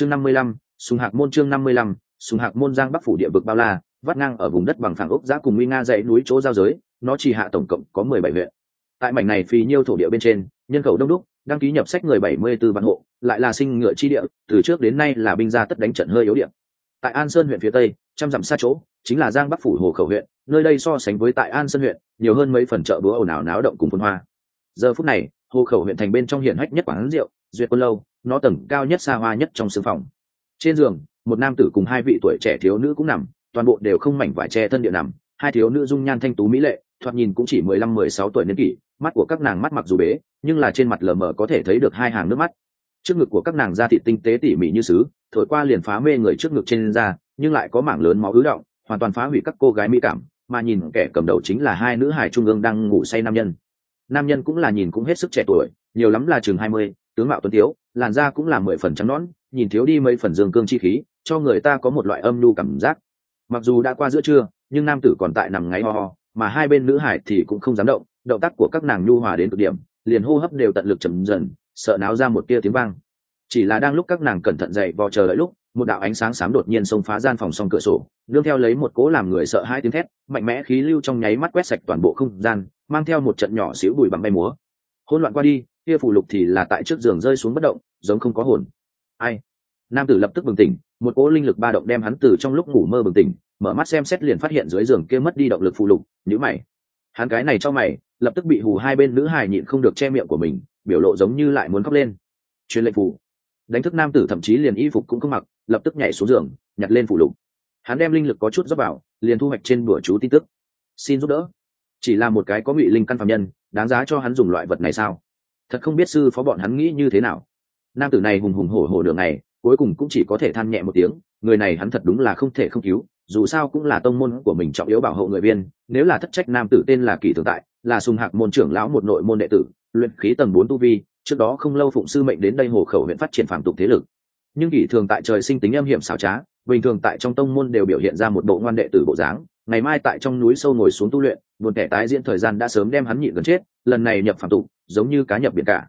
chương năm mươi lăm, sùng hạc môn chương năm mươi lăm, sùng hạc môn giang bắc phủ địa vực bao la, vắt ngang ở vùng đất bằng phẳng ốc giã cùng nguy nga dãy núi chỗ giao giới, nó chỉ hạ tổng cộng có mười bảy huyện. Tại mảnh này phì nhiêu thổ địa bên trên, nhân khẩu đông đúc, đăng ký nhập sách người bảy mươi 74 vạn hộ, lại là sinh ngựa chi địa, từ trước đến nay là binh gia tất đánh trận hơi yếu địa. Tại an sơn huyện phía tây, trăm dặm xa chỗ, chính là giang bắc phủ hồ khẩu huyện, nơi đây so sánh với tại an sơn huyện, nhiều hơn mấy phần chợ búa ồn ào náo động cùng phồn hoa. Giờ phút này, hồ khẩu huyện thành bên trong hiện hách nhất quán rượu duyệt quân lâu, nó tầng cao nhất xa hoa nhất trong sương phòng. Trên giường, một nam tử cùng hai vị tuổi trẻ thiếu nữ cũng nằm, toàn bộ đều không mảnh vải che thân địa nằm. Hai thiếu nữ dung nhan thanh tú mỹ lệ, thoạt nhìn cũng chỉ mười lăm, mười sáu tuổi niên kỷ, mắt của các nàng mắt mặc dù bế, nhưng là trên mặt lờ mờ có thể thấy được hai hàng nước mắt. Trước ngực của các nàng da thịt tinh tế tỉ mỉ như sứ, thổi qua liền phá mê người trước ngực trên da, nhưng lại có mảng lớn máu ứ động, hoàn toàn phá hủy các cô gái mỹ cảm, mà nhìn kẻ cầm đầu chính là hai nữ hải trung ương đang ngủ say nam nhân. Nam nhân cũng là nhìn cũng hết sức trẻ tuổi, nhiều lắm là chừng hai mươi tướng mạo tuấn thiếu, làn da cũng là mười phần trắng nõn nhìn thiếu đi mấy phần dương cương chi khí cho người ta có một loại âm nhu cảm giác. Mặc dù đã qua giữa trưa nhưng nam tử còn tại nằm ngáy ho ho mà hai bên nữ hải thì cũng không dám động động tác của các nàng nhu hòa đến cực điểm liền hô hấp đều tận lực chậm dần sợ náo ra một tia tiếng vang. Chỉ là đang lúc các nàng cẩn thận dậy vò chờ đợi lúc một đạo ánh sáng xám đột nhiên xông phá gian phòng song cửa sổ nương theo lấy một cố làm người sợ hai tiếng thét mạnh mẽ khí lưu trong nháy mắt quét sạch toàn bộ không gian mang theo một trận nhỏ xíu bụi bằng bay múa. Hỗn loạn qua đi kia phủ lục thì là tại trước giường rơi xuống bất động, giống không có hồn. Ai? Nam tử lập tức bừng tỉnh, một cỗ linh lực ba động đem hắn từ trong lúc ngủ mơ bừng tỉnh, mở mắt xem xét liền phát hiện dưới giường kia mất đi động lực phụ lục nhữ mày. Hắn cái này cho mày, lập tức bị hù hai bên nữ hài nhịn không được che miệng của mình, biểu lộ giống như lại muốn khóc lên. Truyền lệnh phủ đánh thức nam tử thậm chí liền y phục cũng không mặc, lập tức nhảy xuống giường, nhặt lên phụ lục. Hắn đem linh lực có chút dốc vào, liền thu hoạch trên bữa chú tin tức. Xin giúp đỡ. Chỉ là một cái có ngụy linh căn phạm nhân, đáng giá cho hắn dùng loại vật này sao? Thật không biết sư phó bọn hắn nghĩ như thế nào. Nam tử này hùng hùng hổ hổ đường này, cuối cùng cũng chỉ có thể than nhẹ một tiếng, người này hắn thật đúng là không thể không cứu, dù sao cũng là tông môn của mình trọng yếu bảo hộ người viên nếu là thất trách nam tử tên là kỳ thường tại, là sùng hạc môn trưởng lão một nội môn đệ tử, luyện khí tầng bốn tu vi, trước đó không lâu phụng sư mệnh đến đây hồ khẩu huyện phát triển phản tục thế lực nhưng kỷ thường tại trời sinh tính âm hiểm xảo trá, bình thường tại trong tông môn đều biểu hiện ra một bộ ngoan đệ tử bộ dáng. Ngày mai tại trong núi sâu ngồi xuống tu luyện, buồn kẻ tái diễn thời gian đã sớm đem hắn nhịn gần chết, lần này nhập phạm tục, giống như cá nhập biển cả.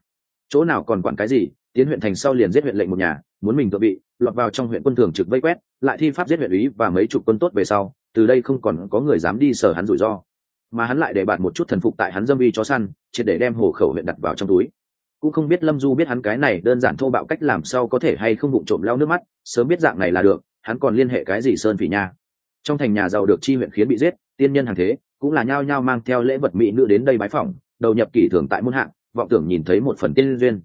Chỗ nào còn quản cái gì, tiến huyện thành sau liền giết huyện lệnh một nhà, muốn mình tự bị, lọt vào trong huyện quân thường trực vây quét, lại thi pháp giết huyện úy và mấy chục quân tốt về sau, từ đây không còn có người dám đi sở hắn rủi ro. Mà hắn lại để bạn một chút thần phục tại hắn dâm vi chó săn, triệt để đem hồ khẩu huyện đặt vào trong túi cũng không biết lâm du biết hắn cái này đơn giản thô bạo cách làm sao có thể hay không vụng trộm lau nước mắt, sớm biết dạng này là được, hắn còn liên hệ cái gì sơn phỉ nha. Trong thành nhà giàu được chi huyện khiến bị giết, tiên nhân hàng thế, cũng là nhao nhao mang theo lễ vật mỹ nữ đến đây bái phỏng, đầu nhập kỷ thường tại môn hạng vọng tưởng nhìn thấy một phần tiên duyên.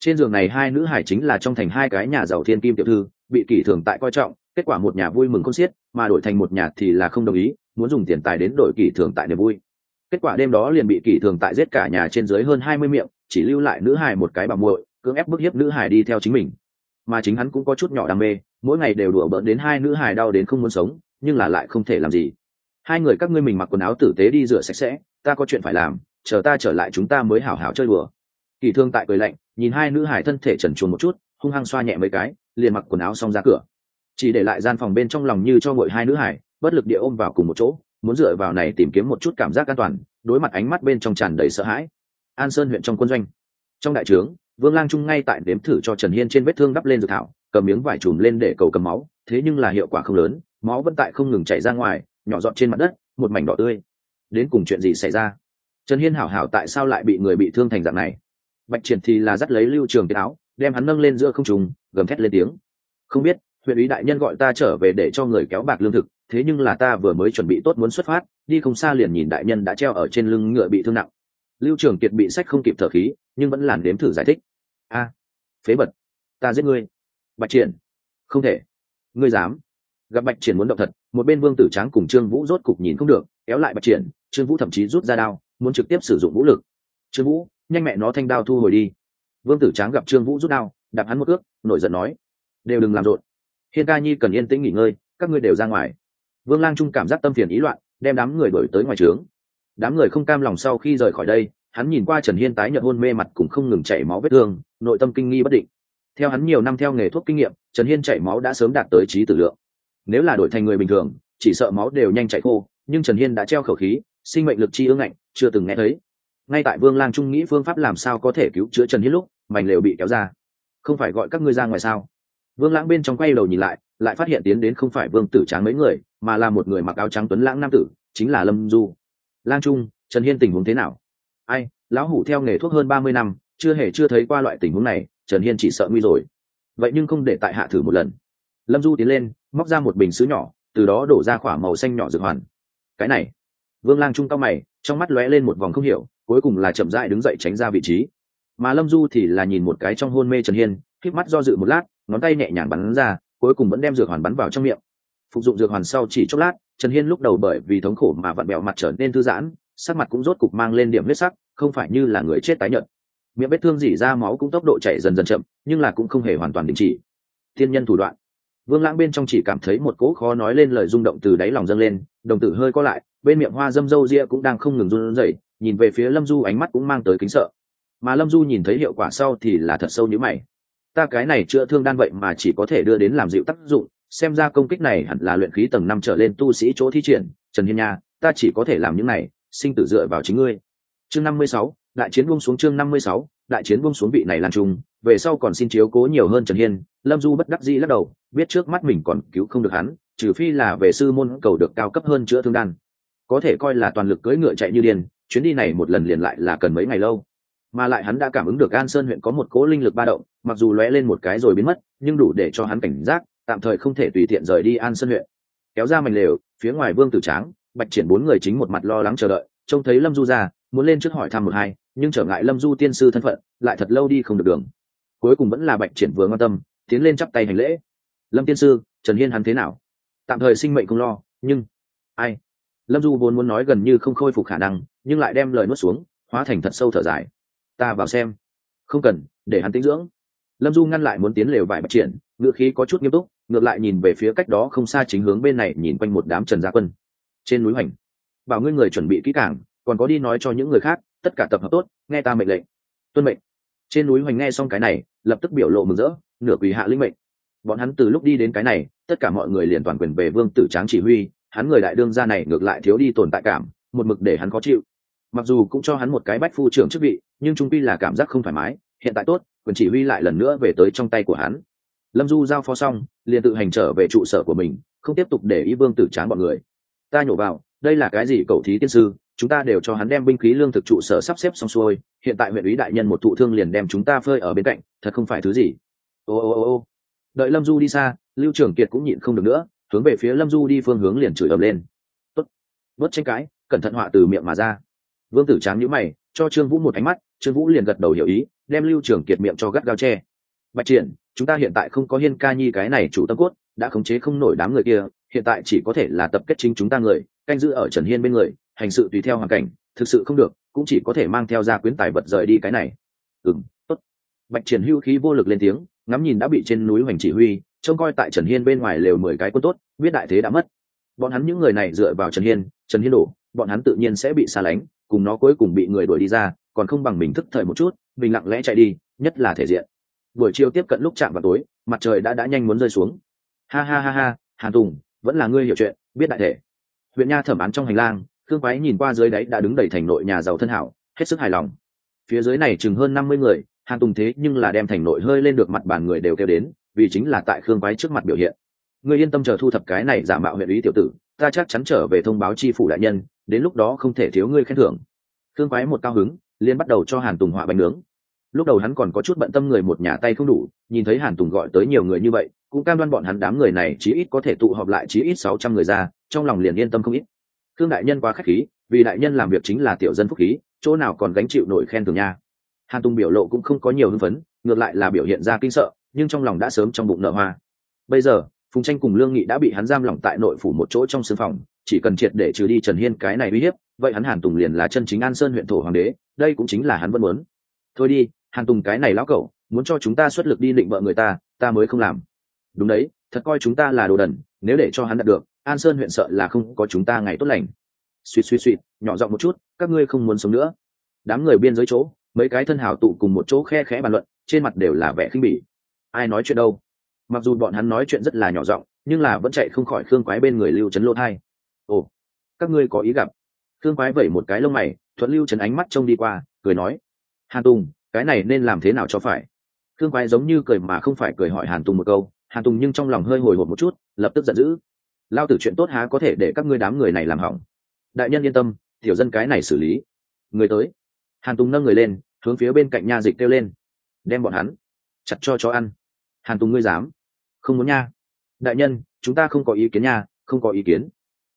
Trên giường này hai nữ hải chính là trong thành hai cái nhà giàu thiên kim tiểu thư, bị kỷ thường tại coi trọng, kết quả một nhà vui mừng không xiết, mà đổi thành một nhà thì là không đồng ý, muốn dùng tiền tài đến đổi kỷ thường tại niềm vui. Kết quả đêm đó liền bị kỷ thường tại giết cả nhà trên dưới hơn hai mươi miệng chỉ lưu lại nữ hải một cái bà muội, cưỡng ép bức hiếp nữ hải đi theo chính mình. Mà chính hắn cũng có chút nhỏ đam mê, mỗi ngày đều đùa bỡn đến hai nữ hải đau đến không muốn sống, nhưng là lại không thể làm gì. Hai người các ngươi mình mặc quần áo tử tế đi rửa sạch sẽ, ta có chuyện phải làm, chờ ta trở lại chúng ta mới hảo hảo chơi đùa. Kỳ thương tại cười lạnh, nhìn hai nữ hải thân thể trần truồng một chút, hung hăng xoa nhẹ mấy cái, liền mặc quần áo xong ra cửa. Chỉ để lại gian phòng bên trong lòng như cho ngồi hai nữ hải bất lực địa ôm vào cùng một chỗ, muốn dựa vào này tìm kiếm một chút cảm giác an toàn, đối mặt ánh mắt bên trong tràn đầy sợ hãi an sơn huyện trong quân doanh. Trong đại trướng, vương lang trung ngay tại đếm thử cho trần hiên trên vết thương đắp lên dược thảo, cầm miếng vải chùm lên để cầu cầm máu, thế nhưng là hiệu quả không lớn, máu vẫn tại không ngừng chảy ra ngoài, nhỏ giọt trên mặt đất, một mảnh đỏ tươi. Đến cùng chuyện gì xảy ra? Trần hiên hảo hảo tại sao lại bị người bị thương thành dạng này? Bạch triển thì là dắt lấy lưu trường kiệt áo, đem hắn nâng lên giữa không trùng gầm thét lên tiếng. Không biết, huyện ý đại nhân gọi ta trở về để cho người kéo bạc lương thực, thế nhưng là ta vừa mới chuẩn bị tốt muốn xuất phát, đi không xa liền nhìn đại nhân đã treo ở trên lưng ngựa bị thương nặng lưu trường kiệt bị sách không kịp thở khí nhưng vẫn làn đếm thử giải thích. A phế vật, ta giết ngươi. Bạch triển. Không thể. Ngươi dám. Gặp bạch triển muốn động thật một bên vương tử tráng cùng trương vũ rốt cục nhìn không được kéo lại bạch triển trương vũ thậm chí rút ra đao muốn trực tiếp sử dụng vũ lực. Trương vũ nhanh mẹ nó thanh đao thu hồi đi. Vương tử tráng gặp trương vũ rút đao đạp hắn một ước nổi giận nói đều đừng làm rộn. Hiên ca nhi cần yên tĩnh nghỉ ngơi các ngươi đều ra ngoài. Vương lang trung cảm giác tâm phiền ý loạn đem đám người đổi tới ngoài trướng đám người không cam lòng sau khi rời khỏi đây, hắn nhìn qua trần hiên tái nhợt hôn mê mặt cũng không ngừng chảy máu vết thương, nội tâm kinh nghi bất định. Theo hắn nhiều năm theo nghề thuốc kinh nghiệm, trần hiên chảy máu đã sớm đạt tới trí tử lượng. Nếu là đổi thành người bình thường, chỉ sợ máu đều nhanh chảy khô, nhưng trần hiên đã treo khẩu khí, sinh mệnh lực chi ương ngạnh, chưa từng nghe thấy. Ngay tại vương lang trung nghĩ phương pháp làm sao có thể cứu chữa trần hiên lúc, mảnh lều bị kéo ra. Không phải gọi các ngươi ra ngoài sao? Vương lãng bên trong quay đầu nhìn lại lại phát hiện tiến đến không phải vương tử tráng mấy người, mà là một người mặc áo trắng tuấn lãng nam tử, chính là lâm du lang trung, trần hiên tình huống thế nào? Ai, lão hủ theo nghề thuốc hơn ba mươi năm, chưa hề chưa thấy qua loại tình huống này, trần hiên chỉ sợ nguy rồi. Vậy nhưng không để tại hạ thử một lần. Lâm du tiến lên, móc ra một bình xứ nhỏ, từ đó đổ ra khỏa màu xanh nhỏ dược hoàn. Cái này. Vương lang trung cao mày, trong mắt lóe lên một vòng không hiểu, cuối cùng là chậm rãi đứng dậy tránh ra vị trí. Mà lâm du thì là nhìn một cái trong hôn mê trần hiên k mắt do dự một lát, ngón tay nhẹ nhàng bắn ra, cuối cùng vẫn đem dược hoàn bắn vào trong miệng. Phục dụng dược hoàn sau chỉ chốc lát trần hiên lúc đầu bởi vì thống khổ mà vặn bẹo mặt trở nên thư giãn, sắc mặt cũng rốt cục mang lên điểm huyết sắc, không phải như là người chết tái nhợt. Miệng vết thương dỉ ra, máu cũng tốc độ chảy dần dần chậm, nhưng là cũng không hề hoàn toàn đình chỉ. Thiên nhân thủ đoạn. Vương lãng bên trong chỉ cảm thấy một cỗ khó nói lên lời rung động từ đáy lòng dâng lên, đồng tử hơi co lại, bên miệng hoa dâm dâu ria cũng đang không ngừng run rẩy, nhìn về phía lâm du ánh mắt cũng mang tới kính sợ. Mà lâm du nhìn thấy hiệu quả sau thì là thật sâu như mày. Ta cái này chữa thương đan vậy mà chỉ có thể đưa đến làm dịu tác dụng xem ra công kích này hẳn là luyện khí tầng năm trở lên tu sĩ chỗ thi triển, trần hiên nha, ta chỉ có thể làm những này, sinh tử dựa vào chính ngươi. Chương năm mươi sáu, đại chiến buông xuống chương năm mươi sáu, đại chiến buông xuống vị này lan trung, về sau còn xin chiếu cố nhiều hơn trần hiên, lâm du bất đắc dĩ lắc đầu, biết trước mắt mình còn cứu không được hắn, trừ phi là về sư môn cầu được cao cấp hơn chữa thương đan. Có thể coi là toàn lực cưỡi ngựa chạy như điên, chuyến đi này một lần liền lại là cần mấy ngày lâu. Mà lại hắn đã cảm ứng được an sơn huyện có một cố linh lực ba động, mặc dù lóe lên một cái rồi biến mất, nhưng đủ để cho hắn cảnh giác tạm thời không thể tùy tiện rời đi an sơn huyện. Kéo ra mảnh lều, phía ngoài vương tử tráng, bạch triển bốn người chính một mặt lo lắng chờ đợi, trông thấy lâm du ra, muốn lên trước hỏi thăm một hai, nhưng trở ngại lâm du tiên sư thân phận, lại thật lâu đi không được đường. Cuối cùng vẫn là bạch triển vừa quan tâm, tiến lên chắp tay hành lễ. Lâm tiên sư, trần hiên hắn thế nào? Tạm thời sinh mệnh không lo, nhưng ai? Lâm du vốn muốn nói gần như không khôi phục khả năng, nhưng lại đem lời nuốt xuống, hóa thành thật sâu thở dài. Ta vào xem. Không cần, để hắn tĩnh dưỡng. Lâm du ngăn lại muốn tiến lều vải bạch triển ngựa khí có chút nghiêm túc ngược lại nhìn về phía cách đó không xa chính hướng bên này, nhìn quanh một đám trần gia quân. Trên núi hoành, bảo ngươi người chuẩn bị kỹ cảng còn có đi nói cho những người khác, tất cả tập hợp tốt, nghe ta mệnh lệnh. Tuân mệnh. Trên núi hoành nghe xong cái này, lập tức biểu lộ mừng rỡ, nửa quỳ hạ linh mệnh. Bọn hắn từ lúc đi đến cái này, tất cả mọi người liền toàn quyền về vương tử tráng chỉ huy, hắn người đại đương gia này ngược lại thiếu đi tồn tại cảm, một mực để hắn khó chịu. Mặc dù cũng cho hắn một cái bách phu trưởng chức vị, nhưng trung pi là cảm giác không thoải mái, hiện tại tốt, quyền chỉ huy lại lần nữa về tới trong tay của hắn. Lâm du giao phó xong liền tự hành trở về trụ sở của mình, không tiếp tục để ý vương tử tráng bọn người. Ta nhổ vào, đây là cái gì cầu thí tiên sư, chúng ta đều cho hắn đem binh khí lương thực trụ sở sắp xếp xong xuôi, hiện tại huyện ủy đại nhân một thụ thương liền đem chúng ta phơi ở bên cạnh, thật không phải thứ gì. Ô ô ô ô. Đợi lâm du đi xa, lưu trưởng kiệt cũng nhịn không được nữa, hướng về phía lâm du đi phương hướng liền chửi ầm lên. Tốt. Bớt tranh cãi, cẩn thận họa từ miệng mà ra. Vương tử tráng nhữ mày, cho trương vũ một ánh mắt, trương vũ liền gật đầu hiểu ý, đem lưu trưởng kiệt miệng cho gắt gao tre bạch triển chúng ta hiện tại không có hiên ca nhi cái này chủ tâm cốt, đã khống chế không nổi đám người kia, hiện tại chỉ có thể là tập kết chính chúng ta người, canh giữ ở trần hiên bên người, hành sự tùy theo hoàn cảnh, thực sự không được, cũng chỉ có thể mang theo ra quyến tài vật rời đi cái này. Ừng tốt. Bạch triển hưu khí vô lực lên tiếng, ngắm nhìn đã bị trên núi hoành chỉ huy, trông coi tại trần hiên bên ngoài lều mười cái quân tốt, biết đại thế đã mất. Bọn hắn những người này dựa vào trần hiên trần hiên đổ, bọn hắn tự nhiên sẽ bị xa lánh, cùng nó cuối cùng bị người đuổi đi ra, còn không bằng mình thức thời một chút mình lặng lẽ chạy đi, nhất là thể diện buổi chiều tiếp cận lúc chạm vào tối, mặt trời đã đã nhanh muốn rơi xuống. Ha ha ha ha, hàn tùng, vẫn là ngươi hiểu chuyện, biết đại thể. Huyện nha thẩm án trong hành lang thương quái nhìn qua dưới đáy đã đứng đầy thành nội nhà giàu thân hảo, hết sức hài lòng. Phía dưới này chừng hơn năm mươi người, hàn tùng thế nhưng là đem thành nội hơi lên được mặt bàn người đều kêu đến, vì chính là tại khương quái trước mặt biểu hiện. Người yên tâm chờ thu thập cái này giả mạo huyện ý tiểu tử, ta chắc chắn trở về thông báo tri phủ đại nhân, đến lúc đó không thể thiếu ngươi khen thưởng. Khương quái một cao hứng liên bắt đầu cho hàn tùng họa bánh nướng lúc đầu hắn còn có chút bận tâm người một nhà tay không đủ, nhìn thấy hàn tùng gọi tới nhiều người như vậy, cũng cam đoan bọn hắn đám người này chí ít có thể tụ họp lại chí ít sáu trăm người ra, trong lòng liền yên tâm không ít. Thương đại nhân quá k h á c h khí, vì đại nhân làm việc chính là tiểu dân phúc khí, chỗ nào còn gánh chịu nổi khen thường nha. Hàn tùng biểu lộ cũng không có nhiều hưng phấn, ngược lại là biểu hiện ra kinh sợ, nhưng trong lòng đã sớm trong bụng nợ hoa. Bây giờ, phùng tranh cùng lương nghị đã bị hắn giam lỏng tại nội phủ một chỗ trong sưng phòng, chỉ cần triệt để trừ đi trần hiên cái này uy hiếp, vậy hắn hàn tùng liền là chân chính an sơn huyện thổ hoàng đế, đây cũng chính là hắn vẫn muốn. Thôi đi hàn tùng cái này lão cẩu, muốn cho chúng ta xuất lực đi định vợ người ta ta mới không làm. Đúng đấy, thật coi chúng ta là đồ đần, nếu để cho hắn đạt được, an sơn huyện sợ là không có chúng ta ngày tốt lành. Suýt suýt suýt, nhỏ giọng một chút, các ngươi không muốn sống nữa. Đám người biên giới chỗ, mấy cái thân hào tụ cùng một chỗ khe khẽ bàn luận, trên mặt đều là vẻ khinh bỉ. Ai nói chuyện đâu? Mặc dù bọn hắn nói chuyện rất là nhỏ giọng, nhưng là vẫn chạy không khỏi khương quái bên người lưu trấn lô thai. Ồ, các ngươi có ý gặp. Khương quái vẩy một cái lông mày, thuận lưu trấn ánh mắt trông đi qua, cười nói, hàn tùng cái này nên làm thế nào cho phải? Thương quái giống như cười mà không phải cười hỏi hàn tùng một câu, hàn tùng nhưng trong lòng hơi hồi hộp một chút, lập tức giận dữ. Lao tử chuyện tốt há có thể để các ngươi đám người này làm hỏng. Đại nhân yên tâm, tiểu dân cái này xử lý. Người tới. Hàn tùng nâng người lên, hướng phía bên cạnh nha dịch kêu lên. Đem bọn hắn chặt cho chó ăn. Hàn tùng ngươi dám? Không muốn nha. Đại nhân, chúng ta không có ý kiến nha, không có ý kiến.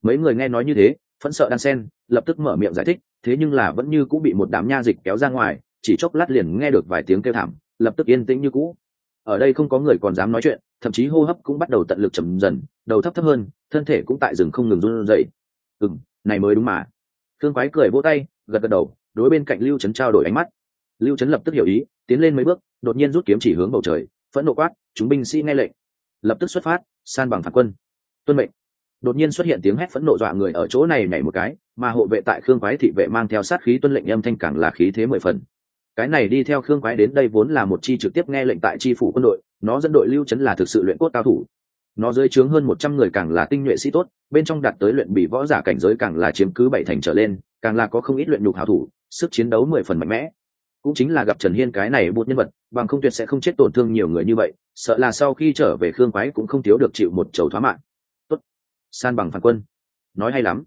Mấy người nghe nói như thế, phẫn sợ đan sen, lập tức mở miệng giải thích, thế nhưng là vẫn như cũng bị một đám nha dịch kéo ra ngoài chỉ chốc lát liền nghe được vài tiếng kêu thảm, lập tức yên tĩnh như cũ. Ở đây không có người còn dám nói chuyện, thậm chí hô hấp cũng bắt đầu tận lực chầm dần, đầu thấp thấp hơn, thân thể cũng tại rừng không ngừng run rẩy. Ừ này mới đúng mà. Thương quái cười vỗ tay, gật gật đầu, đối bên cạnh lưu trấn trao đổi ánh mắt. Lưu trấn lập tức hiểu ý, tiến lên mấy bước, đột nhiên rút kiếm chỉ hướng bầu trời, phẫn nộ quát, chúng binh sĩ nghe lệnh. Lập tức xuất phát, san bằng phản quân. Tuân mệnh. Đột nhiên xuất hiện tiếng hét phẫn nộ dọa người ở chỗ này nhảy một cái, mà hộ vệ tại khương quái thị vệ mang theo sát khí tuân lệnh âm thanh càng là khí thế mười phần cái này đi theo khương quái đến đây vốn là một chi trực tiếp nghe lệnh tại chi phủ quân đội, nó dẫn đội lưu trấn là thực sự luyện cốt cao thủ. Nó dưới trướng hơn một trăm người càng là tinh nhuệ sĩ tốt, bên trong đạt tới luyện bị võ giả cảnh giới càng là chiếm cứ bảy thành trở lên, càng là có không ít luyện nhục hảo thủ, sức chiến đấu mười phần mạnh mẽ. Cũng chính là gặp trần hiên cái này bút nhân vật, bằng không tuyệt sẽ không chết tổn thương nhiều người như vậy, sợ là sau khi trở về khương quái cũng không thiếu được chịu một chầu thoá mạng. Tốt. San bằng phản quân. Nói hay lắm.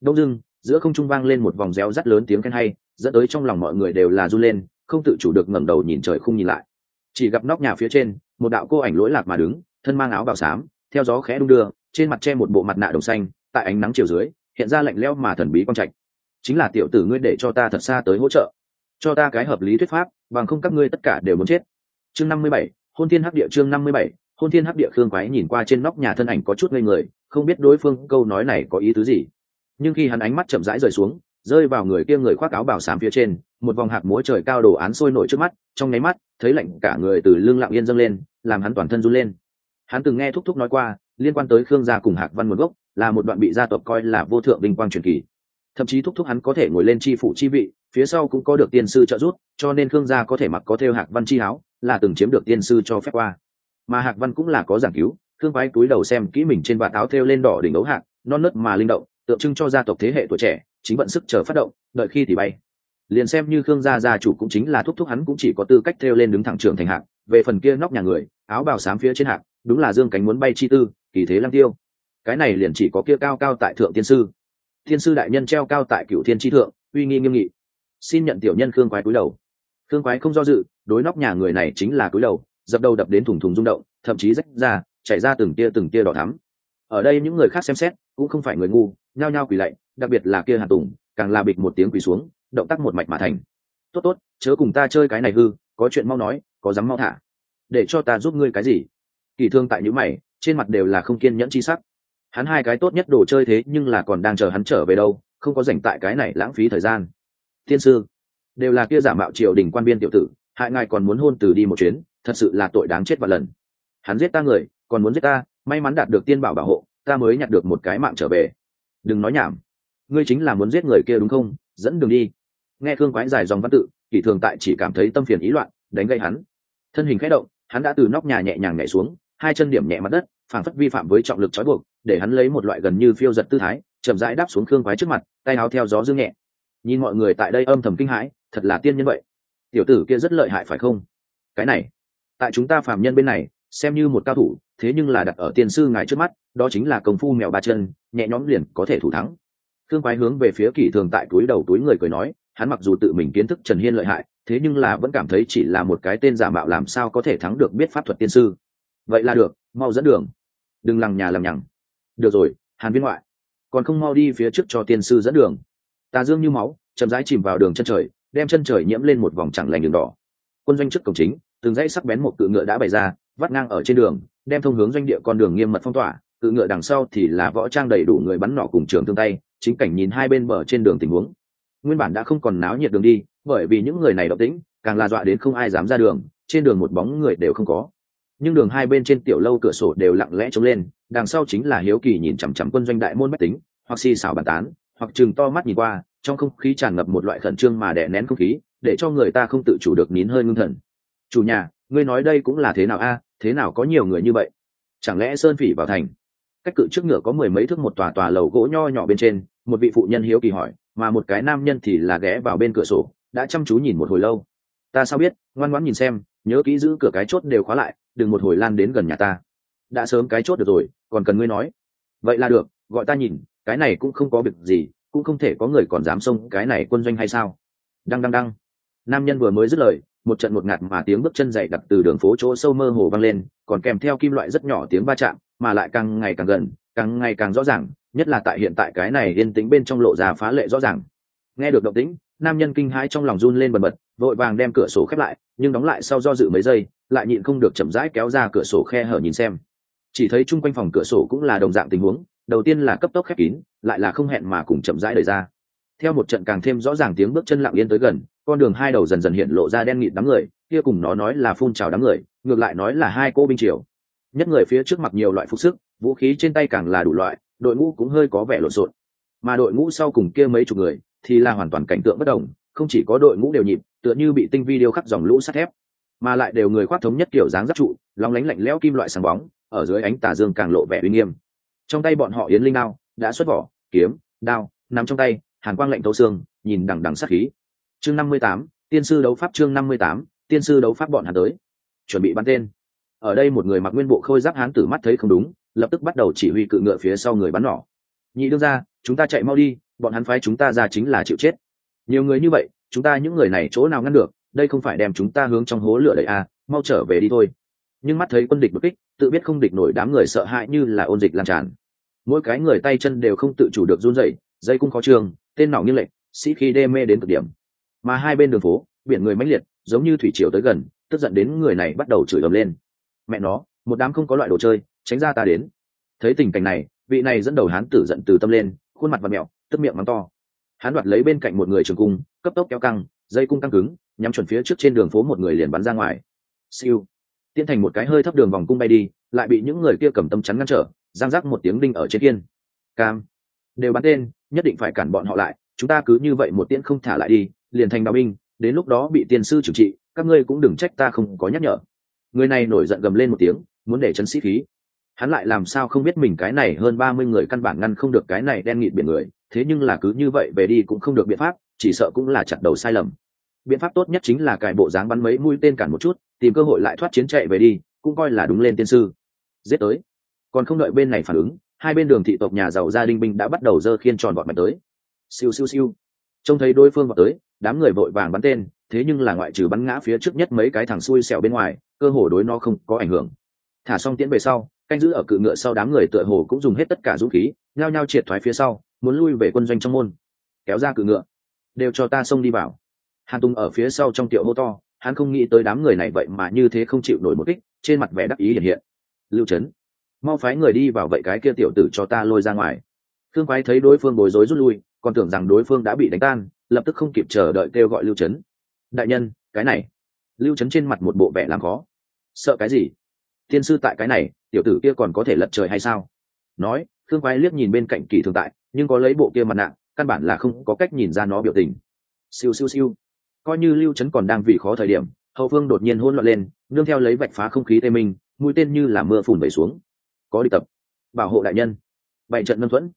Đông dưng giữa không trung vang lên một vòng reo rắt lớn tiếng khen hay dẫn tới trong lòng mọi người đều là run lên, không tự chủ được ngẩng đầu nhìn trời không nhìn lại. Chỉ gặp nóc nhà phía trên, một đạo cô ảnh lỗi lạc mà đứng, thân mang áo bào xám, theo gió khẽ đung đưa, trên mặt che một bộ mặt nạ đồng xanh, tại ánh nắng chiều dưới, hiện ra lạnh lẽo mà thần bí quang trạch. Chính là tiểu tử ngươi để cho ta thật xa tới hỗ trợ. Cho ta cái hợp lý thuyết pháp, bằng không các ngươi tất cả đều muốn chết. Chương năm mươi bảy, hôn thiên hắc địa chương năm mươi bảy, hôn thiên hắc địa khương quái nhìn qua trên nóc nhà thân ảnh có chút ngây người, không biết đối phương câu nói này có ý tứ gì. Nhưng khi hắn ánh mắt chậm rãi rời xuống rơi vào người kia người khoác áo bảo sám phía trên, một vòng hạt múa trời cao đồ án sôi nổi trước mắt, trong nháy mắt, thấy lạnh cả người từ lưng lặng yên dâng lên, làm hắn toàn thân run lên. Hắn từng nghe thúc thúc nói qua, liên quan tới khương gia cùng hạc văn nguồn gốc, là một đoạn bị gia tộc coi là vô thượng vinh quang truyền kỳ. Thậm chí thúc thúc hắn có thể ngồi lên chi phủ chi vị, phía sau cũng có được tiên sư trợ giúp, cho nên khương gia có thể mặc có theo hạc văn chi áo, là từng chiếm được tiên sư cho phép qua. Mà hạc văn cũng là có giảng cứu thương phái túi đầu xem kỹ mình trên vạt áo thêu lên đỏ đỉnh ấu hạc, non nớt mà linh động, tượng trưng cho gia tộc thế hệ tuổi trẻ chính vận sức chờ phát động, đợi khi thì bay. Liền xem như khương gia gia chủ cũng chính là thúc thúc hắn cũng chỉ có tư cách theo lên đứng thẳng trường thành hạc về phần kia nóc nhà người, áo bào xám phía trên hạc đúng là dương cánh muốn bay chi tư, kỳ thế lăng tiêu. Cái này liền chỉ có kia cao cao tại thượng tiên sư. Thiên sư đại nhân treo cao tại cựu thiên tri thượng, uy nghi nghiêm nghị. Xin nhận tiểu nhân khương quái cúi đầu. Khương quái không do dự, đối nóc nhà người này chính là cúi đầu, dập đầu đập đến thùng thùng rung động, thậm chí rách ra, chảy ra từng tia từng tia đỏ thắm. Ở đây những người khác xem xét, cũng không phải người ngu, nhao nhao quỳ lạy đặc biệt là kia hà tùng, càng là bịch một tiếng quỳ xuống, động tác một mạch mà thành. Tốt tốt, chớ cùng ta chơi cái này hư, có chuyện mau nói, có dám mau thả. Để cho ta giúp ngươi cái gì? Kỳ thương tại những mày, trên mặt đều là không kiên nhẫn chi sắc. Hắn hai cái tốt nhất đồ chơi thế nhưng là còn đang chờ hắn trở về đâu, không có dành tại cái này lãng phí thời gian. Thiên sư, đều là kia giả mạo triều đình quan biên tiểu tử, hại ngài còn muốn hôn từ đi một chuyến, thật sự là tội đáng chết và lần. Hắn giết ta người, còn muốn giết ta, may mắn đạt được tiên bảo bảo hộ, ta mới nhặt được một cái mạng trở về. Đừng nói nhảm ngươi chính là muốn giết người kia đúng không? Dẫn đường đi. Nghe thương quái dài dòng văn tự, kỷ thường tại chỉ cảm thấy tâm phiền ý loạn, đánh gây hắn. Thân hình khẽ động, hắn đã từ nóc nhà nhẹ nhàng nhảy xuống, hai chân điểm nhẹ mặt đất, phảng phất vi phạm với trọng lực trói buộc, để hắn lấy một loại gần như phiêu giật tư thái, chậm rãi đáp xuống khương quái trước mặt, tay áo theo gió dương nhẹ. Nhìn mọi người tại đây âm thầm kinh hãi, thật là tiên nhân vậy. Tiểu tử kia rất lợi hại phải không? Cái này, tại chúng ta phàm nhân bên này, xem như một cao thủ, thế nhưng là đặt ở tiên sư ngài trước mắt, đó chính là công phu mèo ba chân, nhẹ nhõm liền có thể thủ thắng thương quái hướng về phía kỷ thường tại túi đầu túi người cười nói, hắn mặc dù tự mình kiến thức trần hiên lợi hại, thế nhưng là vẫn cảm thấy chỉ là một cái tên giả mạo làm sao có thể thắng được biết pháp thuật tiên sư. Vậy là được, mau dẫn đường. Đừng lằng nhà lằng nhằng. Được rồi, hàn viên ngoại. Còn không mau đi phía trước cho tiên sư dẫn đường. Tà dương như máu, chậm rãi chìm vào đường chân trời, đem chân trời nhiễm lên một vòng chẳng lành đường đỏ. Quân doanh trước cổng chính, từng dãy sắc bén một cự ngựa đã bày ra, vắt ngang ở trên đường, đem thông hướng doanh địa con đường nghiêm mật phong tỏa, cự ngựa đằng sau thì là võ trang đầy đủ người bắn nỏ cùng trường thương tay chính cảnh nhìn hai bên bờ trên đường tình huống. Nguyên bản đã không còn náo nhiệt đường đi, bởi vì những người này động tĩnh, càng là dọa đến không ai dám ra đường, trên đường một bóng người đều không có. Nhưng đường hai bên trên tiểu lâu cửa sổ đều lặng lẽ trống lên, đằng sau chính là hiếu kỳ nhìn chằm chằm quân doanh đại môn bách tính, hoặc xì xào bàn tán, hoặc chừng to mắt nhìn qua, trong không khí tràn ngập một loại khẩn trương mà đè nén không khí, để cho người ta không tự chủ được nín hơi ngưng thần. Chủ nhà, ngươi nói đây cũng là thế nào a? À, thế nào có nhiều người như vậy? Chẳng lẽ sơn phỉ vào thành? Cách cự trước ngựa có mười mấy thước một tòa tòa lầu gỗ nho nhỏ bên trên một vị phụ nhân hiếu kỳ hỏi, mà một cái nam nhân thì là ghé vào bên cửa sổ, đã chăm chú nhìn một hồi lâu. Ta sao biết, ngoan ngoãn nhìn xem, nhớ kỹ giữ cửa cái chốt đều khóa lại, đừng một hồi lan đến gần nhà ta. Đã sớm cái chốt được rồi, còn cần ngươi nói. Vậy là được, gọi ta nhìn, cái này cũng không có việc gì, cũng không thể có người còn dám xông cái này quân doanh hay sao? Đăng đăng đăng. Nam nhân vừa mới dứt lời, một trận một ngạt mà tiếng bước chân dậy đặt từ đường phố chỗ sâu mơ hồ vang lên, còn kèm theo kim loại rất nhỏ tiếng va chạm, mà lại càng ngày càng gần, càng ngày càng rõ ràng nhất là tại hiện tại cái này yên tĩnh bên trong lộ ra phá lệ rõ ràng. Nghe được động tĩnh, nam nhân kinh hãi trong lòng run lên bần bật, vội vàng đem cửa sổ khép lại, nhưng đóng lại sau do dự mấy giây, lại nhịn không được chậm rãi kéo ra cửa sổ khe hở nhìn xem. Chỉ thấy chung quanh phòng cửa sổ cũng là đồng dạng tình huống, đầu tiên là cấp tốc khép kín, lại là không hẹn mà cùng chậm rãi đẩy ra. Theo một trận càng thêm rõ ràng tiếng bước chân lặng yên tới gần, con đường hai đầu dần dần hiện lộ ra đen nghịt đám người, kia cùng nó nói là phun trào đám người, ngược lại nói là hai cô binh triều. Nhất người phía trước mặc nhiều loại phục sức, vũ khí trên tay càng là đủ loại đội ngũ cũng hơi có vẻ lộn xộn. Mà đội ngũ sau cùng kia mấy chục người thì là hoàn toàn cảnh tượng bất đồng, không chỉ có đội ngũ đều nhịp, tựa như bị tinh vi điêu khắc dòng lũ sắt thép, mà lại đều người khoác thống nhất kiểu dáng giáp trụ lóng lánh lạnh lẽo kim loại sáng bóng, ở dưới ánh tà dương càng lộ vẻ uy nghiêm. Trong tay bọn họ yến linh đao đã xuất vỏ, kiếm, đao nằm trong tay, hàn quang lạnh thấu xương, nhìn đằng đằng sát khí. Chương năm mươi tám, tiên sư đấu pháp chương năm mươi tám, tiên sư đấu pháp bọn hắn tới. Chuẩn bị bắn tên. Ở đây một người mặc nguyên bộ khôi giáp hán tử mắt thấy không đúng lập tức bắt đầu chỉ huy cự ngựa phía sau người bắn nỏ. Nhị đương ra chúng ta chạy mau đi bọn hắn phái chúng ta ra chính là chịu chết. Nhiều người như vậy chúng ta những người này chỗ nào ngăn được đây không phải đem chúng ta hướng trong hố lửa đẩy à, mau trở về đi thôi. Nhưng mắt thấy quân địch bất kích tự biết không địch nổi đám người sợ hãi như là ôn dịch lan tràn. Mỗi cái người tay chân đều không tự chủ được run rẩy dây cung khó trường tên nỏ như lệnh sĩ khí đê mê đến cực điểm. Mà hai bên đường phố biển người mãnh liệt giống như thủy triều tới gần tức giận đến người này bắt đầu chửi ầm lên. Mẹ nó một đám không có loại đồ chơi tránh ra ta đến. Thấy tình cảnh này, vị này dẫn đầu hán tử giận từ tâm lên, khuôn mặt và mẹo, tức miệng mắng to. Hắn đoạt lấy bên cạnh một người trường cung, cấp tốc kéo căng, dây cung căng cứng, nhắm chuẩn phía trước trên đường phố một người liền bắn ra ngoài. Siêu. Tiến thành một cái hơi thấp đường vòng cung bay đi, lại bị những người kia cầm tâm chắn ngăn trở, giang rác một tiếng đinh ở trên kiên cam. Đều bắn tên, nhất định phải cản bọn họ lại, chúng ta cứ như vậy một tiễn không thả lại đi, liền thành đạo binh, đến lúc đó bị tiên sư trừng trị, các ngươi cũng đừng trách ta không có nhắc nhở. Người này nổi giận gầm lên một tiếng, muốn để chấn sĩ khí hắn lại làm sao không biết mình cái này hơn ba mươi người căn bản ngăn không được cái này đen nghịt biển người, thế nhưng là cứ như vậy về đi cũng không được biện pháp, chỉ sợ cũng là chặt đầu sai lầm. Biện pháp tốt nhất chính là cài bộ dáng bắn mấy mũi tên cản một chút, tìm cơ hội lại thoát chiến chạy về đi, cũng coi là đúng lên tiên sư. Giết tới. Còn không đợi bên này phản ứng, hai bên đường thị tộc nhà giàu gia đình binh đã bắt đầu dơ khiên tròn bọn mặt tới. Siêu siêu siêu. Trông thấy đối phương vào tới, đám người vội vàng bắn tên, thế nhưng là ngoại trừ bắn ngã phía trước nhất mấy cái thằng xui xẻo bên ngoài, cơ hồ đối nó không có ảnh hưởng. Thả xong tiễn về sau canh giữ ở cự ngựa sau đám người tựa hồ cũng dùng hết tất cả dũng khí, nhao nhao triệt thoái phía sau, muốn lui về quân doanh trong môn. Kéo ra cự ngựa. Đều cho ta xông đi vào. Hàn tùng ở phía sau trong tiệu hô to, hắn không nghĩ tới đám người này vậy mà như thế không chịu nổi một kích, trên mặt vẻ đắc ý hiện hiện. Lưu trấn mau phái người đi vào vậy cái kia tiểu tử cho ta lôi ra ngoài. Thương quái thấy đối phương bối rối rút lui, còn tưởng rằng đối phương đã bị đánh tan, lập tức không kịp chờ đợi kêu gọi lưu trấn đại nhân, cái này. Lưu trấn trên mặt một bộ vẻ làm khó. Sợ cái gì? Tiên sư tại cái này, tiểu tử kia còn có thể lật trời hay sao? Nói thương quái liếc nhìn bên cạnh kỳ thường tại, nhưng có lấy bộ kia mặt nạ, căn bản là không có cách nhìn ra nó biểu tình. Siêu siêu siêu. Coi như lưu trấn còn đang vì khó thời điểm, hậu phương đột nhiên hôn loạn lên, nương theo lấy vạch phá không khí tê minh, mũi tên như là mưa phùn vẩy xuống. Có đi tập. Bảo hộ đại nhân. Bảy trận nâng thuẫn.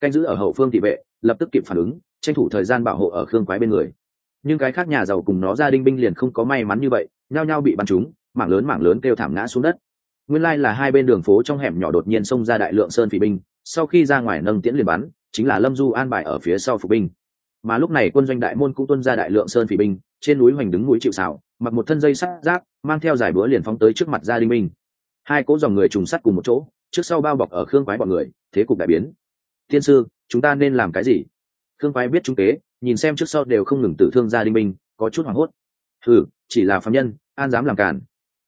Canh giữ ở hậu phương thị vệ, lập tức kịp phản ứng, tranh thủ thời gian bảo hộ ở khương quái bên người. Nhưng cái khác nhà giàu cùng nó gia đình binh liền không có may mắn như vậy, nhao nhao bị bắn trúng, mảng lớn mảng lớn kêu thảm ngã xuống đất nguyên lai là hai bên đường phố trong hẻm nhỏ đột nhiên xông ra đại lượng sơn phỉ binh, sau khi ra ngoài nâng tiễn liền bắn, chính là lâm du an bài ở phía sau phục binh. Mà lúc này quân doanh đại môn cũng tuân ra đại lượng sơn phỉ binh, trên núi hoành đứng núi chịu xảo mặc một thân dây sắt giáp, mang theo giải búa liền phóng tới trước mặt gia đình binh hai cỗ dòng người trùng sắt cùng một chỗ, trước sau bao bọc ở khương quái bọn người, thế cục đại biến. Thiên sư, chúng ta nên làm cái gì? Khương quái biết trung tế nhìn xem trước sau đều không ngừng tử thương gia đình binh có chút hoảng hốt. Hừ, chỉ là phạm nhân, an dám làm cản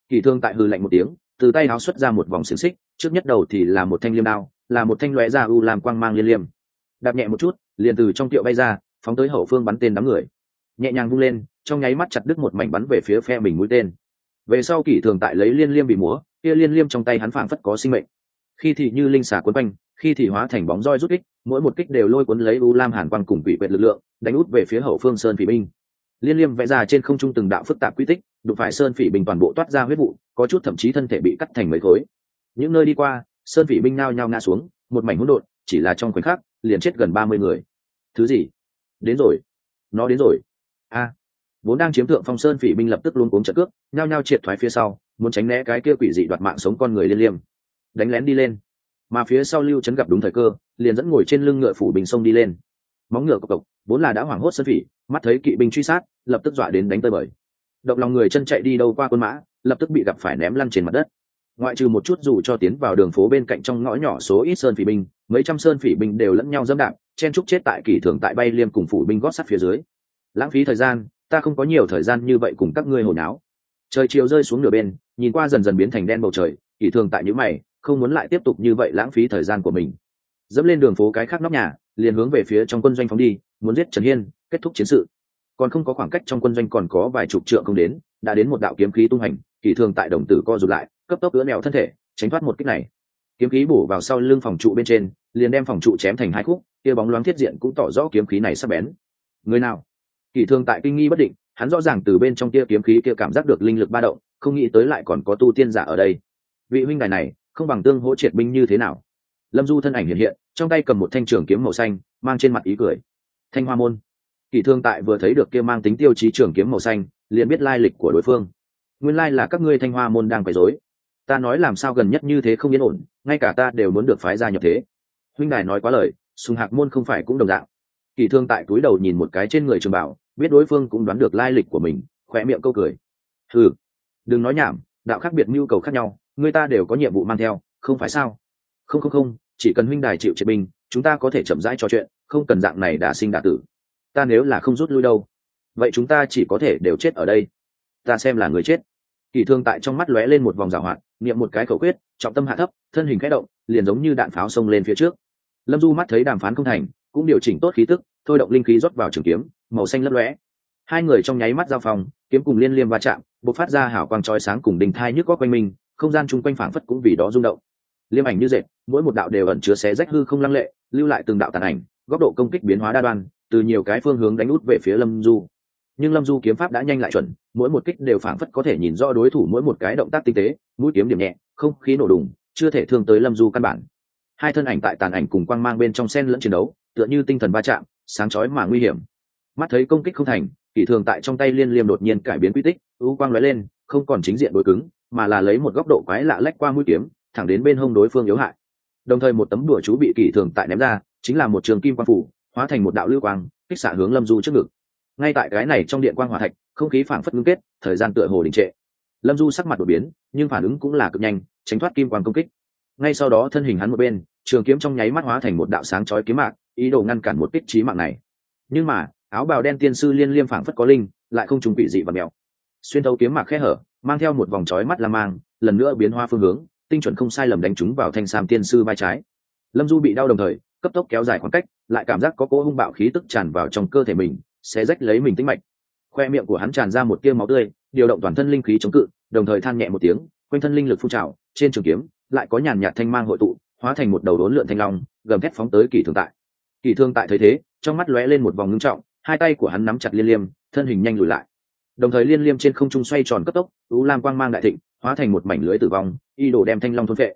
kỳ thương tại hư lạnh một tiếng từ tay áo xuất ra một vòng xiềng xích, trước nhất đầu thì là một thanh liêm đao, là một thanh lóe ra u làm quang mang liên liêm. Đạp nhẹ một chút, liền từ trong tiệu bay ra, phóng tới hậu phương bắn tên đám người. Nhẹ nhàng vung lên, trong nháy mắt chặt đứt một mảnh bắn về phía phe mình mũi tên. Về sau kỷ thường tại lấy liên liêm bị múa, kia liên liêm trong tay hắn phảng phất có sinh mệnh. Khi thì như linh xà cuốn quanh, khi thì hóa thành bóng roi rút kích, mỗi một kích đều lôi cuốn lấy u lam hàn quang cùng quỷ quyệt lực lượng, đánh út về phía hậu phương sơn phỉ binh liên liêm vẽ ra trên không trung từng đạo phức tạp quy tích, đụng phải sơn phỉ binh toàn bộ toát ra huyết vụ có chút thậm chí thân thể bị cắt thành mấy khối. Những nơi đi qua, sơn phỉ binh nao nhao ngã xuống, một mảnh hỗn độn, chỉ là trong khoảnh khắc, liền chết gần ba mươi người. Thứ gì? Đến rồi. Nó đến rồi. A. Vốn đang chiếm thượng phong sơn phỉ binh lập tức luôn cuống trợ cước, nhao nhao triệt thoái phía sau, muốn tránh né cái kia quỷ dị đoạt mạng sống con người liên liêm. Đánh lén đi lên. Mà phía sau lưu trấn gặp đúng thời cơ, liền dẫn ngồi trên lưng ngựa phủ bình sông đi lên. Móng ngựa cộc cộc, vốn là đã hoảng hốt sơn phỉ mắt thấy kỵ binh truy sát, lập tức dọa đến đánh tơi bời. Động lòng người chân chạy đi đâu qua quân mã lập tức bị gặp phải ném lăn trên mặt đất. Ngoại trừ một chút dù cho tiến vào đường phố bên cạnh trong ngõ nhỏ số ít sơn phỉ binh, mấy trăm sơn phỉ binh đều lẫn nhau dẫm đạp, chen trúc chết tại kỷ thường tại bay liêm cùng phủ binh gót sắt phía dưới. Lãng phí thời gian, ta không có nhiều thời gian như vậy cùng các ngươi hồi náo trời chiều rơi xuống nửa bên, nhìn qua dần dần biến thành đen bầu trời kỷ thường tại những mày, không muốn lại tiếp tục như vậy lãng phí thời gian của mình. Dẫm lên đường phố cái khác nóc nhà, liền hướng về phía trong quân doanh phóng đi, muốn giết trần hiên, kết thúc chiến sự. Còn không có khoảng cách trong quân doanh còn có vài chục trượng không đến, đã đến một đạo kiếm khí tung hành kỳ thường tại đồng tử co rụt lại, cấp tốc ứa nèo thân thể, tránh thoát một kích này. Kiếm khí bổ vào sau lưng phòng trụ bên trên, liền đem phòng trụ chém thành hai khúc, kia bóng loáng thiết diện cũng tỏ rõ kiếm khí này sắp bén. Người nào? Kỳ thường tại kinh nghi bất định, hắn rõ ràng từ bên trong kia kiếm khí kia cảm giác được linh lực ba động, không nghĩ tới lại còn có tu tiên giả ở đây. Vị huynh đài này, không bằng tương hỗ triệt binh như thế nào? Lâm du thân ảnh hiện hiện, trong tay cầm một thanh trường kiếm màu xanh, mang trên mặt ý cười. Thanh hoa môn. Kỳ thương tại vừa thấy được kia mang tính tiêu chí trường kiếm màu xanh, liền biết lai lịch của đối phương nguyên lai là các ngươi thanh hoa môn đang quấy rối. Ta nói làm sao gần nhất như thế không yên ổn, ngay cả ta đều muốn được phái ra nhập thế. Huynh đài nói quá lời, sùng hạc môn không phải cũng đồng dạng. Kỳ thương tại túi đầu nhìn một cái trên người trường bảo, biết đối phương cũng đoán được lai lịch của mình, khỏe miệng câu cười. Ừ đừng nói nhảm, đạo khác biệt nhu cầu khác nhau, người ta đều có nhiệm vụ mang theo, không phải sao? Không không không, chỉ cần huynh đài chịu triệt binh chúng ta có thể chậm rãi trò chuyện, không cần dạng này đả sinh đả tử. Ta nếu là không rút lui đâu, vậy chúng ta chỉ có thể đều chết ở đây. Ta xem là người chết kỳ thương tại trong mắt lóe lên một vòng rào hoạt, niệm một cái khẩu quyết, trọng tâm hạ thấp, thân hình khẽ động, liền giống như đạn pháo xông lên phía trước. Lâm du mắt thấy đàm phán không thành, cũng điều chỉnh tốt khí tức, thôi động linh khí rót vào trường kiếm, màu xanh lấp lóe. Hai người trong nháy mắt giao phòng, kiếm cùng liên liêm va chạm, bộc phát ra hảo quang trói sáng cùng đình thai nhức góc quanh mình, không gian chung quanh phảng phất cũng vì đó rung động. Liêm ảnh như dệt, mỗi một đạo đều ẩn chứa xé rách hư không lăng lệ, lưu lại từng đạo tàn ảnh, góc độ công kích biến hóa đa đoan, từ nhiều cái phương hướng đánh út về phía lâm du nhưng lâm du kiếm pháp đã nhanh lại chuẩn, mỗi một kích đều phảng phất có thể nhìn rõ đối thủ mỗi một cái động tác tinh tế, mũi kiếm điểm nhẹ, không khí nổ đùng, chưa thể thương tới lâm du căn bản. Hai thân ảnh tại tàn ảnh cùng quang mang bên trong sen lẫn chiến đấu, tựa như tinh thần va chạm, sáng chói mà nguy hiểm. Mắt thấy công kích không thành kỷ thường tại trong tay liên liêm đột nhiên cải biến quy tích, u quang lóe lên, không còn chính diện đối cứng, mà là lấy một góc độ quái lạ lách qua mũi kiếm, thẳng đến bên hông đối phương yếu hại. Đồng thời một tấm đùa chú bị kỷ thường tại ném ra, chính là một trường kim quang phủ, hóa thành một đạo lưu quang, kích xạ hướng lâm du trước ngực ngay tại cái này trong điện quang hỏa thạch, không khí phảng phất ngưng kết, thời gian tựa hồ đình trệ. Lâm du sắc mặt đột biến, nhưng phản ứng cũng là cực nhanh, tránh thoát kim quang công kích. Ngay sau đó thân hình hắn một bên, trường kiếm trong nháy mắt hóa thành một đạo sáng chói kiếm mạng ý đồ ngăn cản một kích trí mạng này. Nhưng mà, áo bào đen tiên sư liên liêm phảng phất có linh, lại không trùng bị dị và mèo. Xuyên thấu kiếm mạc khe hở, mang theo một vòng chói mắt la mang, lần nữa biến hoa phương hướng, tinh chuẩn không sai lầm đánh trúng vào thanh sam tiên sư vai trái. Lâm du bị đau đồng thời, cấp tốc kéo dài khoảng cách, lại cảm giác có cỗ hung bạo khí tức tràn vào trong cơ thể mình sẽ rách lấy mình tính mạch. Khoe miệng của hắn tràn ra một tia máu tươi, điều động toàn thân linh khí chống cự, đồng thời than nhẹ một tiếng, quanh thân linh lực phun trào, trên trường kiếm lại có nhàn nhạt thanh mang hội tụ, hóa thành một đầu đốn lượn thanh long, gầm thép phóng tới kỳ thương tại. Kỳ thương tại thấy thế, trong mắt lóe lên một vòng ngưng trọng, hai tay của hắn nắm chặt liên liêm, thân hình nhanh lùi lại. Đồng thời liên liêm trên không trung xoay tròn cấp tốc, u lam quang mang đại thịnh, hóa thành một mảnh lưới tử vong, y đổ đem thanh long thôn vệ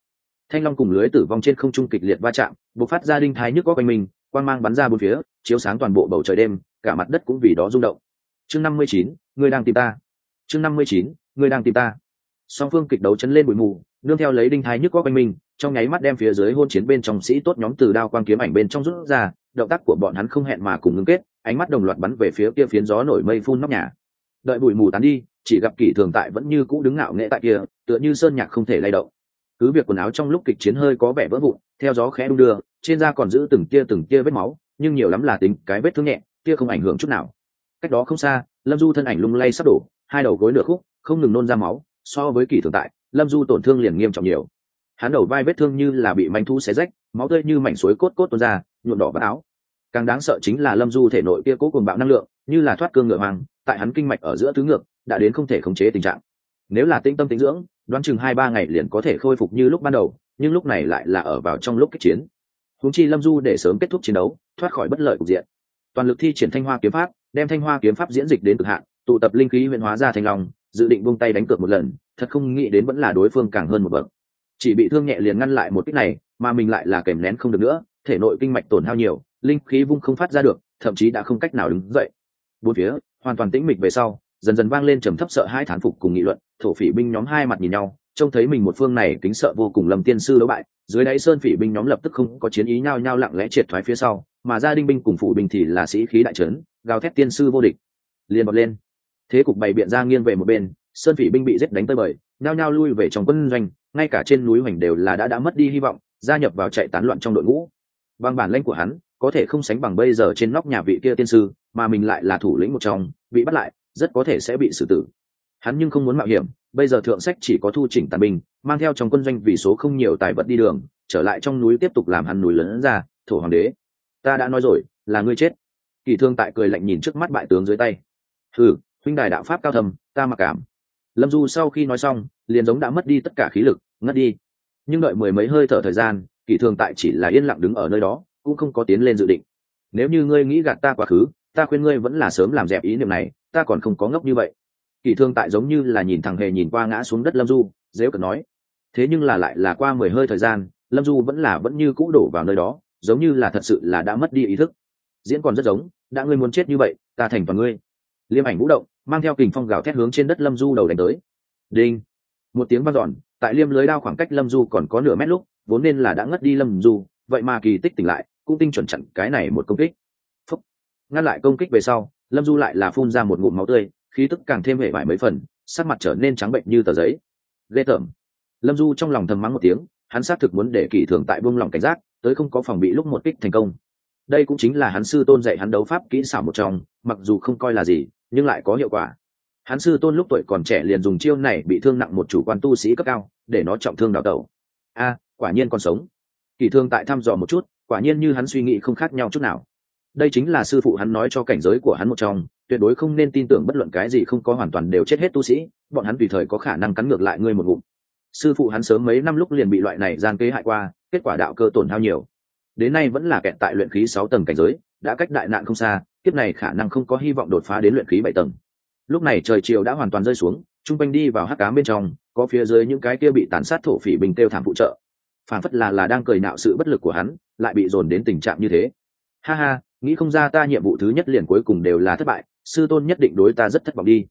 thanh long cùng lưới tử vong trên không trung kịch liệt va chạm, bộc phát ra đinh thái nhức có quanh mình, quang mang bắn ra bốn phía, chiếu sáng toàn bộ bầu trời đêm cả mặt đất cũng vì đó rung động. Chương năm mươi chín người đang tìm ta. Chương năm mươi chín người đang tìm ta. Song phương kịch đấu chấn lên bụi mù, nương theo lấy đinh thái nhức có quanh mình, trong nháy mắt đem phía dưới hôn chiến bên trong sĩ tốt nhóm từ đao quang kiếm ảnh bên trong rút ra, động tác của bọn hắn không hẹn mà cùng ngưng kết, ánh mắt đồng loạt bắn về phía kia phiến gió nổi mây phun nóc nhà. Đợi bụi mù tán đi, chỉ gặp kỷ thường tại vẫn như cũ đứng ngạo nghệ tại kia, tựa như sơn nhạc không thể lay động. Cứ việc quần áo trong lúc kịch chiến hơi có vẻ vỡ vụn, theo gió khẽ đung đưa, trên da còn giữ từng tia từng tia vết máu, nhưng nhiều lắm là tính cái vết thương nhẹ kia không ảnh hưởng chút nào. Cách đó không xa, lâm du thân ảnh lung lay sắp đổ, hai đầu gối nửa khúc, không ngừng nôn ra máu, so với kỳ thường tại, lâm du tổn thương liền nghiêm trọng nhiều. Hắn đầu vai vết thương như là bị manh thu xé rách, máu tươi như mảnh suối cốt cốt tuôn ra, nhuộm đỏ vào áo. Càng đáng sợ chính là lâm du thể nội kia cố cùng bạo năng lượng, như là thoát cương ngựa hoàng tại hắn kinh mạch ở giữa tứ ngược, đã đến không thể khống chế tình trạng. Nếu là tĩnh tâm tĩnh dưỡng, đoán chừng hai ba ngày liền có thể khôi phục như lúc ban đầu, nhưng lúc này lại là ở vào trong lúc kích chiến. Húng chi lâm du để sớm kết thúc chiến đấu, thoát khỏi bất lợi cục diện toàn lực thi triển thanh hoa kiếm pháp, đem thanh hoa kiếm pháp diễn dịch đến cực hạn, tụ tập linh khí huyện hóa ra thành lòng, dự định buông tay đánh cược một lần, thật không nghĩ đến vẫn là đối phương càng hơn một bậc. Chỉ bị thương nhẹ liền ngăn lại một kích này, mà mình lại là kèm nén không được nữa, thể nội kinh mạch tổn hao nhiều, linh khí vung không phát ra được, thậm chí đã không cách nào đứng dậy. Bốn phía, hoàn toàn tĩnh mịch về sau, dần dần vang lên trầm thấp sợ hai thán phục cùng nghị luận, thổ phỉ binh nhóm hai mặt nhìn nhau, trông thấy mình một phương này kính sợ vô cùng lầm tiên sư đấu bại dưới đáy sơn phỉ binh nhóm lập tức không có chiến ý nhao nhao lặng lẽ triệt thoái phía sau, mà gia đình binh cùng phụ binh thì là sĩ khí đại trấn, gào thét tiên sư vô địch. Liền bật lên. Thế cục bày biện ra nghiêng về một bên, sơn phỉ binh bị giết đánh tới bời, nhao nhao lui về trong quân doanh, ngay cả trên núi hoành đều là đã đã mất đi hy vọng, gia nhập vào chạy tán loạn trong đội ngũ. Bằng bản lãnh của hắn, có thể không sánh bằng bây giờ trên nóc nhà vị kia tiên sư, mà mình lại là thủ lĩnh một trong, bị bắt lại, rất có thể sẽ bị xử tử. Hắn nhưng không muốn mạo hiểm, bây giờ thượng sách chỉ có thu chỉnh tàn binh mang theo trong quân doanh vì số không nhiều tài vật đi đường, trở lại trong núi tiếp tục làm hắn núi lớn ra, thổ hoàng đế. Ta đã nói rồi, là ngươi chết. Kỳ thương tại cười lạnh nhìn trước mắt bại tướng dưới tay. Thử huynh đài đạo pháp cao thầm ta mặc cảm. Lâm du sau khi nói xong, liền giống đã mất đi tất cả khí lực, ngất đi. Nhưng đợi mười mấy hơi thở thời gian, kỳ thương tại chỉ là yên lặng đứng ở nơi đó, cũng không có tiến lên dự định. Nếu như ngươi nghĩ gạt ta quá khứ, ta khuyên ngươi vẫn là sớm làm dẹp ý niệm này, ta còn không có ngốc như vậy. Kỳ thương tại giống như là nhìn thằng hề nhìn qua ngã xuống đất lâm du, dễ cận nói thế nhưng là lại là qua mười hơi thời gian, lâm du vẫn là vẫn như cũ đổ vào nơi đó, giống như là thật sự là đã mất đi ý thức. Diễn còn rất giống, đã ngươi muốn chết như vậy, ta thành toàn ngươi. Liêm ảnh vũ động, mang theo kình phong gào thét hướng trên đất lâm du đầu đánh tới. Đinh! Một tiếng vang dọn, tại liêm lưới đao khoảng cách lâm du còn có nửa mét lúc, vốn nên là đã ngất đi lâm du, vậy mà kỳ tích tỉnh lại, cũng tinh chuẩn chặn cái này một công kích. Phúc. ngăn lại công kích về sau, lâm du lại là phun ra một ngụm máu tươi, khí tức càng thêm hệ vải mấy phần, sắc mặt trở nên trắng bệnh như tờ giấy. Ghê tởm! Lâm du trong lòng thầm mắng một tiếng, hắn xác thực muốn để kỷ thường tại buông lòng cảnh giác, tới không có phòng bị lúc một kích thành công. Đây cũng chính là hắn sư tôn dạy hắn đấu pháp kỹ xảo một trong, mặc dù không coi là gì, nhưng lại có hiệu quả. Hắn sư tôn lúc tuổi còn trẻ liền dùng chiêu này bị thương nặng một chủ quan tu sĩ cấp cao, để nó trọng thương đào tẩu. A, quả nhiên còn sống. Kỷ thương tại thăm dò một chút, quả nhiên như hắn suy nghĩ không khác nhau chút nào. Đây chính là sư phụ hắn nói cho cảnh giới của hắn một trong, tuyệt đối không nên tin tưởng bất luận cái gì không có hoàn toàn đều chết hết tu sĩ, bọn hắn tùy thời có khả năng cắn ngược lại ngươi một ngụm sư phụ hắn sớm mấy năm lúc liền bị loại này gian kế hại qua, kết quả đạo cơ tổn hao nhiều. Đến nay vẫn là kẹt tại luyện khí sáu tầng cảnh giới, đã cách đại nạn không xa, kiếp này khả năng không có hy vọng đột phá đến luyện khí bảy tầng. Lúc này trời chiều đã hoàn toàn rơi xuống, trung quanh đi vào hắc cám bên trong, có phía dưới những cái kia bị tàn sát thổ phỉ bình tiêu thảm phụ trợ. Phản phất là là đang cười nạo sự bất lực của hắn, lại bị dồn đến tình trạng như thế. Ha ha, nghĩ không ra ta nhiệm vụ thứ nhất liền cuối cùng đều là thất bại, sư tôn nhất định đối ta rất thất vọng đi.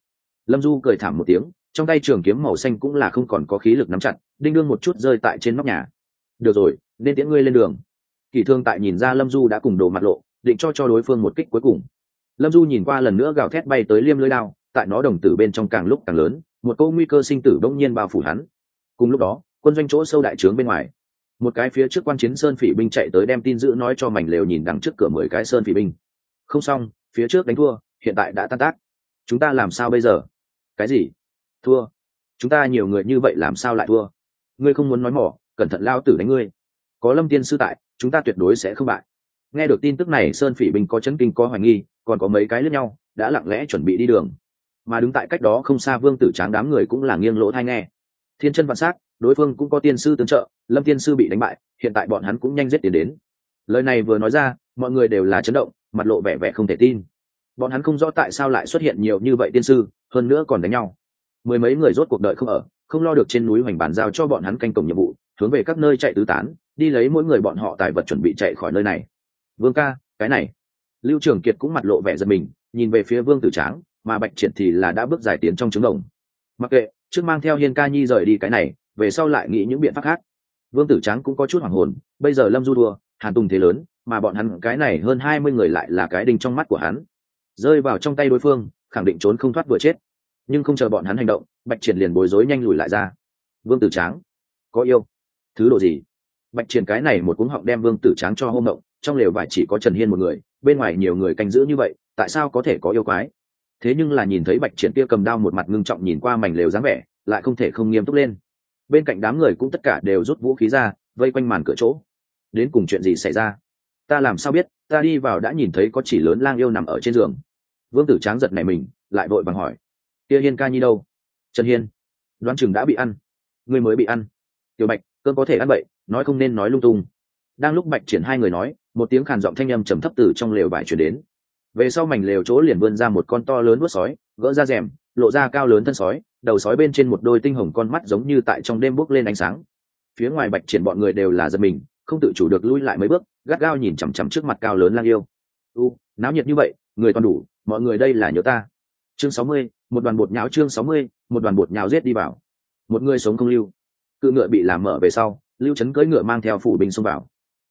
Lâm du cười thảm một tiếng trong tay trường kiếm màu xanh cũng là không còn có khí lực nắm chặt, đinh đương một chút rơi tại trên nóc nhà. Được rồi, nên tiễn ngươi lên đường. Kỳ thương tại nhìn ra lâm du đã cùng đồ mặt lộ, định cho cho đối phương một kích cuối cùng. Lâm du nhìn qua lần nữa gào thét bay tới liêm lưới lao tại nó đồng tử bên trong càng lúc càng lớn, một câu nguy cơ sinh tử đông nhiên bao phủ hắn. Cùng lúc đó, quân doanh chỗ sâu đại trướng bên ngoài, một cái phía trước quan chiến sơn phỉ binh chạy tới đem tin giữ nói cho mảnh lều nhìn đằng trước cửa mười cái sơn phỉ binh. Không xong, phía trước đánh thua, hiện tại đã tan tác. Chúng ta làm sao bây giờ? Cái gì? Thua. Chúng ta nhiều người như vậy làm sao lại thua? Ngươi không muốn nói mỏ, cẩn thận lao tử đánh ngươi. Có lâm tiên sư tại, chúng ta tuyệt đối sẽ không bại. Nghe được tin tức này, sơn phỉ bình có chấn kinh, có hoài nghi, còn có mấy cái lướt nhau, đã lặng lẽ chuẩn bị đi đường. Mà đứng tại cách đó không xa vương tử tráng đám người cũng là nghiêng lỗ thai nghe. Thiên chân vạn s á c đối phương cũng có tiên sư tướng trợ, lâm tiên sư bị đánh bại, hiện tại bọn hắn cũng nhanh giết tiến đến. Lời này vừa nói ra, mọi người đều là chấn động, mặt lộ vẻ vẻ không thể tin. Bọn hắn không rõ tại sao lại xuất hiện nhiều như vậy tiên sư, hơn nữa còn đánh nhau mười mấy người rốt cuộc đợi không ở, không lo được trên núi hoành bàn giao cho bọn hắn canh cổng nhiệm vụ, hướng về các nơi chạy tứ tán, đi lấy mỗi người bọn họ tài vật chuẩn bị chạy khỏi nơi này. Vương ca, cái này. Lưu trường kiệt cũng mặt lộ vẻ giật mình, nhìn về phía vương tử tráng, mà bạch triển thì là đã bước giải tiến trong trứng đồng. Mặc kệ, trước mang theo hiên ca nhi rời đi cái này, về sau lại nghĩ những biện pháp khác. Vương tử tráng cũng có chút hoảng hồn, bây giờ lâm du đua hàn tùng thế lớn, mà bọn hắn cái này hơn hai mươi người lại là cái đinh trong mắt của hắn. Rơi vào trong tay đối phương, khẳng định trốn không thoát vừa chết nhưng không chờ bọn hắn hành động, bạch triển liền bối rối nhanh lùi lại ra. Vương tử tráng, có yêu? Thứ đồ gì? Bạch triển cái này một cuống họng đem vương tử tráng cho hôm động trong lều vải chỉ có trần hiên một người, bên ngoài nhiều người canh giữ như vậy, tại sao có thể có yêu quái? Thế nhưng là nhìn thấy bạch triển kia cầm đao một mặt ngưng trọng nhìn qua mảnh lều dáng vẻ, lại không thể không nghiêm túc lên. Bên cạnh đám người cũng tất cả đều rút vũ khí ra, vây quanh màn cửa chỗ. Đến cùng chuyện gì xảy ra? Ta làm sao biết, ta đi vào đã nhìn thấy có chỉ lớn lang yêu nằm ở trên giường. Vương tử tráng giật này mình, lại vội vàng hỏi kia hiên ca nhi đâu? Trần hiên. Đoán chừng đã bị ăn. Người mới bị ăn. Tiểu bạch, cơn có thể ăn bậy, nói không nên nói lung tung. Đang lúc bạch triển hai người nói, một tiếng khàn giọng thanh â m trầm thấp từ trong lều vải chuyển đến. Về sau mảnh lều chỗ liền vươn ra một con to lớn vớt sói, gỡ ra rèm, lộ ra cao lớn thân sói, đầu sói bên trên một đôi tinh hồng con mắt giống như tại trong đêm bước lên ánh sáng. Phía ngoài bạch triển bọn người đều là giật mình, không tự chủ được lui lại mấy bước, gắt gao nhìn chằm chằm trước mặt cao lớn lang yêu. U, náo nhiệt như vậy, người toàn đủ, mọi người đây là nhớ ta chương sáu mươi, một đoàn bột nháo chương sáu mươi, một đoàn bột nháo giết đi vào. Một người sống không lưu. Cự ngựa bị làm mở về sau, lưu trấn cưỡi ngựa mang theo phủ binh xông vào.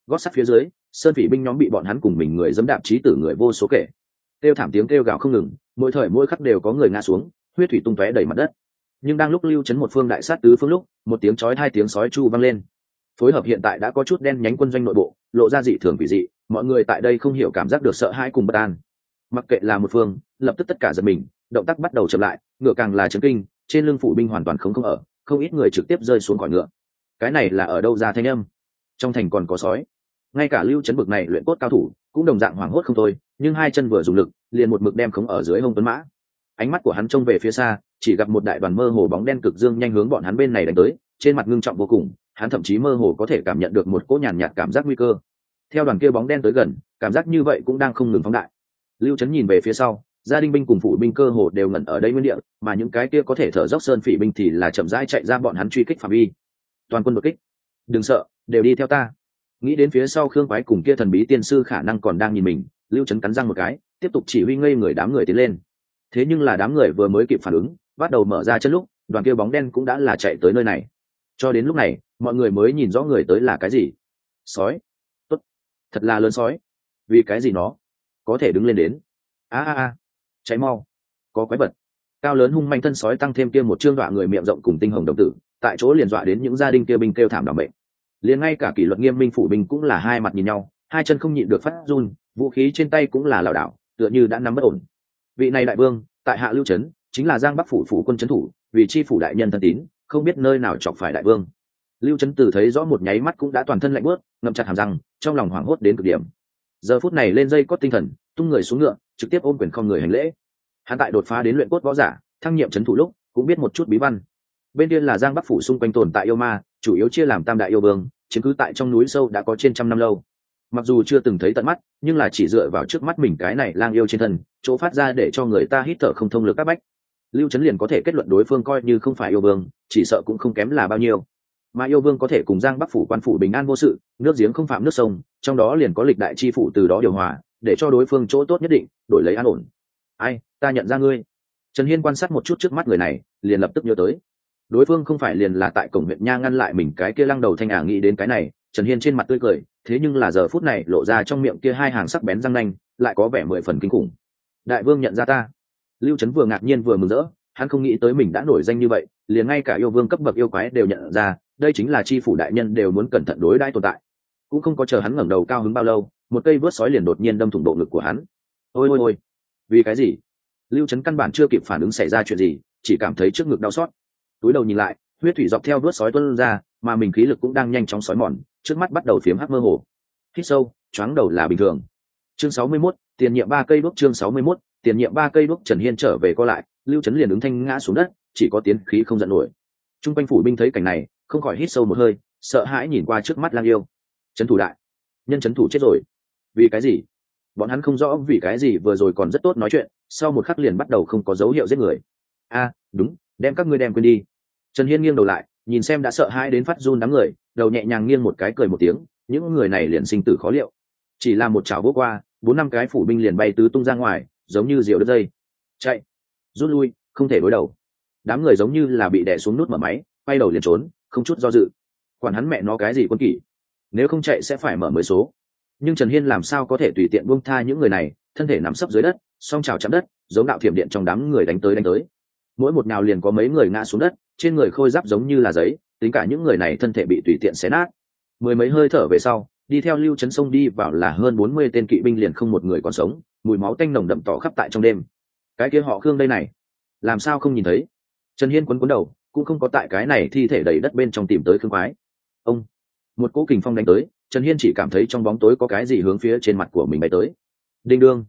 Gót sắt phía dưới, sơn phỉ binh nhóm bị bọn hắn cùng mình người dẫm đạp trí tử người vô số kể. Kêu thảm tiếng kêu gào không ngừng, mỗi thời mỗi khắc đều có người ngã xuống, huyết thủy tung tóe đầy mặt đất. Nhưng đang lúc lưu trấn một phương đại sát tứ phương lúc, một tiếng chói hai tiếng sói chu vang lên. Phối hợp hiện tại đã có chút đen nhánh quân doanh nội bộ, lộ ra dị thường quỷ dị, mọi người tại đây không hiểu cảm giác được sợ hãi cùng bất an mặc kệ là một phương, lập tức tất cả giật mình, động tác bắt đầu chậm lại, ngựa càng là chấn kinh, trên lưng phụ binh hoàn toàn không không ở, không ít người trực tiếp rơi xuống khỏi ngựa. Cái này là ở đâu ra thanh âm? Trong thành còn có sói. Ngay cả lưu chấn bực này luyện cốt cao thủ, cũng đồng dạng hoảng hốt không thôi, nhưng hai chân vừa dùng lực, liền một mực đem khống ở dưới hông tuấn mã. Ánh mắt của hắn trông về phía xa, chỉ gặp một đại đoàn mơ hồ bóng đen cực dương nhanh hướng bọn hắn bên này đánh tới, trên mặt ngưng trọng vô cùng, hắn thậm chí mơ hồ có thể cảm nhận được một cỗ nhàn nhạt cảm giác nguy cơ. Theo đoàn kia bóng đen tới gần, cảm giác như vậy cũng đang không ngừng phóng đại lưu trấn nhìn về phía sau, gia đình binh cùng phụ binh cơ hồ đều ngẩn ở đây nguyên địa, mà những cái kia có thể thở dốc sơn phỉ binh thì là chậm rãi chạy ra bọn hắn truy kích phạm vi. Toàn quân đột kích. Đừng sợ, đều đi theo ta. Nghĩ đến phía sau khương quái cùng kia thần bí tiên sư khả năng còn đang nhìn mình, lưu trấn cắn răng một cái, tiếp tục chỉ huy ngây người đám người tiến lên. Thế nhưng là đám người vừa mới kịp phản ứng, bắt đầu mở ra chân lúc, đoàn kia bóng đen cũng đã là chạy tới nơi này. Cho đến lúc này, mọi người mới nhìn rõ người tới là cái gì. Sói. Tốt. Thật là lớn sói. Vì cái gì nó? Có thể đứng lên đến. A a a, cháy mau, có quái vật. Cao lớn hung manh thân sói tăng thêm kia một chương dọa người miệng rộng cùng tinh hồng đồng tử, tại chỗ liền dọa đến những gia đình kia binh kêu thảm đảm bệnh liền ngay cả kỷ luật nghiêm minh phủ binh cũng là hai mặt nhìn nhau, hai chân không nhịn được phát run, vũ khí trên tay cũng là lảo đảo, tựa như đã nắm bất ổn. Vị này đại vương, tại hạ lưu trấn, chính là giang bắc phủ phủ quân trấn thủ, vì chi phủ đại nhân thân tín, không biết nơi nào chọc phải đại vương. Lưu trấn tử thấy rõ một nháy mắt cũng đã toàn thân lạnh bớt ngậm chặt hàm răng, trong lòng hoảng hốt đến cực điểm giờ phút này lên dây cót tinh thần, tung người xuống ngựa, trực tiếp ôm quyền không người hành lễ. Hắn tại đột phá đến luyện cốt võ giả, thăng nhiệm trấn thủ lúc, cũng biết một chút bí văn. Bên kia là giang bắc phủ xung quanh tồn tại yêu ma, chủ yếu chia làm tam đại yêu vương, chiếm cứ tại trong núi sâu đã có trên trăm năm lâu. Mặc dù chưa từng thấy tận mắt, nhưng là chỉ dựa vào trước mắt mình cái này lang yêu trên thân, chỗ phát ra để cho người ta hít thở không thông lực các bách. Lưu trấn liền có thể kết luận đối phương coi như không phải yêu vương, chỉ sợ cũng không kém là bao nhiêu mà yêu vương có thể cùng giang bắc phủ quan phủ bình an vô sự, nước giếng không phạm nước sông, trong đó liền có lịch đại chi phủ từ đó điều hòa, để cho đối phương chỗ tốt nhất định, đổi lấy an ổn. Ai, ta nhận ra ngươi. Trần hiên quan sát một chút trước mắt người này, liền lập tức nhớ tới. Đối phương không phải liền là tại cổng huyện nha ngăn lại mình cái kia lăng đầu thanh ả nghĩ đến cái này, trần hiên trên mặt tươi cười, thế nhưng là giờ phút này lộ ra trong miệng kia hai hàng sắc bén răng nanh, lại có vẻ mười phần kinh khủng. Đại vương nhận ra ta. Lưu trấn vừa ngạc nhiên vừa mừng rỡ, hắn không nghĩ tới mình đã nổi danh như vậy, liền ngay cả yêu vương cấp bậc yêu quái đều nhận ra đây chính là chi phủ đại nhân đều muốn cẩn thận đối đãi tồn tại. Cũng không có chờ hắn ngẩng đầu cao hứng bao lâu một cây vớt sói liền đột nhiên đâm thủng bộ ngực của hắn. Ôi ôi ôi. Vì cái gì? Lưu trấn căn bản chưa kịp phản ứng xảy ra chuyện gì chỉ cảm thấy trước ngực đau xót. Túi đầu nhìn lại huyết thủy dọc theo vớt sói tuân ra mà mình khí lực cũng đang nhanh chóng sói mòn trước mắt bắt đầu phiếm hắc mơ hồ. Hít sâu choáng đầu là bình thường. Chương sáu mươi 61, tiền nhiệm ba cây đuốc chương sáu mươi 61, tiền nhiệm ba cây đuốc trần hiên trở về co lại lưu trấn liền ứng thanh ngã xuống đất chỉ có tiến khí không giận nổi. T r u n g quanh phủ binh thấy cảnh này không khỏi hít sâu một hơi, sợ hãi nhìn qua trước mắt lang yêu. Trấn thủ đại. Nhân trấn thủ chết rồi. Vì cái gì? Bọn hắn không rõ vì cái gì vừa rồi còn rất tốt nói chuyện, sau một khắc liền bắt đầu không có dấu hiệu giết người. A, đúng, đem các ngươi đem quên đi. Trần hiên nghiêng đầu lại, nhìn xem đã sợ hãi đến phát run đám người, đầu nhẹ nhàng nghiêng một cái cười một tiếng, những người này liền sinh tử khó liệu. Chỉ là một chảo vô qua, bốn năm cái phủ binh liền bay tứ tung ra ngoài, giống như diều đất dây. Chạy. Rút lui, không thể đối đầu. Đám người giống như là bị đè xuống nút mở máy, quay đầu liền trốn không chút do dự. Quản hắn mẹ nó cái gì quân kỷ, nếu không chạy sẽ phải mở mới số. Nhưng trần hiên làm sao có thể tùy tiện buông tha những người này, thân thể nằm sấp dưới đất, song trào chạm đất, giống đạo thiểm điện trong đám người đánh tới đánh tới. Mỗi một nào liền có mấy người ngã xuống đất, trên người khôi giáp giống như là giấy, tính cả những người này thân thể bị tùy tiện xé nát. Mười mấy hơi thở về sau, đi theo lưu chấn sông đi vào là hơn bốn mươi tên kỵ binh liền không một người còn sống, mùi máu tanh nồng đậm tỏ khắp tại trong đêm. Cái kia họ khương đây này, làm sao không nhìn thấy? Trần hiên quấn quấn đầu cũng không có tại cái này thi thể đầy đất bên trong tìm tới khương quái. Ông, một cỗ kình phong đánh tới, trần hiên chỉ cảm thấy trong bóng tối có cái gì hướng phía trên mặt của mình bay tới. Đinh đương.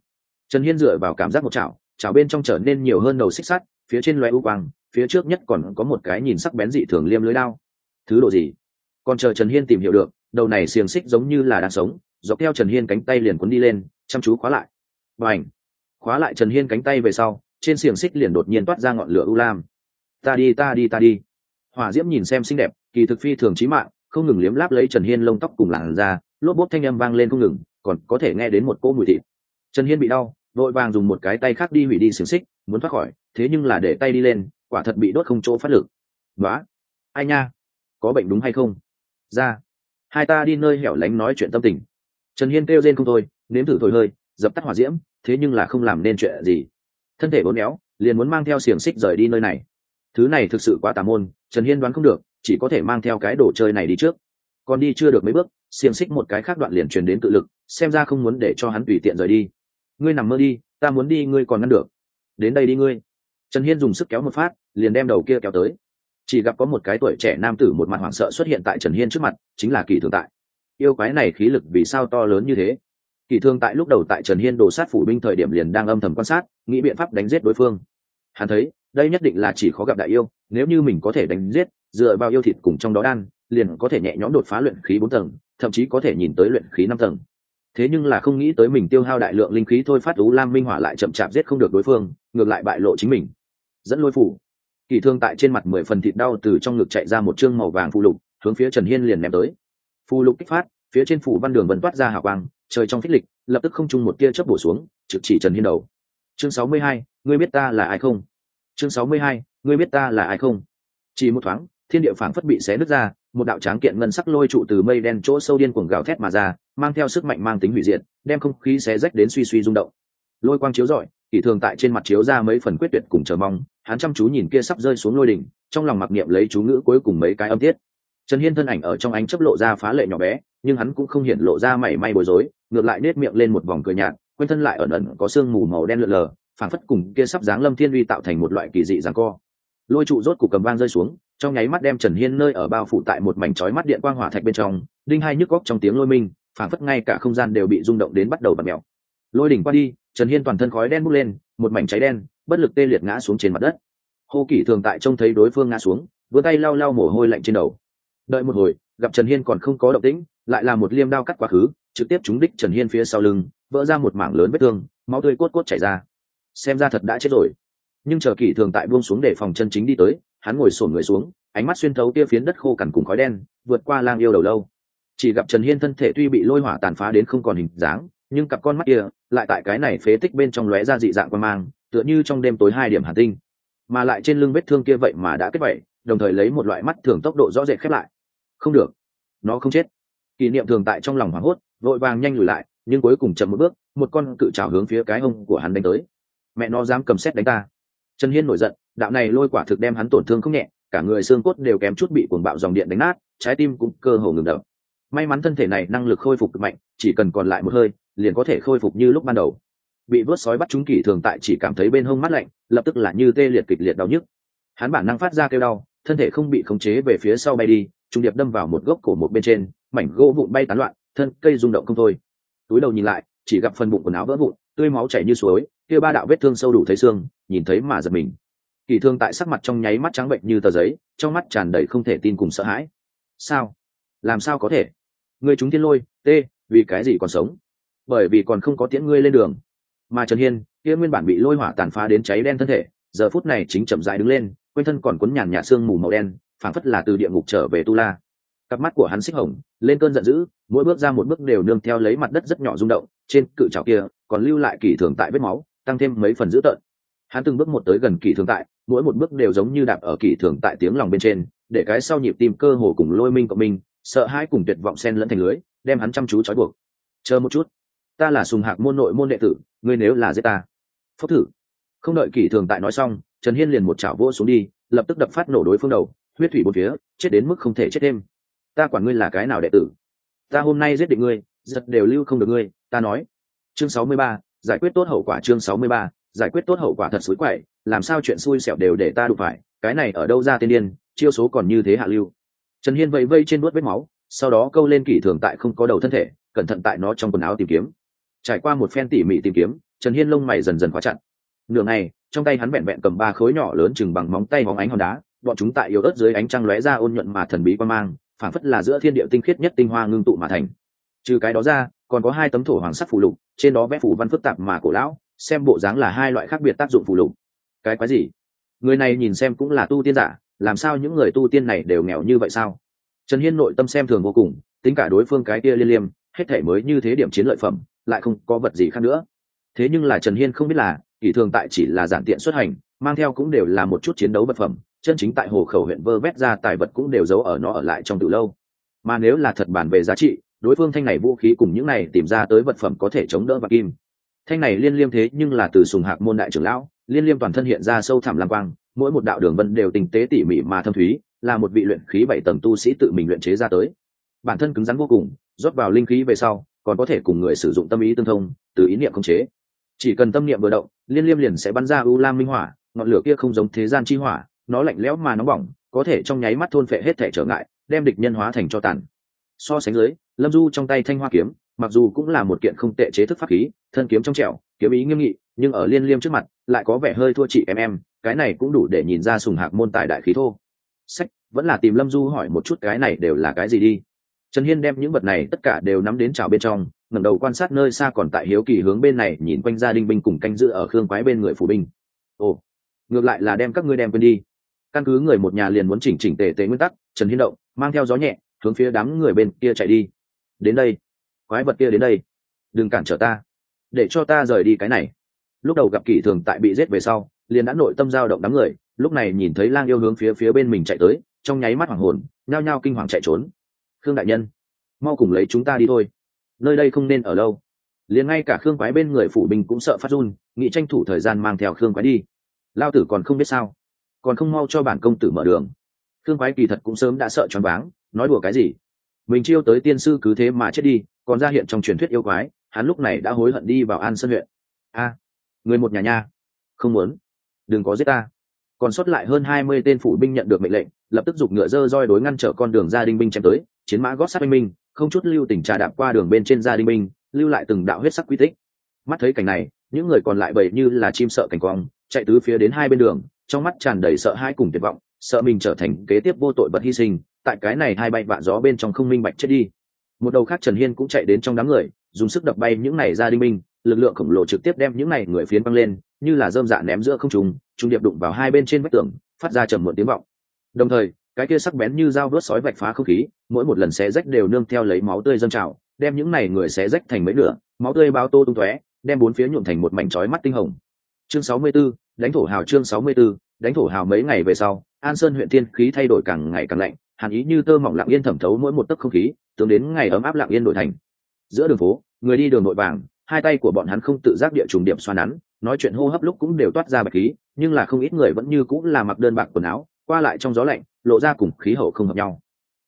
Trần hiên dựa vào cảm giác một chảo chảo bên trong trở nên nhiều hơn đầu xích sắt, phía trên loe u quang, phía trước nhất còn có một cái nhìn sắc bén dị thường liêm lưới đao. Thứ độ gì? Còn chờ trần hiên tìm hiểu được, đầu này xiềng xích giống như là đang sống, dọc theo trần hiên cánh tay liền cuốn đi lên, chăm chú khóa lại. Và ảnh khóa lại trần hiên cánh tay về sau, trên xiềng xích liền đột nhiên toát ra ngọn lửa u lam ta đi ta đi ta đi. Hỏa diễm nhìn xem xinh đẹp, kỳ thực phi thường trí mạng, không ngừng liếm láp lấy trần hiên lông tóc cùng làn da, lốp bốp thanh âm vang lên không ngừng, còn có thể nghe đến một cỗ mùi thịt. Trần hiên bị đau vội vàng dùng một cái tay khác đi hủy đi xiềng xích, muốn thoát khỏi, thế nhưng là để tay đi lên, quả thật bị đốt không chỗ phát lực. Nói ai nha? Có bệnh đúng hay không? Ra, hai ta đi nơi hẻo lánh nói chuyện tâm tình. Trần hiên kêu rên không thôi, nếm thử thổi hơi, dập tắt hỏa diễm, thế nhưng là không làm nên chuyện gì. Thân thể bốn éo, liền muốn mang theo xiềng xích rời đi nơi này thứ này thực sự quá tà môn, trần hiên đoán không được, chỉ có thể mang theo cái đồ chơi này đi trước. Còn đi chưa được mấy bước, xiềng xích một cái khác đoạn liền truyền đến tự lực, xem ra không muốn để cho hắn tùy tiện rời đi. Ngươi nằm mơ đi, ta muốn đi, ngươi còn ngăn được. Đến đây đi ngươi. Trần hiên dùng sức kéo một phát, liền đem đầu kia kéo tới. Chỉ gặp có một cái tuổi trẻ nam tử một mặt hoảng sợ xuất hiện tại trần hiên trước mặt, chính là kỳ thường tại. Yêu quái này khí lực vì sao to lớn như thế? Kỳ thương tại lúc đầu tại trần hiên đổ sát phủ binh thời điểm liền đang âm thầm quan sát, nghĩ biện pháp đánh giết đối phương. Hắn thấy đây nhất định là chỉ khó gặp đại yêu, nếu như mình có thể đánh giết, dựa vào yêu thịt cùng trong đó đan, liền có thể nhẹ nhõm đột phá luyện khí bốn tầng, thậm chí có thể nhìn tới luyện khí năm tầng. Thế nhưng là không nghĩ tới mình tiêu hao đại lượng linh khí thôi phát ú lam minh hỏa lại chậm chạp giết không được đối phương, ngược lại bại lộ chính mình. Dẫn lôi phủ. Kỳ thương tại trên mặt mười phần thịt đau từ trong ngực chạy ra một chương màu vàng phụ lục, hướng phía trần hiên liền ném tới. Phụ lục kích phát, phía trên phủ văn đường vẫn toát ra hào quang, trời trong phích lịch, lập tức không chung một tia chớp bổ xuống, trực chỉ trần hiên đầu. Chương sáu mươi hai, ngươi biết ta là ai không? Chương sáu mươi hai, ngươi biết ta là ai không? Chỉ một thoáng, thiên địa phảng phất bị xé nứt ra, một đạo tráng kiện ngân sắc lôi trụ từ mây đen chỗ sâu điên cuồng gào thét mà ra, mang theo sức mạnh mang tính hủy diệt, đem không khí xé rách đến suy suy rung động. Lôi quang chiếu rọi, kỷ thường tại trên mặt chiếu ra mấy phần quyết tuyệt cùng chờ mong, hắn chăm chú nhìn kia sắp rơi xuống lôi đỉnh, trong lòng mặc niệm lấy chú ngữ cuối cùng mấy cái âm tiết. Trần hiên thân ảnh ở trong ánh chấp lộ ra phá lệ nhỏ bé, nhưng hắn cũng không hiện lộ ra mảy may bối rối, ngược lại nết miệng lên một vòng cười nhạt, quanh thân lại ẩn ẩn có sương mù màu đen lượn lờ Phản phất cùng kia sắp dáng lâm thiên uy tạo thành một loại kỳ dị giằng co. Lôi trụ rốt cục cầm vang rơi xuống, trong nháy mắt đem trần hiên nơi ở bao phủ tại một mảnh chói mắt điện quang hỏa thạch bên trong, đinh hai nhức góc trong tiếng lôi minh phản phất ngay cả không gian đều bị rung động đến bắt đầu bật mèo. Lôi đỉnh qua đi, trần hiên toàn thân khói đen bốc lên, một mảnh cháy đen, bất lực tê liệt ngã xuống trên mặt đất. Hô kỷ thường tại trông thấy đối phương ngã xuống, vươn tay lau lau mồ hôi lạnh trên đầu. Đợi một hồi, gặp trần hiên còn không có động tĩnh, lại là một liêm đao cắt quá khứ, trực tiếp trúng đích trần hiên phía sau lưng, vỡ ra một mảng lớn vết thương, máu tươi cốt cốt chảy ra xem ra thật đã chết rồi. Nhưng chờ kỷ thường tại buông xuống để phòng chân chính đi tới, hắn ngồi sổn người xuống, ánh mắt xuyên thấu tia phiến đất khô cằn cùng khói đen, vượt qua lang yêu đầu lâu. Chỉ gặp trần hiên thân thể tuy bị lôi hỏa tàn phá đến không còn hình dáng, nhưng cặp con mắt kia lại tại cái này phế tích bên trong lóe ra dị dạng quan mang, tựa như trong đêm tối hai điểm hà tinh. Mà lại trên lưng vết thương kia vậy mà đã kết vậy đồng thời lấy một loại mắt thường tốc độ rõ rệt khép lại. Không được, nó không chết. Kỷ niệm thường tại trong lòng hoảng hốt, vội vàng nhanh lùi lại, nhưng cuối cùng chậm một bước, một con cự trào hướng phía cái hông của hắn đánh tới mẹ nó dám cầm xét đánh ta. Trần hiên nổi giận, đạo này lôi quả thực đem hắn tổn thương không nhẹ, cả người xương cốt đều kém chút bị cuồng bạo dòng điện đánh nát, trái tim cũng cơ hồ ngừng đập. May mắn thân thể này năng lực khôi phục cực mạnh, chỉ cần còn lại một hơi, liền có thể khôi phục như lúc ban đầu. Bị vớt sói bắt chúng kỷ thường tại chỉ cảm thấy bên hông mắt lạnh, lập tức là như tê liệt kịch liệt đau nhức. Hắn bản năng phát ra kêu đau, thân thể không bị khống chế về phía sau bay đi, trung điệp đâm vào một gốc cổ một bên trên, mảnh gỗ vụn bay tán loạn, thân cây rung động không thôi. Túi đầu nhìn lại, chỉ gặp phần bụng quần áo vỡ vụn tươi máu chảy như suối, kia ba đạo vết thương sâu đủ thấy xương, nhìn thấy mà giật mình. Kỳ thương tại sắc mặt trong nháy mắt trắng bệnh như tờ giấy, trong mắt tràn đầy không thể tin cùng sợ hãi. Sao? Làm sao có thể? Người chúng tiên lôi, tê, vì cái gì còn sống? Bởi vì còn không có tiễn ngươi lên đường. Mà trần hiên, kia nguyên bản bị lôi hỏa tàn phá đến cháy đen thân thể, giờ phút này chính chậm rãi đứng lên, quanh thân còn cuốn nhàn nhạt xương mù màu đen, phảng phất là từ địa ngục trở về tu la. Cặp mắt của hắn xích hồng, lên cơn giận dữ, mỗi bước ra một bước đều nương theo lấy mặt đất rất nhỏ rung động trên cự trào kia còn lưu lại kỳ thường tại vết máu, tăng thêm mấy phần dữ tợn. Hắn từng bước một tới gần kỳ thường tại, mỗi một bước đều giống như đạp ở kỳ thường tại tiếng lòng bên trên, để cái sau nhịp tim cơ hồ cùng lôi minh cộng minh, sợ hãi cùng tuyệt vọng sen lẫn thành lưới, đem hắn chăm chú trói buộc. Chờ một chút, ta là sùng hạc môn nội môn đệ tử, ngươi nếu là giết ta. Phúc thử. Không đợi kỳ thường tại nói xong, trần hiên liền một chảo vỗ xuống đi, lập tức đập phát nổ đối phương đầu, huyết thủy bốn phía, chết đến mức không thể chết thêm. Ta quản ngươi là cái nào đệ tử? Ta hôm nay giết định ngươi giật đều lưu không được ngươi, ta nói. Chương sáu mươi ba, giải quyết tốt hậu quả chương sáu mươi ba, giải quyết tốt hậu quả thật xối quậy, làm sao chuyện xui xẻo đều để ta đụng phải, cái này ở đâu ra tiên điên, chiêu số còn như thế hạ lưu. Trần hiên vẫy vây trên đuốt vết máu, sau đó câu lên kỷ thường tại không có đầu thân thể, cẩn thận tại nó trong quần áo tìm kiếm. Trải qua một phen tỉ mỉ tìm kiếm, trần hiên lông mày dần dần khóa chặt. Nửa ngày, trong tay hắn vẹn vẹn cầm ba khối nhỏ lớn chừng bằng móng tay bóng ánh hòn đá, bọn chúng tại yếu ớt dưới ánh trăng lóe ra ôn nhuận mà thần bí quan mang, phảng phất là giữa thiên địa tinh khiết nhất tinh hoa ngưng tụ mà thành trừ cái đó ra, còn có hai tấm thổ hoàng sắc phù lục, trên đó vẽ phù văn phức tạp mà cổ lão, xem bộ dáng là hai loại khác biệt tác dụng phù lục. Cái quái gì? Người này nhìn xem cũng là tu tiên giả, làm sao những người tu tiên này đều nghèo như vậy sao? Trần hiên nội tâm xem thường vô cùng, tính cả đối phương cái kia liên liêm, hết thể mới như thế điểm chiến lợi phẩm, lại không có vật gì khác nữa. Thế nhưng là trần hiên không biết là kỷ thường tại chỉ là giản tiện xuất hành, mang theo cũng đều là một chút chiến đấu vật phẩm, chân chính tại hồ khẩu huyện vơ vét ra tài vật cũng đều giấu ở nó ở lại trong từ lâu. Mà nếu là thật bản về giá trị đối phương thanh này vũ khí cùng những này tìm ra tới vật phẩm có thể chống đỡ và kim. Thanh này liên liêm thế nhưng là từ sùng hạc môn đại trưởng lão, liên liêm toàn thân hiện ra sâu thẳm lam quang, mỗi một đạo đường vân đều tinh tế tỉ mỉ mà thâm thúy, là một vị luyện khí bảy tầng tu sĩ tự mình luyện chế ra tới. Bản thân cứng rắn vô cùng, rót vào linh khí về sau, còn có thể cùng người sử dụng tâm ý tương thông, từ ý niệm khống chế. Chỉ cần tâm niệm vừa động, liên liêm liền sẽ bắn ra u lam minh hỏa, ngọn lửa kia không giống thế gian chi hỏa, nó lạnh lẽo mà nóng bỏng, có thể trong nháy mắt thôn phệ hết thể trở ngại, đem địch nhân hóa thành cho tàn so sánh dưới, lâm du trong tay thanh hoa kiếm, mặc dù cũng là một kiện không tệ chế thức pháp khí, thân kiếm trong trẻo, kiếm ý nghiêm nghị, nhưng ở liên liêm trước mặt, lại có vẻ hơi thua chị em em, cái này cũng đủ để nhìn ra sùng hạc môn tài đại khí thô. Sách, vẫn là tìm lâm du hỏi một chút cái này đều là cái gì đi. Trần hiên đem những vật này tất cả đều nắm đến trào bên trong, ngẩng đầu quan sát nơi xa còn tại hiếu kỳ hướng bên này nhìn quanh gia đình binh cùng canh giữ ở khương quái bên người phủ binh. Ồ, ngược lại là đem các ngươi đem quên đi. Căn cứ người một nhà liền muốn chỉnh chỉnh tề tề nguyên tắc, trần hiên động, mang theo gió nhẹ hướng phía đám người bên kia chạy đi. Đến đây. Quái vật kia đến đây. Đừng cản trở ta. Để cho ta rời đi cái này. Lúc đầu gặp kỷ thường tại bị giết về sau, liền đã nội tâm dao động đám người, lúc này nhìn thấy lang yêu hướng phía phía bên mình chạy tới, trong nháy mắt hoàng hồn, nhao nhao kinh hoàng chạy trốn. Khương đại nhân, mau cùng lấy chúng ta đi thôi. Nơi đây không nên ở lâu. Liền ngay cả khương quái bên người phủ binh cũng sợ phát run, nghĩ tranh thủ thời gian mang theo khương quái đi. Lao tử còn không biết sao. Còn không mau cho bản công tử mở đường. Khương quái kỳ thật cũng sớm đã sợ choáng váng nói đùa cái gì? Mình chiêu tới tiên sư cứ thế mà chết đi, còn ra hiện trong truyền thuyết yêu quái, hắn lúc này đã hối hận đi vào an sơn huyện. A, người một nhà nha. Không muốn. Đừng có giết ta. Còn sót lại hơn hai mươi tên phủ binh nhận được mệnh lệnh, lập tức giục ngựa dơ roi đối ngăn trở con đường gia đình binh chém tới, chiến mã gót sát binh minh không chút lưu tình trà đạp qua đường bên trên gia đình binh, lưu lại từng đạo huyết sắc quy tích. Mắt thấy cảnh này, những người còn lại bầy như là chim sợ cảnh quang, chạy tứ phía đến hai bên đường, trong mắt tràn đầy sợ hãi cùng tuyệt vọng, sợ mình trở thành kế tiếp vô tội vật hy sinh tại cái này hai bay vạ gió bên trong không minh bạch chết đi. Một đầu khác trần hiên cũng chạy đến trong đám người dùng sức đập bay những này ra đinh minh lực lượng khổng lồ trực tiếp đem những này người phiến băng lên như là dơm dạ ném giữa không trùng trung điệp đụng vào hai bên trên vách tường phát ra trầm muộn tiếng vọng. Đồng thời cái kia sắc bén như dao vớt sói vạch phá không khí mỗi một lần xé rách đều nương theo lấy máu tươi dâng trào đem những này người xé rách thành mấy nửa máu tươi bao tô tung tóe đem bốn phía nhuộm thành một mảnh chói mắt tinh hồng. Chương 64, đánh thổ hào chương 64, đánh thổ hào mấy ngày về sau an sơn huyện thiên khí thay đổi càng ngày càng lạnh hàn ý như tơ mỏng lặng yên thẩm thấu mỗi một tấc không khí, tướng đến ngày ấm áp lặng yên đổi thành. Giữa đường phố, người đi đường nội vàng, hai tay của bọn hắn không tự giác địa trùng điểm xoa nắn, nói chuyện hô hấp lúc cũng đều toát ra bạch khí, nhưng là không ít người vẫn như cũng là mặc đơn bạc quần áo, qua lại trong gió lạnh, lộ ra cùng khí hậu không hợp nhau.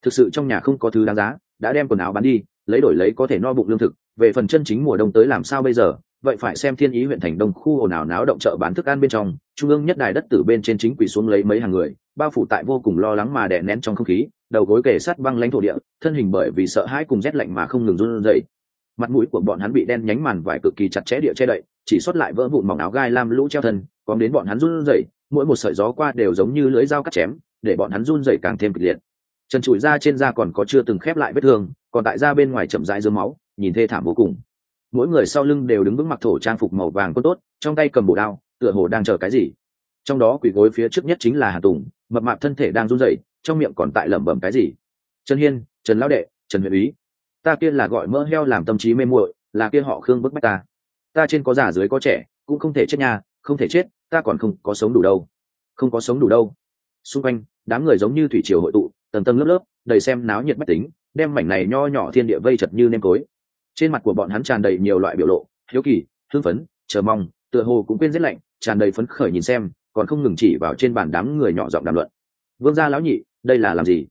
Thực sự trong nhà không có thứ đáng giá, đã đem quần áo bán đi, lấy đổi lấy có thể no bụng lương thực, về phần chân chính mùa đông tới làm sao bây giờ? Vậy phải xem thiên ý huyện thành đông khu ồn ào náo động chợ bán thức ăn bên trong, trung ương nhất đài đất tử bên trên chính quỳ xuống lấy mấy hàng người, bao phủ tại vô cùng lo lắng mà đè nén trong không khí, đầu gối kề sát băng lãnh thổ địa, thân hình bởi vì sợ hãi cùng rét lạnh mà không ngừng run rẩy. Mặt mũi của bọn hắn bị đen nhánh màn vải cực kỳ chặt chẽ địa che đậy, chỉ xuất lại vỡ vụn mỏng áo gai lam lũ treo thân còn đến bọn hắn run rẩy, mỗi một sợi gió qua đều giống như lưỡi dao cắt chém, để bọn hắn run rẩy càng thêm kịch liệt. Trần trụi da trên da còn có chưa từng khép lại vết thương, còn tại da bên ngoài chậm rãi dơ máu, nhìn thê thảm vô cùng mỗi người sau lưng đều đứng vững mặc thổ trang phục màu vàng quân tốt, trong tay cầm bổ đao, tựa hồ đang chờ cái gì. Trong đó quỷ gối phía trước nhất chính là hà tùng, mập mạp thân thể đang run rẩy, trong miệng còn tại lẩm bẩm cái gì. Trần hiên, trần lão đệ, trần huyện úy ta kia là gọi mỡ heo làm tâm trí mê muội, là kia họ khương bức bách ta. Ta trên có già dưới có trẻ, cũng không thể chết nhà không thể chết, ta còn không có sống đủ đâu. Không có sống đủ đâu. Xung quanh, đám người giống như thủy triều hội tụ, tầng tầng lớp lớp, đầy xem náo nhiệt bách tính, đem mảnh này nho nhỏ thiên địa vây chật như nêm cối trên mặt của bọn hắn tràn đầy nhiều loại biểu lộ, hiếu kỳ, hưng phấn, chờ mong, tựa hồ cũng quên rét lạnh, tràn đầy phấn khởi nhìn xem, còn không ngừng chỉ vào trên bàn đám người nhỏ giọng đàm luận. Vương gia lão nhị, đây là làm gì?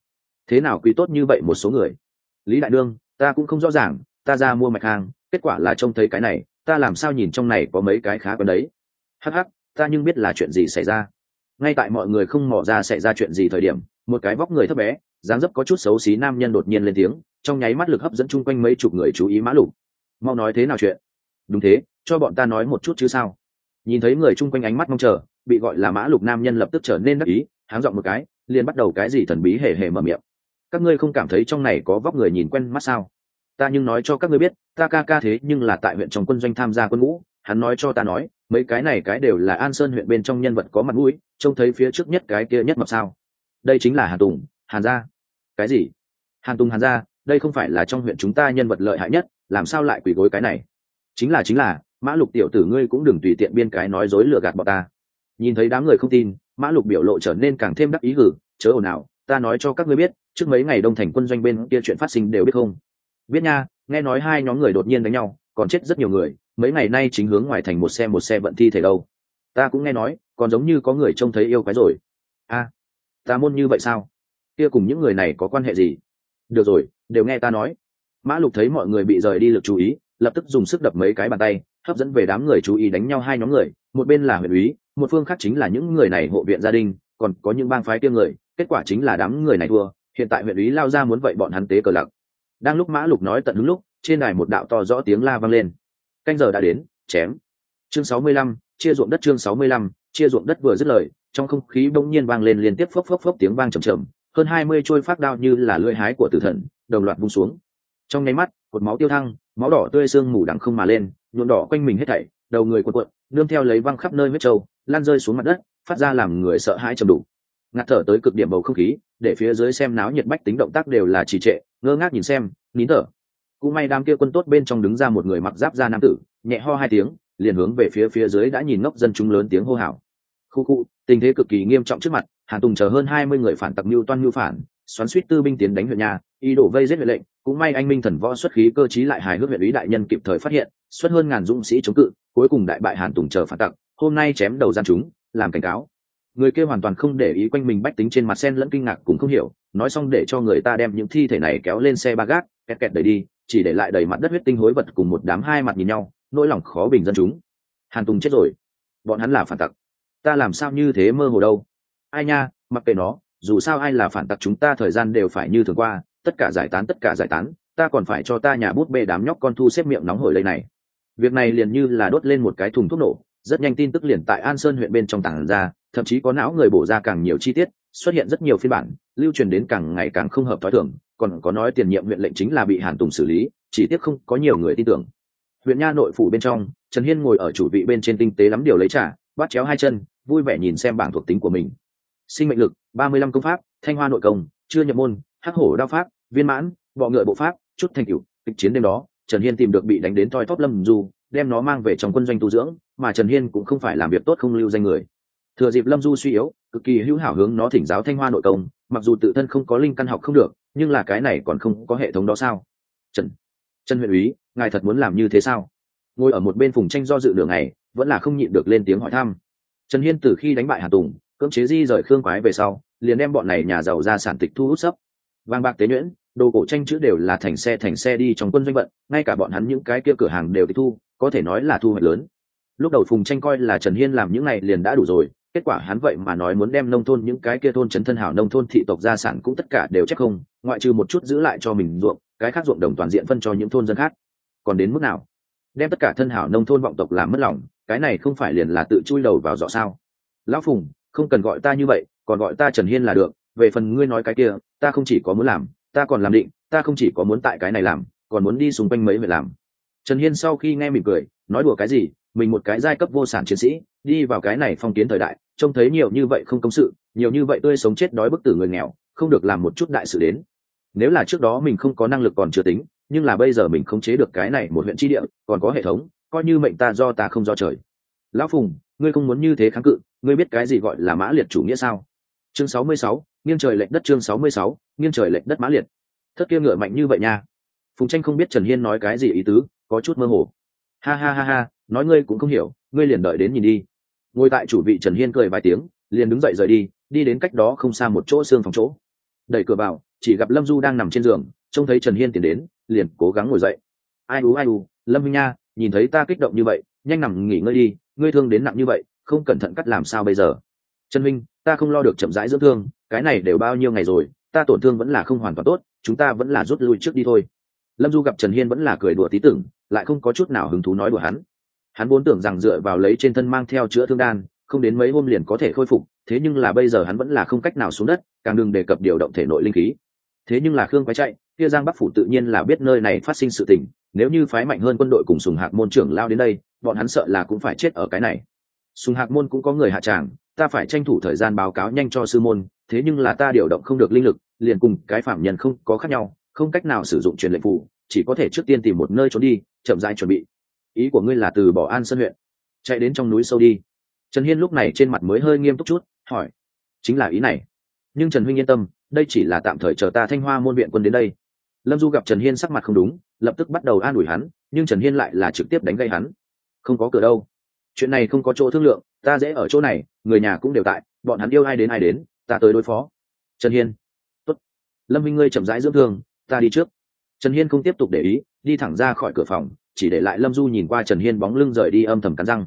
Thế nào quý tốt như vậy một số người? Lý đại đương, ta cũng không rõ ràng, ta ra mua mạch hàng, kết quả là trông thấy cái này, ta làm sao nhìn trong này có mấy cái khá quen đấy? Hắc hắc, ta nhưng biết là chuyện gì xảy ra. Ngay tại mọi người không mỏ ra xảy ra chuyện gì thời điểm, một cái vóc người thấp bé, dáng dấp có chút xấu xí nam nhân đột nhiên lên tiếng trong nháy mắt lực hấp dẫn chung quanh mấy chục người chú ý mã lục. Mau nói thế nào chuyện? Đúng thế, cho bọn ta nói một chút chứ sao? Nhìn thấy người chung quanh ánh mắt mong chờ, bị gọi là mã lục nam nhân lập tức trở nên đắc ý, háng dọn một cái, liền bắt đầu cái gì thần bí hề hề mở miệng. Các ngươi không cảm thấy trong này có vóc người nhìn quen mắt sao? Ta nhưng nói cho các ngươi biết, ta ca ca thế nhưng là tại huyện trong quân doanh tham gia quân ngũ, hắn nói cho ta nói, mấy cái này cái đều là an sơn huyện bên trong nhân vật có mặt mũi, trông thấy phía trước nhất cái kia nhất mập sao. Đây chính là hàn tùng, hàn gia. Cái gì? Hàn tùng, hàn gia đây không phải là trong huyện chúng ta nhân vật lợi hại nhất làm sao lại quỳ gối cái này? Chính là chính là mã lục tiểu tử ngươi cũng đừng tùy tiện biên cái nói dối lừa gạt bọn ta. Nhìn thấy đám người không tin mã lục biểu lộ trở nên càng thêm đắc ý hử chớ ồn ào ta nói cho các ngươi biết trước mấy ngày đông thành quân doanh bên kia chuyện phát sinh đều biết không? Biết nha nghe nói hai nhóm người đột nhiên đánh nhau còn chết rất nhiều người mấy ngày nay chính hướng ngoài thành một xe một xe vận thi thể đâu. Ta cũng nghe nói còn giống như có người trông thấy yêu quái rồi. A à, ta môn như vậy sao? Kia cùng những người này có quan hệ gì? Được rồi, đều nghe ta nói. Mã lục thấy mọi người bị rời đi lực chú ý, lập tức dùng sức đập mấy cái bàn tay, hấp dẫn về đám người chú ý đánh nhau hai nhóm người, một bên là huyện úy một phương khác chính là những người này hộ viện gia đình, còn có những bang phái tiêm người, kết quả chính là đám người này thua, hiện tại huyện úy lao ra muốn vậy bọn hắn tế cờ lặc. Đang lúc mã lục nói tận đúng lúc, trên đài một đạo to rõ tiếng la vang lên. Canh giờ đã đến, chém. Chương sáu mươi lăm, chia ruộng đất chương sáu mươi lăm, chia ruộng đất vừa dứt lời, trong không khí bỗng nhiên vang lên liên tiếp phốc phốc phốc tiếng vang trầm trầm hơn hai mươi trôi phát đao như là lưỡi hái của tử thần, đồng loạt vung xuống. Trong nháy mắt, cột máu tiêu thăng, máu đỏ tươi sương mù đằng không mà lên, nhuộm đỏ quanh mình hết thảy, đầu người cuộn cuộn, nương theo lấy văng khắp nơi huyết trâu lan rơi xuống mặt đất, phát ra làm người sợ hãi trầm đủ ngạt thở tới cực điểm bầu không khí, để phía dưới xem náo nhiệt bách tính động tác đều là trì trệ, ngơ ngác nhìn xem, nín thở. Cũng may đám kia quân tốt bên trong đứng ra một người mặc giáp da nam tử, nhẹ ho hai tiếng, liền hướng về phía phía dưới đã nhìn ngốc dân chúng lớn tiếng hô hào khu khu, tình thế cực kỳ nghiêm trọng trước mặt, hàn tùng chờ hơn hai mươi người phản tặc mưu toan mưu phản, xoắn suýt tư binh tiến đánh huyện nhà, ý đổ vây giết huyện lệnh, cũng may anh minh thần võ xuất khí cơ chí lại hài hước huyện lý đại nhân kịp thời phát hiện, xuất hơn ngàn dũng sĩ chống cự, cuối cùng đại bại hàn tùng chờ phản tặc, hôm nay chém đầu gian chúng, làm cảnh cáo. Người kia hoàn toàn không để ý quanh mình bách tính trên mặt sen lẫn kinh ngạc cũng không hiểu, nói xong để cho người ta đem những thi thể này kéo lên xe ba gác, kẹt kẹt đẩy đi, chỉ để lại đầy mặt đất huyết tinh hối vật cùng một đám hai mặt nhìn nhau, nỗi lòng khó bình dân chúng. Hàn tùng chết rồi. Bọn hắn là phản tặc ta làm sao như thế mơ hồ đâu? Ai nha, mặc kệ nó, dù sao ai là phản tặc chúng ta thời gian đều phải như thường qua, tất cả giải tán, tất cả giải tán, ta còn phải cho ta nhà bút bê đám nhóc con thu xếp miệng nóng hổi lây này. Việc này liền như là đốt lên một cái thùng thuốc nổ, rất nhanh tin tức liền tại an sơn huyện bên trong tảng ra, thậm chí có não người bổ ra càng nhiều chi tiết, xuất hiện rất nhiều phiên bản, lưu truyền đến càng ngày càng không hợp t h ó i thưởng còn có nói tiền nhiệm huyện lệnh chính là bị hàn tùng xử lý, chỉ tiếc không có nhiều người tin tưởng. Huyện nha nội phủ bên trong, trần hiên ngồi ở chủ vị bên trên tinh tế lắm điều lấy trả bắt chéo hai chân vui vẻ nhìn xem bảng thuộc tính của mình. Sinh mệnh lực, ba mươi lăm công pháp, thanh hoa nội công, chưa nhập môn, hắc hổ đao pháp, viên mãn, bọ ngựa bộ pháp, chút thành cựu kịch chiến đêm đó, trần hiên tìm được bị đánh đến toi thóp lâm du, đem nó mang về trong quân doanh tu dưỡng, mà trần hiên cũng không phải làm việc tốt không lưu danh người. Thừa dịp lâm du suy yếu, cực kỳ hữu hảo hướng nó thỉnh giáo thanh hoa nội công, mặc dù tự thân không có linh căn học không được, nhưng là cái này còn không có hệ thống đó sao? Trần trần huyện úy, ngài thật muốn làm như thế sao? Ngồi ở một bên phùng tranh do dự đường này vẫn là không nhịn được lên tiếng hỏi thăm trần hiên từ khi đánh bại hà tùng, cưỡng chế di rời khương quái về sau, liền đem bọn này nhà giàu ra sản tịch thu hút sấp. Vàng bạc tế nhuyễn, đồ cổ tranh chữ đều là thành xe thành xe đi trong quân doanh vận, ngay cả bọn hắn những cái kia cửa hàng đều tịch thu, có thể nói là thu hoạch lớn. Lúc đầu phùng tranh coi là trần hiên làm những này liền đã đủ rồi, kết quả hắn vậy mà nói muốn đem nông thôn những cái kia thôn trấn thân hảo nông thôn thị tộc gia sản cũng tất cả đều chắc không, ngoại trừ một chút giữ lại cho mình ruộng, cái khác ruộng đồng toàn diện phân cho những thôn dân khác. Còn đến mức nào? Đem tất cả thân hảo nông thôn vọng tộc làm mất lòng, cái này không phải liền là tự chui đầu vào dọ sao? Lão phùng, không cần gọi ta như vậy, còn gọi ta trần hiên là được, về phần ngươi nói cái kia, ta không chỉ có muốn làm, ta còn làm định, ta không chỉ có muốn tại cái này làm, còn muốn đi xung quanh mấy việc làm. Trần hiên sau khi nghe mỉm cười, nói đùa cái gì, mình một cái giai cấp vô sản chiến sĩ, đi vào cái này phong kiến thời đại, trông thấy nhiều như vậy không công sự, nhiều như vậy tươi sống chết đói bức tử người nghèo, không được làm một chút đại sự đến. Nếu là trước đó mình không có năng lực còn chưa tính nhưng là bây giờ mình không chế được cái này một huyện tri địa, còn có hệ thống, coi như mệnh ta do ta không do trời. Lão phùng, ngươi không muốn như thế kháng cự, ngươi biết cái gì gọi là mã liệt chủ nghĩa sao? Chương sáu mươi sáu, nghiêng trời lệch đất chương sáu mươi sáu, nghiêng trời lệch đất mã liệt. Thất kia ngựa mạnh như vậy nha. Phùng tranh không biết trần hiên nói cái gì ý tứ, có chút mơ hồ. Ha ha ha ha, nói ngươi cũng không hiểu, ngươi liền đợi đến nhìn đi. Ngồi tại chủ vị trần hiên cười vài tiếng, liền đứng dậy rời đi đi đến cách đó không xa một chỗ xương phòng chỗ. Đẩy cửa vào, chỉ gặp lâm du đang nằm trên giường trông thấy trần hiên tiến đến, liền cố gắng ngồi dậy. Ai u ai u, lâm minh nha, nhìn thấy ta kích động như vậy, nhanh nằm nghỉ ngơi đi, ngươi thương đến nặng như vậy, không cẩn thận cắt làm sao bây giờ? Trần minh, ta không lo được chậm rãi dưỡng thương, cái này đều bao nhiêu ngày rồi, ta tổn thương vẫn là không hoàn toàn tốt, chúng ta vẫn là rút lui trước đi thôi. Lâm du gặp trần hiên vẫn là cười đùa tí tưởng, lại không có chút nào hứng thú nói đùa hắn. Hắn vốn tưởng rằng dựa vào lấy trên thân mang theo chữa thương đan, không đến mấy hôm liền có thể khôi phục, thế nhưng là bây giờ hắn vẫn là không cách nào xuống đất, càng đừng đề cập điều động thể nội linh khí. Thế nhưng là khương quái chạy kia giang bắc phủ tự nhiên là biết nơi này phát sinh sự tình, nếu như phái mạnh hơn quân đội cùng sùng hạc môn trưởng lao đến đây, bọn hắn sợ là cũng phải chết ở cái này. Sùng hạc môn cũng có người hạ tràng, ta phải tranh thủ thời gian báo cáo nhanh cho sư môn, thế nhưng là ta điều động không được linh lực, liền cùng cái phạm nhân không có khác nhau, không cách nào sử dụng truyền lệnh phủ, chỉ có thể trước tiên tìm một nơi trốn đi, chậm rãi chuẩn bị. Ý của ngươi là từ bỏ an sân huyện, chạy đến trong núi sâu đi. Trần hiên lúc này trên mặt mới hơi nghiêm túc chút, hỏi, chính là ý này. Nhưng trần huynh yên tâm, đây chỉ là tạm thời chờ ta thanh hoa môn viện quân đến đây lâm du gặp trần hiên sắc mặt không đúng, lập tức bắt đầu an ủi hắn, nhưng trần hiên lại là trực tiếp đánh gây hắn. Không có cửa đâu. Chuyện này không có chỗ thương lượng, ta dễ ở chỗ này, người nhà cũng đều tại, bọn hắn yêu ai đến ai đến, ta tới đối phó. Trần hiên. Tốt. lâm minh ngươi chậm rãi dưỡng thương, ta đi trước. Trần hiên không tiếp tục để ý, đi thẳng ra khỏi cửa phòng, chỉ để lại lâm du nhìn qua trần hiên bóng lưng rời đi âm thầm cắn răng.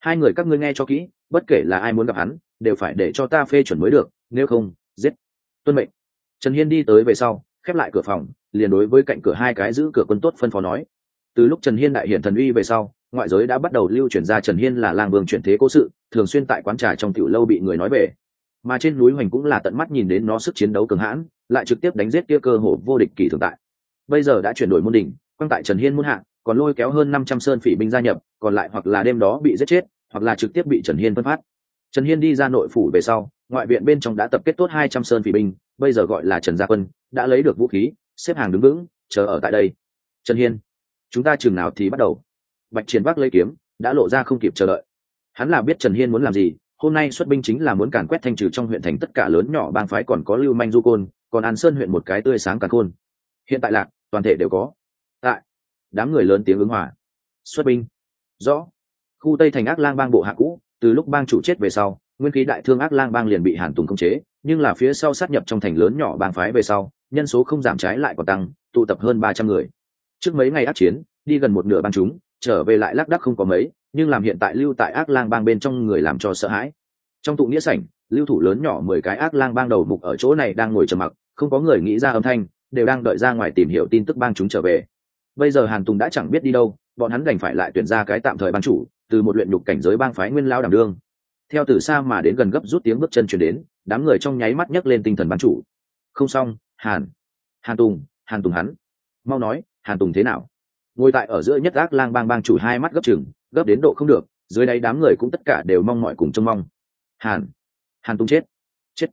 Hai người các ngươi nghe cho kỹ, bất kể là ai muốn gặp hắn, đều phải để cho ta phê chuẩn mới được, nếu không, giết. Tuân mệnh. Trần hiên đi tới về sau, khép lại cửa phòng liền đối với cạnh cửa hai cái giữ cửa quân tốt phân phó nói. Từ lúc trần hiên đại hiển thần uy về sau, ngoại giới đã bắt đầu lưu truyền ra trần hiên là lang vương chuyển thế cố sự, thường xuyên tại quán trà trong tiểu lâu bị người nói về mà trên núi hoành cũng là tận mắt nhìn đến nó sức chiến đấu cường hãn, lại trực tiếp đánh giết kia cơ hồ vô địch kỳ thường tại. Bây giờ đã chuyển đổi môn đỉnh quang tại trần hiên muôn hạng, còn lôi kéo hơn năm trăm sơn phỉ binh gia nhập, còn lại hoặc là đêm đó bị giết chết, hoặc là trực tiếp bị trần hiên phân phát. Trần hiên đi ra nội phủ về sau, ngoại viện bên trong đã tập kết tốt hai trăm sơn phỉ binh, bây giờ gọi là trần gia quân, đã lấy được vũ khí xếp hàng đứng vững, chờ ở tại đây. Trần hiên, chúng ta chừng nào thì bắt đầu? Bạch triển bắc lấy kiếm, đã lộ ra không kịp chờ đợi. Hắn là biết trần hiên muốn làm gì, hôm nay xuất binh chính là muốn càn quét thanh trừ trong huyện thành tất cả lớn nhỏ bang phái còn có lưu manh du côn, còn an sơn huyện một cái tươi sáng càn khôn. Hiện tại lạc, toàn thể đều có. Tại, đám người lớn tiếng ứng hòa. Xuất binh. Rõ. Khu tây thành ác lang bang bộ hạ cũ, từ lúc bang chủ chết về sau, nguyên khí đại thương ác lang bang liền bị hàn tùng khống chế nhưng là phía sau sát nhập trong thành lớn nhỏ bang phái về sau, nhân số không giảm trái lại còn tăng, tụ tập hơn ba trăm người. Trước mấy ngày ác chiến, đi gần một nửa bang chúng, trở về lại lác đắc không có mấy, nhưng làm hiện tại lưu tại ác lang bang bên trong người làm cho sợ hãi. Trong tụ nghĩa sảnh, lưu thủ lớn nhỏ mười cái ác lang bang đầu mục ở chỗ này đang ngồi trầm mặc, không có người nghĩ ra âm thanh, đều đang đợi ra ngoài tìm hiểu tin tức bang chúng trở về. Bây giờ hàn tùng đã chẳng biết đi đâu, bọn hắn đành phải lại tuyển ra cái tạm thời ban chủ, từ một luyện nhục cảnh giới bang phái nguyên lao đảm đương theo từ xa mà đến gần gấp rút tiếng bước chân chuyển đến, đám người trong nháy mắt nhấc lên tinh thần ban chủ. Không xong, hàn. Hàn tùng hàn tùng hắn. Mau nói, hàn tùng thế nào? Ngồi tại ở giữa nhất ác lang bang bang chủ hai mắt gấp chừng, gấp đến độ không được, dưới đáy đám người cũng tất cả đều mong mọi cùng trông mong. Hàn. Hàn tùng chết. Chết.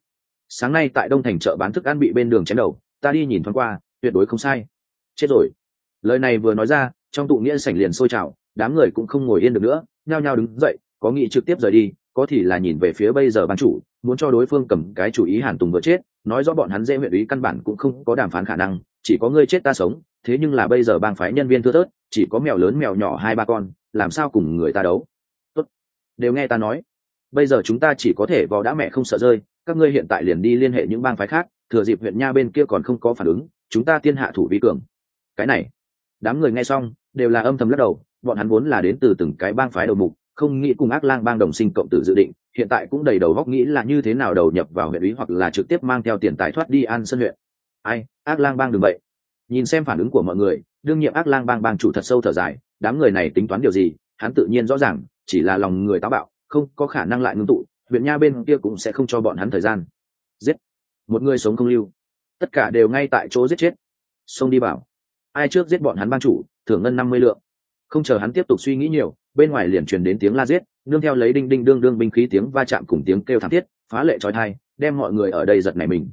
Sáng nay tại đông thành chợ bán thức ăn bị bên đường chém đầu, ta đi nhìn thoáng qua, tuyệt đối không sai. Chết rồi. Lời này vừa nói ra, trong tụ nghĩa sảnh liền sôi trào, đám người cũng không ngồi yên được nữa, nhao nhao đứng dậy, có nghị trực tiếp rời đi có thì là nhìn về phía bây giờ ban chủ, muốn cho đối phương cầm cái chủ ý hàn tùng vừa chết, nói rõ bọn hắn dễ huyện ý căn bản cũng không có đàm phán khả năng, chỉ có ngươi chết ta sống, thế nhưng là bây giờ bang phái nhân viên thưa thớt, chỉ có mèo lớn mèo nhỏ hai ba con, làm sao cùng người ta đấu Tốt. đều nghe ta nói bây giờ chúng ta chỉ có thể vào đã mẹ không sợ rơi, các ngươi hiện tại liền đi liên hệ những bang phái khác, thừa dịp huyện nha bên kia còn không có phản ứng, chúng ta tiên hạ thủ vi cường cái này, đám người nghe xong, đều là âm thầm lắc đầu, bọn hắn vốn là đến từ từng cái bang phái đầu mục không nghĩ cùng ác lang bang đồng sinh cộng tử dự định, hiện tại cũng đầy đầu góc nghĩ là như thế nào đầu nhập vào huyện ý hoặc là trực tiếp mang theo tiền tài thoát đi an sân huyện. Ai, ác lang bang đừng vậy. Nhìn xem phản ứng của mọi người, đương nhiệm ác lang bang bang chủ thật sâu thở dài, đám người này tính toán điều gì, hắn tự nhiên rõ ràng, chỉ là lòng người táo bạo, không có khả năng lại ngưng tụ, huyện nha bên kia cũng sẽ không cho bọn hắn thời gian. Giết. Một người sống không lưu. Tất cả đều ngay tại chỗ giết chết. Xông đi bảo. Ai trước giết bọn hắn bang chủ, thưởng ngân năm mươi lượng. Không chờ hắn tiếp tục suy nghĩ nhiều bên ngoài liền truyền đến tiếng la giết, nương theo lấy đinh đinh đương đương binh khí tiếng va chạm cùng tiếng kêu thảm thiết, phá lệ trói thai, đem mọi người ở đây giật nảy mình.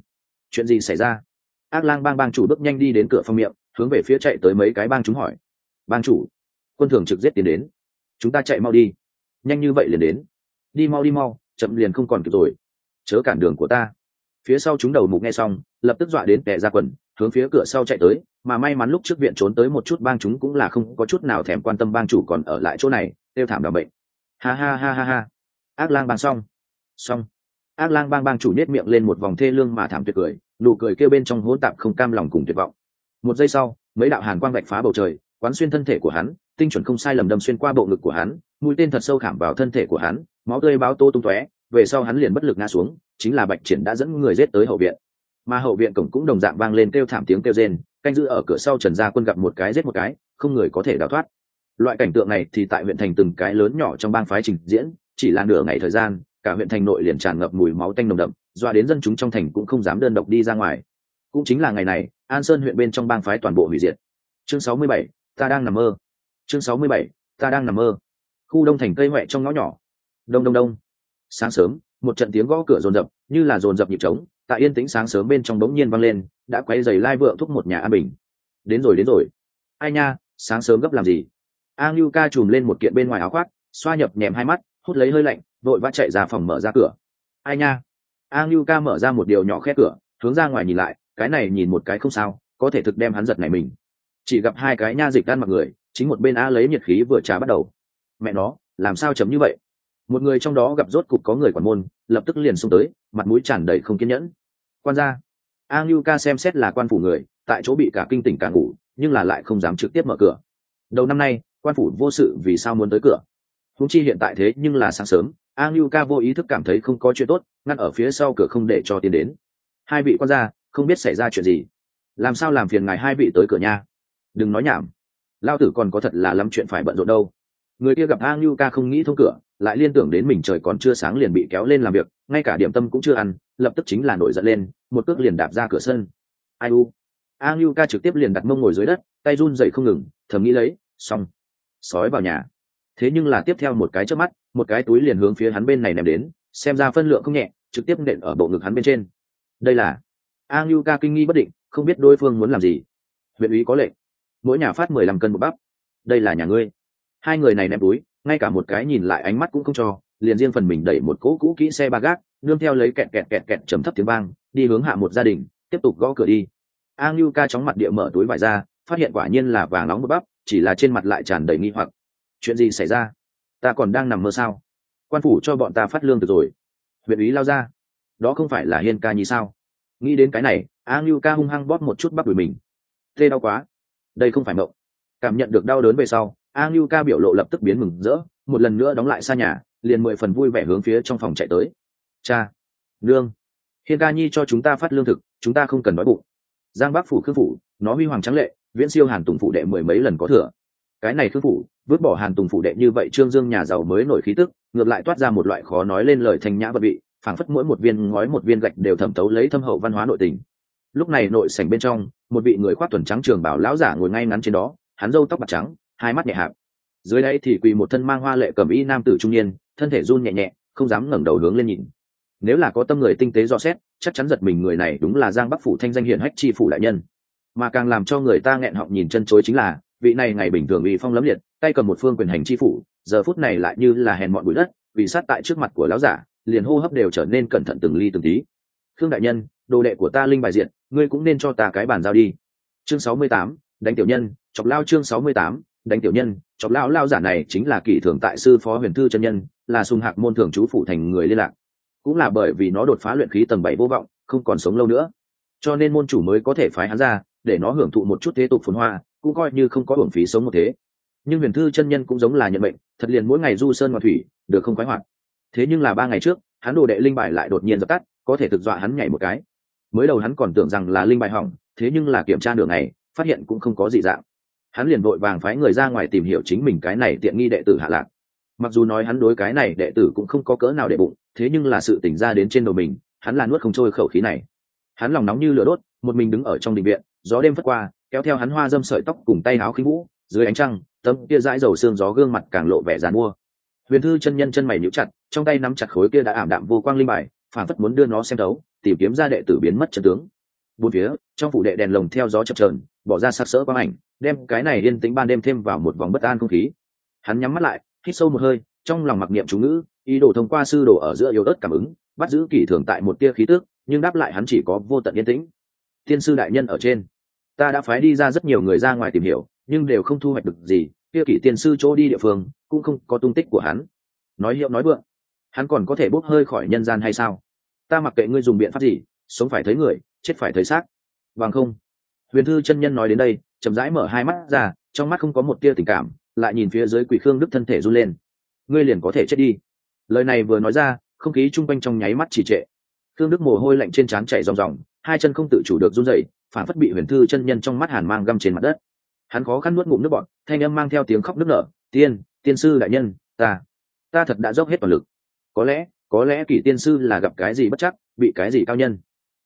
Chuyện gì xảy ra? Ác lang bang bang chủ bước nhanh đi đến cửa phòng miệng, hướng về phía chạy tới mấy cái bang chúng hỏi. Bang chủ, quân thường trực giết tiến đến. Chúng ta chạy mau đi. Nhanh như vậy liền đến. Đi mau đi mau, chậm liền không còn kịp rồi. Chớ cản đường của ta. Phía sau chúng đầu mục nghe xong, lập tức dọa đến tệ ra quần hướng phía cửa sau chạy tới, mà may mắn lúc trước viện trốn tới một chút bang chúng cũng là không có chút nào thèm quan tâm bang chủ còn ở lại chỗ này, tiêu thảm đảm bệnh. Ha ha ha ha ha. Ác lang bang xong. Xong. Ác lang bang bang chủ nết miệng lên một vòng thê lương mà thảm tuyệt cười, nụ cười kêu bên trong hỗn tạp không cam lòng cùng tuyệt vọng. Một giây sau, mấy đạo hàn quang vạch phá bầu trời, quán xuyên thân thể của hắn, tinh chuẩn không sai lầm đâm xuyên qua bộ ngực của hắn, mũi tên thật sâu khảm vào thân thể của hắn, máu tươi báo tô tung tóe, về sau hắn liền bất lực ngã xuống, chính là bạch triển đã dẫn người giết tới hậu viện mà hậu viện cổng cũng đồng dạng vang lên kêu thảm tiếng kêu rên canh giữ ở cửa sau trần gia quân gặp một cái giết một cái không người có thể đào thoát. Loại cảnh tượng này thì tại huyện thành từng cái lớn nhỏ trong bang phái trình diễn chỉ là nửa ngày thời gian cả huyện thành nội liền tràn ngập mùi máu tanh nồng đậm doa đến dân chúng trong thành cũng không dám đơn độc đi ra ngoài. Cũng chính là ngày này an sơn huyện bên trong bang phái toàn bộ hủy diệt. Chương 67, ta đang nằm mơ. Chương 67, ta đang nằm mơ. Khu đông thành cây huệ trong ngõ nhỏ. Đông đông đông. Sáng sớm một trận tiếng gõ cửa rồn rập như là rồn rập nhịp trống tại yên tĩnh sáng sớm bên trong đống nhiên vang lên, đã quay giày lai vượng thúc một nhà an bình. Đến rồi đến rồi. Ai nha, sáng sớm gấp làm gì? A ngưu ca chùm lên một kiện bên ngoài áo khoác, xoa nhập nhèm hai mắt, hút lấy hơi lạnh, vội vã chạy ra phòng mở ra cửa. Ai nha? A ngưu ca mở ra một điều nhỏ khét cửa, hướng ra ngoài nhìn lại, cái này nhìn một cái không sao, có thể thực đem hắn giật này mình. Chỉ gặp hai cái nha dịch đan mặc người, chính một bên a lấy nhiệt khí vừa trà bắt đầu. Mẹ nó, làm sao chấm như vậy? Một người trong đó gặp rốt cục có người quản môn, lập tức liền xông tới, mặt mũi tràn đầy không kiên nhẫn quan gia. A ngưu ca xem xét là quan phủ người, tại chỗ bị cả kinh tỉnh cả ngủ, nhưng là lại không dám trực tiếp mở cửa. Đầu năm nay, quan phủ vô sự vì sao muốn tới cửa? Húng chi hiện tại thế nhưng là sáng sớm a ngưu ca vô ý thức cảm thấy không có chuyện tốt, ngăn ở phía sau cửa không để cho tiến đến. Hai vị quan gia, không biết xảy ra chuyện gì. Làm sao làm phiền ngài hai vị tới cửa nhà đừng nói nhảm. Lao tử còn có thật là lắm chuyện phải bận rộn đâu. Người kia gặp a ngưu ca không nghĩ thông cửa, lại liên tưởng đến mình trời còn chưa sáng liền bị kéo lên làm việc, ngay cả điểm tâm cũng chưa ăn lập tức chính là nổi giận lên, một cước liền đạp ra cửa sân. Ai u? A ngưu ca trực tiếp liền đặt mông ngồi dưới đất, tay run dậy không ngừng, thầm nghĩ lấy, xong. Sói vào nhà. Thế nhưng là tiếp theo một cái trước mắt, một cái túi liền hướng phía hắn bên này ném đến, xem ra phân lượng không nhẹ, trực tiếp nện ở bộ ngực hắn bên trên. Đây là a ngưu ca kinh nghi bất định, không biết đối phương muốn làm gì. Huyện ủy có lệnh. Mỗi nhà phát mười lăm cân một bắp. Đây là nhà ngươi. Hai người này ném túi, ngay cả một cái nhìn lại ánh mắt cũng không cho, liền riêng phần mình đẩy một cỗ cũ kỹ xe ba gác nương theo lấy kẹt kẹt kẹt kẹt trầm thấp tiếng vang, đi hướng hạ một gia đình, tiếp tục gõ cửa đi. A ngưu ca chóng mặt địa mở túi vải ra, phát hiện quả nhiên là vàng nóng một bắp, chỉ là trên mặt lại tràn đầy nghi hoặc. Chuyện gì xảy ra? Ta còn đang nằm mơ sao? Quan phủ cho bọn ta phát lương từ rồi. Huyện ý lao ra. Đó không phải là hiên ca nhi sao? Nghĩ đến cái này, a ngưu ca hung hăng bóp một chút bắp đùi mình. Tê đau quá. Đây không phải mộng. Cảm nhận được đau đớn về sau, a ngưu ca biểu lộ lập tức biến mừng rỡ, một lần nữa đóng lại xa nhà, liền mười phần vui vẻ hướng phía trong phòng chạy tới cha lương hiên ca nhi cho chúng ta phát lương thực, chúng ta không cần nói bụng. Giang bắc phủ khương phủ, nó huy hoàng trắng lệ, viễn siêu hàn tùng phụ đệ mười mấy lần có thừa. Cái này khương phủ, vứt bỏ hàn tùng phụ đệ như vậy trương dương nhà giàu mới nổi khí tức, ngược lại toát ra một loại khó nói lên lời thanh nhã vật vị, phảng phất mỗi một viên ngói một viên gạch đều thẩm tấu lấy thâm hậu văn hóa nội tình. Lúc này nội sảnh bên trong, một vị người khoác tuần trắng trường bảo lão giả ngồi ngay ngắn trên đó, hắn râu tóc bạc trắng, hai mắt nhẹ hạp. Dưới đây thì quỳ một thân mang hoa lệ cầm y nam tử trung niên, thân thể run nhẹ nhẹ, không dám ngẩng đầu hướng lên nhìn nếu là có tâm người tinh tế do xét, chắc chắn giật mình người này đúng là giang bắc phủ thanh danh hiển hách chi phủ đại nhân. Mà càng làm cho người ta nghẹn họng nhìn chân chối chính là, vị này ngày bình thường bị phong lấm liệt, tay cầm một phương quyền hành chi phủ, giờ phút này lại như là hèn mọn bụi đất, vì sát tại trước mặt của lão giả, liền hô hấp đều trở nên cẩn thận từng ly từng tí. Thương đại nhân, đồ đệ của ta linh bài diện, ngươi cũng nên cho ta cái bàn giao đi. Chương sáu mươi tám, đánh tiểu nhân, chọc lao chương sáu mươi tám, đánh tiểu nhân, chọc lao lao giả này chính là kỷ thường tại sư phó huyền thư chân nhân, là sùng hạc môn thường chú phủ thành người liên lạc cũng là bởi vì nó đột phá luyện khí tầng bảy vô vọng không còn sống lâu nữa. Cho nên môn chủ mới có thể phái hắn ra để nó hưởng thụ một chút thế tục phồn hoa cũng coi như không có hưởng phí sống một thế. Nhưng huyền thư chân nhân cũng giống là nhận mệnh, thật liền mỗi ngày du sơn ngoạn thủy được không khoái hoạt. Thế nhưng là ba ngày trước hắn đồ đệ linh bài lại đột nhiên dập tắt có thể thực dọa hắn nhảy một cái. Mới đầu hắn còn tưởng rằng là linh bài hỏng thế nhưng là kiểm tra đường này phát hiện cũng không có gì dạng. Hắn liền vội vàng phái người ra ngoài tìm hiểu chính mình cái này tiện nghi đệ tử hạ lạc mặc dù nói hắn đối cái này đệ tử cũng không có cỡ nào để bụng, thế nhưng là sự tỉnh ra đến trên đầu mình, hắn là nuốt không trôi khẩu khí này. Hắn lòng nóng như lửa đốt, một mình đứng ở trong đình viện, gió đêm phất qua, kéo theo hắn hoa dâm sợi tóc cùng tay áo khí vũ, dưới ánh trăng, tấm kia dãi dầu xương gió gương mặt càng lộ vẻ dàn mua. Huyền thư chân nhân chân mày nhíu chặt, trong tay nắm chặt khối kia đã ảm đạm vô quang linh bài phản phất muốn đưa nó xem đấu tìm kiếm ra đệ tử biến mất chân tướng. Bốn phía, trong phủ đệ đèn lồng theo gió chập trờn bỏ ra sắc sỡ quang ảnh, đem cái này yên tĩnh ban đêm thêm vào một vòng bất an không khí. Hắn nhắm mắt lại hít sâu một hơi, trong lòng mặc niệm chú ngữ, ý đồ thông qua sư đồ ở giữa yếu ớt cảm ứng, bắt giữ kỷ thường tại một tia khí tước nhưng đáp lại hắn chỉ có vô tận yên tĩnh. Thiên sư đại nhân ở trên. Ta đã phái đi ra rất nhiều người ra ngoài tìm hiểu, nhưng đều không thu hoạch được gì, kia kỷ tiên sư chỗ đi địa phương, cũng không có tung tích của hắn. Nói hiệu nói vượng, hắn còn có thể bốc hơi khỏi nhân gian hay sao? Ta mặc kệ ngươi dùng biện pháp gì, sống phải thấy người, chết phải thấy xác. Bằng không, huyền thư chân nhân nói đến đây, chậm rãi mở hai mắt ra, trong mắt không có một tia tình cảm lại nhìn phía dưới quỷ khương đức thân thể run lên. Ngươi liền có thể chết đi. Lời này vừa nói ra, không khí chung quanh trong nháy mắt chỉ trệ. Khương đức mồ hôi lạnh trên trán chảy ròng ròng, hai chân không tự chủ được run rẩy, phản phất bị huyền thư chân nhân trong mắt hàn mang găm trên mặt đất. Hắn khó khăn nuốt ngụm nước bọt, thanh âm mang theo tiếng khóc nức nở, tiên tiên sư đại nhân, ta ta thật đã dốc hết toàn lực. Có lẽ có lẽ kỷ tiên sư là gặp cái gì bất chắc, bị cái gì cao nhân.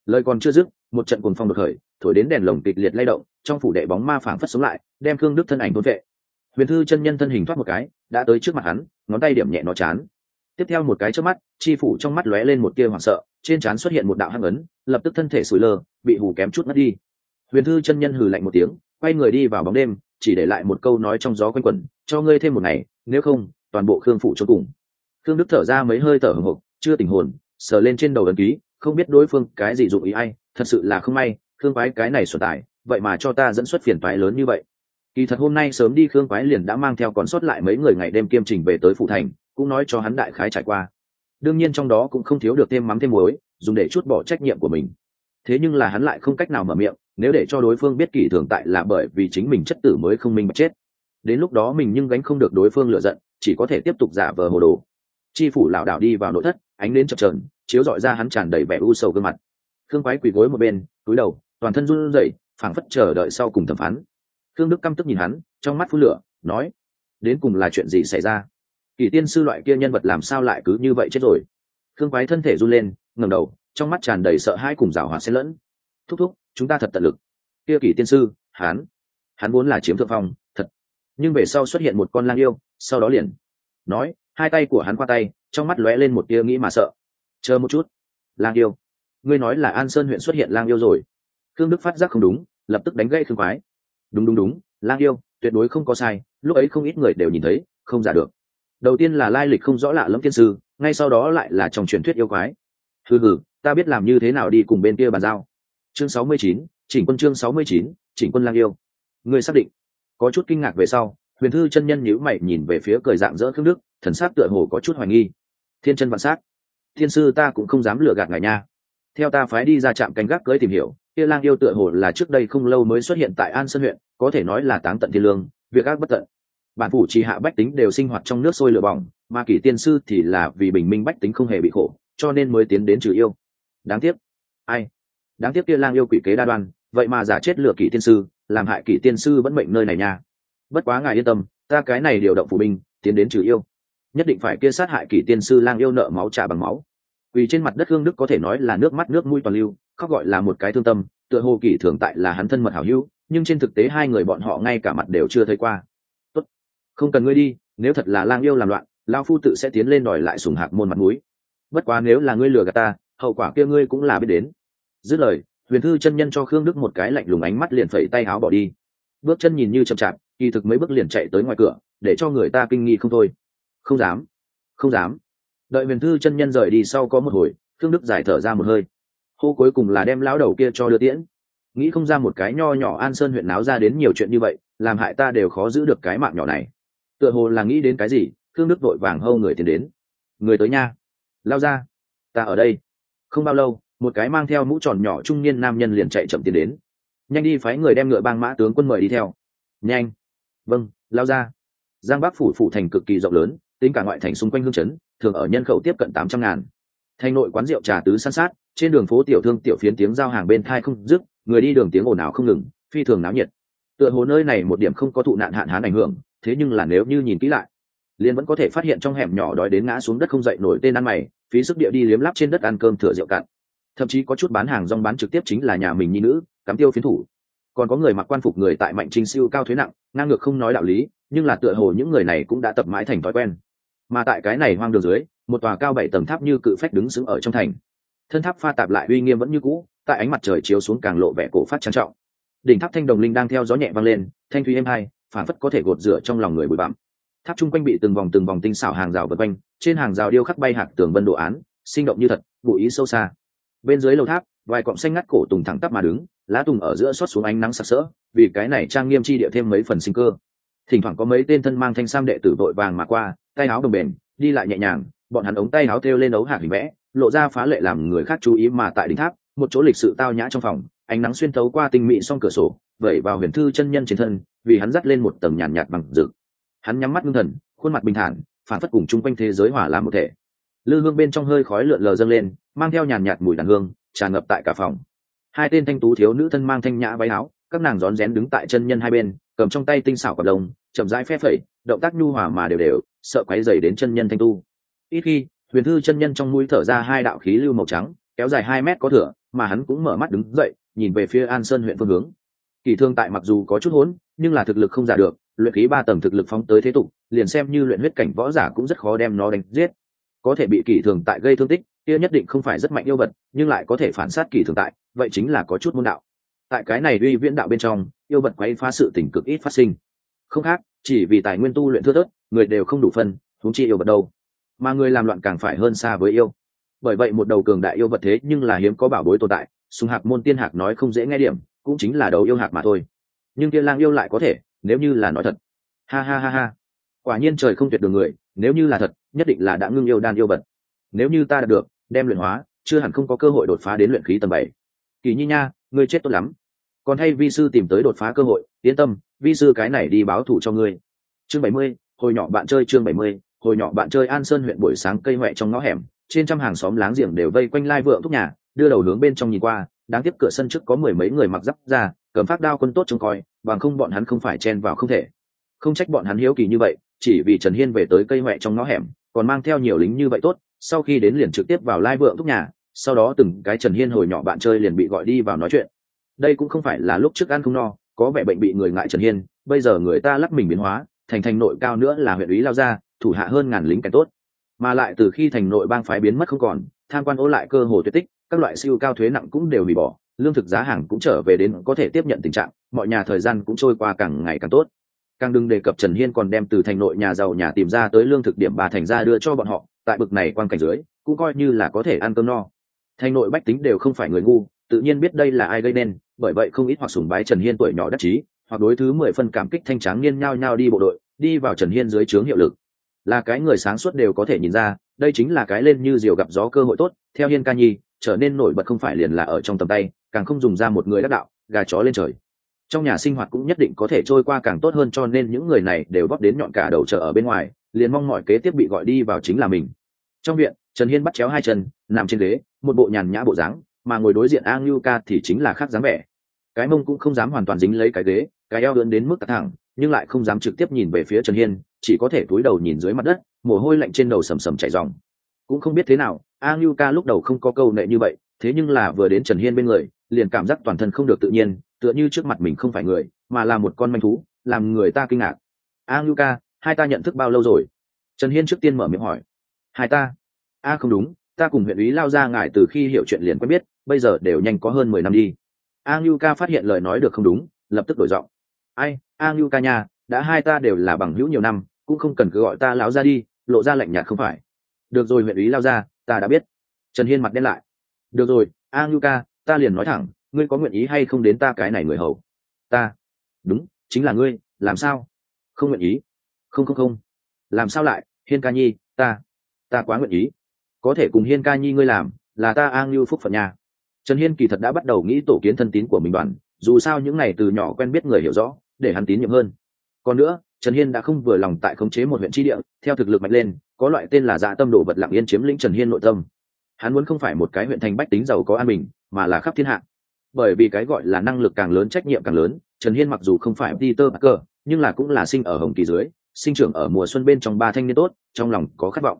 Lời còn chưa dứt, một trận cuồng phong được khởi, thổi đến đèn lồng kịch liệt lay động, trong phủ đệ bóng ma phảng phất sống lại, đem khương đức thân ảnh thôn vệ huyền thư chân nhân thân hình thoát một cái, đã tới trước mặt hắn, ngón tay điểm nhẹ nó chán. Tiếp theo một cái trước mắt, chi phủ trong mắt lóe lên một tia hoảng sợ, trên trán xuất hiện một đạo hăng ấn, lập tức thân thể sủi lơ, bị hù kém chút mất đi. Huyền thư chân nhân hừ lạnh một tiếng, quay người đi vào bóng đêm, chỉ để lại một câu nói trong gió quanh quẩn, cho ngươi thêm một ngày, nếu không, toàn bộ khương phủ cho cùng. Khương đức thở ra mấy hơi thở hồng hộc, chưa tình hồn, sờ lên trên đầu ấn ký, không biết đối phương cái gì dụng ý ai, thật sự là không may, khương quái cái này xuẩn tải, vậy mà cho ta dẫn xuất phiền toái lớn như vậy kỳ thật hôm nay sớm đi khương quái liền đã mang theo còn sót lại mấy người ngày đêm kiêm trình về tới phụ thành, cũng nói cho hắn đại khái trải qua. Đương nhiên trong đó cũng không thiếu được thêm mắm thêm muối, dùng để chút bỏ trách nhiệm của mình. Thế nhưng là hắn lại không cách nào mở miệng, nếu để cho đối phương biết kỳ thường tại là bởi vì chính mình chất tử mới không minh bạch chết. Đến lúc đó mình nhưng gánh không được đối phương lựa giận, chỉ có thể tiếp tục giả vờ hồ đồ. Chi phủ lảo đảo đi vào nội thất, ánh đến chập trờn chiếu dọi ra hắn tràn đầy vẻ u sầu gương mặt. Khương quái quỳ gối một bên, túi đầu, toàn thân run rẩy, phảng phất chờ đợi sau cùng thẩm phán khương đức căm tức nhìn hắn, trong mắt phun lửa, nói, đến cùng là chuyện gì xảy ra? Kỷ tiên sư loại kia nhân vật làm sao lại cứ như vậy chết rồi? Khương quái thân thể run lên ngầm đầu, trong mắt tràn đầy sợ hãi cùng rào hòa xen lẫn. Thúc thúc, chúng ta thật tận lực. Kia kỷ tiên sư, hắn hắn vốn là chiếm thượng phong, thật. Nhưng về sau xuất hiện một con lang yêu, sau đó liền, nói, hai tay của hắn qua tay, trong mắt lóe lên một tia nghĩ mà sợ. Chờ một chút, lang yêu. Ngươi nói là an sơn huyện xuất hiện lang yêu rồi. Khương đức phát giác không đúng, lập tức đánh gây khương quái đúng đúng đúng, lang yêu, tuyệt đối không có sai, lúc ấy không ít người đều nhìn thấy, không giả được. Đầu tiên là lai lịch không rõ lạ lẫm tiên sư, ngay sau đó lại là trong truyền thuyết yêu quái. Hừ hừ, ta biết làm như thế nào đi cùng bên kia bàn giao. Chương sáu mươi chín, chỉnh quân chương sáu mươi chín, chỉnh quân lang yêu. Người xác định. Có chút kinh ngạc về sau, huyền thư chân nhân nhíu mày nhìn về phía cười dạng dỡ khương đức, thần sắc tựa hồ có chút hoài nghi. Thiên chân vạn sát thiên sư ta cũng không dám lừa gạt ngài nha. Theo ta phái đi ra trạm canh gác cưới tìm hiểu kia lang yêu tựa hồ là trước đây không lâu mới xuất hiện tại an sơn huyện, có thể nói là táng tận thiên lương, việc ác bất tận. Bản phủ chỉ hạ bách tính đều sinh hoạt trong nước sôi lửa bỏng, mà kỷ tiên sư thì là vì bình minh bách tính không hề bị khổ, cho nên mới tiến đến trừ yêu. Đáng tiếc. Ai? Đáng tiếc kia lang yêu quỷ kế đa đoan, vậy mà giả chết lừa kỷ tiên sư, làm hại kỷ tiên sư vẫn mệnh nơi này nha. Bất quá ngài yên tâm, ta cái này điều động phủ binh, tiến đến trừ yêu. Nhất định phải kia sát hại kỷ tiên sư lang yêu nợ máu trả bằng máu. Vì trên mặt đất hương đức có thể nói là nước mắt nước mũi toàn lưu khóc gọi là một cái thương tâm, tựa hồ kỳ thường tại là hắn thân mật hảo hữu, nhưng trên thực tế hai người bọn họ ngay cả mặt đều chưa thấy qua. Tốt. không cần ngươi đi, nếu thật là lang yêu làm loạn lao phu tự sẽ tiến lên đòi lại sùng hạc môn mặt mũi. Bất quá nếu là ngươi lừa gạt ta, hậu quả kia ngươi cũng là biết đến. Dứt lời, huyền thư chân nhân cho khương đức một cái lạnh lùng ánh mắt liền phẩy tay áo bỏ đi. Bước chân nhìn như chậm chạp, kỳ thực mấy bước liền chạy tới ngoài cửa, để cho người ta kinh nghi không thôi. Không dám không dám. Đợi huyền thư chân nhân rời đi sau có một hồi, khương đức giải thở ra một hơi hô cuối cùng là đem lão đầu kia cho đưa tiễn. Nghĩ không ra một cái nho nhỏ an sơn huyện náo ra đến nhiều chuyện như vậy, làm hại ta đều khó giữ được cái mạng nhỏ này. Tựa hồ là nghĩ đến cái gì Thương đức vội vàng hâu người tiến đến. Người tới nha. Lao ra. Ta ở đây. Không bao lâu, một cái mang theo mũ tròn nhỏ trung niên nam nhân liền chạy chậm tiến đến. Nhanh đi phái người đem ngựa bang mã tướng quân mời đi theo. Nhanh. Vâng lao ra. Giang bắc phủ phủ thành cực kỳ rộng lớn, tính cả ngoại thành xung quanh hương chấn, thường ở nhân khẩu tiếp cận tám trăm ngàn thành nội quán rượu trà tứ san sát, trên đường phố tiểu thương tiểu phiến tiếng giao hàng bên thai không dứt, người đi đường tiếng ồn ào không ngừng, phi thường náo nhiệt. Tựa hồ nơi này một điểm không có thụ nạn hạn hán ảnh hưởng, thế nhưng là nếu như nhìn kỹ lại, liền vẫn có thể phát hiện trong hẻm nhỏ đói đến ngã xuống đất không dậy nổi tên ăn mày, phí sức địa đi liếm lắp trên đất ăn cơm thừa rượu cạn. Thậm chí có chút bán hàng rong bán trực tiếp chính là nhà mình nhi nữ, cắm tiêu phiến thủ. Còn có người mặc quan phục người tại mạnh trinh siêu cao thuế nặng, ngang ngược không nói đạo lý, nhưng là tựa hồ những người này cũng đã tập mãi thành thói quen. Mà tại cái này hoang đường dưới một tòa cao bảy tầng tháp như cự phách đứng sững ở trong thành. Thân tháp pha tạp lại uy nghiêm vẫn như cũ, tại ánh mặt trời chiếu xuống càng lộ vẻ cổ phát trang trọng. Đỉnh tháp thanh đồng linh đang theo gió nhẹ vang lên, thanh thúy êm hai phản phất có thể gột rửa trong lòng người bụi bặm. Tháp chung quanh bị từng vòng từng vòng tinh xảo hàng rào vật quanh, trên hàng rào điêu khắc bay hạt tường vân đồ án, sinh động như thật bụi ý sâu xa. Bên dưới lầu tháp, vài cọng xanh ngắt cổ tùng thẳng tắp mà đứng, lá tùng ở giữa xót xuống ánh nắng sặc sỡ, vì cái này trang nghiêm chi địa thêm mấy phần sinh cơ. Thỉnh thoảng có mấy tên thân mang thanh sam đệ tử vội vàng mà qua, tay áo đồng bền, đi lại nhẹ nhàng bọn hắn ống tay áo thêu lên ấu hạc hình vẽ lộ ra phá lệ làm người khác chú ý mà tại đỉnh tháp một chỗ lịch sự tao nhã trong phòng ánh nắng xuyên thấu qua tinh mị song cửa sổ vẩy vào huyền thư chân nhân trên thân vì hắn dắt lên một tầng nhàn nhạt, nhạt bằng rực. Hắn nhắm mắt ngưng thần khuôn mặt bình thản phản phất cùng chung quanh thế giới hỏa làm một thể. Lư hương bên trong hơi khói lượn lờ dâng lên mang theo nhàn nhạt mùi đàn hương tràn ngập tại cả phòng. Hai tên thanh tú thiếu nữ thân mang thanh nhã váy áo các nàng rón rén đứng tại chân nhân hai bên cầm trong tay tinh xảo cặp đồng chậm rãi phe phẩy động tác nhu hòa mà đều đều sợ quấy dày đến chân nhân thanh tu ít khi, huyền thư chân nhân trong mũi thở ra hai đạo khí lưu màu trắng, kéo dài hai mét có thửa, mà hắn cũng mở mắt đứng dậy, nhìn về phía an sơn huyện phương hướng. Kỳ thương tại mặc dù có chút hỗn, nhưng là thực lực không giả được, luyện khí ba tầng thực lực phóng tới thế tục, liền xem như luyện huyết cảnh võ giả cũng rất khó đem nó đánh giết. Có thể bị kỳ thường tại gây thương tích, kia nhất định không phải rất mạnh yêu vật, nhưng lại có thể phản sát kỳ thường tại, vậy chính là có chút môn đạo. Tại cái này uy viễn đạo bên trong, yêu vật quay phá sự tình cực ít phát sinh. Không khác, chỉ vì tài nguyên tu luyện thưa thớt, người đều không đủ phân thúng chi yêu vật đâu mà người làm loạn càng phải hơn xa với yêu. Bởi vậy một đầu cường đại yêu vật thế nhưng là hiếm có bảo bối tồn tại, sùng hạc môn tiên hạc nói không dễ nghe điểm, cũng chính là đầu yêu hạc mà thôi. Nhưng tiên lang yêu lại có thể, nếu như là nói thật. Ha ha ha ha. Quả nhiên trời không tuyệt đường người, nếu như là thật, nhất định là đã ngưng yêu đan yêu vật. Nếu như ta đạt được, đem luyện hóa, chưa hẳn không có cơ hội đột phá đến luyện khí tầng bảy. Kỳ nhi nha, ngươi chết tốt lắm. Còn hay vi sư tìm tới đột phá cơ hội, yên tâm, vi sư cái này đi báo thù cho ngươi. Chương bảy mươi, hồi nhỏ bạn chơi chương bảy mươi hồi nhỏ bạn chơi an sơn huyện buổi sáng cây huệ trong ngõ hẻm, trên trăm hàng xóm láng giềng đều vây quanh lai vượng thúc nhà, đưa đầu hướng bên trong nhìn qua, đáng tiếc cửa sân trước có mười mấy người mặc giáp ra cầm phát đao quân tốt trông coi, bằng không bọn hắn không phải chen vào không thể. Không trách bọn hắn hiếu kỳ như vậy, chỉ vì trần hiên về tới cây huệ trong ngõ hẻm, còn mang theo nhiều lính như vậy tốt, sau khi đến liền trực tiếp vào lai vượng thúc nhà, sau đó từng cái trần hiên hồi nhỏ bạn chơi liền bị gọi đi vào nói chuyện. Đây cũng không phải là lúc trước ăn không no, có vẻ bệnh bị người ngại trần hiên, bây giờ người ta lắc mình biến hóa, thành thành nội cao nữa là huyện ý lao ra thủ hạ hơn ngàn lính cảnh tốt. Mà lại từ khi thành nội bang phái biến mất không còn, tham quan ô lại cơ hồ tuyệt tích, các loại siêu cao thuế nặng cũng đều hủy bỏ, lương thực giá hàng cũng trở về đến có thể tiếp nhận tình trạng, mọi nhà thời gian cũng trôi qua càng ngày càng tốt. Càng đừng đề cập trần hiên còn đem từ thành nội nhà giàu nhà tìm ra tới lương thực điểm bà thành ra đưa cho bọn họ, tại bực này quan cảnh dưới, cũng coi như là có thể ăn cơm no. Thành nội bách tính đều không phải người ngu, tự nhiên biết đây là ai gây nên, bởi vậy không ít hoặc sùng bái trần hiên tuổi nhỏ đắc chí, hoặc đối thứ mười phân cảm kích thanh tráng niên nhao nhao đi bộ đội, đi vào trần hiên dưới trướng hiệu lực là cái người sáng suốt đều có thể nhìn ra, đây chính là cái lên như diều gặp gió cơ hội tốt, theo hiên ca nhi, trở nên nổi bật không phải liền là ở trong tầm tay, càng không dùng ra một người đắc đạo, gà chó lên trời. Trong nhà sinh hoạt cũng nhất định có thể trôi qua càng tốt hơn cho nên những người này đều góp đến nhọn cả đầu chợ ở bên ngoài, liền mong mọi kế tiếp bị gọi đi vào chính là mình. Trong viện, trần hiên bắt chéo hai chân, nằm trên ghế, một bộ nhàn nhã bộ dáng, mà ngồi đối diện a ngưu ca thì chính là khác dáng vẻ. Cái mông cũng không dám hoàn toàn dính lấy cái ghế, cái eo lưỡn đến mức tắt thẳng, nhưng lại không dám trực tiếp nhìn về phía trần hiên chỉ có thể cúi đầu nhìn dưới mặt đất, mồ hôi lạnh trên đầu sầm sầm chảy dòng cũng không biết thế nào, a ngưu ca lúc đầu không có câu nệ như vậy, thế nhưng là vừa đến trần hiên bên người, liền cảm giác toàn thân không được tự nhiên, tựa như trước mặt mình không phải người, mà là một con manh thú, làm người ta kinh ngạc. A ngưu ca, hai ta nhận thức bao lâu rồi? Trần hiên trước tiên mở miệng hỏi. Hai ta? A không đúng, ta cùng huyện ý lao ra ngài từ khi hiểu chuyện liền quen biết, bây giờ đều nhanh có hơn mười năm đi. A ngưu ca phát hiện lời nói được không đúng, lập tức đổi giọng. Ai, a ngưu ca nha, đã hai ta đều là bằng hữu nhiều năm cũng không cần cứ gọi ta lão ra đi, lộ ra lạnh nhạt không phải. Được rồi, huyện ý lao ra ta đã biết. Trần hiên mặt đen lại. Được rồi, a ngưu ca, ta liền nói thẳng, ngươi có nguyện ý hay không đến ta cái này người hầu? Ta. Đúng, chính là ngươi, làm sao? Không nguyện ý. Không không không. Làm sao lại, hiên ca nhi, ta. Ta quá nguyện ý. Có thể cùng hiên ca nhi ngươi làm, là ta a ngưu phúc phận nhà. Trần hiên kỳ thật đã bắt đầu nghĩ tổ kiến thân tín của mình đoàn, dù sao những n à y từ nhỏ quen biết người hiểu rõ, để hắn tín nhiệm hơn. Còn nữa trần hiên đã không vừa lòng tại khống chế một huyện tri địa, theo thực lực mạnh lên, có loại tên là dạ tâm đồ vật lặng yên chiếm lĩnh trần hiên nội tâm. Hắn muốn không phải một cái huyện thành bách tính giàu có an bình, mà là khắp thiên hạ. Bởi vì cái gọi là năng lực càng lớn, trách nhiệm càng lớn, trần hiên mặc dù không phải peter parker, nhưng là cũng là sinh ở hồng kỳ dưới, sinh trưởng ở mùa xuân bên trong ba thanh niên tốt, trong lòng có khát vọng.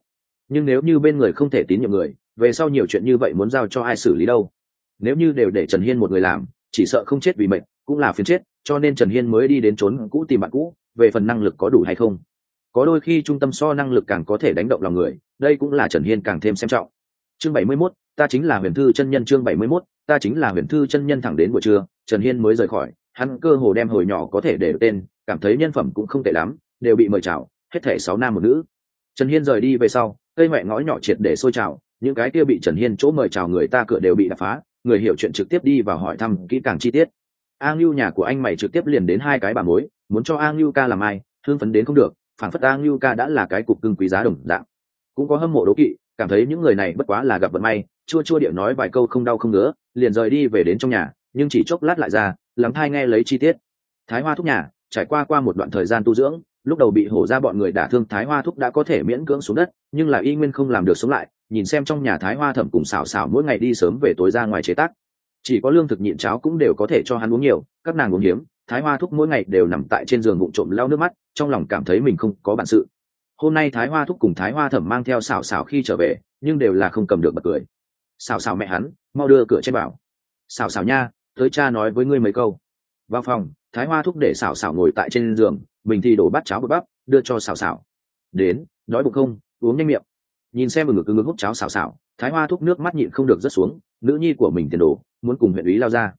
Nhưng nếu như bên người không thể tín nhiệm người, về sau nhiều chuyện như vậy muốn giao cho ai xử lý đâu? Nếu như đều để trần hiên một người làm, chỉ sợ không chết vì mệnh, cũng là phiền chết, cho nên trần hiên mới đi đến trốn cũ tìm bạn cũ về phần năng lực có đủ hay không. Có đôi khi trung tâm so năng lực càng có thể đánh động lòng người đây cũng là trần hiên càng thêm xem trọng. Chương bảy mươi 71, ta chính là huyền thư chân nhân chương bảy mươi 71, ta chính là huyền thư chân nhân thẳng đến buổi trưa trần hiên mới rời khỏi. Hắn cơ hồ đem hồi nhỏ có thể để tên cảm thấy nhân phẩm cũng không tệ lắm đều bị mời chào hết thể sáu nam một nữ. Trần hiên rời đi về sau cây mẹ ngõ nhỏ triệt để sôi trào những cái kia bị trần hiên chỗ mời chào người ta cửa đều bị đập phá người hiểu chuyện trực tiếp đi và hỏi thăm kỹ càng chi tiết. A ngưu nhà của anh mày trực tiếp liền đến hai cái bà mối muốn cho a ngưu ca làm ai thương phấn đến không được, phản phất a ngưu ca đã là cái cục cưng quý giá đồng dạng. Cũng có hâm mộ đố kỵ, cảm thấy những người này bất quá là gặp vận may, chua chua điệu nói vài câu không đau không ngứa, liền rời đi về đến trong nhà, nhưng chỉ chốc lát lại ra, lắng thai nghe lấy chi tiết. Thái hoa thúc nhà, trải qua qua một đoạn thời gian tu dưỡng, lúc đầu bị hổ ra bọn người đả thương thái hoa thúc đã có thể miễn cưỡng xuống đất, nhưng là y nguyên không làm được sống lại, nhìn xem trong nhà thái hoa thẩm cùng xào xào mỗi ngày đi sớm về tối ra ngoài chế tác. Chỉ có lương thực nhịn cháo cũng đều có thể cho hắn uống nhiều, các nàng uống hiếm thái hoa thúc mỗi ngày đều nằm tại trên giường bụng trộm lau nước mắt, trong lòng cảm thấy mình không có bản sự. Hôm nay thái hoa thúc cùng thái hoa thẩm mang theo xào xào khi trở về, nhưng đều là không cầm được bật cười. Xào xào mẹ hắn, mau đưa cửa trên bảo. Xào xào nha, tới cha nói với ngươi mấy câu. Vào phòng, thái hoa thúc để xào xào ngồi tại trên giường, mình thì đổ bát cháo bột bắp, đưa cho xào xào đến, đói bụng không? Uống nhanh miệng. Nhìn xem ngực ngực hút cháo xào xào thái hoa thúc nước mắt nhịn không được rớt xuống, nữ nhi của mình tiền đồ, muốn cùng huyện ý lao ra.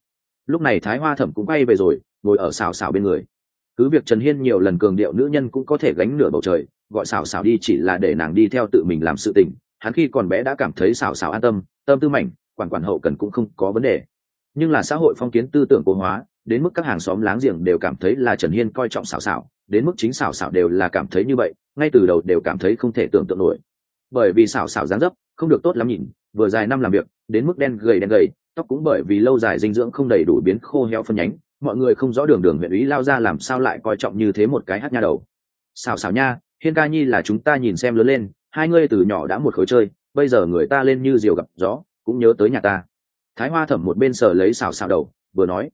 Lúc này thái hoa thẩm cũng bay về rồi ngồi ở xào xào bên người. Cứ việc trần hiên nhiều lần cường điệu nữ nhân cũng có thể gánh nửa bầu trời, gọi xào xào đi chỉ là để nàng đi theo tự mình làm sự tình. Hắn khi còn bé đã cảm thấy xảo xảo an tâm tâm tư mảnh, quản quản hậu cần cũng không có vấn đề. Nhưng là xã hội phong kiến tư tưởng cố hóa, đến mức các hàng xóm láng giềng đều cảm thấy là trần hiên coi trọng xảo xảo đến mức chính xảo xảo đều là cảm thấy như vậy, ngay từ đầu đều cảm thấy không thể tưởng tượng nổi. Bởi vì xảo xảo dáng dấp không được tốt lắm nhìn, vừa dài năm làm việc, đến mức đen gầy đen gầy, tóc cũng bởi vì lâu dài dinh dưỡng không đầy đủ biến khô heo phân nhánh mọi người không rõ đường đường huyện ý lao ra làm sao lại coi trọng như thế một cái hát nha đầu. Xào xào nha, hiên ca nhi là chúng ta nhìn xem lớn lên, hai ngươi từ nhỏ đã một khối chơi, bây giờ người ta lên như diều gặp gió, cũng nhớ tới nhà ta. Thái hoa thẩm một bên sờ lấy xào xào đầu, vừa nói,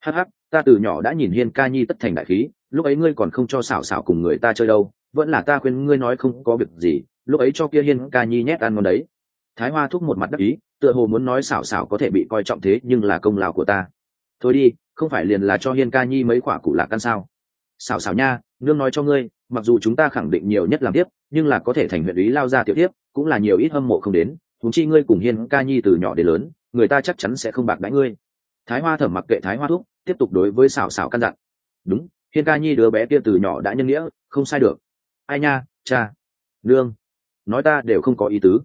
hắc hắc, ta từ nhỏ đã nhìn hiên ca nhi tất thành đại khí, lúc ấy ngươi còn không cho xào xào cùng người ta chơi đâu, vẫn là ta khuyên ngươi nói không có việc gì, lúc ấy cho kia hiên ca nhi nhét ăn ngon đấy. Thái hoa thúc một mặt đắc ý, tựa hồ muốn nói xảo xảo có thể bị coi trọng thế nhưng là công lao của ta. Thôi đi không phải liền là cho hiên ca nhi mấy quả cụ lạc căn sao? Xảo xảo nha nương nói cho ngươi mặc dù chúng ta khẳng định nhiều nhất làm tiếp nhưng là có thể thành huyện ý lao ra tiểu tiếp cũng là nhiều ít hâm mộ không đến thúng chi ngươi cùng hiên ca nhi từ nhỏ đến lớn người ta chắc chắn sẽ không bạc đãi ngươi. Thái hoa thẩm mặc kệ thái hoa thúc tiếp tục đối với xảo xảo căn dặn. Đúng hiên ca nhi đứa bé kia từ nhỏ đã nhân nghĩa không sai được. Ai nha cha nương nói ta đều không có ý tứ.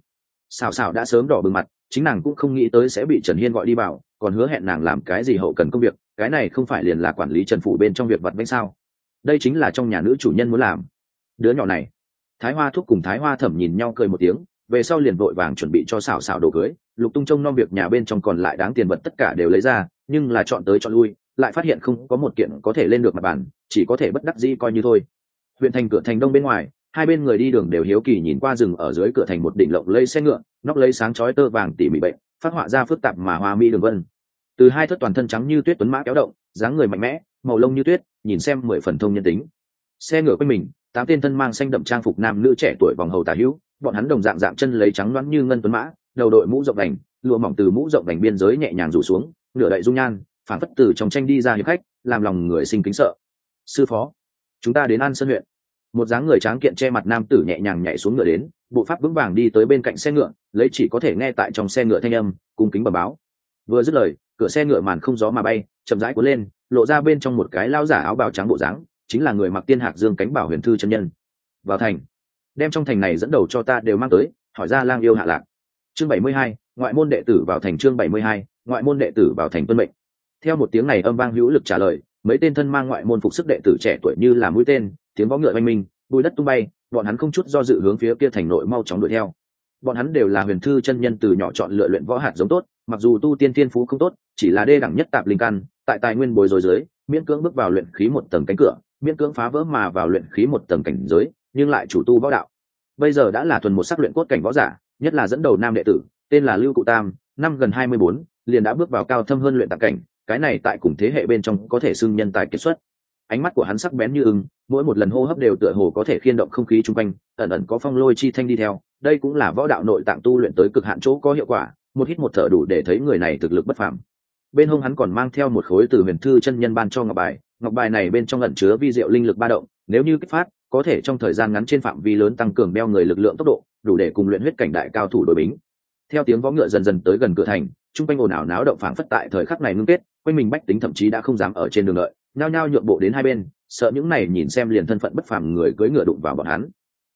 Xảo xảo đã sớm đỏ bừng mặt chính nàng cũng không nghĩ tới sẽ bị trần hiên gọi đi bảo, còn hứa hẹn nàng làm cái gì hậu cần công việc cái này không phải liền là quản lý trần phủ bên trong việc vặt vãnh sao? Đây chính là trong nhà nữ chủ nhân muốn làm. Đứa nhỏ này. Thái hoa thúc cùng thái hoa thẩm nhìn nhau cười một tiếng, về sau liền vội vàng chuẩn bị cho xảo xảo đồ cưới. Lục tung trông nom việc nhà bên trong còn lại đáng tiền vật tất cả đều lấy ra, nhưng là chọn tới chọn lui, lại phát hiện không có một kiện có thể lên được mặt bàn, chỉ có thể bất đắc dĩ coi như thôi. Huyện thành cửa thành đông bên ngoài, hai bên người đi đường đều hiếu kỳ nhìn qua rừng ở dưới cửa thành một đỉnh lộng lây xe ngựa, nóc lấy sáng chói tơ vàng tỉ mỉ bệnh, phát họa ra phức tạp mà hoa mỹ đường vân từ hai thất toàn thân trắng như tuyết tuấn mã kéo động, dáng người mạnh mẽ, màu lông như tuyết, nhìn xem mười phần thông nhân tính. Xe ngựa quanh mình, tám tên thân mang xanh đậm trang phục nam nữ trẻ tuổi vòng hầu tả hữu, bọn hắn đồng dạng dạng chân lấy trắng loãng như ngân tuấn mã, đầu đội mũ rộng đành, lụa mỏng từ mũ rộng đành biên giới nhẹ nhàng rủ xuống, nửa đậy dung nhan phản phất từ trong tranh đi ra hiệp khách, làm lòng người sinh kính sợ. Sư phó, chúng ta đến an sơn huyện. Một dáng người tráng kiện che mặt nam tử nhẹ nhàng nhảy xuống ngựa đến, bộ pháp vững vàng đi tới bên cạnh xe ngựa, lấy chỉ có thể nghe tại trong xe ngựa thanh âm, cung kính bẩm báo. Vừa dứt lời cửa xe ngựa màn không gió mà bay, chậm rãi cuốn lên, lộ ra bên trong một cái lao giả áo bào trắng bộ dáng, chính là người mặc tiên hạc dương cánh bảo huyền thư chân nhân. Vào thành. Đem trong thành này dẫn đầu cho ta đều mang tới, hỏi ra lang yêu hạ lạc. Chương bảy mươi hai, ngoại môn đệ tử vào thành chương bảy mươi hai, ngoại môn đệ tử vào thành tuân mệnh. Theo một tiếng này âm vang hữu lực trả lời, mấy tên thân mang ngoại môn phục sức đệ tử trẻ tuổi như là mũi tên, tiếng võ ngựa oanh minh, bùi đất tung bay, bọn hắn không chút do dự hướng phía kia thành nội mau chóng đuổi theo bọn hắn đều là huyền thư chân nhân từ nhỏ chọn lựa luyện võ hạt giống tốt, mặc dù tu tiên thiên phú không tốt, chỉ là đê đẳng nhất tạp linh căn, tại tài nguyên bồi dối dưới, miễn cưỡng bước vào luyện khí một tầng cánh cửa, miễn cưỡng phá vỡ mà vào luyện khí một tầng cảnh giới, nhưng lại chủ tu võ đạo. Bây giờ đã là thuần một sắc luyện cốt cảnh võ giả, nhất là dẫn đầu nam đệ tử, tên là lưu cụ tam, năm gần hai mươi bốn, liền đã bước vào cao thâm hơn luyện tạc cảnh, cái này tại cùng thế hệ bên trong có thể xưng nhân tài kiệt xuất ánh mắt của hắn sắc bén như ưng, mỗi một lần hô hấp đều tựa hồ có thể khiên động không khí chung quanh, ẩn ẩn có phong lôi chi thanh đi theo. Đây cũng là võ đạo nội tạng tu luyện tới cực hạn chỗ có hiệu quả, một hít một thở đủ để thấy người này thực lực bất phàm. Bên hông hắn còn mang theo một khối từ huyền thư chân nhân ban cho ngọc bài ngọc bài này bên trong ẩn chứa vi diệu linh lực ba động, nếu như kích phát, có thể trong thời gian ngắn trên phạm vi lớn tăng cường beo người lực lượng tốc độ, đủ để cùng luyện huyết cảnh đại cao thủ đội bính. Theo tiếng võ ngựa dần dần tới gần cửa thành, chung quanh ồn ào náo động phảng phất tại thời khắc này ngưng kết, quanh mình bách tính thậm chí đã không dám ở trên đường lợi nhao nhao nhượng bộ đến hai bên, sợ những này nhìn xem liền thân phận bất phàm người cưỡi ngựa đụng vào bọn hắn.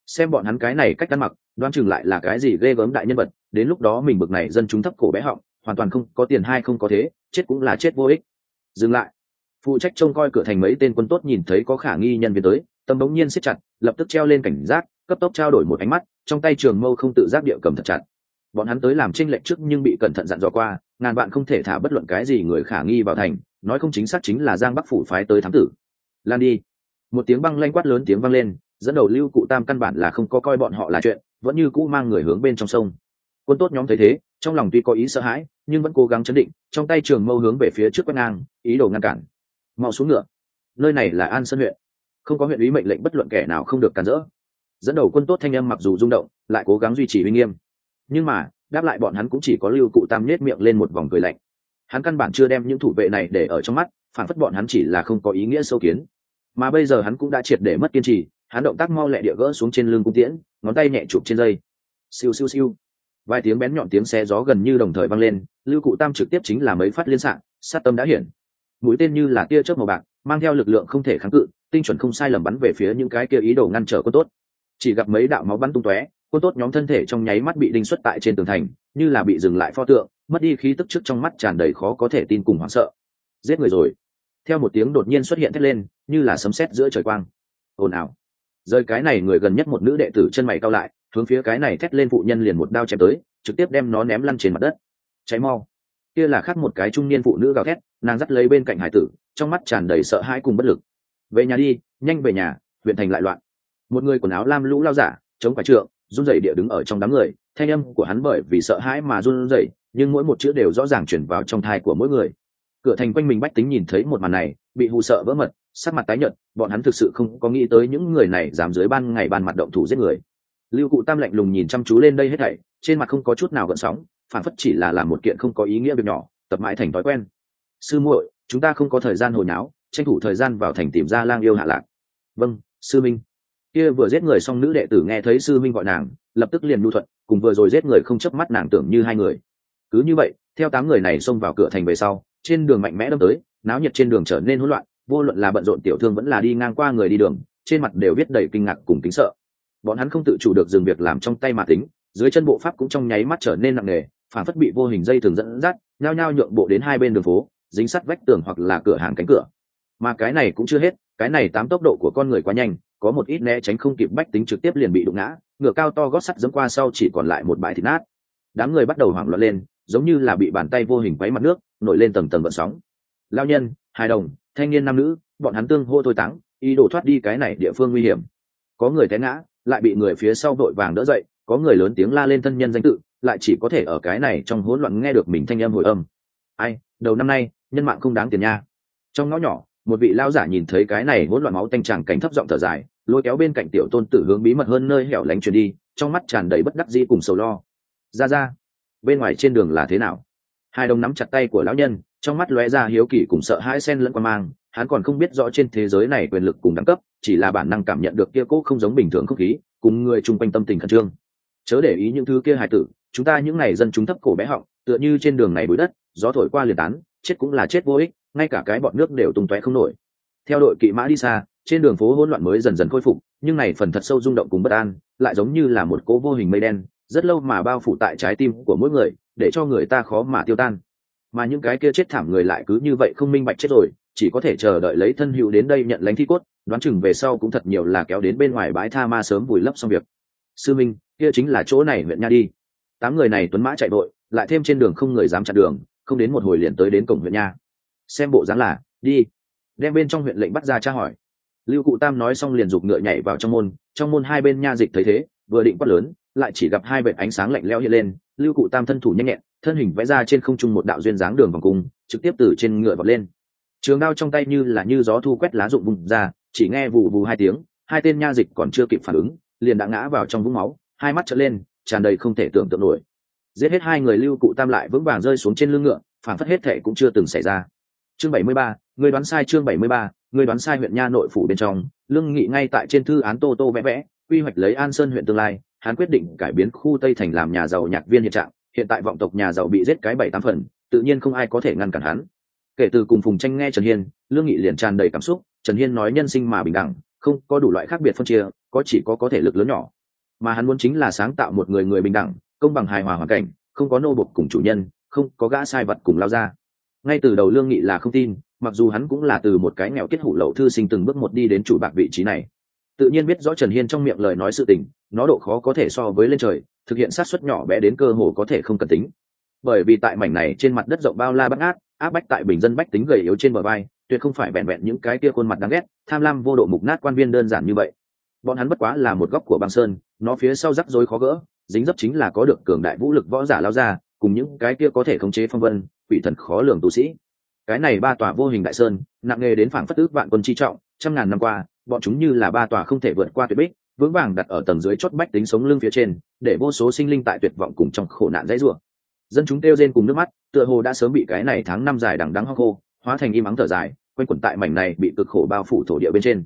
Xem bọn hắn cái này cách ăn mặc đoan chừng lại là cái gì ghê gớm đại nhân vật, đến lúc đó mình bực này dân chúng thấp cổ bé họng, hoàn toàn không có tiền hay không có thế, chết cũng là chết vô ích. Dừng lại. Phụ trách trông coi cửa thành mấy tên quân tốt nhìn thấy có khả nghi nhân viên tới, tâm bỗng nhiên siết chặt, lập tức treo lên cảnh giác, cấp tốc trao đổi một ánh mắt, trong tay trường mâu không tự giác địa cầm thật chặt. Bọn hắn tới làm tranh lệnh trước nhưng bị cẩn thận dặn dò qua, ngàn bạn không thể thả bất luận cái gì người khả nghi vào thành nói không chính xác chính là giang bắc phủ phái tới thám tử. Lan đi. Một tiếng băng lanh quát lớn tiếng vang lên, dẫn đầu lưu cụ tam căn bản là không có coi bọn họ là chuyện, vẫn như cũ mang người hướng bên trong sông. Quân tốt nhóm thấy thế, trong lòng tuy có ý sợ hãi, nhưng vẫn cố gắng chấn định, trong tay trường mâu hướng về phía trước quét ngang, ý đồ ngăn cản. Mau xuống ngựa. Nơi này là an sơn huyện. Không có huyện ý mệnh lệnh bất luận kẻ nào không được cản rỡ. Dẫn đầu quân tốt thanh âm mặc dù rung động, lại cố gắng duy trì uy nghiêm. Nhưng mà, đáp lại bọn hắn cũng chỉ có lưu cụ tam nết miệng lên một vòng cười lạnh hắn căn bản chưa đem những thủ vệ này để ở trong mắt, phản phất bọn hắn chỉ là không có ý nghĩa sâu kiến. Mà bây giờ hắn cũng đã triệt để mất kiên trì, hắn động tác mau lẹ địa gỡ xuống trên lưng cung tiễn, ngón tay nhẹ chụp trên dây. Siêu siêu siêu. Vài tiếng bén nhọn tiếng xe gió gần như đồng thời vang lên, lưu cụ tam trực tiếp chính là mấy phát liên xạ, sát tâm đã hiển mũi tên như là tia chớp màu bạc, mang theo lực lượng không thể kháng cự, tinh chuẩn không sai lầm bắn về phía những cái kia ý đồ ngăn trở quân tốt. Chỉ gặp mấy đạo máu bắn tung tóe, quân tốt nhóm thân thể trong nháy mắt bị đinh xuất tại trên tường thành, như là bị dừng lại pho tượng mất đi khí tức trước trong mắt tràn đầy khó có thể tin cùng hoảng sợ. Giết người rồi. Theo một tiếng đột nhiên xuất hiện thét lên, như là sấm sét giữa trời quang. Ồn ào. Rơi cái này người gần nhất một nữ đệ tử chân mày cao lại, hướng phía cái này thét lên phụ nhân liền một đao chém tới, trực tiếp đem nó ném lăn trên mặt đất. Cháy mau. Kia là khác một cái trung niên phụ nữ gào thét, nàng dắt lấy bên cạnh hải tử, trong mắt tràn đầy sợ hãi cùng bất lực. Về nhà đi, nhanh về nhà, huyện thành lại loạn. Một người quần áo lam lũ lao giả, chống phải trượng, run rẩy địa đứng ở trong đám người thanh âm của hắn bởi vì sợ hãi mà run rẩy, nhưng mỗi một chữ đều rõ ràng chuyển vào trong thai của mỗi người. Cửa thành quanh mình bách tính nhìn thấy một màn này, bị hù sợ vỡ mật, sắc mặt tái nhợt, bọn hắn thực sự không có nghĩ tới những người này dám dưới ban ngày ban mặt động thủ giết người. Lưu cụ tam lạnh lùng nhìn chăm chú lên đây hết thảy, trên mặt không có chút nào gợn sóng, phản phất chỉ là làm một kiện không có ý nghĩa việc nhỏ, tập mãi thành thói quen. Sư muội, chúng ta không có thời gian hồi náo tranh thủ thời gian vào thành tìm ra lang yêu hạ lạc. Vâng sư minh. Kia vừa giết người xong nữ đệ tử nghe thấy sư minh gọi nàng lập tức liền lưu thuận, cùng vừa rồi giết người không chớp mắt nàng tưởng như hai người. Cứ như vậy, theo tám người này xông vào cửa thành về sau, trên đường mạnh mẽ đâm tới, náo nhiệt trên đường trở nên hỗn loạn, vô luận là bận rộn tiểu thương vẫn là đi ngang qua người đi đường, trên mặt đều viết đầy kinh ngạc cùng kính sợ. Bọn hắn không tự chủ được dừng việc làm trong tay mà tính, dưới chân bộ pháp cũng trong nháy mắt trở nên nặng nề, phản phất bị vô hình dây thường dẫn dắt, nhao nhao nhượng bộ đến hai bên đường phố, dính sắt vách tường hoặc là cửa hàng cánh cửa. Mà cái này cũng chưa hết, cái này tám tốc độ của con người quá nhanh, có một ít né tránh không kịp bách tính trực tiếp liền bị đụng ngã ngựa cao to gót sắt dẫm qua sau chỉ còn lại một bãi thịt nát. Đám người bắt đầu hoảng loạn lên, giống như là bị bàn tay vô hình quấy mặt nước, nổi lên tầng tầng vận sóng. Lao nhân, hài đồng, thanh niên nam nữ, bọn hắn tương hô thôi táng, ý đồ thoát đi cái này địa phương nguy hiểm. Có người té ngã, lại bị người phía sau vội vàng đỡ dậy, có người lớn tiếng la lên thân nhân danh tự, lại chỉ có thể ở cái này trong hỗn loạn nghe được mình thanh âm hồi âm. Ai, đầu năm nay, nhân mạng không đáng tiền nha. Trong ngõ nhỏ, một vị lao giả nhìn thấy cái này hỗn loạn máu tanh tràng cảnh thấp giọng thở dài lôi kéo bên cạnh tiểu tôn tử hướng bí mật hơn nơi hẻo lánh truyền đi, trong mắt tràn đầy bất đắc dĩ cùng sầu lo. Ra ra, bên ngoài trên đường là thế nào? Hai đồng nắm chặt tay của lão nhân, trong mắt lóe ra hiếu kỳ cùng sợ hãi xen lẫn qua mang, hắn còn không biết rõ trên thế giới này quyền lực cùng đẳng cấp, chỉ là bản năng cảm nhận được kia cố không giống bình thường không khí, cùng người chung quanh tâm tình khẩn trương. Chớ để ý những thứ kia hài tử, chúng ta những ngày dân chúng thấp cổ bé họng, tựa như trên đường này bụi đất, gió thổi qua liền tán, chết cũng là chết vô ích, ngay cả cái bọn nước đều tung tóe không nổi. Theo đội kỵ mã đi xa trên đường phố hỗn loạn mới dần dần khôi phục, nhưng này phần thật sâu rung động cùng bất an, lại giống như là một cỗ vô hình mây đen, rất lâu mà bao phủ tại trái tim của mỗi người, để cho người ta khó mà tiêu tan. Mà những cái kia chết thảm người lại cứ như vậy không minh bạch chết rồi, chỉ có thể chờ đợi lấy thân hữu đến đây nhận lãnh thi cốt, đoán chừng về sau cũng thật nhiều là kéo đến bên ngoài bãi tha ma sớm vùi lấp xong việc. Sư minh, kia chính là chỗ này huyện nha đi. Tám người này tuấn mã chạy vội, lại thêm trên đường không người dám chặn đường, không đến một hồi liền tới đến cổng huyện nha. Xem bộ dáng là, đi. Đem bên trong huyện lệnh bắt ra tra hỏi lưu cụ tam nói xong liền giục ngựa nhảy vào trong môn trong môn hai bên nha dịch thấy thế, vừa định quát lớn, lại chỉ gặp hai vệt ánh sáng lạnh lẽo hiện lên, lưu cụ tam thân thủ nhanh nhẹn, thân hình vẽ ra trên không trung một đạo duyên dáng đường vòng cung, trực tiếp từ trên ngựa vọt lên. Trường đao trong tay như là như gió thu quét lá rụng vùng ra, chỉ nghe vù vù hai tiếng, hai tên nha dịch còn chưa kịp phản ứng, liền đã ngã vào trong vũng máu, hai mắt trở lên, tràn đầy không thể tưởng tượng nổi. Giết hết hai người lưu cụ tam lại vững vàng rơi xuống trên lưng ngựa, phản phất hết thệ cũng chưa từng xảy ra. Chương bảy mươi ba, người đoán sai chương bảy mươi ba Ngươi đoán sai huyện nha nội phủ bên trong, lương nghị ngay tại trên thư án tô tô vẽ vẽ, quy hoạch lấy an sơn huyện tương lai, hắn quyết định cải biến khu tây thành làm nhà giàu nhạc viên hiện trạng, hiện tại vọng tộc nhà giàu bị giết cái bảy tám phần, tự nhiên không ai có thể ngăn cản hắn. Kể từ cùng phùng tranh nghe trần hiên, lương nghị liền tràn đầy cảm xúc, trần hiên nói nhân sinh mà bình đẳng, không có đủ loại khác biệt phân chia, có chỉ có có thể lực lớn nhỏ. Mà hắn muốn chính là sáng tạo một người người bình đẳng, công bằng hài hòa hoàn cảnh, không có nô bộc cùng chủ nhân, không có gã sai vật cùng lao ra. Ngay từ đầu lương nghị là không tin mặc dù hắn cũng là từ một cái nghèo kết hủ lậu thư sinh từng bước một đi đến chủ bạc vị trí này. Tự nhiên biết rõ trần hiên trong miệng lời nói sự tình nó độ khó có thể so với lên trời thực hiện sát xuất nhỏ bé đến cơ hồ có thể không cần tính. Bởi vì tại mảnh này trên mặt đất rộng bao la bắt át, áp bách tại bình dân bách tính gầy yếu trên bờ vai tuyệt không phải vẹn vẹn những cái kia khuôn mặt đáng ghét tham lam vô độ mục nát quan viên đơn giản như vậy. Bọn hắn bất quá là một góc của băng sơn nó phía sau rắc rối khó gỡ dính dấp chính là có được cường đại vũ lực võ giả lao ra cùng những cái kia có thể khống chế phong vân quỷ thần khó lường tu sĩ cái này ba tòa vô hình đại sơn, nặng nghề đến phảng phất ước vạn quân chi trọng, trăm ngàn năm qua, bọn chúng như là ba tòa không thể vượt qua tuyệt bích, vững vàng đặt ở tầng dưới chốt bách tính sống lưng phía trên, để vô số sinh linh tại tuyệt vọng cùng trong khổ nạn dãy rủa. Dân chúng kêu rên cùng nước mắt, tựa hồ đã sớm bị cái này tháng năm dài đằng đắng ho khô, hóa thành im ắng thở dài, quanh quẩn tại mảnh này bị cực khổ bao phủ thổ địa bên trên.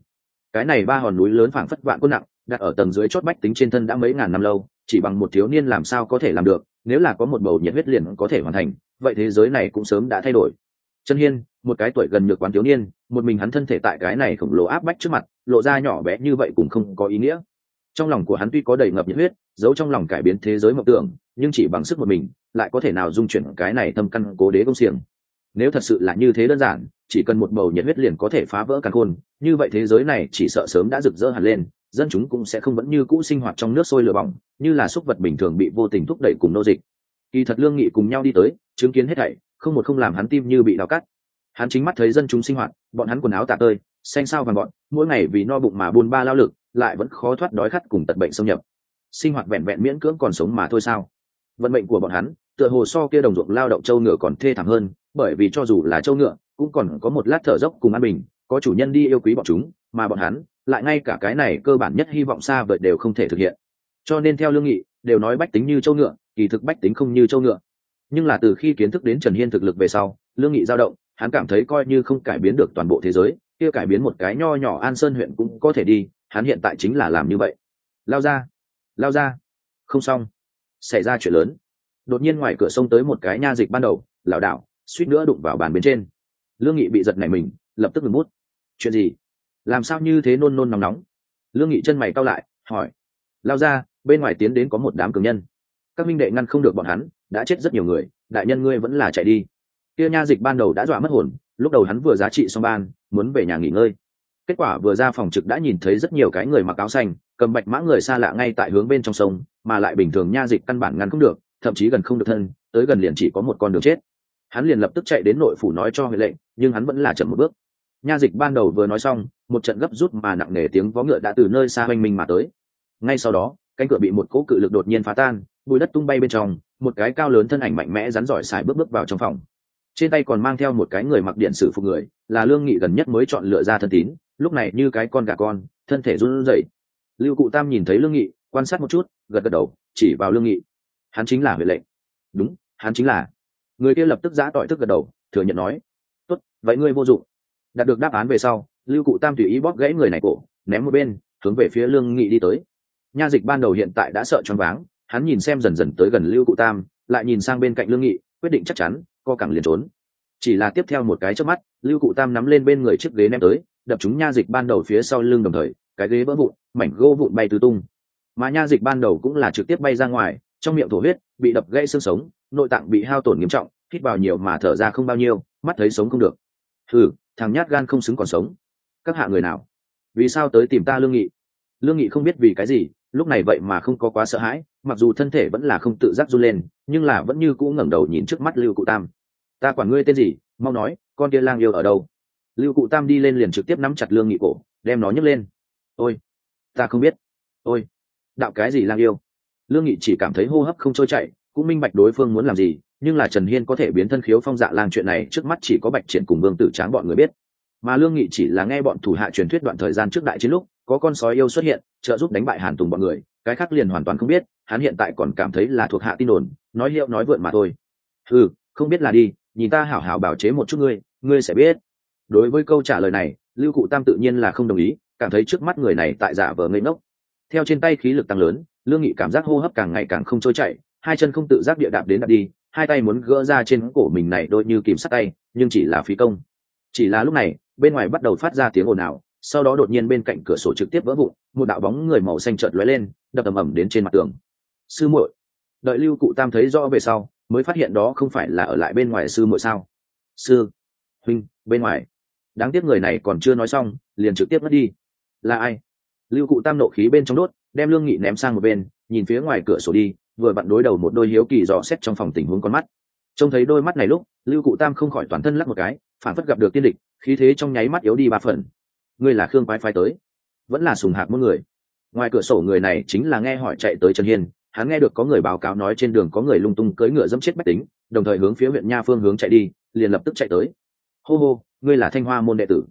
Cái này ba hòn núi lớn phảng phất vạn quân nặng, đặt ở tầng dưới chót bách tính trên thân đã mấy ngàn năm lâu, chỉ bằng một thiếu niên làm sao có thể làm được, nếu là có một bầu nhiệt huyết liền có thể hoàn thành, vậy thế giới này cũng sớm đã thay đổi chân hiên, một cái tuổi gần nhược quán thiếu niên, một mình hắn thân thể tại cái này khổng lồ áp bách trước mặt, lộ ra nhỏ bé như vậy cũng không có ý nghĩa. Trong lòng của hắn tuy có đầy ngập nhiệt huyết, giấu trong lòng cải biến thế giới mộng tưởng, nhưng chỉ bằng sức một mình, lại có thể nào dung chuyển cái này thâm căn cố đế công xiềng. Nếu thật sự là như thế đơn giản, chỉ cần một bầu nhiệt huyết liền có thể phá vỡ căn khôn, như vậy thế giới này chỉ sợ sớm đã rực rỡ hẳn lên, dân chúng cũng sẽ không vẫn như cũ sinh hoạt trong nước sôi lửa bỏng, như là súc vật bình thường bị vô tình thúc đẩy cùng nô dịch. Kỳ thật lương nghị cùng nhau đi tới, chứng kiến hết thảy không một không làm hắn tim như bị đào cắt. Hắn chính mắt thấy dân chúng sinh hoạt, bọn hắn quần áo tạ tơi, xanh sao vàng bọn mỗi ngày vì no bụng mà buôn ba lao lực, lại vẫn khó thoát đói khát cùng tật bệnh xâm nhập. Sinh hoạt vẹn vẹn miễn cưỡng còn sống mà thôi sao? Vận mệnh của bọn hắn, tựa hồ so kia đồng ruộng lao động châu ngựa còn thê thảm hơn, bởi vì cho dù là châu ngựa, cũng còn có một lát thở dốc cùng an bình, có chủ nhân đi yêu quý bọn chúng, mà bọn hắn, lại ngay cả cái này cơ bản nhất hy vọng xa vời đều không thể thực hiện. Cho nên theo lương nghị, đều nói bách tính như châu ngựa, kỳ thực bách tính không như châu ngựa nhưng là từ khi kiến thức đến trần hiên thực lực về sau, lương nghị dao động, hắn cảm thấy coi như không cải biến được toàn bộ thế giới, kia cải biến một cái nho nhỏ an sơn huyện cũng có thể đi, hắn hiện tại chính là làm như vậy. Lao ra lao ra. Không xong. Xảy ra chuyện lớn. Đột nhiên ngoài cửa sông tới một cái nha dịch ban đầu, lảo đảo, suýt nữa đụng vào bàn bên trên. Lương nghị bị giật nảy mình, lập tức ngừng bút. Chuyện gì? Làm sao như thế nôn nôn nóng nóng? Lương nghị chân mày cao lại, hỏi. Lao ra, bên ngoài tiến đến có một đám cường nhân. Các minh đệ ngăn không được bọn hắn đã chết rất nhiều người, đại nhân ngươi vẫn là chạy đi. Kia nha dịch ban đầu đã dọa mất hồn, lúc đầu hắn vừa giá trị xong ban, muốn về nhà nghỉ ngơi. Kết quả vừa ra phòng trực đã nhìn thấy rất nhiều cái người mặc áo xanh, cầm bạch mã người xa lạ ngay tại hướng bên trong sông, mà lại bình thường nha dịch căn bản ngăn không được, thậm chí gần không được thân, tới gần liền chỉ có một con đường chết. Hắn liền lập tức chạy đến nội phủ nói cho huệ lệnh, nhưng hắn vẫn là chậm một bước. Nha dịch ban đầu vừa nói xong, một trận gấp rút mà nặng nề tiếng vó ngựa đã từ nơi xa oanh minh mà tới. Ngay sau đó, cánh cửa bị một cỗ cự lực đột nhiên phá tan, bùi đất tung bay bên trong một cái cao lớn thân ảnh mạnh mẽ rắn giỏi xài bước bước vào trong phòng. Trên tay còn mang theo một cái người mặc điện sử phục người, là lương nghị gần nhất mới chọn lựa ra thân tín, lúc này như cái con gà con, thân thể run rẩy. Lưu cụ tam nhìn thấy lương nghị, quan sát một chút, gật gật đầu, chỉ vào lương nghị. Hắn chính là huệ lệnh. Đúng, hắn chính là. Người kia lập tức giã tỏi thức gật đầu, thừa nhận nói. Tốt, vậy ngươi vô dụng. Đạt được đáp án về sau, lưu cụ tam tùy ý bóp gãy người này cổ, ném một bên, hướng về phía lương nghị đi tới. Nha dịch ban đầu hiện tại đã sợ choáng váng hắn nhìn xem dần dần tới gần lưu cụ tam, lại nhìn sang bên cạnh lương nghị, quyết định chắc chắn, co cẳng liền trốn. Chỉ là tiếp theo một cái trước mắt, lưu cụ tam nắm lên bên người chiếc ghế ném tới, đập chúng nha dịch ban đầu phía sau lưng đồng thời, cái ghế vỡ vụn, mảnh gỗ vụn bay tứ tung. Mà nha dịch ban đầu cũng là trực tiếp bay ra ngoài, trong miệng thổ huyết, bị đập gãy xương sống, nội tạng bị hao tổn nghiêm trọng, hít vào nhiều mà thở ra không bao nhiêu, mắt thấy sống không được. Thử thằng nhát gan không xứng còn sống. Các hạ người nào? Vì sao tới tìm ta lương nghị? Lương nghị không biết vì cái gì lúc này vậy mà không có quá sợ hãi, mặc dù thân thể vẫn là không tự giác run lên, nhưng là vẫn như cũ ngẩng đầu nhìn trước mắt lưu cụ tam. Ta quản ngươi tên gì, mau nói, con kia lang yêu ở đâu? Lưu cụ tam đi lên liền trực tiếp nắm chặt lương nghị cổ, đem nó nhấc lên. Ôi, ta không biết. Ôi, đạo cái gì lang yêu? Lương nghị chỉ cảm thấy hô hấp không trôi chạy cũng minh bạch đối phương muốn làm gì, nhưng là trần hiên có thể biến thân khiếu phong dạ lang chuyện này trước mắt chỉ có bạch triển cùng vương tử tráng bọn người biết. Mà lương nghị chỉ là nghe bọn thủ hạ truyền thuyết đoạn thời gian trước đại chiến lúc, có con sói yêu xuất hiện trợ giúp đánh bại hàn tùng bọn người, cái khác liền hoàn toàn không biết, hắn hiện tại còn cảm thấy là thuộc hạ tin đồn, nói hiệu nói vượn mà thôi. Ừ không biết là đi, nhìn ta hảo hảo bảo chế một chút ngươi ngươi sẽ biết. Đối với câu trả lời này, lưu cụ tam tự nhiên là không đồng ý, cảm thấy trước mắt người này tại giả vờ ngây ngốc. Theo trên tay khí lực tăng lớn, lương nghị cảm giác hô hấp càng ngày càng không trôi chảy, hai chân không tự giác địa đạp đến đạp đi, hai tay muốn gỡ ra trên cổ mình này đôi như kìm sắt tay, nhưng chỉ là phí công. Chỉ là lúc này, bên ngoài bắt đầu phát ra tiếng ồn ào sau đó đột nhiên bên cạnh cửa sổ trực tiếp vỡ vụn, một đạo bóng người màu xanh chợt lóe lên, đập ầm ầm đến trên mặt tường. Sư muội! Đợi lưu cụ tam thấy rõ về sau, mới phát hiện đó không phải là ở lại bên ngoài sư muội sao? Sư, huynh, bên ngoài. Đáng tiếc người này còn chưa nói xong, liền trực tiếp mất đi. Là ai? Lưu cụ tam nộ khí bên trong đốt, đem lương nghị ném sang một bên, nhìn phía ngoài cửa sổ đi, vừa vặn đối đầu một đôi hiếu kỳ dò xét trong phòng tình huống con mắt. Trông thấy đôi mắt này lúc, lưu cụ tam không khỏi toàn thân lắc một cái, phản phất gặp được tiên địch, khí thế trong nháy mắt yếu đi ba phần ngươi là khương quái phái tới, vẫn là sùng hạc mỗi người. Ngoài cửa sổ người này chính là nghe hỏi chạy tới trần hiên, hắn nghe được có người báo cáo nói trên đường có người lung tung cưỡi ngựa dẫm chết bách tính, đồng thời hướng phía huyện nha phương hướng chạy đi, liền lập tức chạy tới. Hô hô, ngươi là thanh hoa môn đệ tử.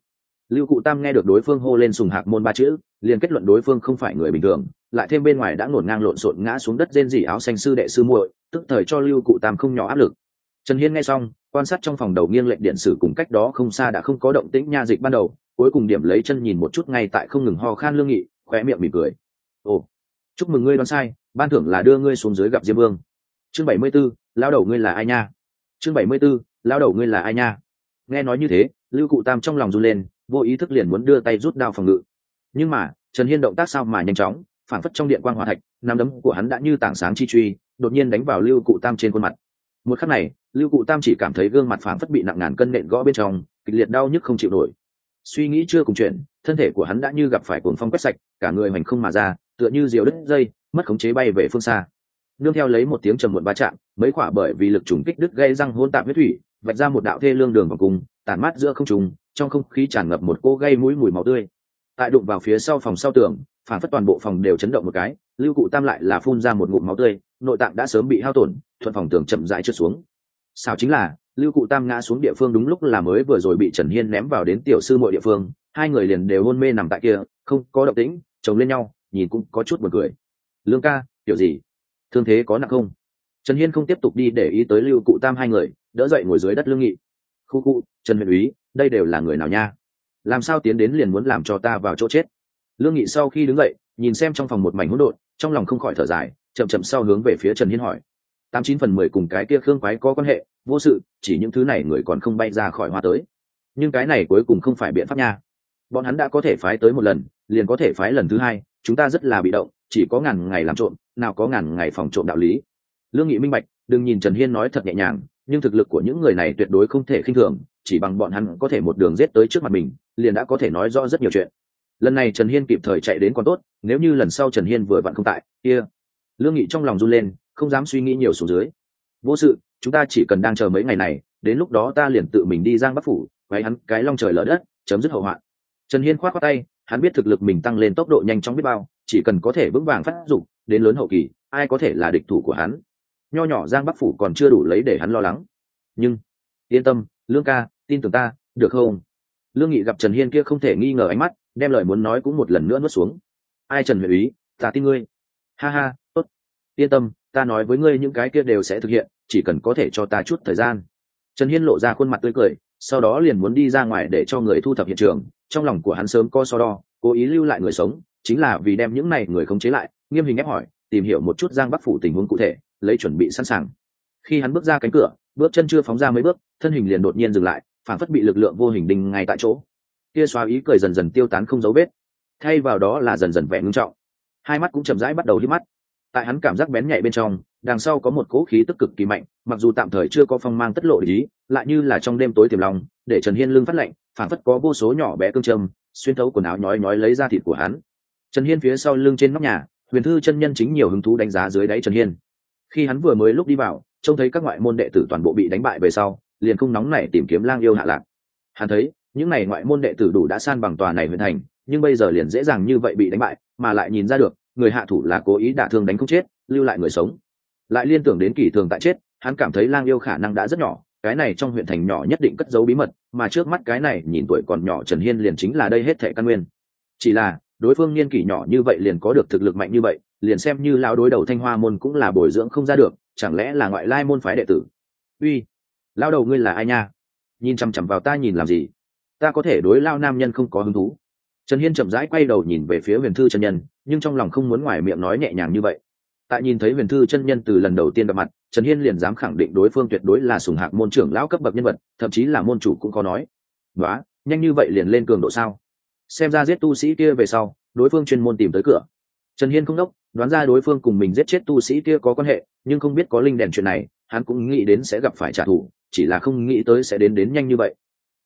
Lưu cụ tam nghe được đối phương hô lên sùng hạc môn ba chữ, liền kết luận đối phương không phải người bình thường, lại thêm bên ngoài đã ngổn ngang lộn xộn ngã xuống đất rên rỉ áo xanh sư đệ sư muội, tức thời cho lưu cụ tam không nhỏ áp lực. Trần hiên nghe xong, quan sát trong phòng đầu nghiêng lệnh điện sử cùng cách đó không xa đã không có động tĩnh nha dịch ban đầu cuối cùng điểm lấy chân nhìn một chút ngay tại không ngừng ho khan lương nghị khóe miệng mỉm cười. Ồ chúc mừng ngươi đoán sai ban thưởng là đưa ngươi xuống dưới gặp diêm vương. Chương bảy mươi 74, lao đầu ngươi là ai nha? Chương bảy mươi 74, lao đầu ngươi là ai nha? Nghe nói như thế lưu cụ tam trong lòng run lên vô ý thức liền muốn đưa tay rút đao phòng ngự. Nhưng mà trần hiên động tác sao mà nhanh chóng phản phất trong điện quang hòa thạch nắm đấm của hắn đã như tảng sáng chi truy đột nhiên đánh vào lưu cụ tam trên khuôn mặt. Một khắc này lưu cụ tam chỉ cảm thấy gương mặt phản phất bị nặng ngàn cân nện gõ bên trong kịch liệt đau nhức không chịu nổi suy nghĩ chưa cùng chuyện, thân thể của hắn đã như gặp phải cuồng phong quét sạch, cả người hoành không mà ra, tựa như diều đứt dây, mất khống chế bay về phương xa. Nương theo lấy một tiếng trầm muộn va chạm, mấy quả bởi vì lực trùng kích đứt gây răng hôn tạm huyết thủy, vạch ra một đạo thê lương đường vào cùng, tản mát giữa không trùng trong không khí tràn ngập một cô gây mũi mùi máu tươi. Tại đụng vào phía sau phòng sau tường, phản phất toàn bộ phòng đều chấn động một cái, lưu cụ tam lại là phun ra một ngụm máu tươi, nội tạng đã sớm bị hao tổn, thuận phòng tường chậm rãi trượt xuống. Sao chính là lưu cụ tam ngã xuống địa phương đúng lúc là mới vừa rồi bị trần hiên ném vào đến tiểu sư mọi địa phương, hai người liền đều hôn mê nằm tại kia, không có động tĩnh, chồng lên nhau, nhìn cũng có chút buồn cười. Lương ca, kiểu gì? Thương thế có nặng không? Trần hiên không tiếp tục đi để ý tới lưu cụ tam hai người, đỡ dậy ngồi dưới đất lương nghị. Khu cụ trần huyền úy, đây đều là người nào nha? Làm sao tiến đến liền muốn làm cho ta vào chỗ chết? Lương nghị sau khi đứng dậy, nhìn xem trong phòng một mảnh hỗn độn, trong lòng không khỏi thở dài, chậm chậm sau hướng về phía trần hiên hỏi tám chín phần mười cùng cái kia khương quái có quan hệ, vô sự, chỉ những thứ này người còn không bay ra khỏi hoa tới. Nhưng cái này cuối cùng không phải biện pháp nha. Bọn hắn đã có thể phái tới một lần, liền có thể phái lần thứ hai, chúng ta rất là bị động, chỉ có ngàn ngày làm trộm, nào có ngàn ngày phòng trộm đạo lý. Lương nghị minh bạch, đừng nhìn trần hiên nói thật nhẹ nhàng, nhưng thực lực của những người này tuyệt đối không thể khinh thường, chỉ bằng bọn hắn có thể một đường giết tới trước mặt mình, liền đã có thể nói rõ rất nhiều chuyện. Lần này trần hiên kịp thời chạy đến còn tốt, nếu như lần sau trần hiên vừa vặn không tại, kia. Lương nghị trong lòng run lên không dám suy nghĩ nhiều xuống dưới. Vô sự, chúng ta chỉ cần đang chờ mấy ngày này, đến lúc đó ta liền tự mình đi giang bắc phủ, quay hắn cái long trời lở đất, chấm dứt hậu hoạn. Trần hiên khoát khoát tay, hắn biết thực lực mình tăng lên tốc độ nhanh chóng biết bao, chỉ cần có thể vững vàng phát dụng đến lớn hậu kỳ, ai có thể là địch thủ của hắn? Nho nhỏ giang bắc phủ còn chưa đủ lấy để hắn lo lắng. Nhưng, yên tâm, lương ca, tin tưởng ta, được không? Lương nghị gặp trần hiên kia không thể nghi ngờ ánh mắt, đem lời muốn nói cũng một lần nữa nuốt xuống. Ai trần huyện ý, ta tin ngươi. Ha ha, tốt. Yên tâm ta nói với ngươi những cái kia đều sẽ thực hiện, chỉ cần có thể cho ta chút thời gian. Trần hiên lộ ra khuôn mặt tươi cười, sau đó liền muốn đi ra ngoài để cho người thu thập hiện trường. Trong lòng của hắn sớm co so đo, cố ý lưu lại người sống, chính là vì đem những này người khống chế lại, nghiêm hình ép hỏi, tìm hiểu một chút giang bắc phủ tình huống cụ thể, lấy chuẩn bị sẵn sàng. Khi hắn bước ra cánh cửa, bước chân chưa phóng ra mấy bước, thân hình liền đột nhiên dừng lại, phản phất bị lực lượng vô hình đinh ngay tại chỗ. Kia xóa ý cười dần dần tiêu tán không dấu vết, thay vào đó là dần dần vẻ ngưng trọng. Hai mắt cũng chậm rãi bắt đầu hít mắt tại hắn cảm giác bén nhạy bên trong, đằng sau có một cỗ khí tức cực kỳ mạnh, mặc dù tạm thời chưa có phong mang tất lộ ý, lại như là trong đêm tối tiềm lòng để trần hiên lưng phát lạnh, phản phất có vô số nhỏ bé cương châm, xuyên thấu quần áo nhói nhói lấy ra thịt của hắn. Trần hiên phía sau lưng trên nóc nhà, huyền thư chân nhân chính nhiều hứng thú đánh giá dưới đáy trần hiên. Khi hắn vừa mới lúc đi vào, trông thấy các ngoại môn đệ tử toàn bộ bị đánh bại về sau, liền không nóng nảy tìm kiếm lang yêu hạ lạc. Hắn thấy, những n à y ngoại môn đệ tử đủ đã san bằng tòa này huyền thành, nhưng bây giờ liền dễ dàng như vậy bị đánh bại, mà lại nhìn ra được người hạ thủ là cố ý đả thương đánh không chết, lưu lại người sống. Lại liên tưởng đến kỳ thường tại chết, hắn cảm thấy lang yêu khả năng đã rất nhỏ, cái này trong huyện thành nhỏ nhất định cất giấu bí mật, mà trước mắt cái này nhìn tuổi còn nhỏ trần hiên liền chính là đây hết thệ căn nguyên. Chỉ là, đối phương niên kỷ nhỏ như vậy liền có được thực lực mạnh như vậy, liền xem như lao đối đầu thanh hoa môn cũng là bồi dưỡng không ra được, chẳng lẽ là ngoại lai môn phái đệ tử? Uy lao đầu ngươi là ai nha? Nhìn chằm chằm vào ta nhìn làm gì? Ta có thể đối lao nam nhân không có hứng thú trần hiên chậm rãi quay đầu nhìn về phía huyền thư chân nhân, nhưng trong lòng không muốn ngoài miệng nói nhẹ nhàng như vậy. Tại nhìn thấy huyền thư chân nhân từ lần đầu tiên gặp mặt, trần hiên liền dám khẳng định đối phương tuyệt đối là sùng hạc môn trưởng lão cấp bậc nhân vật, thậm chí là môn chủ cũng có nói. Nói nhanh như vậy liền lên cường độ sao? Xem ra giết tu sĩ kia về sau, đối phương chuyên môn tìm tới cửa. Trần hiên không đốc, đoán ra đối phương cùng mình giết chết tu sĩ kia có quan hệ, nhưng không biết có linh đèn chuyện này, hắn cũng nghĩ đến sẽ gặp phải trả thù, chỉ là không nghĩ tới sẽ đến đến nhanh như vậy.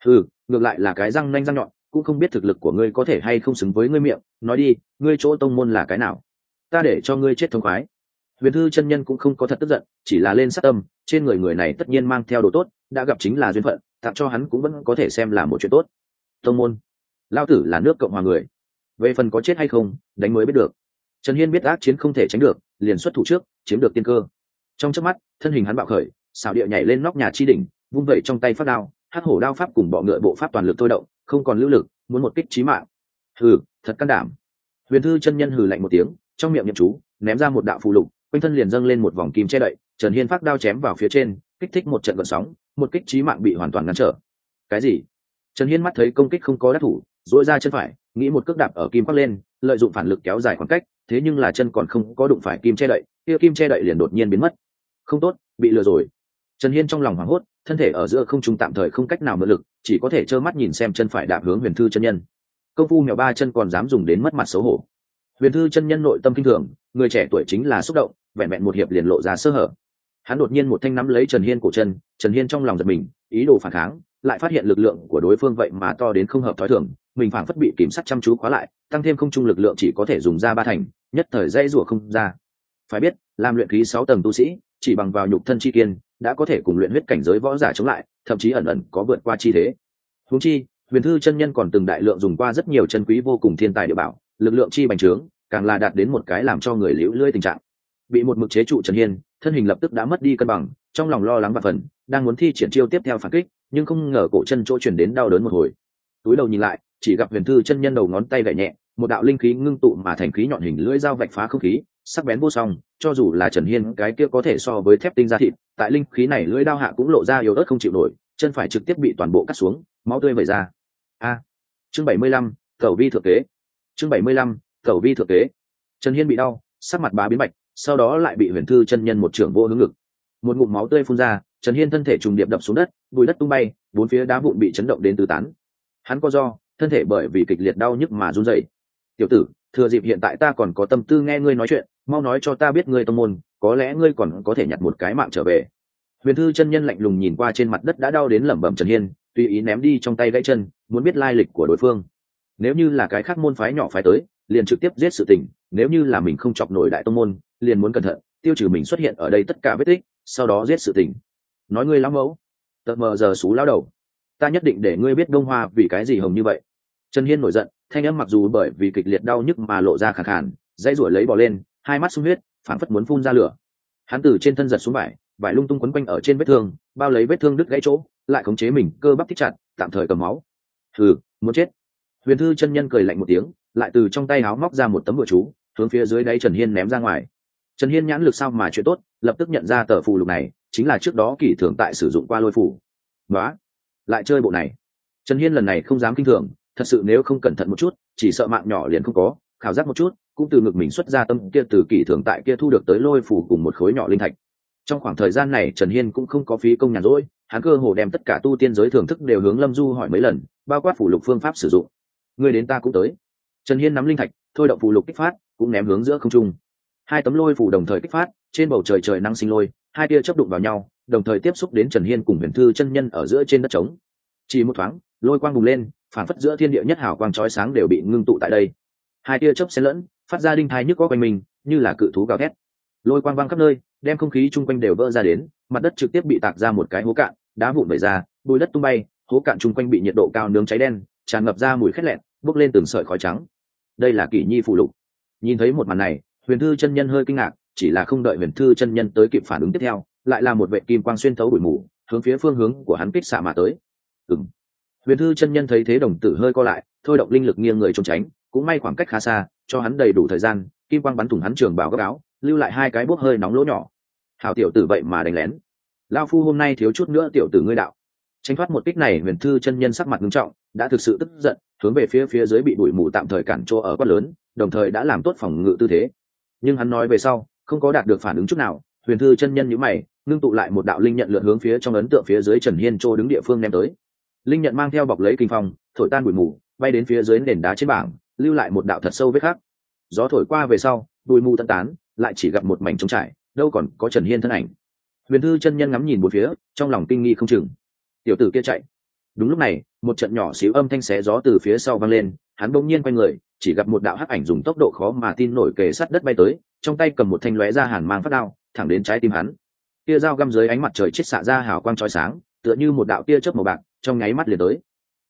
Ừ ngược lại là cái răng nanh răng nhọn cũng không biết thực lực của ngươi có thể hay không xứng với ngươi miệng, nói đi, ngươi chỗ tông môn là cái nào? Ta để cho ngươi chết thông khoái. Huyền thư chân nhân cũng không có thật tức giận, chỉ là lên sát tâm, trên người người này tất nhiên mang theo đồ tốt, đã gặp chính là duyên phận, tặng cho hắn cũng vẫn có thể xem là một chuyện tốt. Tông môn? Lao tử là nước cộng hòa người. Về phần có chết hay không, đánh mới biết được. Trần hiên biết ác chiến không thể tránh được, liền xuất thủ trước, chiếm được tiên cơ. Trong trước mắt, thân hình hắn bạo khởi, xảo địa nhảy lên nóc nhà chi đỉnh, vung vẩy trong tay phát đao hát hổ đao pháp cùng bọ ngựa bộ pháp toàn lực thôi động không còn lưu lực, muốn một kích trí mạng. Hừ, thật can đảm. Huyền thư chân nhân hừ lạnh một tiếng, trong miệng nhậm chú, ném ra một đạo phù lục, quanh thân liền dâng lên một vòng kim che đậy, trần hiên phát đao chém vào phía trên, kích thích một trận vận sóng, một kích trí mạng bị hoàn toàn ngăn trở. Cái gì? Trần hiên mắt thấy công kích không có đắc thủ dỗi ra chân phải, nghĩ một cước đạp ở kim bắc lên, lợi dụng phản lực kéo dài khoảng cách, thế nhưng là chân còn không có đụng phải kim che đậy, kia kim che đậy liền đột nhiên biến mất. Không tốt, bị lừa rồi. Trần hiên trong lòng hoảng hốt thân thể ở giữa không trung tạm thời không cách nào mượn lực, chỉ có thể trơ mắt nhìn xem chân phải đạp hướng huyền thư chân nhân. Công phu mèo ba chân còn dám dùng đến mất mặt xấu hổ. Huyền thư chân nhân nội tâm kinh thường, người trẻ tuổi chính là xúc động, vẹn vẹn một hiệp liền lộ ra sơ hở. Hắn đột nhiên một thanh nắm lấy trần hiên cổ chân, trần hiên trong lòng giật mình, ý đồ phản kháng, lại phát hiện lực lượng của đối phương vậy mà to đến không hợp thói thường, mình phảng phất bị kiểm sát chăm chú khóa lại, tăng thêm không trung lực lượng chỉ có thể dùng ra ba thành, nhất thời dây rủa không ra. Phải biết, làm luyện khí sáu tầng tu sĩ, chỉ bằng vào nhục thân chi kiên đã có thể cùng luyện huyết cảnh giới võ giả chống lại, thậm chí ẩn ẩn có vượt qua chi thế. Húng chi, huyền thư chân nhân còn từng đại lượng dùng qua rất nhiều chân quý vô cùng thiên tài địa bảo, lực lượng chi bành trướng, càng là đạt đến một cái làm cho người liễu lưỡi tình trạng. Bị một mực chế trụ trần hiên, thân hình lập tức đã mất đi cân bằng, trong lòng lo lắng và phần đang muốn thi triển chiêu tiếp theo phản kích, nhưng không ngờ cổ chân chỗ chuyển đến đau đớn một hồi. Túi đầu nhìn lại, chỉ gặp huyền thư chân nhân đầu ngón tay gậy nhẹ, một đạo linh khí ngưng tụ mà thành khí nhọn hình lưỡi dao vạch phá không khí, sắc bén vô song cho dù là trần hiên, cái kia có thể so với thép tinh ra thịt, tại linh khí này lưỡi đao hạ cũng lộ ra yếu ớt không chịu nổi, chân phải trực tiếp bị toàn bộ cắt xuống, máu tươi vẩy ra. A. Chương bảy mươi lăm cầu vi thượng kế. Chương bảy mươi lăm cầu vi thượng kế. Trần hiên bị đau, sắc mặt bá biến bạch, sau đó lại bị huyền thư chân nhân một trưởng vô hướng ngực. Một ngụm máu tươi phun ra, trần hiên thân thể trùng điệp đập xuống đất bụi đất tung bay, bốn phía đá vụn bị chấn động đến tứ tán. Hắn có do, thân thể bởi vì kịch liệt đau nhức mà run dậy tiểu tử, thừa dịp hiện tại ta còn có tâm tư nghe ngươi nói chuyện mau nói cho ta biết ngươi tông môn, có lẽ ngươi còn có thể nhặt một cái mạng trở về. Huyền thư chân nhân lạnh lùng nhìn qua trên mặt đất đã đau đến lẩm bẩm trần hiên, tùy ý ném đi trong tay gãy chân, muốn biết lai lịch của đối phương. Nếu như là cái khác môn phái nhỏ phái tới, liền trực tiếp giết sự tình, nếu như là mình không chọc nổi đại tông môn, liền muốn cẩn thận, tiêu trừ mình xuất hiện ở đây tất cả vết tích, sau đó giết sự tình. Nói ngươi lão mẫu. Tợt mờ giờ xú lao đầu. Ta nhất định để ngươi biết đông hoa vì cái gì hồng như vậy. Trần hiên nổi giận, thanh âm mặc dù bởi vì kịch liệt đau nhức mà lộ ra khẳng khản dãy ruổi lấy bỏ lên hai mắt sung huyết phản phất muốn phun ra lửa. Hắn từ trên thân giật xuống vải vải lung tung quấn quanh ở trên vết thương, bao lấy vết thương đứt gãy chỗ, lại khống chế mình, cơ bắp thích chặt, tạm thời cầm máu. Thử muốn chết. Huyền thư chân nhân cười lạnh một tiếng, lại từ trong tay áo móc ra một tấm bụa chú, hướng phía dưới đáy trần hiên ném ra ngoài. Trần hiên nhãn lực sao mà chuyện tốt, lập tức nhận ra tờ phù lục này, chính là trước đó kỷ thường tại sử dụng qua lôi phủ nói lại chơi bộ này. Trần hiên lần này không dám kinh thường, thật sự nếu không cẩn thận một chút, chỉ sợ mạng nhỏ liền không có, khảo giác một chút cũng từ ngực mình xuất ra tâm kia từ kỷ thường tại kia thu được tới lôi phủ cùng một khối nhỏ linh thạch. Trong khoảng thời gian này, trần hiên cũng không có phí công nhàn rỗi, hắn cơ hồ đem tất cả tu tiên giới thưởng thức đều hướng lâm du hỏi mấy lần, bao quát phủ lục phương pháp sử dụng. Người đến ta cũng tới. Trần hiên nắm linh thạch, thôi động phủ lục kích phát, cũng ném hướng giữa không trung. Hai tấm lôi phủ đồng thời kích phát, trên bầu trời trời năng sinh lôi, hai tia chấp đụng vào nhau, đồng thời tiếp xúc đến trần hiên cùng huyền thư chân nhân ở giữa trên đất trống. Chỉ một thoáng, lôi quang bùng lên, phản phất giữa thiên địa nhất hảo quang trói sáng đều bị ngưng tụ tại đây. Hai tia chớp xen lẫn phát ra đinh thai nhức có quanh mình, như là cự thú gào thét. Lôi quang văng khắp nơi, đem không khí chung quanh đều vỡ ra đến, mặt đất trực tiếp bị tạc ra một cái hố cạn, đá vụn vẩy ra, bùi đất tung bay, hố cạn chung quanh bị nhiệt độ cao nướng cháy đen, tràn ngập ra mùi khét lẹn, bốc lên từng sợi khói trắng. Đây là kỷ nhi phụ lục. Nhìn thấy một màn này, huyền thư chân nhân hơi kinh ngạc, chỉ là không đợi huyền thư chân nhân tới kịp phản ứng tiếp theo, lại là một vệ kim quang xuyên thấu bụi mù, hướng phía phương hướng của hắn kích xạ mà tới. Ừ huyền thư chân nhân thấy thế đồng tử hơi co lại thôi động linh lực nghiêng người trốn tránh, cũng may khoảng cách khá xa, cho hắn đầy đủ thời gian, kim quang bắn thủng hắn trường bào gấp áo, lưu lại hai cái bốc hơi nóng lỗ nhỏ. Hảo tiểu tử vậy mà đánh lén. Lao phu hôm nay thiếu chút nữa tiểu tử ngươi đạo. Tránh thoát một kích này, huyền thư chân nhân sắc mặt nghiêm trọng, đã thực sự tức giận, hướng về phía phía dưới bị bụi mù tạm thời cản chỗ ở quát lớn, đồng thời đã làm tốt phòng ngự tư thế. Nhưng hắn nói về sau, không có đạt được phản ứng chút nào, huyền thư chân nhân nhíu mày, ngưng tụ lại một đạo linh nhận lượn hướng phía trong ấn tượng phía dưới trần hiên châu đứng địa phương đem tới. Linh nhận mang theo bọc lấy kinh phong, thổi tan bụi mù bay đến phía dưới nền đá trên bảng, lưu lại một đạo thật sâu vết khắc. Gió thổi qua về sau đùi mù tân tán, lại chỉ gặp một mảnh trống trải, đâu còn có trần hiên thân ảnh. Huyền thư chân nhân ngắm nhìn một phía, trong lòng kinh nghi không chừng. Tiểu tử kia chạy. Đúng lúc này, một trận nhỏ xíu âm thanh xé gió từ phía sau vang lên, hắn bỗng nhiên quay người, chỉ gặp một đạo hắc ảnh dùng tốc độ khó mà tin nổi kề sát đất bay tới, trong tay cầm một thanh lóe ra hàn mang phát đao, thẳng đến trái tim hắn. Tia dao găm dưới ánh mặt trời chết xạ ra hào quang trói sáng, tựa như một đạo tia chớp màu bạc, trong nháy mắt liền tới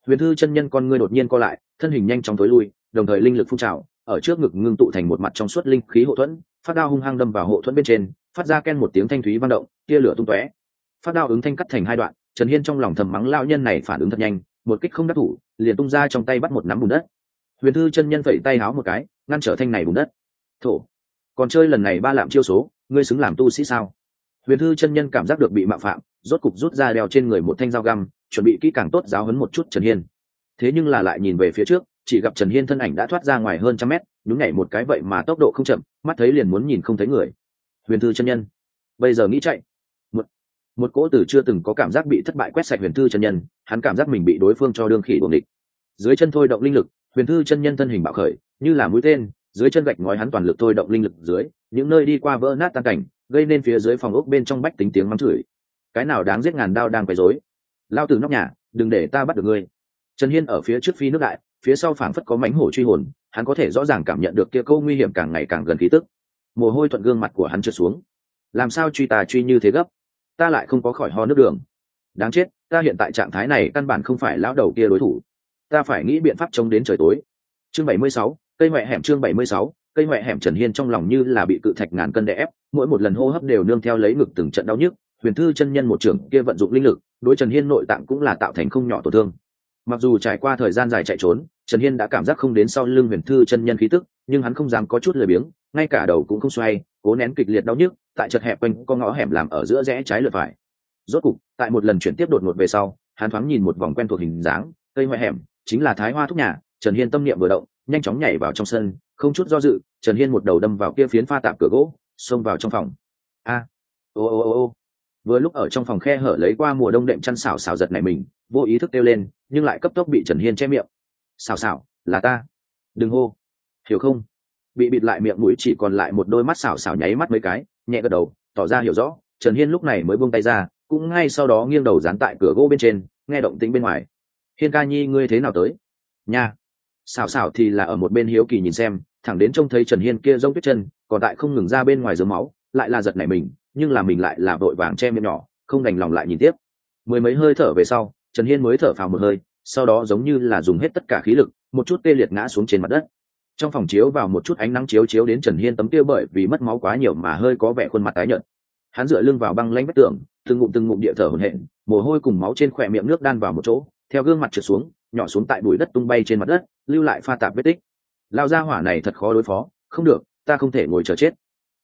huyền thư chân nhân con ngươi đột nhiên co lại, thân hình nhanh chóng tối lui, đồng thời linh lực phun trào, ở trước ngực ngưng tụ thành một mặt trong suốt linh khí hộ thuẫn, phát đao hung hăng đâm vào hộ thuẫn bên trên, phát ra ken một tiếng thanh thúy vang động, tia lửa tung tóe. Phát đao ứng thanh cắt thành hai đoạn, trần hiên trong lòng thầm mắng lao nhân này phản ứng thật nhanh, một kích không đắc thủ, liền tung ra trong tay bắt một nắm bùn đất. Huyền thư chân nhân vẩy tay háo một cái, ngăn trở thanh này bùn đất. Thổ, còn chơi lần này ba lạm chiêu số, ngươi xứng làm tu sĩ sao? Huyền thư chân nhân cảm giác được bị mạo phạm, rốt cục rút ra đeo trên người một thanh dao găm chuẩn bị kỹ càng tốt giáo hấn một chút trần hiên. Thế nhưng là lại nhìn về phía trước, chỉ gặp trần hiên thân ảnh đã thoát ra ngoài hơn trăm mét, nhún nhảy một cái vậy mà tốc độ không chậm, mắt thấy liền muốn nhìn không thấy người. Huyền thư chân nhân, bây giờ nghĩ chạy. Một một cỗ từ chưa từng có cảm giác bị thất bại quét sạch huyền thư chân nhân, hắn cảm giác mình bị đối phương cho đương khỉ buồng địch dưới chân thôi động linh lực, huyền thư chân nhân thân hình bạo khởi, như là mũi tên, dưới chân gạch ngói hắn toàn lực thôi động linh lực dưới, những nơi đi qua vỡ nát tan cảnh, gây nên phía dưới phòng ốc bên trong bách tính tiếng mắng chửi. Cái nào đáng giết ngàn đao đang quấy rối? Lao từ nóc nhà, đừng để ta bắt được ngươi. Trần hiên ở phía trước phi nước đại, phía sau phảng phất có mánh hổ truy hồn, hắn có thể rõ ràng cảm nhận được kia câu nguy hiểm càng ngày càng gần khí tức. Mồ hôi thuận gương mặt của hắn trượt xuống. Làm sao truy tà truy như thế gấp? Ta lại không có khỏi ho nước đường. Đáng chết, ta hiện tại trạng thái này căn bản không phải lão đầu kia đối thủ. Ta phải nghĩ biện pháp chống đến trời tối. Chương bảy mươi sáu, cây ngoại hẻm chương bảy mươi sáu, cây ngoại hẻm trần hiên trong lòng như là bị cự thạch ngàn cân đè ép, mỗi một lần hô hấp đều nương theo lấy ngực từng trận đau nhức. Huyền thư chân nhân một trưởng kia vận dụng linh lực đối trần hiên nội tạng cũng là tạo thành không nhỏ tổn thương mặc dù trải qua thời gian dài chạy trốn trần hiên đã cảm giác không đến sau lưng huyền thư chân nhân khí tức nhưng hắn không dám có chút lười biếng ngay cả đầu cũng không xoay cố nén kịch liệt đau nhức tại chật hẹp quanh có ngõ hẻm làm ở giữa rẽ trái lượt phải rốt cục tại một lần chuyển tiếp đột ngột về sau hắn thoáng nhìn một vòng quen thuộc hình dáng cây ngoại hẻm chính là thái hoa thúc nhà trần hiên tâm niệm vừa động nhanh chóng nhảy vào trong sân không chút do dự trần hiên một đầu đâm vào kia phiến pha tạp cửa gỗ xông vào trong phòng a ô ô ô ô vừa lúc ở trong phòng khe hở lấy qua mùa đông đệm chăn xào xào giật này mình, vô ý thức kêu lên, nhưng lại cấp tốc bị trần hiên che miệng. Xào xào, là ta. Đừng hô. Hiểu không? Bị bịt lại miệng mũi chỉ còn lại một đôi mắt xào xào nháy mắt mấy cái, nhẹ gật đầu, tỏ ra hiểu rõ. Trần hiên lúc này mới buông tay ra, cũng ngay sau đó nghiêng đầu dán tại cửa gỗ bên trên, nghe động tính bên ngoài. Hiên ca nhi, ngươi thế nào tới? Nha. Xào xào thì là ở một bên hiếu kỳ nhìn xem, thẳng đến trông thấy trần hiên kia rông tuyết chân, còn tại không ngừng ra bên ngoài giấm máu lại là giật nảy mình, nhưng là mình lại là vội vàng che miệng nhỏ, không đành lòng lại nhìn tiếp. Mười mấy hơi thở về sau, trần hiên mới thở phào một hơi, sau đó giống như là dùng hết tất cả khí lực, một chút tê liệt ngã xuống trên mặt đất. Trong phòng chiếu vào một chút ánh nắng chiếu chiếu đến trần hiên tấm tiêu bởi vì mất máu quá nhiều mà hơi có vẻ khuôn mặt tái nhợt. Hắn dựa lưng vào băng lanh vách tường, từng ngụm từng ngụm địa thở hổn hển, mồ hôi cùng máu trên khỏe miệng nước đan vào một chỗ, theo gương mặt trượt xuống, nhỏ xuống tại bụi đất tung bay trên mặt đất, lưu lại pha tạp vết tích. Lao ra hỏa này thật khó đối phó, không được, ta không thể ngồi chờ chết.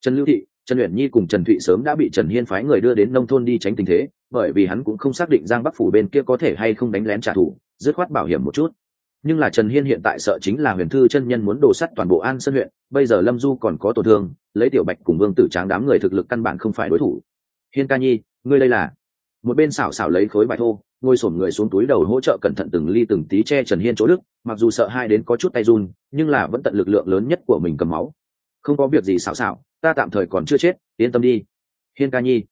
Trần lưu thị trần uyển nhi cùng trần thụy sớm đã bị trần hiên phái người đưa đến nông thôn đi tránh tình thế, bởi vì hắn cũng không xác định giang bắc phủ bên kia có thể hay không đánh lén trả thù, dứt khoát bảo hiểm một chút. Nhưng là trần hiên hiện tại sợ chính là huyền thư chân nhân muốn đổ sắt toàn bộ an sơn huyện, bây giờ lâm du còn có tổn thương, lấy tiểu bạch cùng vương tử tráng đám người thực lực căn bản không phải đối thủ. Hiên ca nhi, ngươi đây là? Một bên xảo xảo lấy khối bài thô, ngồi sổm người xuống túi đầu hỗ trợ cẩn thận từng ly từng tí che trần hiên chỗ đức, mặc dù sợ hai đến có chút tay run, nhưng là vẫn tận lực lượng lớn nhất của mình cầm máu không có việc gì xảo xảo, ta tạm thời còn chưa chết, yên tâm đi. Hiên ca nhi.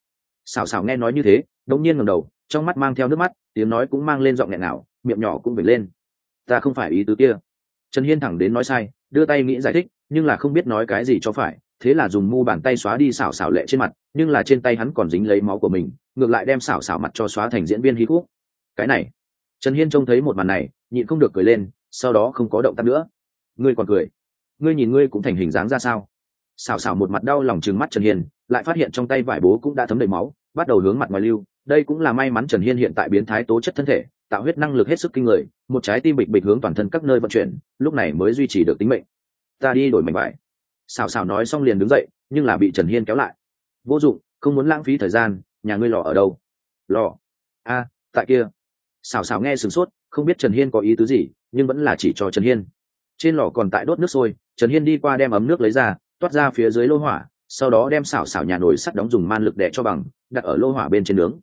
Xảo xảo nghe nói như thế, đống nhiên ngẩng đầu, trong mắt mang theo nước mắt, tiếng nói cũng mang lên giọng nghẹn nào miệng nhỏ cũng vểnh lên. Ta không phải ý tứ kia. Trần hiên thẳng đến nói sai, đưa tay nghĩ giải thích, nhưng là không biết nói cái gì cho phải, thế là dùng mu bàn tay xóa đi xảo xảo lệ trên mặt, nhưng là trên tay hắn còn dính lấy máu của mình, ngược lại đem xảo xảo mặt cho xóa thành diễn viên hí khúc. Cái này. Trần hiên trông thấy một màn này, nhịn không được cười lên, sau đó không có động tác nữa. Ngươi còn cười ngươi nhìn ngươi cũng thành hình dáng ra sao? Xào xào một mặt đau lòng trừng mắt trần hiên, lại phát hiện trong tay vải bố cũng đã thấm đầy máu, bắt đầu hướng mặt ngoài lưu. Đây cũng là may mắn trần hiên hiện tại biến thái tố chất thân thể, tạo huyết năng lực hết sức kinh người, một trái tim bịch bịch hướng toàn thân các nơi vận chuyển, lúc này mới duy trì được tính mệnh. Ta đi đổi mảnh vải. Xào xào nói xong liền đứng dậy, nhưng là bị trần hiên kéo lại. Vô dụng, không muốn lãng phí thời gian, nhà ngươi lò ở đâu? Lò. A, tại kia. Xào xào nghe sửng sốt, không biết trần hiên có ý tứ gì, nhưng vẫn là chỉ cho trần hiên. Trên lò còn tại đốt nước sôi trần hiên đi qua đem ấm nước lấy ra, toát ra phía dưới lô hỏa, sau đó đem xảo xảo nhà nổi sắt đóng dùng man lực đẻ cho bằng, đặt ở lô hỏa bên trên nướng.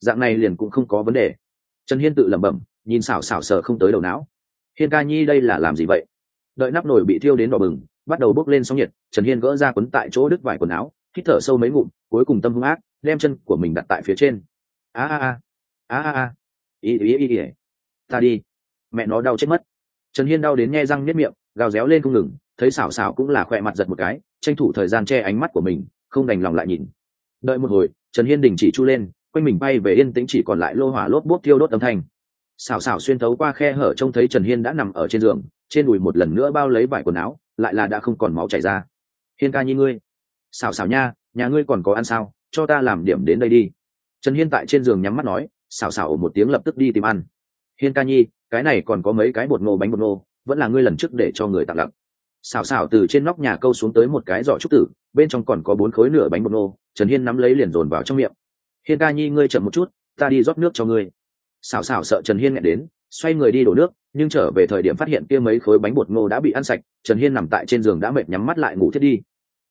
Dạng này liền cũng không có vấn đề. Trần hiên tự lẩm bẩm, nhìn xảo xảo sờ không tới đầu não. Hiên ca nhi đây là làm gì vậy? Đợi nắp nồi bị thiêu đến đỏ bừng, bắt đầu bốc lên sóng nhiệt, trần hiên gỡ ra quấn tại chỗ đứt vải quần áo, hít thở sâu mấy ngụm, cuối cùng tâm hung ác, đem chân của mình đặt tại phía trên. A a a a a a, ý ý ý ý, ta đi. Mẹ nó đau chết mất. Trần hiên đau đến nghe răng nếp miệng, gào réo lên không ngừng thấy xảo xảo cũng là khỏe mặt giật một cái, tranh thủ thời gian che ánh mắt của mình, không đành lòng lại nhìn. Đợi một hồi, trần hiên đình chỉ chu lên, quanh mình bay về yên tĩnh chỉ còn lại lô hỏa lốp bốt thiêu đốt âm thanh. Xảo xảo xuyên thấu qua khe hở trông thấy trần hiên đã nằm ở trên giường, trên đùi một lần nữa bao lấy vải quần áo, lại là đã không còn máu chảy ra. Hiên ca Nhi ngươi, xảo xảo nha, nhà ngươi còn có ăn sao? Cho ta làm điểm đến đây đi. Trần hiên tại trên giường nhắm mắt nói, xảo xảo một tiếng lập tức đi tìm ăn. Hiên ca nhi, cái này còn có mấy cái bột ngô bánh bột ngô, vẫn là ngươi lần trước để cho người tặng lặng xảo xảo từ trên nóc nhà câu xuống tới một cái giỏ trúc tử, bên trong còn có bốn khối nửa bánh bột ngô trần hiên nắm lấy liền dồn vào trong miệng. Hiên ca nhi, ngươi chậm một chút, ta đi rót nước cho ngươi. Xảo xảo sợ trần hiên nghe đến, xoay người đi đổ nước, nhưng trở về thời điểm phát hiện kia mấy khối bánh bột ngô đã bị ăn sạch, trần hiên nằm tại trên giường đã mệt nhắm mắt lại ngủ thiết đi.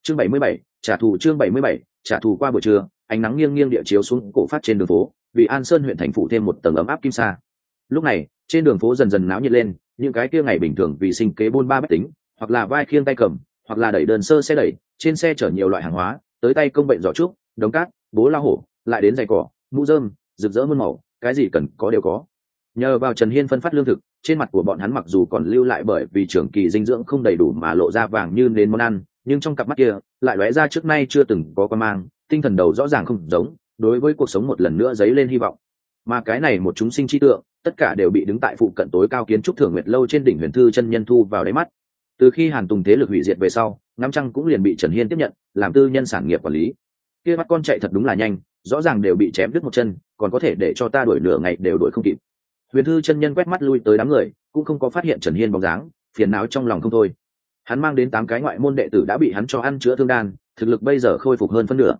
Chương bảy mươi bảy, trả thù chương bảy mươi bảy, trả thù qua buổi trưa, ánh nắng nghiêng nghiêng địa chiếu xuống cổ phát trên đường phố, vì an sơn huyện thành phủ thêm một tầng ấm áp kim sa. Lúc này, trên đường phố dần dần náo nhiệt lên, những cái kia ngày bình thường vì sinh kế bôn ba bách tính hoặc là vai khiêng tay cầm, hoặc là đẩy đơn sơ xe đẩy, trên xe chở nhiều loại hàng hóa, tới tay công bệnh giỏ trúc, đống cát, bố la hổ, lại đến giày cỏ, mũ rơm, rực rỡ muôn màu, cái gì cần có đều có. Nhờ vào trần hiên phân phát lương thực, trên mặt của bọn hắn mặc dù còn lưu lại bởi vì trường kỳ dinh dưỡng không đầy đủ mà lộ ra vàng như nến món ăn, nhưng trong cặp mắt kia, lại lóe ra trước nay chưa từng có con mang, tinh thần đầu rõ ràng không giống, đối với cuộc sống một lần nữa dấy lên hy vọng. Mà cái này một chúng sinh chi tượng, tất cả đều bị đứng tại phụ cận tối cao kiến trúc thưởng nguyệt lâu trên đỉnh huyền thư chân nhân thu vào đáy mắt từ khi hàn tùng thế lực hủy diệt về sau, ngắm trăng cũng liền bị trần hiên tiếp nhận, làm tư nhân sản nghiệp quản lý. Kia mắt con chạy thật đúng là nhanh, rõ ràng đều bị chém đứt một chân, còn có thể để cho ta đuổi nửa ngày đều đuổi không kịp. Huyền thư chân nhân quét mắt lui tới đám người, cũng không có phát hiện trần hiên bóng dáng, phiền não trong lòng không thôi. Hắn mang đến tám cái ngoại môn đệ tử đã bị hắn cho ăn chữa thương đan, thực lực bây giờ khôi phục hơn phân nửa.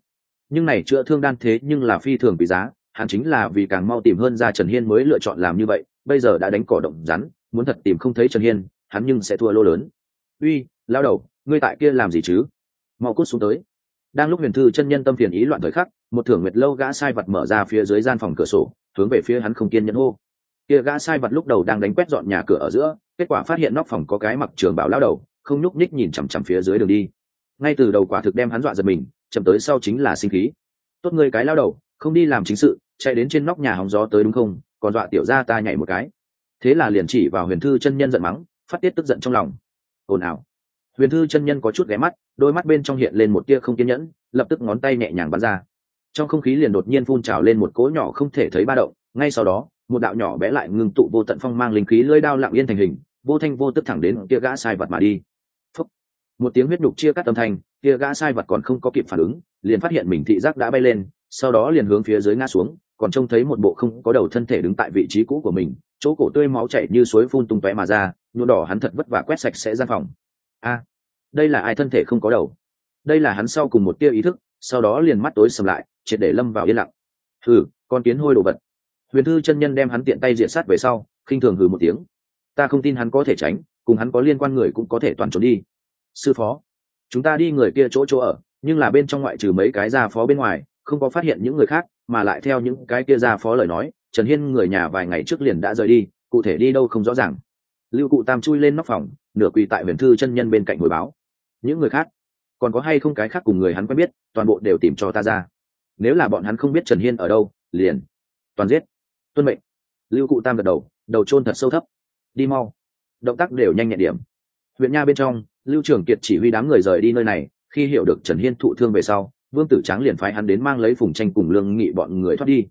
Nhưng này chữa thương đan thế nhưng là phi thường quý giá, hắn chính là vì càng mau tìm hơn ra trần hiên mới lựa chọn làm như vậy, bây giờ đã đánh cỏ động rắn, muốn thật tìm không thấy trần hiên, hắn nhưng sẽ thua lô lớn uy, lao đầu, ngươi tại kia làm gì chứ? Mau cút xuống tới. Đang lúc huyền thư chân nhân tâm phiền ý loạn thời khắc, một thưởng nguyệt lâu gã sai vật mở ra phía dưới gian phòng cửa sổ, hướng về phía hắn không kiên nhẫn hô. Kia gã sai vật lúc đầu đang đánh quét dọn nhà cửa ở giữa, kết quả phát hiện nóc phòng có cái mặc trường bảo lao đầu, không nhúc nhích nhìn chằm chằm phía dưới đường đi. Ngay từ đầu quả thực đem hắn dọa giật mình, chậm tới sau chính là sinh khí. Tốt ngươi cái lao đầu, không đi làm chính sự, chạy đến trên nóc nhà hóng gió tới đúng không? Còn dọa tiểu ra ta nhảy một cái. Thế là liền chỉ vào huyền thư chân nhân giận mắng, phát tiết tức giận trong lòng ồn ào. Huyền thư chân nhân có chút ghé mắt, đôi mắt bên trong hiện lên một tia không kiên nhẫn, lập tức ngón tay nhẹ nhàng bắn ra. Trong không khí liền đột nhiên phun trào lên một cỗ nhỏ không thể thấy ba động, ngay sau đó, một đạo nhỏ bé lại ngưng tụ vô tận phong mang linh khí lưỡi đao lặng yên thành hình, vô thanh vô tức thẳng đến kia gã sai vật mà đi. Phúc. một tiếng huyết đục chia cắt âm thanh, kia gã sai vật còn không có kịp phản ứng, liền phát hiện mình thị giác đã bay lên, sau đó liền hướng phía dưới ngã xuống, còn trông thấy một bộ không có đầu thân thể đứng tại vị trí cũ của mình, chỗ cổ tươi máu chảy như suối phun tung tóe mà ra nhuộm đỏ hắn thật vất vả quét sạch sẽ gian phòng. A, đây là ai thân thể không có đầu? Đây là hắn sau cùng một tia ý thức, sau đó liền mắt tối sầm lại, triệt để lâm vào yên lặng. Hừ, con kiến hôi đồ vật. Huyền thư chân nhân đem hắn tiện tay diện sát về sau, khinh thường hừ một tiếng. Ta không tin hắn có thể tránh, cùng hắn có liên quan người cũng có thể toàn trốn đi. Sư phó, chúng ta đi người kia chỗ chỗ ở, nhưng là bên trong ngoại trừ mấy cái gia phó bên ngoài, không có phát hiện những người khác, mà lại theo những cái kia gia phó lời nói, trần hiên người nhà vài ngày trước liền đã rời đi, cụ thể đi đâu không rõ ràng lưu cụ tam chui lên nóc phòng, nửa quỳ tại huyền thư chân nhân bên cạnh hồi báo. Những người khác, còn có hay không cái khác cùng người hắn quen biết, toàn bộ đều tìm cho ta ra. Nếu là bọn hắn không biết trần hiên ở đâu, liền toàn giết. Tuân mệnh. Lưu cụ tam gật đầu đầu chôn thật sâu thấp. Đi mau. Động tác đều nhanh nhẹn điểm. Huyện nha bên trong, lưu trường kiệt chỉ huy đám người rời đi nơi này, khi hiểu được trần hiên thụ thương về sau, vương tử tráng liền phái hắn đến mang lấy phùng tranh cùng lương nghị bọn người thoát đi.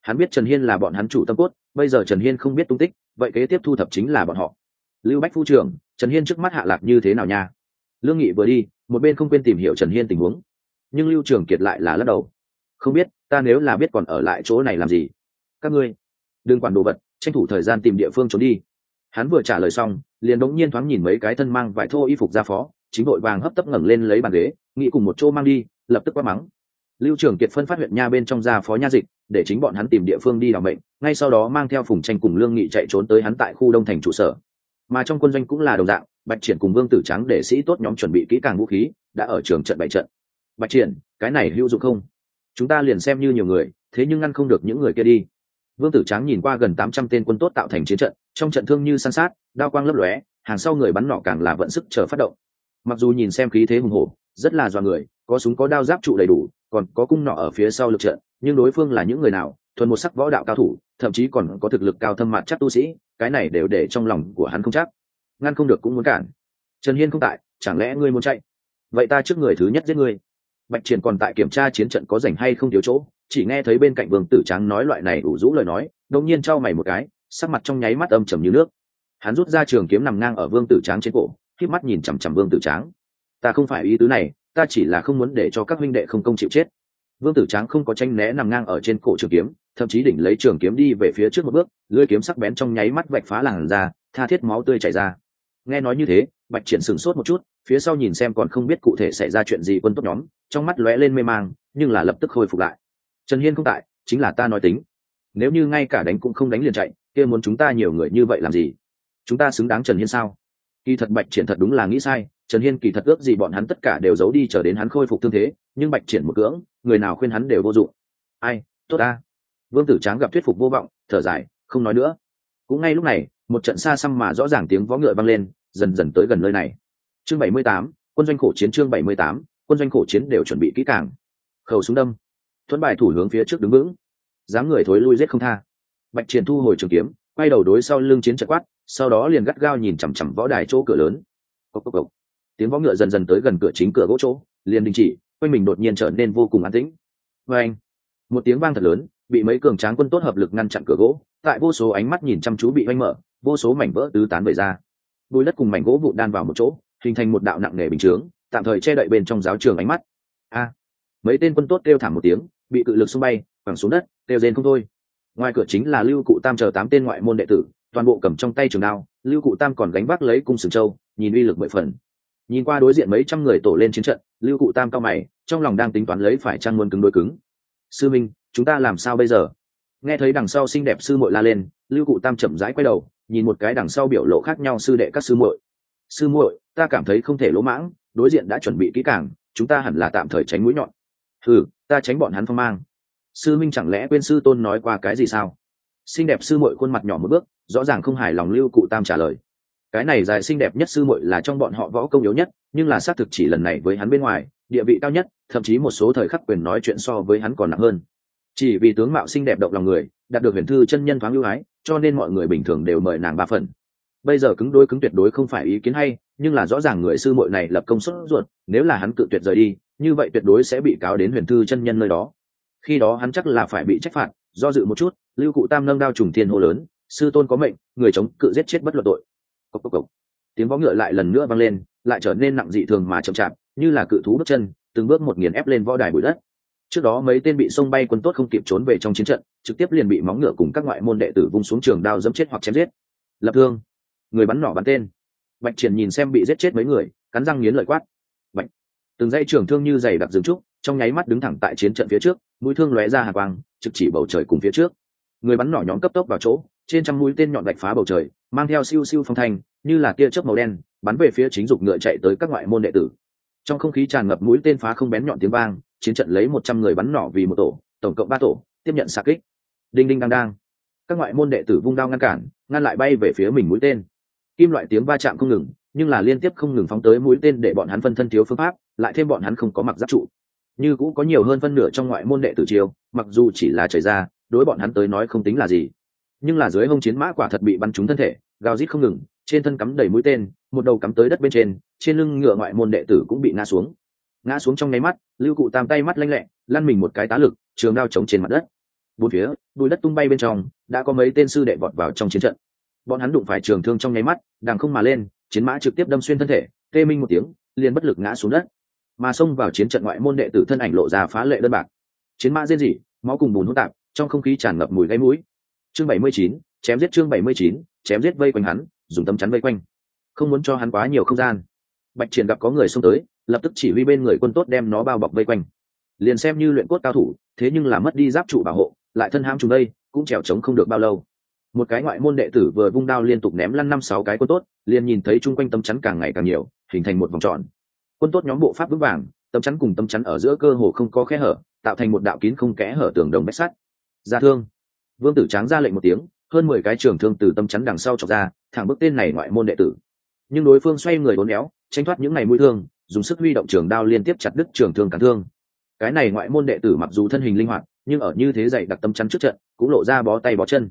Hắn biết trần hiên là bọn hắn chủ tâm cốt, bây giờ trần hiên không biết tung tích, vậy kế tiếp thu thập chính là bọn họ lưu bách phu trưởng, trần hiên trước mắt hạ lạc như thế nào nha? Lương nghị vừa đi, một bên không quên tìm hiểu trần hiên tình huống. Nhưng lưu trường kiệt lại là lắc đầu. Không biết, ta nếu là biết còn ở lại chỗ này làm gì? Các ngươi, đừng quản đồ vật, tranh thủ thời gian tìm địa phương trốn đi. Hắn vừa trả lời xong, liền đống nhiên thoáng nhìn mấy cái thân mang vải thô y phục ra phó, chính đội vàng hấp tấp ngẩng lên lấy bàn ghế, nghĩ cùng một chỗ mang đi, lập tức quát mắng. Lưu trưởng kiệt phân phát huyện nha bên trong gia phó nha dịch, để chính bọn hắn tìm địa phương đi đ ỏ mệnh, ngay sau đó mang theo phùng tranh cùng lương nghị chạy trốn tới hắn tại khu đông thành trụ sở mà trong quân doanh cũng là đồng dạng, bạch triển cùng vương tử trắng để sĩ tốt nhóm chuẩn bị kỹ càng vũ khí, đã ở trường trận bảy trận. Bạch triển, cái này hữu dụng không? Chúng ta liền xem như nhiều người, thế nhưng ngăn không được những người kia đi. Vương tử trắng nhìn qua gần tám trăm tên quân tốt tạo thành chiến trận, trong trận thương như san sát, đao quang lấp lóe, hàng sau người bắn nỏ càng là vận sức chờ phát động. Mặc dù nhìn xem khí thế hùng hổ, rất là dọa người, có súng có đao giáp trụ đầy đủ, còn có cung nỏ ở phía sau lực trận, nhưng đối phương là những người nào thuần một sắc võ đạo cao thủ, thậm chí còn có thực lực cao thâm mặt chắc tu sĩ, cái này đều để trong lòng của hắn không chắc. Ngăn không được cũng muốn cản. Trần hiên không tại, chẳng lẽ ngươi muốn chạy? Vậy ta trước người thứ nhất giết ngươi. Bạch triển còn tại kiểm tra chiến trận có rảnh hay không thiếu chỗ, chỉ nghe thấy bên cạnh vương tử trắng nói loại này đủ rũ lời nói đông nhiên trao mày một cái, sắc mặt trong nháy mắt âm trầm như nước. Hắn rút ra trường kiếm nằm ngang ở vương tử tráng trên cổ k mắt nhìn chằm chằm vương tử tráng. Ta không phải ý tứ này, ta chỉ là không muốn để cho các huynh đệ không công chịu chết. Vương tử tráng không có tranh né nằm ngang ở trên cổ trường kiếm thậm chí đỉnh lấy trường kiếm đi về phía trước một bước, lưỡi kiếm sắc bén trong nháy mắt vạch phá làn ra tha thiết máu tươi chảy ra. Nghe nói như thế, bạch triển sửng sốt một chút, phía sau nhìn xem còn không biết cụ thể xảy ra chuyện gì quân tốt nhóm, trong mắt lóe lên mê mang, nhưng là lập tức khôi phục lại. Trần hiên không tại, chính là ta nói tính. Nếu như ngay cả đánh cũng không đánh liền chạy, kia muốn chúng ta nhiều người như vậy làm gì? Chúng ta xứng đáng trần hiên sao? Kỳ thật bạch triển thật đúng là nghĩ sai, trần hiên kỳ thật ước gì bọn hắn tất cả đều giấu đi chờ đến hắn khôi phục thương thế, nhưng bạch triển một cưỡng, người nào khuyên hắn đều vô dụng. Ai, tốt ta vương tử tráng gặp thuyết phục vô vọng, thở dài, không nói nữa. Cũng ngay lúc này, một trận xa xăm mà rõ ràng tiếng vó ngựa vang lên, dần dần tới gần nơi này. Chương bảy mươi tám, quân doanh khổ chiến chương bảy mươi tám, quân doanh khổ chiến đều chuẩn bị kỹ càng. Khẩu súng đâm. Thuẫn bài thủ hướng phía trước đứng vững. Dám người thối lui giết không tha. Bạch triển thu hồi trường kiếm, quay đầu đối sau lưng chiến trận quát, sau đó liền gắt gao nhìn chằm chằm võ đài chỗ cửa lớn. Cốc cốc cốc. tiếng võ ngựa dần dần tới gần cửa chính cửa gỗ chỗ, liền đình chỉ, quanh mình đột nhiên trở nên vô cùng an tĩnh. Và anh một tiếng vang thật lớn bị mấy cường tráng quân tốt hợp lực ngăn chặn cửa gỗ, tại vô số ánh mắt nhìn chăm chú bị oanh mở, vô số mảnh vỡ tứ tán về ra. Bùi đất cùng mảnh gỗ vụn đan vào một chỗ, hình thành một đạo nặng nề bình chướng, tạm thời che đậy bên trong giáo trường ánh mắt. A! Mấy tên quân tốt kêu thảm một tiếng, bị cự lực xung bay, quẳng xuống đất, kêu rên không thôi. Ngoài cửa chính là lưu cụ tam chờ tám tên ngoại môn đệ tử, toàn bộ cầm trong tay trường đao, lưu cụ tam còn gánh vác lấy cung sừng châu, nhìn uy lực mười phần. Nhìn qua đối diện mấy trăm người tổ lên chiến trận, lưu cụ tam cao mày, trong lòng đang tính toán lấy phải trang muôn cứng đôi cứng. Sư minh chúng ta làm sao bây giờ? Nghe thấy đằng sau xinh đẹp sư muội la lên, lưu cụ tam chậm rãi quay đầu, nhìn một cái đằng sau biểu lộ khác nhau sư đệ các sư muội. Sư muội, ta cảm thấy không thể lỗ mãng, đối diện đã chuẩn bị kỹ càng, chúng ta hẳn là tạm thời tránh mũi nhọn. Ừ ta tránh bọn hắn phong mang. Sư minh chẳng lẽ quên sư tôn nói qua cái gì sao? Xinh đẹp sư muội khuôn mặt nhỏ một bước, rõ ràng không hài lòng lưu cụ tam trả lời. Cái này dài xinh đẹp nhất sư muội là trong bọn họ võ công yếu nhất, nhưng là xác thực chỉ lần này với hắn bên ngoài, địa vị cao nhất, thậm chí một số thời khắc quyền nói chuyện so với hắn còn nặng hơn chỉ vì tướng mạo xinh đẹp động lòng người, đạt được huyền thư chân nhân thoáng ưu ái, cho nên mọi người bình thường đều mời nàng ba phần. Bây giờ cứng đôi cứng tuyệt đối không phải ý kiến hay, nhưng là rõ ràng người sư muội này lập công suất ruột, nếu là hắn cự tuyệt rời đi, như vậy tuyệt đối sẽ bị cáo đến huyền thư chân nhân nơi đó. Khi đó hắn chắc là phải bị trách phạt, do dự một chút, lưu cụ tam nâng đao trùng thiên hô lớn, sư tôn có mệnh, người chống cự giết chết bất luận tội. Cốc cốc cốc. tiếng võ ngựa lại lần nữa vang lên, lại trở nên nặng dị thường mà chậm chạp, như là cự thú bước chân, từng bước một nghiền ép lên võ đài bụi đất trước đó mấy tên bị sông bay quân tốt không kịp trốn về trong chiến trận, trực tiếp liền bị móng ngựa cùng các ngoại môn đệ tử vung xuống trường đao dẫm chết hoặc chém giết. Lập thương. Người bắn nỏ bắn tên. Bạch triển nhìn xem bị giết chết mấy người, cắn răng nghiến lợi quát. Bạch. Từng dây trường thương như dày đặc dừng trúc, trong nháy mắt đứng thẳng tại chiến trận phía trước, mũi thương lóe ra hạ quang, trực chỉ bầu trời cùng phía trước. Người bắn nỏ nhóm cấp tốc vào chỗ, trên trăm mũi tên nhọn bạch phá bầu trời, mang theo siêu siêu phong thanh, như là tia chớp màu đen, bắn về phía chính dục ngựa chạy tới các ngoại môn đệ tử. Trong không khí tràn ngập mũi tên phá không bén nhọn tiếng vang chiến trận lấy một trăm người bắn nỏ vì một tổ, tổng cộng ba tổ, tiếp nhận xa kích. Đinh đinh đang đang. Các ngoại môn đệ tử vung đao ngăn cản, ngăn lại bay về phía mình mũi tên. Kim loại tiếng va chạm không ngừng, nhưng là liên tiếp không ngừng phóng tới mũi tên để bọn hắn phân thân thiếu phương pháp, lại thêm bọn hắn không có mặc giáp trụ. Như cũng có nhiều hơn phân nửa trong ngoại môn đệ tử chiều mặc dù chỉ là trời ra, đối bọn hắn tới nói không tính là gì. Nhưng là dưới hông chiến mã quả thật bị bắn trúng thân thể, gào rít không ngừng, trên thân cắm đầy mũi tên, một đầu cắm tới đất bên trên trên lưng ngựa ngoại môn đệ tử cũng bị ngã xuống ngã xuống trong nháy mắt, lưu cụ tam tay mắt lanh lẹ, lăn mình một cái tá lực, trường đao trống trên mặt đất. Bốn phía bùi đất tung bay bên trong, đã có mấy tên sư đệ vọt vào trong chiến trận. Bọn hắn đụng phải trường thương trong nháy mắt, đằng không mà lên, chiến mã trực tiếp đâm xuyên thân thể tê minh một tiếng, liền bất lực ngã xuống đất. Mà xông vào chiến trận ngoại môn đệ tử thân ảnh lộ ra phá lệ đơn bạc. Chiến mã rên rỉ, máu cùng bùn hỗn tạp, trong không khí tràn ngập mùi gáy mũi. Chương bảy mươi chín, chém giết chương bảy mươi chín, chém giết vây quanh hắn, dùng tấm chắn vây quanh. Không muốn cho hắn quá nhiều không gian bạch triển gặp có người xông tới, lập tức chỉ huy bên người quân tốt đem nó bao bọc vây quanh. Liền xem như luyện cốt cao thủ, thế nhưng là mất đi giáp trụ bảo hộ, lại thân ham chúng đây, cũng trèo trống không được bao lâu. Một cái ngoại môn đệ tử vừa vung đao liên tục ném lăn năm sáu cái quân tốt, liền nhìn thấy chung quanh tấm chắn càng ngày càng nhiều, hình thành một vòng tròn. Quân tốt nhóm bộ pháp vững vàng, tấm chắn cùng tấm chắn ở giữa cơ hồ không có khe hở, tạo thành một đạo kín không kẽ hở tường đồng bách sắt. Ra thương. Vương tử tráng ra lệnh một tiếng, hơn mười cái trường thương từ tấm chắn đằng sau chọc ra, thẳng bức tên này ngoại môn đệ tử. Nhưng đối phương xoay người bốn éo tranh thoát những ngày mũi thương, dùng sức huy động trường đao liên tiếp chặt đứt trường thương cản thương. Cái này ngoại môn đệ tử mặc dù thân hình linh hoạt, nhưng ở như thế dạy đặc tâm chắn trước trận, cũng lộ ra bó tay bó chân.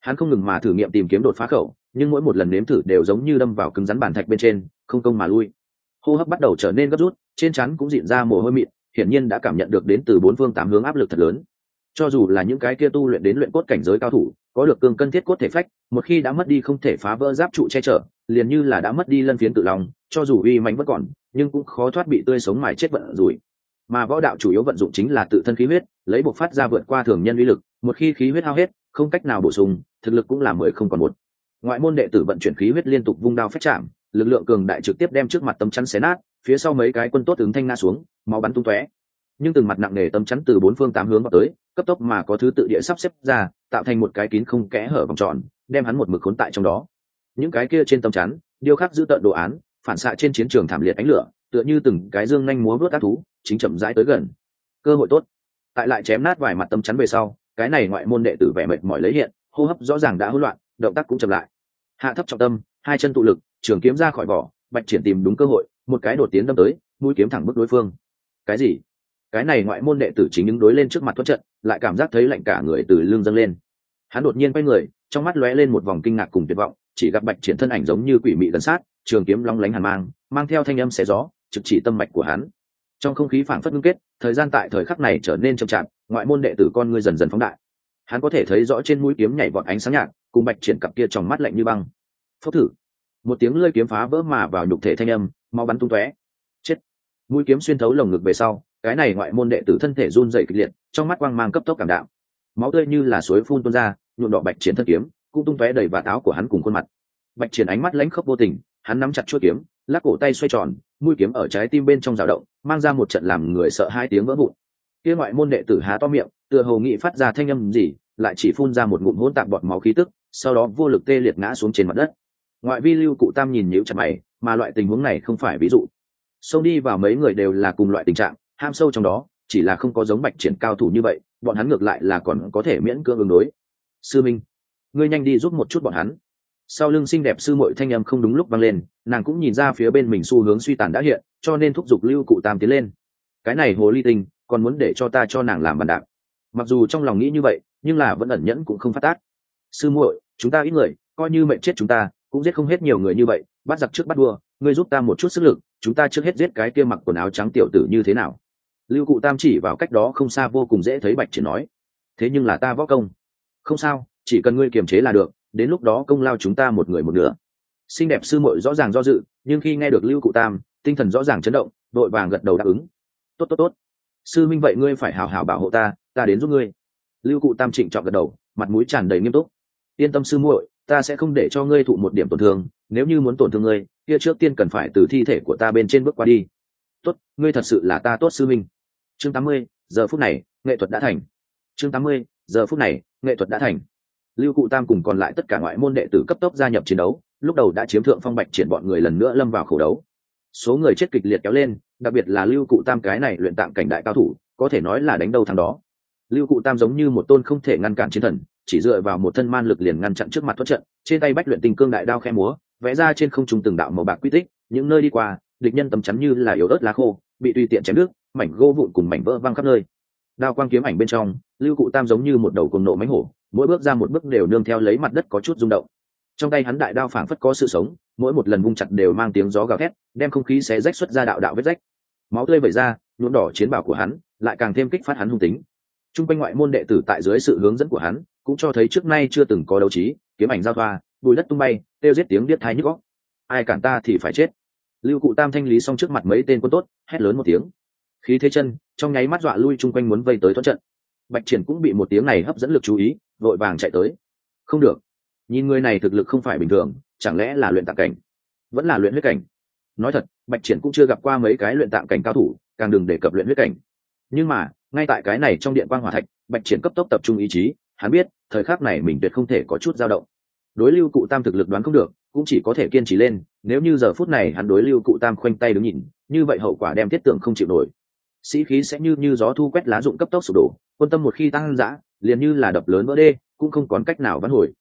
Hắn không ngừng mà thử nghiệm tìm kiếm đột phá khẩu, nhưng mỗi một lần nếm thử đều giống như đâm vào cứng rắn bàn thạch bên trên, không công mà lui. Hô hấp bắt đầu trở nên gấp rút, trên chắn cũng dịn ra mồ hôi mịn, hiển nhiên đã cảm nhận được đến từ bốn phương tám hướng áp lực thật lớn. Cho dù là những cái kia tu luyện đến luyện cốt cảnh giới cao thủ, có được cương cân thiết cốt thể phách, một khi đã mất đi không thể phá vỡ giáp trụ che chở, liền như là đã mất đi lân phiến tự lòng cho dù uy mạnh vẫn còn, nhưng cũng khó thoát bị tươi sống mài chết vận rủi. Mà võ đạo chủ yếu vận dụng chính là tự thân khí huyết, lấy bộc phát ra vượt qua thường nhân uy lực, một khi khí huyết hao hết, không cách nào bổ sung, thực lực cũng là mười không còn một. Ngoại môn đệ tử vận chuyển khí huyết liên tục vung đao phép chạm, lực lượng cường đại trực tiếp đem trước mặt tấm chắn xé nát, phía sau mấy cái quân tốt ứng thanh nga xuống, máu bắn tung tóe. Nhưng từng mặt nặng nề tấm chắn từ bốn phương tám hướng vào tới, cấp tốc mà có thứ tự địa sắp xếp ra, tạo thành một cái kín không kẽ hở vòng tròn, đem hắn một mực khốn tại trong đó. Những cái kia trên tấm chắn, điêu khắc giữ tận đồ án phản xạ trên chiến trường thảm liệt ánh lửa, tựa như từng cái dương nhanh múa vớt các thú, chính chậm rãi tới gần. Cơ hội tốt. Tại lại chém nát vài mặt tâm chắn về sau, cái này ngoại môn đệ tử vẻ mệt mỏi lấy hiện, hô hấp rõ ràng đã hỗn loạn, động tác cũng chậm lại. Hạ thấp trọng tâm, hai chân tụ lực, trường kiếm ra khỏi vỏ, bạch triển tìm đúng cơ hội, một cái đột tiến đâm tới, mũi kiếm thẳng bức đối phương. Cái gì? Cái này ngoại môn đệ tử chính ứng đối lên trước mặt thoát trận, lại cảm giác thấy lạnh cả người từ lưng dâng lên. Hắn đột nhiên quay người, trong mắt lóe lên một vòng kinh ngạc cùng tuyệt vọng, chỉ gặp bạch triển thân ảnh giống như quỷ mị gần sát trường kiếm long lánh hàn mang mang theo thanh âm xé gió, trực chỉ tâm mạch của hắn. Trong không khí phảng phất ngưng kết, thời gian tại thời khắc này trở nên chậm chạp, ngoại môn đệ tử con ngươi dần dần phóng đại. Hắn có thể thấy rõ trên mũi kiếm nhảy vọt ánh sáng nhạt, cùng bạch triển cặp kia trong mắt lạnh như băng. Phốc thử. Một tiếng lơi kiếm phá vỡ mà vào nhục thể thanh âm, mau bắn tung tóe. Chết. Mũi kiếm xuyên thấu lồng ngực về sau, cái này ngoại môn đệ tử thân thể run dậy kịch liệt, trong mắt quang mang cấp tốc cảm đạo máu tươi như là suối phun tuôn ra, nhuộm đỏ bạch triển thân kiếm, cũng tung tóe đầy vạt áo của hắn cùng khuôn mặt. Bạch triển ánh mắt lãnh khốc vô tình hắn nắm chặt chuôi kiếm, lắc cổ tay xoay tròn, mũi kiếm ở trái tim bên trong dao động, mang ra một trận làm người sợ hai tiếng vỡ vụn. Kia ngoại môn đệ tử há to miệng, tựa hồ nghị phát ra thanh âm gì, lại chỉ phun ra một ngụm hỗn tạp bọt máu khí tức, sau đó vô lực tê liệt ngã xuống trên mặt đất. Ngoại vi lưu cụ tam nhìn nhíu chặt mày, mà loại tình huống này không phải ví dụ. Xông đi vào mấy người đều là cùng loại tình trạng, ham sâu trong đó, chỉ là không có giống bạch triển cao thủ như vậy, bọn hắn ngược lại là còn có thể miễn cưỡng ứng đối. Sư minh, ngươi nhanh đi giúp một chút bọn hắn sau lưng xinh đẹp sư muội thanh âm không đúng lúc vang lên, nàng cũng nhìn ra phía bên mình xu hướng suy tàn đã hiện, cho nên thúc giục lưu cụ tam tiến lên. Cái này hồ ly tinh, còn muốn để cho ta cho nàng làm bàn đạp. Mặc dù trong lòng nghĩ như vậy, nhưng là vẫn ẩn nhẫn cũng không phát tác. Sư muội, chúng ta ít người, coi như mệnh chết chúng ta, cũng giết không hết nhiều người như vậy, bắt giặc trước bắt đua ngươi giúp ta một chút sức lực, chúng ta trước hết giết cái kia mặc quần áo trắng tiểu tử như thế nào? Lưu cụ tam chỉ vào cách đó không xa vô cùng dễ thấy bạch chỉ nói. Thế nhưng là ta võ công. Không sao, chỉ cần ngươi kiềm chế là được đến lúc đó công lao chúng ta một người một nửa. Xinh đẹp sư muội rõ ràng do dự, nhưng khi nghe được lưu cụ tam, tinh thần rõ ràng chấn động, đội vàng gật đầu đáp ứng. Tốt tốt tốt. Sư minh vậy ngươi phải hào hào bảo hộ ta ta đến giúp ngươi. Lưu cụ tam trịnh trọng gật đầu, mặt mũi tràn đầy nghiêm túc. Yên tâm sư muội, ta sẽ không để cho ngươi thụ một điểm tổn thương, nếu như muốn tổn thương ngươi, kia trước tiên cần phải từ thi thể của ta bên trên bước qua đi. Tốt, ngươi thật sự là ta tốt sư minh. Chương tám mươi, giờ phút này, nghệ thuật đã thành. Chương tám mươi, giờ phút này, nghệ thuật đã thành lưu cụ tam cùng còn lại tất cả ngoại môn đệ tử cấp tốc gia nhập chiến đấu, lúc đầu đã chiếm thượng phong bạch triển bọn người lần nữa lâm vào khẩu đấu. Số người chết kịch liệt kéo lên, đặc biệt là lưu cụ tam cái này luyện tạm cảnh đại cao thủ, có thể nói là đánh đầu thằng đó. Lưu cụ tam giống như một tôn không thể ngăn cản chiến thần, chỉ dựa vào một thân man lực liền ngăn chặn trước mặt thoát trận, trên tay bách luyện tình cương đại đao khe múa, vẽ ra trên không trung từng đạo màu bạc quy tích, những nơi đi qua, địch nhân tầm chắn như là yếu ớt lá khô, bị tùy tiện chém nước, mảnh gỗ vụn cùng mảnh vỡ văng khắp nơi đao quang kiếm ảnh bên trong, lưu cụ tam giống như một đầu cùng nộ mánh hổ, mỗi bước ra một bước đều nương theo lấy mặt đất có chút rung động. Trong tay hắn đại đao phảng phất có sự sống, mỗi một lần vung chặt đều mang tiếng gió gào thét, đem không khí xé rách xuất ra đạo đạo vết rách. Máu tươi vẩy ra, nhuộm đỏ chiến bảo của hắn, lại càng thêm kích phát hắn hung tính. T r u n g quanh ngoại môn đệ tử tại dưới sự hướng dẫn của hắn, cũng cho thấy trước nay chưa từng có đấu trí, kiếm ảnh giao thoa, bùi đất tung bay têu giết tiếng biết thái nhức góc ai cản ta thì phải chết. Lưu cụ tam thanh lý xong trước mặt mấy tên quân tốt, hét lớn một tiếng khí thế chân, trong nháy mắt dọa lui chung quanh muốn vây tới thoát trận. Bạch triển cũng bị một tiếng này hấp dẫn lực chú ý, vội vàng chạy tới. Không được. Nhìn người này thực lực không phải bình thường, chẳng lẽ là luyện tạng cảnh? Vẫn là luyện huyết cảnh. Nói thật, bạch triển cũng chưa gặp qua mấy cái luyện tạng cảnh cao thủ, càng đừng đề cập luyện huyết cảnh. Nhưng mà, ngay tại cái này trong điện quan g hòa thạch, bạch triển cấp tốc tập trung ý chí, hắn biết, thời khắc này mình tuyệt không thể có chút dao động. Đối lưu cụ tam thực lực đoán không được, cũng chỉ có thể kiên trì lên, nếu như giờ phút này hắn đối lưu cụ tam khoanh tay đứng nhìn, như vậy hậu quả đem thiết tượng không chịu nổi sĩ khí sẽ như như gió thu quét lá dụng cấp tốc sụp đổ, quân tâm một khi tăng dã, liền như là đập lớn vỡ đê, cũng không còn cách nào vãn hồi.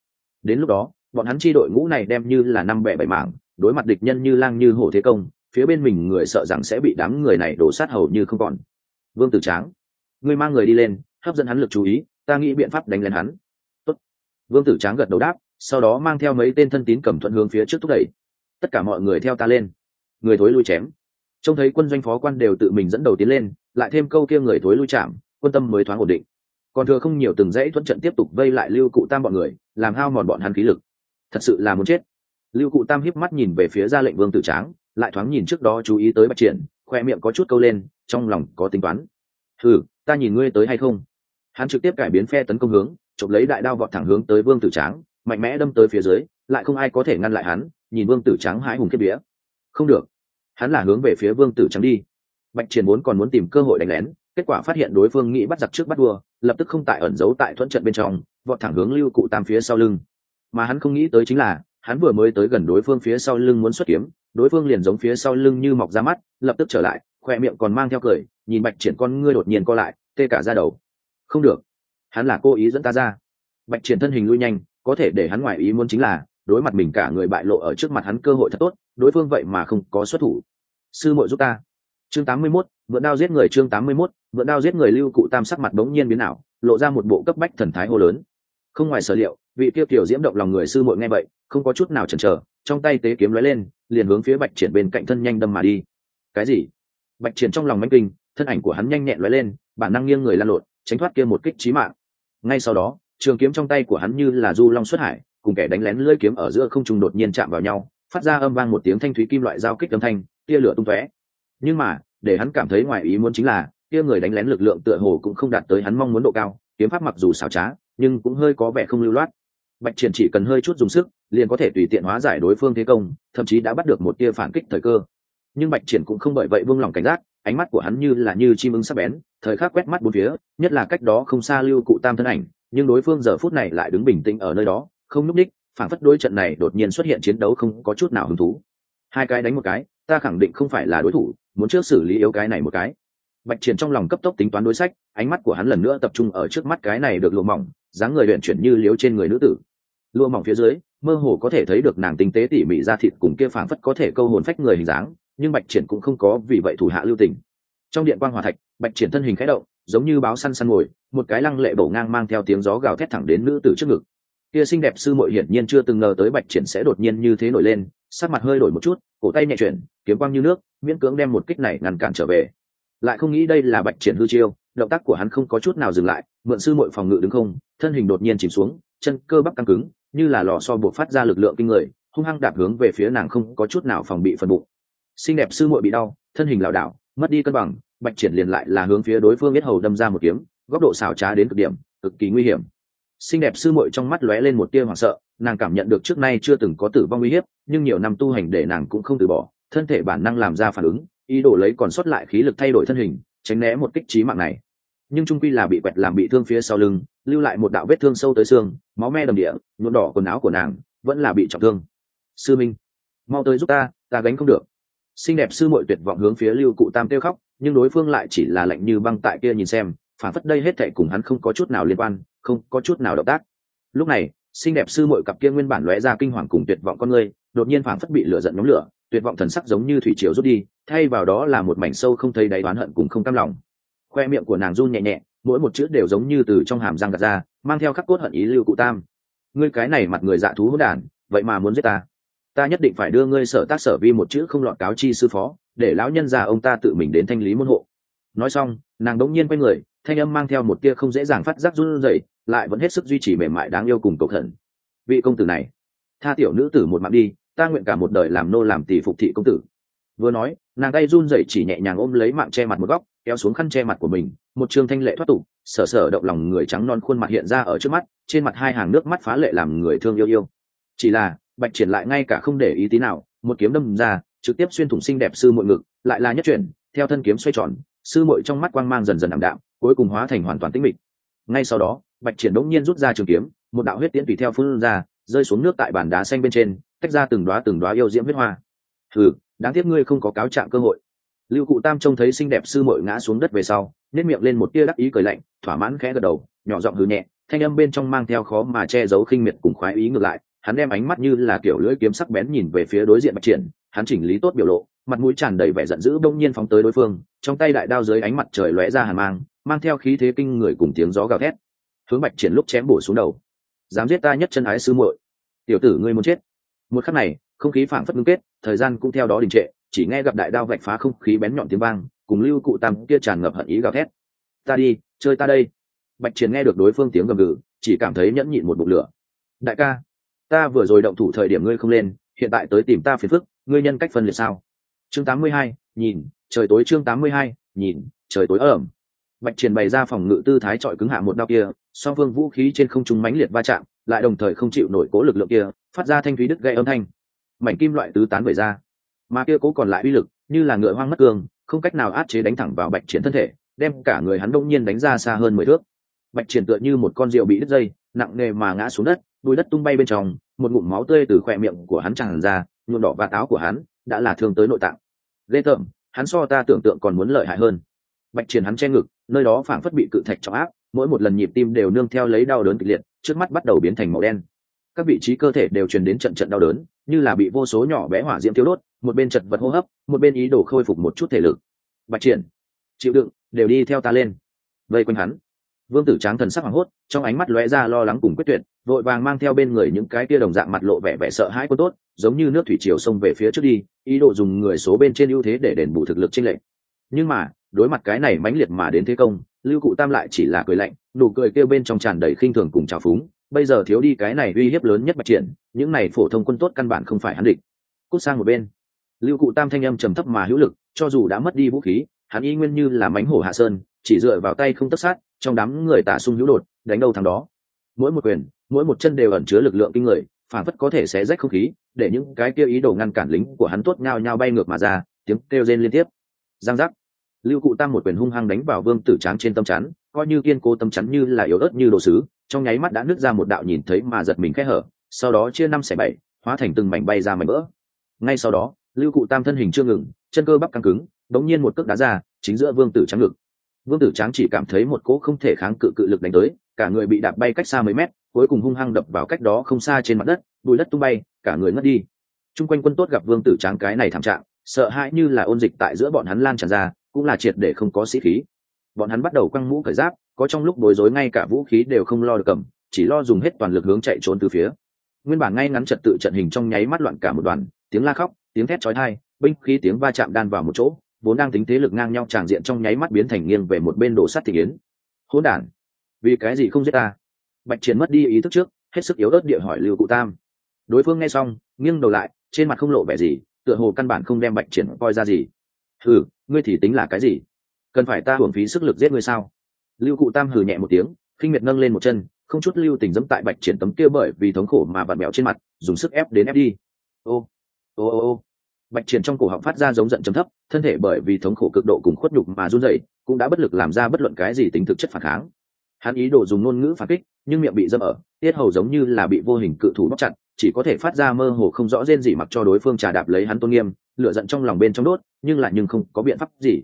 Đến lúc đó, bọn hắn chi đội ngũ này đem như là năm bẻ bảy mảng, đối mặt địch nhân như lang như hổ thế công, phía bên mình người sợ rằng sẽ bị đám người này đổ sát hầu như không còn. Vương tử tráng, ngươi mang người đi lên, hấp dẫn hắn lực chú ý, ta nghĩ biện pháp đánh lên hắn. Tốt. vương tử tráng gật đầu đáp, sau đó mang theo mấy tên thân tín cầm thuận hướng phía trước thúc đẩy. Tất cả mọi người theo ta lên. Người thối lui chém trông thấy quân doanh phó quan đều tự mình dẫn đầu tiến lên, lại thêm câu kia người thối lui chạm, quân tâm mới thoáng ổn định. Còn thừa không nhiều từng dãy thuận trận tiếp tục vây lại lưu cụ tam bọn người, làm hao mòn bọn hắn khí lực. Thật sự là muốn chết. Lưu cụ tam hiếp mắt nhìn về phía ra lệnh vương tử tráng, lại thoáng nhìn trước đó chú ý tới bạch triển, khoe miệng có chút câu lên, trong lòng có tính toán. Thử ta nhìn ngươi tới hay không? Hắn trực tiếp cải biến phe tấn công hướng chộp lấy đại đao vọt thẳng hướng tới vương tử tráng, mạnh mẽ đâm tới phía dưới, lại không ai có thể ngăn lại hắn, nhìn vương tử tráng hãi hùng kiếp vía. Không được hắn là hướng về phía vương tử trắng đi. Bạch triển muốn còn muốn tìm cơ hội đánh lén, kết quả phát hiện đối phương nghĩ bắt giặc trước bắt đua lập tức không tại ẩn giấu tại thuận trận bên trong, vọt thẳng hướng lưu cụ tam phía sau lưng. Mà hắn không nghĩ tới chính là, hắn vừa mới tới gần đối phương phía sau lưng muốn xuất kiếm, đối phương liền giống phía sau lưng như mọc ra mắt, lập tức trở lại, khoe miệng còn mang theo cười, nhìn bạch triển con ngươi đột nhiên co lại, tê cả ra đầu. Không được, hắn là cố ý dẫn ta ra. Bạch triển thân hình lui nhanh, có thể để hắn ngoài ý muốn chính là đối mặt mình cả người bại lộ ở trước mặt hắn cơ hội thật tốt đối phương vậy mà không có xuất thủ. Sư muội giúp ta. Chương tám mươi 81, vượn đao giết người chương tám mươi 81, vượn đao giết người lưu cụ tam sắc mặt bỗng nhiên biến ảo lộ ra một bộ cấp bách thần thái hô lớn. Không ngoài sở liệu vị tiêu tiểu diễm động lòng người sư muội nghe vậy không có chút nào chần chờ trong tay tế kiếm lóe lên liền hướng phía bạch triển bên cạnh thân nhanh đâm mà đi. Cái gì? Bạch triển trong lòng mánh kinh thân ảnh của hắn nhanh nhẹn lóe lên bản năng nghiêng người lan lộn tránh thoát kia một kích trí mạng. Ngay sau đó trường kiếm trong tay của hắn như là du long xuất hải cùng kẻ đánh lén lưỡi kiếm ở giữa không trung đột nhiên chạm vào nhau, phát ra âm vang một tiếng thanh thúy kim loại giao kích âm thanh, tia lửa tung tóe. Nhưng mà, để hắn cảm thấy ngoài ý muốn chính là, kia người đánh lén lực lượng tựa hồ cũng không đạt tới hắn mong muốn độ cao, kiếm pháp mặc dù xảo trá, nhưng cũng hơi có vẻ không lưu loát. Bạch triển chỉ cần hơi chút dùng sức, liền có thể tùy tiện hóa giải đối phương thế công, thậm chí đã bắt được một tia phản kích thời cơ. Nhưng bạch triển cũng không bởi vậy buông lòng cảnh giác, ánh mắt của hắn như là như chim ưng sắc bén, thời khắc quét mắt bốn phía, nhất là cách đó không xa lưu cụ tam thân ảnh, nhưng đối phương giờ phút này lại đứng bình tĩnh ở nơi đó không núp đích phản phất đối trận này đột nhiên xuất hiện chiến đấu không có chút nào hứng thú. Hai cái đánh một cái, ta khẳng định không phải là đối thủ, muốn trước xử lý yếu cái này một cái. Bạch triển trong lòng cấp tốc tính toán đối sách, ánh mắt của hắn lần nữa tập trung ở trước mắt cái này được lụa mỏng, dáng người luyện chuyển như liếu trên người nữ tử. Lụa mỏng phía dưới, mơ hồ có thể thấy được nàng tinh tế tỉ mỉ ra thịt cùng kia phảng phất có thể câu hồn phách người hình dáng, nhưng bạch triển cũng không có vì vậy thủ hạ lưu tình. Trong điện quan hòa thạch, bạch triển thân hình khẽ động, giống như báo săn săn ngồi, một cái lăng lệ bổ ngang mang theo tiếng gió gào thét thẳng đến nữ tử trước ngực kia xinh đẹp sư muội hiển nhiên chưa từng ngờ tới bạch triển sẽ đột nhiên như thế nổi lên, sắc mặt hơi đổi một chút, cổ tay nhẹ chuyển, kiếm quang như nước, miễn cưỡng đem một kích này ngăn cản trở về. Lại không nghĩ đây là bạch triển hư chiêu, động tác của hắn không có chút nào dừng lại, mượn sư muội phòng ngự đứng không, thân hình đột nhiên chìm xuống, chân cơ bắp căng cứng, như là lò so buộc phát ra lực lượng kinh người, hung hăng đạp hướng về phía nàng không có chút nào phòng bị phần bụng. Xinh đẹp sư muội bị đau, thân hình lảo đảo, mất đi cân bằng, bạch triển liền lại là hướng phía đối phương biết hầu đâm ra một kiếm, góc độ xảo trá đến cực điểm, cực kỳ nguy hiểm xinh đẹp sư muội trong mắt lóe lên một tia hoảng sợ, nàng cảm nhận được trước nay chưa từng có tử vong uy hiếp, nhưng nhiều năm tu hành để nàng cũng không từ bỏ, thân thể bản năng làm ra phản ứng, ý đồ lấy còn sót lại khí lực thay đổi thân hình, tránh né một kích trí mạng này. Nhưng trung quy là bị quẹt làm bị thương phía sau lưng, lưu lại một đạo vết thương sâu tới xương, máu me đầm địa, nhuộm đỏ quần áo của nàng, vẫn là bị trọng thương. Sư minh, mau tới giúp ta ta gánh không được. Xinh đẹp sư muội tuyệt vọng hướng phía lưu cụ tam kêu khóc, nhưng đối phương lại chỉ là lạnh như băng tại kia nhìn xem, phản phất đây hết thệ cùng hắn không có chút nào liên quan không có chút nào động tác. Lúc này, xinh đẹp sư muội cặp kia nguyên bản lóe ra kinh hoàng cùng tuyệt vọng con người đột nhiên phảng phất bị lửa giận nhóm lửa, tuyệt vọng thần sắc giống như thủy triều rút đi, thay vào đó là một mảnh sâu không thấy đáy oán hận cùng không cam lòng. Khoe miệng của nàng run nhẹ nhẹ, mỗi một chữ đều giống như từ trong hàm răng gạt ra, mang theo khắc cốt hận ý lưu cụ tam. Ngươi cái này mặt người dạ thú hỗn đản, vậy mà muốn giết ta. Ta nhất định phải đưa ngươi sở tác sở vi một chữ không lọt cáo chi sư phó, để lão nhân già ông ta tự mình đến thanh lý môn hộ. Nói xong, nàng đống nhiên quay người, thanh âm mang theo một tia không dễ dàng phát giác run rẩy lại vẫn hết sức duy trì mềm mại đáng yêu cùng cầu thần vị công tử này, tha tiểu nữ tử một mạng đi, ta nguyện cả một đời làm nô làm tỷ phục thị công tử. Vừa nói, nàng tay run rẩy chỉ nhẹ nhàng ôm lấy mạng che mặt một góc, kéo xuống khăn che mặt của mình, một trường thanh lệ thoát tục sở sở động lòng người trắng non khuôn mặt hiện ra ở trước mắt, trên mặt hai hàng nước mắt phá lệ làm người thương yêu yêu. Chỉ là, bạch triển lại ngay cả không để ý tí nào, một kiếm đâm ra, trực tiếp xuyên thủng xinh đẹp sư muội ngực, lại là nhất chuyển, theo thân kiếm xoay tròn, sư muội trong mắt quang mang dần dần ảm đạm, cuối cùng hóa thành hoàn toàn tĩnh mịch. Ngay sau đó bạch triển đống nhiên rút ra trường kiếm, một đạo huyết tiễn tùy theo phun ra, rơi xuống nước tại bàn đá xanh bên trên, tách ra từng đoá từng đoá yêu diễm huyết hoa. Thử đáng tiếc ngươi không có cáo trạng cơ hội. Lưu cụ tam trông thấy xinh đẹp sư muội ngã xuống đất về sau nếp miệng lên một tia đắc ý cười lạnh, thỏa mãn khẽ gật đầu, nhỏ giọng hừ nhẹ, thanh âm bên trong mang theo khó mà che giấu khinh miệt cùng khoái ý ngược lại, hắn đem ánh mắt như là kiểu lưỡi kiếm sắc bén nhìn về phía đối diện bạch triển, hắn chỉnh lý tốt biểu lộ, mặt mũi tràn đầy vẻ giận dữ đông nhiên phóng tới đối phương, trong tay đại đao dưới ánh mặt trời lóe ra hàn mang mang theo khí thế kinh người cùng tiếng gió gào thét hướng bạch triển lúc chém bổ xuống đầu. Dám giết ta nhất chân ái sư muội. Tiểu tử ngươi muốn chết. Một khắc này không khí phảng phất ngưng kết thời gian cũng theo đó đình trệ chỉ nghe gặp đại đao vạch phá không khí bén nhọn tiếng vang cùng lưu cụ tam kia tràn ngập hận ý gào thét. Ta đi chơi ta đây. Bạch triển nghe được đối phương tiếng gầm gừ chỉ cảm thấy nhẫn nhịn một bụng lửa. Đại ca ta vừa rồi động thủ thời điểm ngươi không lên hiện tại tới tìm ta phiền phức ngươi nhân cách phân liệt sao? Chương 82, nhìn trời tối chương 82, nhìn trời tối ẩm. Bạch triển bày ra phòng ngự tư thái trọi cứng hạ một đao kia song phương vũ khí trên không trung mãnh liệt va chạm, lại đồng thời không chịu nổi cố lực lượng kia, phát ra thanh thúy đứt gây âm thanh. Mảnh kim loại tứ tán về ra. Mà kia cố còn lại uy lực, như là ngựa hoang mất cương không cách nào áp chế đánh thẳng vào bạch triển thân thể, đem cả người hắn đông nhiên đánh ra xa hơn mười thước. Bạch triển tựa như một con rượu bị đứt dây, nặng nề mà ngã xuống đất, đuôi đất tung bay bên trong, một ngụm máu tươi từ khoe miệng của hắn tràn ra, nhuộm đỏ và táo của hắn, đã là thương tới nội tạng. Ghê tởm, hắn so ta tưởng tượng còn muốn lợi hại hơn. Bạch triển hắn che ngực, nơi đó phảng phất bị cự thạch trọng áp mỗi một lần nhịp tim đều nương theo lấy đau đớn kịch liệt, trước mắt bắt đầu biến thành màu đen. Các vị trí cơ thể đều truyền đến trận trận đau đớn, như là bị vô số nhỏ bé hỏa diễm thiếu đốt, một bên chật vật hô hấp, một bên ý đồ khôi phục một chút thể lực. Bạch triển, chịu đựng, đều đi theo ta lên. Vây quanh hắn. Vương tử tráng thần sắc hoảng hốt, trong ánh mắt lóe ra lo lắng cùng quyết tuyệt, vội vàng mang theo bên người những cái tia đồng dạng mặt lộ vẻ vẻ sợ hãi quân tốt, giống như nước thủy triều xông về phía trước đi, ý đồ dùng người số bên trên ưu thế để đền bù thực lực trên lệ. nhưng mà đối mặt cái này mãnh liệt mà đến thế công, lưu cụ tam lại chỉ là cười lạnh, nụ cười kêu bên trong tràn đầy khinh thường cùng trào phúng, bây giờ thiếu đi cái này uy hiếp lớn nhất bạch triển, những này phổ thông quân tốt căn bản không phải hắn địch. Cút sang một bên. Lưu cụ tam thanh âm trầm thấp mà hữu lực, cho dù đã mất đi vũ khí, hắn y nguyên như là mánh hổ hạ sơn, chỉ dựa vào tay không tất sát, trong đám người tả sung hữu đột, đánh đâu thằng đó. Mỗi một quyền, mỗi một chân đều ẩn chứa lực lượng kinh người, phản phất có thể xé rách không khí, để những cái kia ý đồ ngăn cản lính của hắn tốt nhao nhao bay ngược mà ra, tiếng kêu rên liên tiếp. Giang giác lưu cụ tam một quyền hung hăng đánh vào vương tử tráng trên tâm chắn, coi như kiên cố tâm chắn như là yếu ớt như đồ sứ, trong nháy mắt đã nứt ra một đạo nhìn thấy mà giật mình khẽ hở, sau đó chia năm xẻ bảy, hóa thành từng mảnh bay ra mảnh vỡ. Ngay sau đó, lưu cụ tam thân hình chưa ngừng, chân cơ bắp căng cứng, đống nhiên một cước đá ra, chính giữa vương tử Tráng ngực. Vương tử tráng chỉ cảm thấy một cỗ không thể kháng cự cự lực đánh tới, cả người bị đạp bay cách xa mấy mét, cuối cùng hung hăng đập vào cách đó không xa trên mặt đất, bùi đất tung bay, cả người ngất đi. Chung quanh quân tốt gặp vương tử tráng cái này thảm trạng sợ hãi như là ôn dịch tại giữa bọn hắn lan tràn ra, cũng là triệt để không có sĩ khí. Bọn hắn bắt đầu quăng mũ khởi giáp, có trong lúc bối rối ngay cả vũ khí đều không lo được cầm, chỉ lo dùng hết toàn lực hướng chạy trốn từ phía. Nguyên bản ngay ngắn trật tự trận hình trong nháy mắt loạn cả một đoàn, tiếng la khóc, tiếng thét chói thai binh khí tiếng va chạm đan vào một chỗ, vốn đang tính thế lực ngang nhau tràng diện trong nháy mắt biến thành nghiêng về một bên đổ sắt thị yến. Hỗn đản, vì cái gì không giết ta? Bạch chiến mất đi ý thức trước, hết sức yếu ớt địa hỏi lưu cụ tam. Đối phương nghe xong, nghiêng đầu lại, trên mặt không lộ vẻ gì tựa hồ căn bản không đem bạch triển coi ra gì. Hừ, ngươi thì tính là cái gì? Cần phải ta hưởng phí sức lực giết ngươi sao? Lưu cụ tam hừ nhẹ một tiếng, khinh miệt nâng lên một chân, không chút lưu tình dẫm tại bạch triển tấm kia bởi vì thống khổ mà bạt mẹo trên mặt, dùng sức ép đến ép đi. Ô ô ô ô. Bạch triển trong cổ họng phát ra giống giận chấm thấp, thân thể bởi vì thống khổ cực độ cùng khuất nhục mà run rẩy, cũng đã bất lực làm ra bất luận cái gì tính thực chất phản kháng. Hắn ý đồ dùng ngôn ngữ phản kích, nhưng miệng bị dâm ở, tiết hầu giống như là bị vô hình cự thủ bóc chặt chỉ có thể phát ra mơ hồ không rõ rên gì mặc cho đối phương trà đạp lấy hắn tôn nghiêm, lửa giận trong lòng bên trong đốt, nhưng lại nhưng không có biện pháp gì.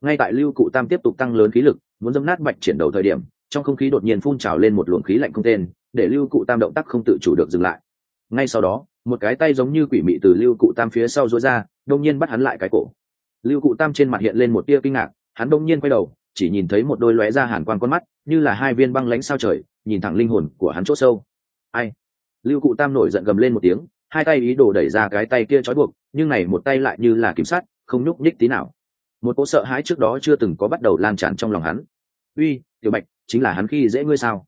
Ngay tại lưu cụ tam tiếp tục tăng lớn khí lực, muốn dâm nát bạch triển đầu thời điểm, trong không khí đột nhiên phun trào lên một luồng khí lạnh không tên, để lưu cụ tam động tác không tự chủ được dừng lại. Ngay sau đó, một cái tay giống như quỷ mị từ lưu cụ tam phía sau rối ra đông nhiên bắt hắn lại cái cổ. Lưu cụ tam trên mặt hiện lên một tia kinh ngạc, hắn đông nhiên quay đầu, chỉ nhìn thấy một đôi lóe ra hàn quan con mắt, như là hai viên băng lánh sao trời, nhìn thẳng linh hồn của hắn c h ỗ sâu. Ai? Lưu cụ tam nổi giận gầm lên một tiếng, hai tay ý đồ đẩy ra cái tay kia trói buộc, nhưng này một tay lại như là kiểm sát không nhúc nhích tí nào. Một cỗ sợ hãi trước đó chưa từng có bắt đầu lan tràn trong lòng hắn. Uy, tiểu bạch, chính là hắn khi dễ ngươi sao?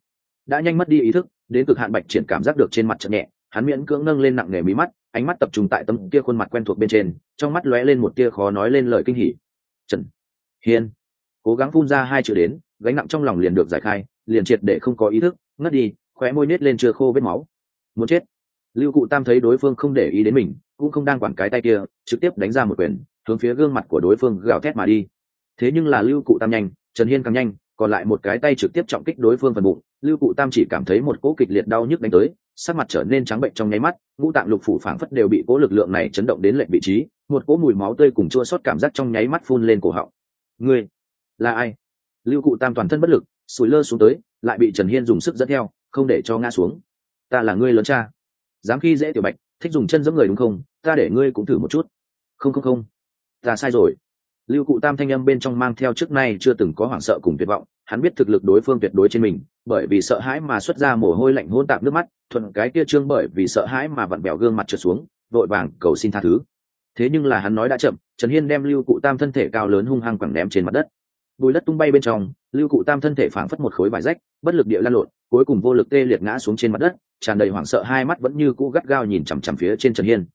Đã nhanh mất đi ý thức, đến cực hạn bạch triển cảm giác được trên mặt chậm nhẹ, hắn miễn cưỡng nâng lên nặng nề mí mắt, ánh mắt tập trung tại tấm kia khuôn mặt quen thuộc bên trên, trong mắt lóe lên một tia khó nói lên lời kinh hỉ. Trần hiên. Cố gắng phun ra hai chữ đến, gánh nặng trong lòng liền được giải khai, liền triệt để không có ý thức, ngất đi, khóe môi nết lên chưa khô vết máu muốn chết. Lưu cụ tam thấy đối phương không để ý đến mình cũng không đang quản cái tay kia trực tiếp đánh ra một quyền hướng phía gương mặt của đối phương gào thét mà đi. Thế nhưng là lưu cụ tam nhanh trần hiên càng nhanh còn lại một cái tay trực tiếp trọng kích đối phương phần bụng. Lưu cụ tam chỉ cảm thấy một cỗ kịch liệt đau nhức đánh tới sắc mặt trở nên trắng bệnh trong nháy mắt ngũ tạng lục phủ phảng phất đều bị cỗ lực lượng này chấn động đến lệnh vị trí một cỗ mùi máu tươi cùng chua xót cảm giác trong nháy mắt phun lên cổ họng. Người, là ai? Lưu cụ tam toàn thân bất lực sùi lơ xuống tới lại bị trần hiên dùng sức dẫn theo không để cho ngã xuống ta là ngươi lớn cha. Dám khi dễ tiểu bạch, thích dùng chân giống người đúng không? Ta để ngươi cũng thử một chút. Không không không. Ta sai rồi. Lưu cụ tam thanh âm bên trong mang theo trước nay chưa từng có hoảng sợ cùng tuyệt vọng, hắn biết thực lực đối phương tuyệt đối trên mình, bởi vì sợ hãi mà xuất ra mồ hôi lạnh hôn tạp nước mắt, thuận cái kia trương bởi vì sợ hãi mà vặn bèo gương mặt trượt xuống, vội vàng cầu xin tha thứ. Thế nhưng là hắn nói đã chậm, trần hiên đem lưu cụ tam thân thể cao lớn hung hăng quẳng ném trên mặt đất bùi đất tung bay bên trong, lưu cụ tam thân thể phảng phất một khối vải rách, bất lực địa lan lộn, cuối cùng vô lực tê liệt ngã xuống trên mặt đất, tràn đầy hoảng sợ hai mắt vẫn như cũ gắt gao nhìn chằm chằm phía trên trần hiên.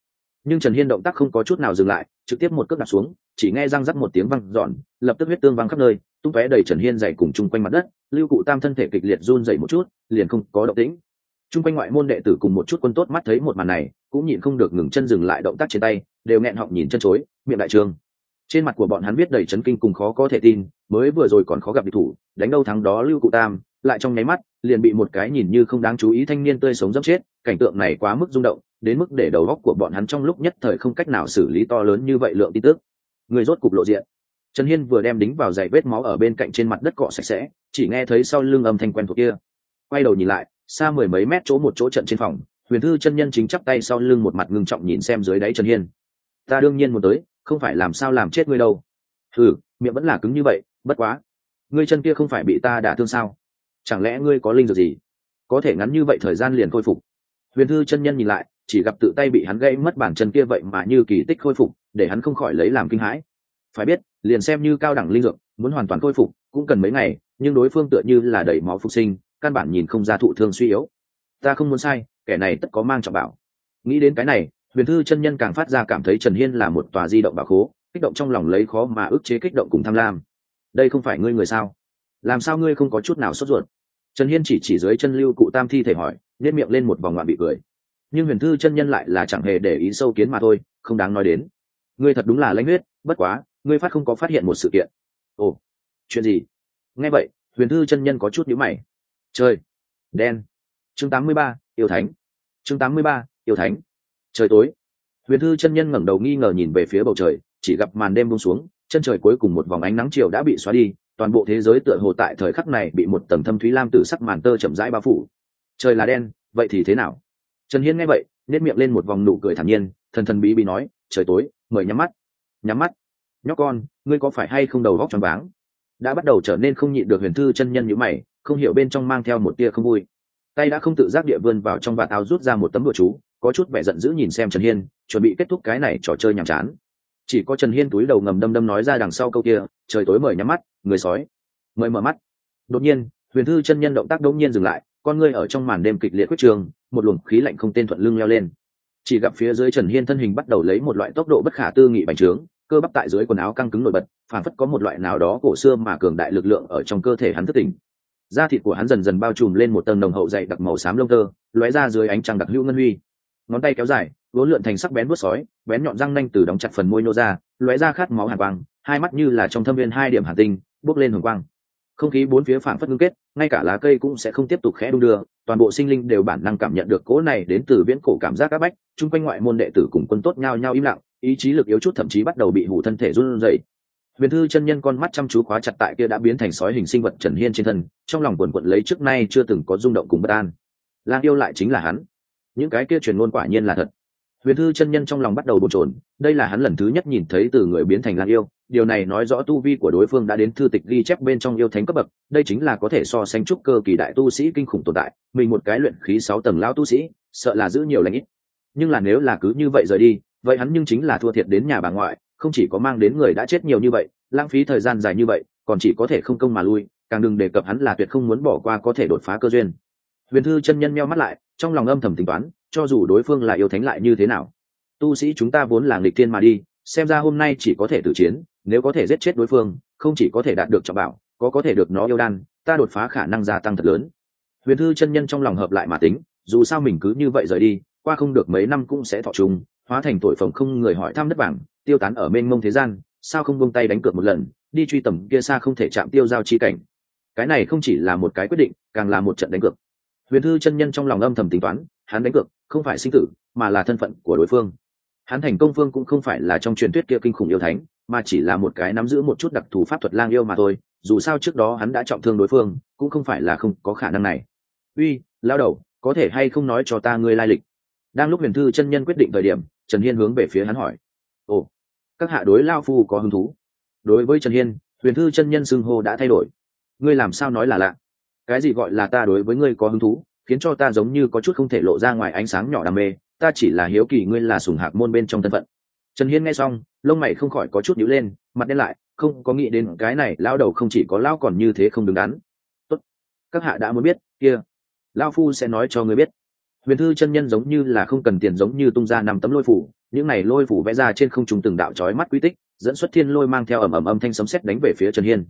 Nhưng trần hiên động tác không có chút nào dừng lại, trực tiếp một cước đặt xuống, chỉ nghe răng rắc một tiếng văng giòn lập tức huyết tương văng khắp nơi, tung tóe đầy trần hiên dày cùng chung quanh mặt đất, lưu cụ tam thân thể kịch liệt run dậy một chút, liền không có động tĩnh. Chung quanh ngoại môn đệ tử cùng một chút quân tốt mắt thấy một màn này, cũng nhịn không được ngừng chân dừng lại động tác trên tay, đều nghẹn họng nhìn chân chối, miệng đại trường. Trên mặt của bọn hắn biết đầy chấn kinh cùng khó có thể tin mới vừa rồi còn khó gặp địch thủ, đánh đâu thắng đó lưu cụ tam, lại trong nháy mắt, liền bị một cái nhìn như không đáng chú ý thanh niên tươi sống dẫm chết, cảnh tượng này quá mức rung động, đến mức để đầu góc của bọn hắn trong lúc nhất thời không cách nào xử lý to lớn như vậy lượng tin tức. Người rốt cục lộ diện. Trần hiên vừa đem đính vào giày vết máu ở bên cạnh trên mặt đất cọ sạch sẽ, chỉ nghe thấy sau lưng âm thanh quen thuộc kia. Quay đầu nhìn lại, xa mười mấy mét chỗ một chỗ trận trên phòng, huyền thư chân nhân chính chắp tay sau lưng một mặt ngưng trọng nhìn xem dưới đáy trần hiên. Ta đương nhiên muốn tới, không phải làm sao làm chết ngươi đâu. Ừ miệng vẫn là cứng như vậy bất quá, ngươi chân kia không phải bị ta đả thương sao? Chẳng lẽ ngươi có linh dược gì? Có thể ngắn như vậy thời gian liền khôi phục. Huyền thư chân nhân nhìn lại, chỉ gặp tự tay bị hắn gãy mất bản chân kia vậy mà như kỳ tích khôi phục, để hắn không khỏi lấy làm kinh hãi. Phải biết, liền xem như cao đẳng linh dược, muốn hoàn toàn khôi phục, cũng cần mấy ngày, nhưng đối phương tựa như là đẩy máu phục sinh, căn bản nhìn không ra thụ thương suy yếu. Ta không muốn sai, kẻ này tất có mang trọng bảo. Nghĩ đến cái này, huyền thư chân nhân càng phát ra cảm thấy trần hiên là một tòa di động bảo khố, kích động trong lòng lấy khó mà ức chế kích động cùng tham lam đây không phải ngươi người sao? Làm sao ngươi không có chút nào sốt ruột? Trần hiên chỉ chỉ dưới chân lưu cụ tam thi thể hỏi nếp miệng lên một vòng ngoạn bị cười. Nhưng huyền thư chân nhân lại là chẳng hề để ý sâu kiến mà thôi không đáng nói đến. Ngươi thật đúng là lãnh huyết bất quá ngươi phát không có phát hiện một sự kiện. Ồ chuyện gì? Nghe vậy huyền thư chân nhân có chút nhíu mày. Trời đen. Chương 83, yêu thánh. Chương 83, yêu thánh. Trời tối. Huyền thư chân nhân ngẩng đầu nghi ngờ nhìn về phía bầu trời chỉ gặp màn đêm buông xuống chân trời cuối cùng một vòng ánh nắng chiều đã bị xóa đi, toàn bộ thế giới tựa hồ tại thời khắc này bị một tầng thâm thúy lam tử sắc màn tơ chậm rãi bao phủ. Trời là đen, vậy thì thế nào? Trần hiên nghe vậy nếp miệng lên một vòng nụ cười thản nhiên, thần thần bí bí nói, trời tối, mời nhắm mắt. Nhắm mắt? Nhóc con, ngươi có phải hay không đầu góc tròn váng? Đã bắt đầu trở nên không nhịn được huyền thư chân nhân như mày, không hiểu bên trong mang theo một tia không vui. Tay đã không tự giác địa vươn vào trong vạt áo rút ra một tấm đồ chú, có chút vẻ giận dữ nhìn xem trần hiên, chuẩn bị kết thúc cái này trò chơi nhàm chán chỉ có trần hiên túi đầu ngầm đâm đâm nói ra đằng sau câu kia, trời tối mời nhắm mắt, người sói. Mời mở mắt. Đột nhiên, huyền thư chân nhân động tác đống nhiên dừng lại, con ngươi ở trong màn đêm kịch liệt quyết trường, một luồng khí lạnh không tên thuận lưng leo lên. Chỉ gặp phía dưới trần hiên thân hình bắt đầu lấy một loại tốc độ bất khả tư nghị bành trướng, cơ bắp tại dưới quần áo căng cứng nổi bật, phản phất có một loại nào đó cổ xưa mà cường đại lực lượng ở trong cơ thể hắn thất tỉnh. Da thịt của hắn dần dần bao trùm lên một tầng nồng hậu dày đặc màu xám lông tơ, lóe ra dưới ánh trăng đặc hữu ngân huy. Ngón tay kéo dài vốn lượn thành sắc bén bút sói, bén nhọn răng nanh từ đóng chặt phần môi nô ra, lóe ra khát máu hàn quang, hai mắt như là trong thâm viên hai điểm hàn tinh, bốc lên hồng quang. Không khí bốn phía phản phất ngưng kết, ngay cả lá cây cũng sẽ không tiếp tục khẽ đung đưa, toàn bộ sinh linh đều bản năng cảm nhận được cỗ này đến từ viễn cổ cảm giác áp bách, chung quanh ngoại môn đệ tử cùng quân tốt nhau nhau im lặng, ý chí lực yếu chút thậm chí bắt đầu bị hủ thân thể run rẩy. Huyền thư chân nhân con mắt chăm chú khóa chặt tại kia đã biến thành sói hình sinh vật trần hiên trên thân, trong lòng quần quận lấy trước nay chưa từng có rung động cùng bất an. Lang yêu lại chính là hắn. Những cái kia truyền ngôn quả nhiên là thật huyền thư chân nhân trong lòng bắt đầu bồn trồn đây là hắn lần thứ nhất nhìn thấy từ người biến thành lang yêu, điều này nói rõ tu vi của đối phương đã đến thư tịch ghi chép bên trong yêu thánh cấp bậc, đây chính là có thể so sánh trúc cơ kỳ đại tu sĩ kinh khủng tồn tại, mình một cái luyện khí sáu tầng lao tu sĩ, sợ là giữ nhiều lãnh ít. Nhưng là nếu là cứ như vậy rời đi, vậy hắn nhưng chính là thua thiệt đến nhà bà ngoại, không chỉ có mang đến người đã chết nhiều như vậy, lãng phí thời gian dài như vậy, còn chỉ có thể không công mà lui, càng đừng đề cập hắn là tuyệt không muốn bỏ qua có thể đột phá cơ duyên. Huyền thư chân nhân meo mắt lại, trong lòng âm thầm tính toán cho dù đối phương là yêu thánh lại như thế nào. Tu sĩ chúng ta vốn là nghịch thiên mà đi, xem ra hôm nay chỉ có thể tử chiến, nếu có thể giết chết đối phương, không chỉ có thể đạt được trọng bảo, có có thể được nó yêu đan, ta đột phá khả năng gia tăng thật lớn. Huyền thư chân nhân trong lòng hợp lại mà tính, dù sao mình cứ như vậy rời đi, qua không được mấy năm cũng sẽ thọ trùng, hóa thành tội phồng không người hỏi thăm đất bảng, tiêu tán ở mênh mông thế gian, sao không buông tay đánh cược một lần, đi truy tầm kia xa không thể chạm tiêu giao chi cảnh. Cái này không chỉ là một cái quyết định, càng là một trận đánh cược. Huyền thư chân nhân trong lòng âm thầm tính toán, hắn đánh cược không phải sinh tử, mà là thân phận của đối phương. Hắn thành công phương cũng không phải là trong truyền thuyết kia kinh khủng yêu thánh, mà chỉ là một cái nắm giữ một chút đặc thù pháp thuật lang yêu mà thôi, dù sao trước đó hắn đã trọng thương đối phương, cũng không phải là không có khả năng này. Uy, lao đầu, có thể hay không nói cho ta ngươi lai lịch? Đang lúc huyền thư chân nhân quyết định thời điểm, trần hiên hướng về phía hắn hỏi. Ồ, các hạ đối lao phu có hứng thú? Đối với trần hiên, huyền thư chân nhân xưng hô đã thay đổi. Ngươi làm sao nói là lạ? Cái gì gọi là ta đối với ngươi có hứng thú? Khiến cho ta giống như có chút không thể lộ ra ngoài ánh sáng nhỏ đam mê, ta chỉ là hiếu kỳ ngươi là sùng hạc môn bên trong thân phận. Trần hiên nghe xong, lông mày không khỏi có chút nhíu lên, mặt đen lại, không có nghĩ đến cái này lao đầu không chỉ có lao còn như thế không đứng đắn. Tốt, các hạ đã muốn biết, kia lao phu sẽ nói cho ngươi biết. Huyền thư chân nhân giống như là không cần tiền giống như tung ra năm tấm lôi phủ, những này lôi phủ vẽ ra trên không trung từng đạo trói mắt quy tích, dẫn xuất thiên lôi mang theo ẩm ẩm âm thanh sấm sét đánh về phía trần hiên.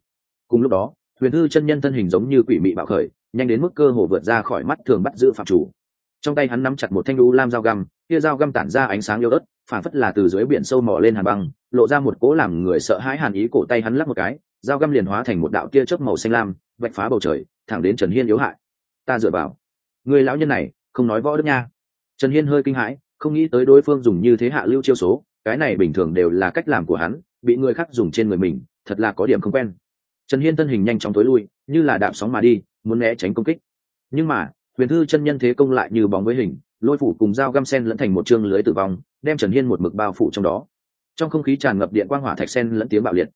Cùng lúc đó, huyền thư chân nhân thân hình giống như quỷ mị bạo khởi nhanh đến mức cơ hồ vượt ra khỏi mắt thường bắt giữ phạm chủ. Trong tay hắn nắm chặt một thanh đu lam dao găm, kia dao găm tản ra ánh sáng yếu ớt, phản phất là từ dưới biển sâu mò lên hàn băng, lộ ra một cố làm người sợ hãi hàn ý, cổ tay hắn lắc một cái, dao găm liền hóa thành một đạo tia chớp màu xanh lam, vạch phá bầu trời, thẳng đến trần hiên yếu hại. Ta dựa vào. Người lão nhân này, không nói võ đức nha. Trần hiên hơi kinh hãi, không nghĩ tới đối phương dùng như thế hạ lưu chiêu số, cái này bình thường đều là cách làm của hắn, bị người khác dùng trên người mình, thật là có điểm không quen. Trần hiên thân hình nhanh chóng tối lui, như là đạp sóng mà đi muốn né tránh công kích. Nhưng mà, huyền thư chân nhân thế công lại như bóng với hình, lôi phủ cùng dao găm sen lẫn thành một chương lưới tử vong, đem trần hiên một mực bao phủ trong đó. Trong không khí tràn ngập điện quang hỏa thạch sen lẫn tiếng bạo liệt.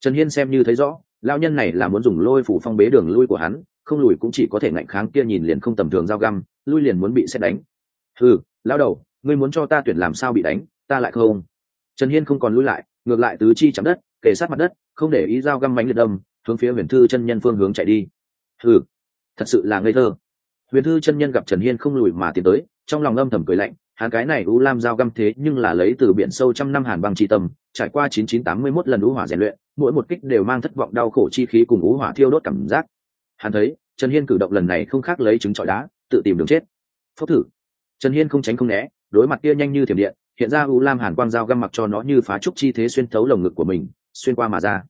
Trần hiên xem như thấy rõ lao nhân này là muốn dùng lôi phủ phong bế đường lui của hắn, không lùi cũng chỉ có thể ngạnh kháng kia nhìn liền không tầm thường dao găm, lui liền muốn bị xét đánh. Ừ lao đầu, ngươi muốn cho ta tuyển làm sao bị đánh, ta lại không. Trần hiên không còn lui lại, ngược lại tứ chi chạm đất, kề sát mặt đất, không để ý dao găm mánh liệt đâm hướng phía huyền thư chân nhân phương hướng chạy đi ừ thật sự là ngây thơ. Huyền thư chân nhân gặp trần hiên không lùi mà tiến tới, trong lòng âm thầm cười lạnh hắn cái này u lam dao găm thế nhưng là lấy từ biển sâu trăm năm hàn băng tri tâm, trải qua chín chín tám mươi mốt lần ú hỏa rèn luyện, mỗi một kích đều mang thất vọng đau khổ chi khí cùng ú hỏa thiêu đốt cảm giác. Hắn thấy, trần hiên cử động lần này không khác lấy trứng trọi đá, tự tìm đường chết. Phốc thử. Trần hiên không tránh không né, đối mặt kia nhanh như thiểm điện, hiện ra u lam hàn quang dao găm mặc cho nó như phá trúc chi thế xuyên thấu lồng ngực của mình, xuyên qua mà ra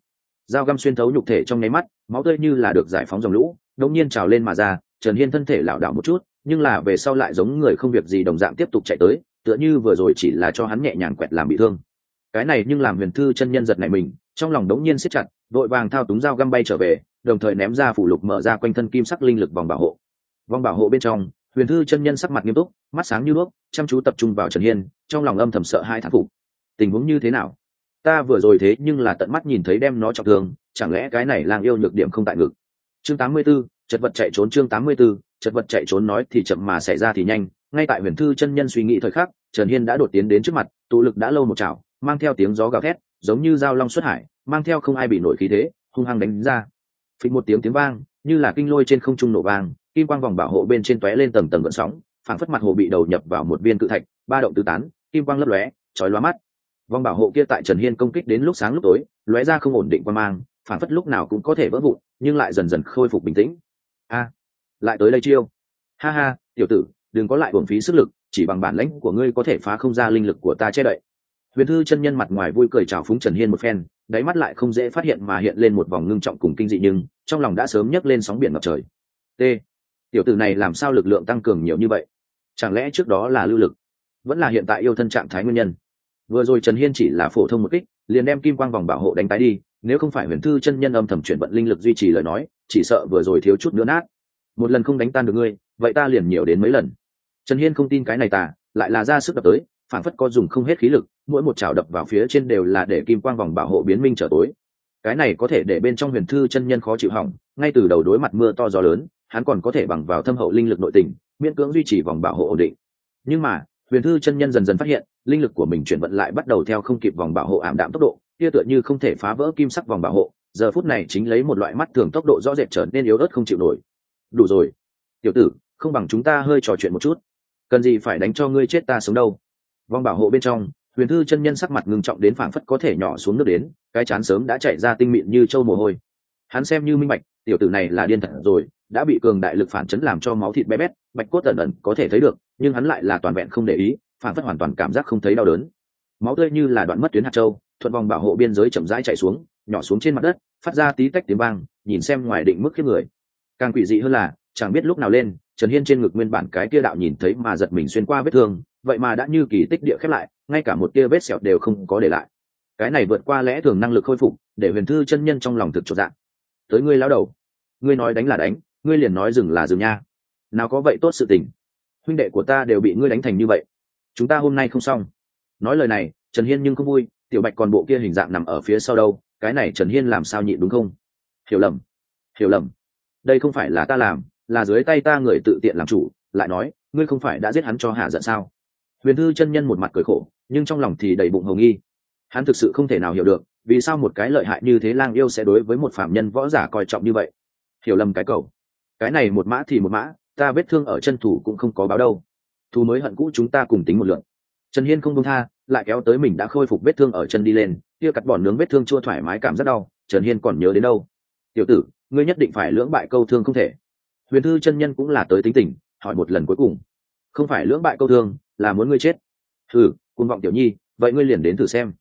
dao găm xuyên thấu nhục thể trong nháy mắt, máu tươi như là được giải phóng dòng lũ, Đống nhiên trào lên mà ra, trần hiên thân thể lảo đảo một chút, nhưng là về sau lại giống người không việc gì đồng dạng tiếp tục chạy tới, tựa như vừa rồi chỉ là cho hắn nhẹ nhàng quẹt làm bị thương. Cái này nhưng làm huyền thư chân nhân giật này mình, trong lòng đống nhiên siết chặt, vội vàng thao túng dao găm bay trở về, đồng thời ném ra phủ lục mở ra quanh thân kim sắc linh lực vòng bảo hộ. Vòng bảo hộ bên trong, huyền thư chân nhân sắc mặt nghiêm túc, mắt sáng như đuốc, chăm chú tập trung vào trần hiên, trong lòng âm thầm sợ hai thán phục. Tình huống như thế nào? Ta vừa rồi thế nhưng là tận mắt nhìn thấy đem nó trọng thương chẳng lẽ cái này lang yêu nhược điểm không tại ngực? Chương 84, chật vật chạy trốn chương 84, chật vật chạy trốn nói thì chậm mà xảy ra thì nhanh. Ngay tại huyền thư chân nhân suy nghĩ thời khắc trần hiên đã đột tiến đến trước mặt tụ lực đã lâu một chảo mang theo tiếng gió gào thét giống như dao long xuất hải mang theo không ai bị nổi khí thế hung hăng đánh ra. Phịch một tiếng tiếng vang như là kinh lôi trên không trung nổ vang kim quang vòng bảo hộ bên trên tóe lên tầng tầng gợn sóng phảng phất mặt hồ bị đầu nhập vào một viên cự thạch ba động tứ tán kim quang lấp lóe chói lóa mắt vòng bảo hộ kia tại trần hiên công kích đến lúc sáng lúc tối, lóe ra không ổn định qua mang, phản phất lúc nào cũng có thể vỡ vụn, nhưng lại dần dần khôi phục bình tĩnh. A, lại tới đây chiêu. Ha ha, tiểu tử, đừng có lại uổng phí sức lực, chỉ bằng bản lãnh của ngươi có thể phá không ra linh lực của ta che đậy. Huyền thư chân nhân mặt ngoài vui cười chào phúng trần hiên một phen, đáy mắt lại không dễ phát hiện mà hiện lên một vòng ngưng trọng cùng kinh dị nhưng, trong lòng đã sớm nhấc lên sóng biển ngập trời. T, tiểu tử này làm sao lực lượng tăng cường nhiều như vậy? Chẳng lẽ trước đó là lưu lực? Vẫn là hiện tại yêu thân trạng thái nguyên nhân? Vừa rồi trần hiên chỉ là phổ thông một kích, liền đem kim quang vòng bảo hộ đánh tái đi, nếu không phải huyền thư chân nhân âm thầm chuyển vận linh lực duy trì lời nói, chỉ sợ vừa rồi thiếu chút nữa nát. Một lần không đánh tan được ngươi, vậy ta liền nhiều đến mấy lần. Trần hiên không tin cái này tà, lại là ra sức đập tới, phản phất có dùng không hết khí lực, mỗi một chảo đập vào phía trên đều là để kim quang vòng bảo hộ biến minh trở tối. Cái này có thể để bên trong huyền thư chân nhân khó chịu hỏng, ngay từ đầu đối mặt mưa to gió lớn, hắn còn có thể bằng vào thâm hậu linh lực nội tình, miễn cưỡng duy trì vòng bảo hộ ổn định. Nhưng mà, huyền thư chân nhân dần dần phát hiện linh lực của mình chuyển vận lại bắt đầu theo không kịp vòng bảo hộ ảm đạm tốc độ, kia tựa như không thể phá vỡ kim sắc vòng bảo hộ, giờ phút này chính lấy một loại mắt thường tốc độ rõ rệt trở nên yếu ớt không chịu nổi. Đủ rồi. Tiểu tử, không bằng chúng ta hơi trò chuyện một chút. Cần gì phải đánh cho ngươi chết ta sống đâu. Vòng bảo hộ bên trong, huyền thư chân nhân sắc mặt ngưng trọng đến phảng phất có thể nhỏ xuống nước đến, cái chán sớm đã chạy ra tinh mịn như trâu mồ hôi. Hắn xem như minh bạch, tiểu tử này là điên thật rồi, đã bị cường đại lực phản chấn làm cho máu thịt bé bét, bạch cốt ẩn ẩn có thể thấy được, nhưng hắn lại là toàn vẹn không để ý phản phất hoàn toàn cảm giác không thấy đau đớn. Máu tươi như là đoạn mất tuyến hạt châu, thuận vòng bảo hộ biên giới chậm rãi chạy xuống, nhỏ xuống trên mặt đất, phát ra tí tách tiếng vang, nhìn xem ngoài định mức khiếp người. Càng quỷ dị hơn là, chẳng biết lúc nào lên, trần hiên trên ngực nguyên bản cái kia đạo nhìn thấy mà giật mình xuyên qua vết thương, vậy mà đã như kỳ tích địa khép lại, ngay cả một tia vết sẹo đều không có để lại. Cái này vượt qua lẽ thường năng lực khôi phục, để huyền thư chân nhân trong lòng thực trọn dạng. Tới ngươi lao đầu, ngươi nói đánh là đánh, ngươi liền nói dừng là dừng nha. Nào có vậy tốt sự tình. Huynh đệ của ta đều bị ngươi đánh thành như vậy chúng ta hôm nay không xong. Nói lời này, trần hiên nhưng không vui, tiểu bạch còn bộ kia hình dạng nằm ở phía sau đâu, cái này trần hiên làm sao nhịn đúng không? Hiểu lầm hiểu lầm. Đây không phải là ta làm, là dưới tay ta người tự tiện làm chủ, lại nói, ngươi không phải đã giết hắn cho hạ giận sao? Huyền thư chân nhân một mặt cười khổ, nhưng trong lòng thì đầy bụng hồng nghi. Hắn thực sự không thể nào hiểu được, vì sao một cái lợi hại như thế lang yêu sẽ đối với một phạm nhân võ giả coi trọng như vậy? Hiểu lầm cái cầu. Cái này một mã thì một mã, ta vết thương ở chân thủ cũng không có báo đâu thù mới hận cũ chúng ta cùng tính một lượt trần hiên không công tha, lại kéo tới mình đã khôi phục vết thương ở chân đi lên, kia cắt bọn nướng vết thương chua thoải mái cảm rất đau, trần hiên còn nhớ đến đâu? Tiểu tử, ngươi nhất định phải lưỡng bại câu thương không thể. Huyền thư chân nhân cũng là tới tính tình, hỏi một lần cuối cùng. Không phải lưỡng bại câu thương, là muốn ngươi chết. Thử côn vọng tiểu nhi, vậy ngươi liền đến thử xem.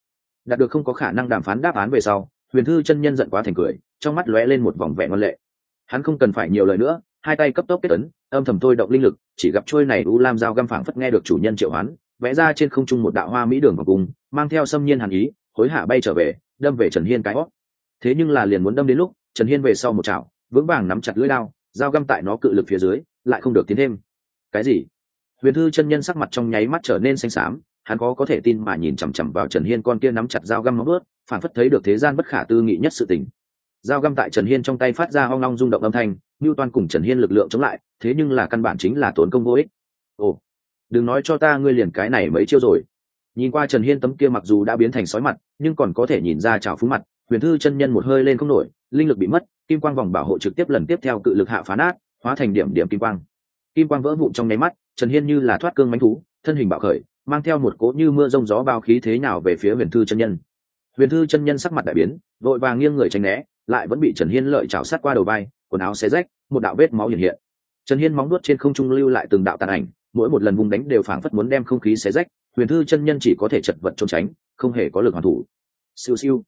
Đạt được không có khả năng đàm phán đáp án về sau, huyền thư chân nhân giận quá thành cười, trong mắt lóe lên một vòng vẻ ngon lệ. Hắn không cần phải nhiều lời nữa, hai tay cấp tốc kết ấn âm thầm tôi động linh lực, chỉ gặp trôi này u lam dao găm phảng phất nghe được chủ nhân triệu hoán, vẽ ra trên không trung một đạo hoa mỹ đường vào cùng, mang theo xâm nhiên hàn ý, hối hả bay trở về, đâm về trần hiên cái hót thế nhưng là liền muốn đâm đến lúc, trần hiên về sau một chảo, vững vàng nắm chặt lưỡi lao dao găm tại nó cự lực phía dưới, lại không được tiến thêm. Cái gì? Huyền thư chân nhân sắc mặt trong nháy mắt trở nên xanh xám, hắn có có thể tin mà nhìn chằm chằm vào trần hiên con kia nắm chặt dao găm móng ướt phản phất thấy được thế gian bất khả tư nghị nhất sự tình dao găm tại trần hiên trong tay phát ra hoang long rung động âm thanh ngưu toan cùng trần hiên lực lượng chống lại, thế nhưng là căn bản chính là tốn công vô ích. Ồ, đừng nói cho ta ngươi liền cái này mấy chiêu rồi. Nhìn qua trần hiên tấm kia mặc dù đã biến thành sói mặt, nhưng còn có thể nhìn ra trào phúng mặt, huyền thư chân nhân một hơi lên không nổi, linh lực bị mất, kim quang vòng bảo hộ trực tiếp lần tiếp theo cự lực hạ phá nát, hóa thành điểm điểm kim quang. Kim quang vỡ vụn trong nháy mắt, trần hiên như là thoát cương mánh thú, thân hình bạo khởi, mang theo một cỗ như mưa rông gió bao khí thế nào về phía huyền thư chân nhân. Huyền thư chân nhân sắc mặt đại biến, vội vàng nghiêng người tranh né lại vẫn bị trần hiên lợi chảo sát qua đầu vai, quần áo xé rách, một đạo vết máu hiện hiện. Trần hiên móng nuốt trên không trung lưu lại từng đạo tàn ảnh, mỗi một lần vùng đánh đều phảng phất muốn đem không khí xé rách, huyền thư chân nhân chỉ có thể chật vật trốn tránh, không hề có lực hoàn thủ. Siêu siêu.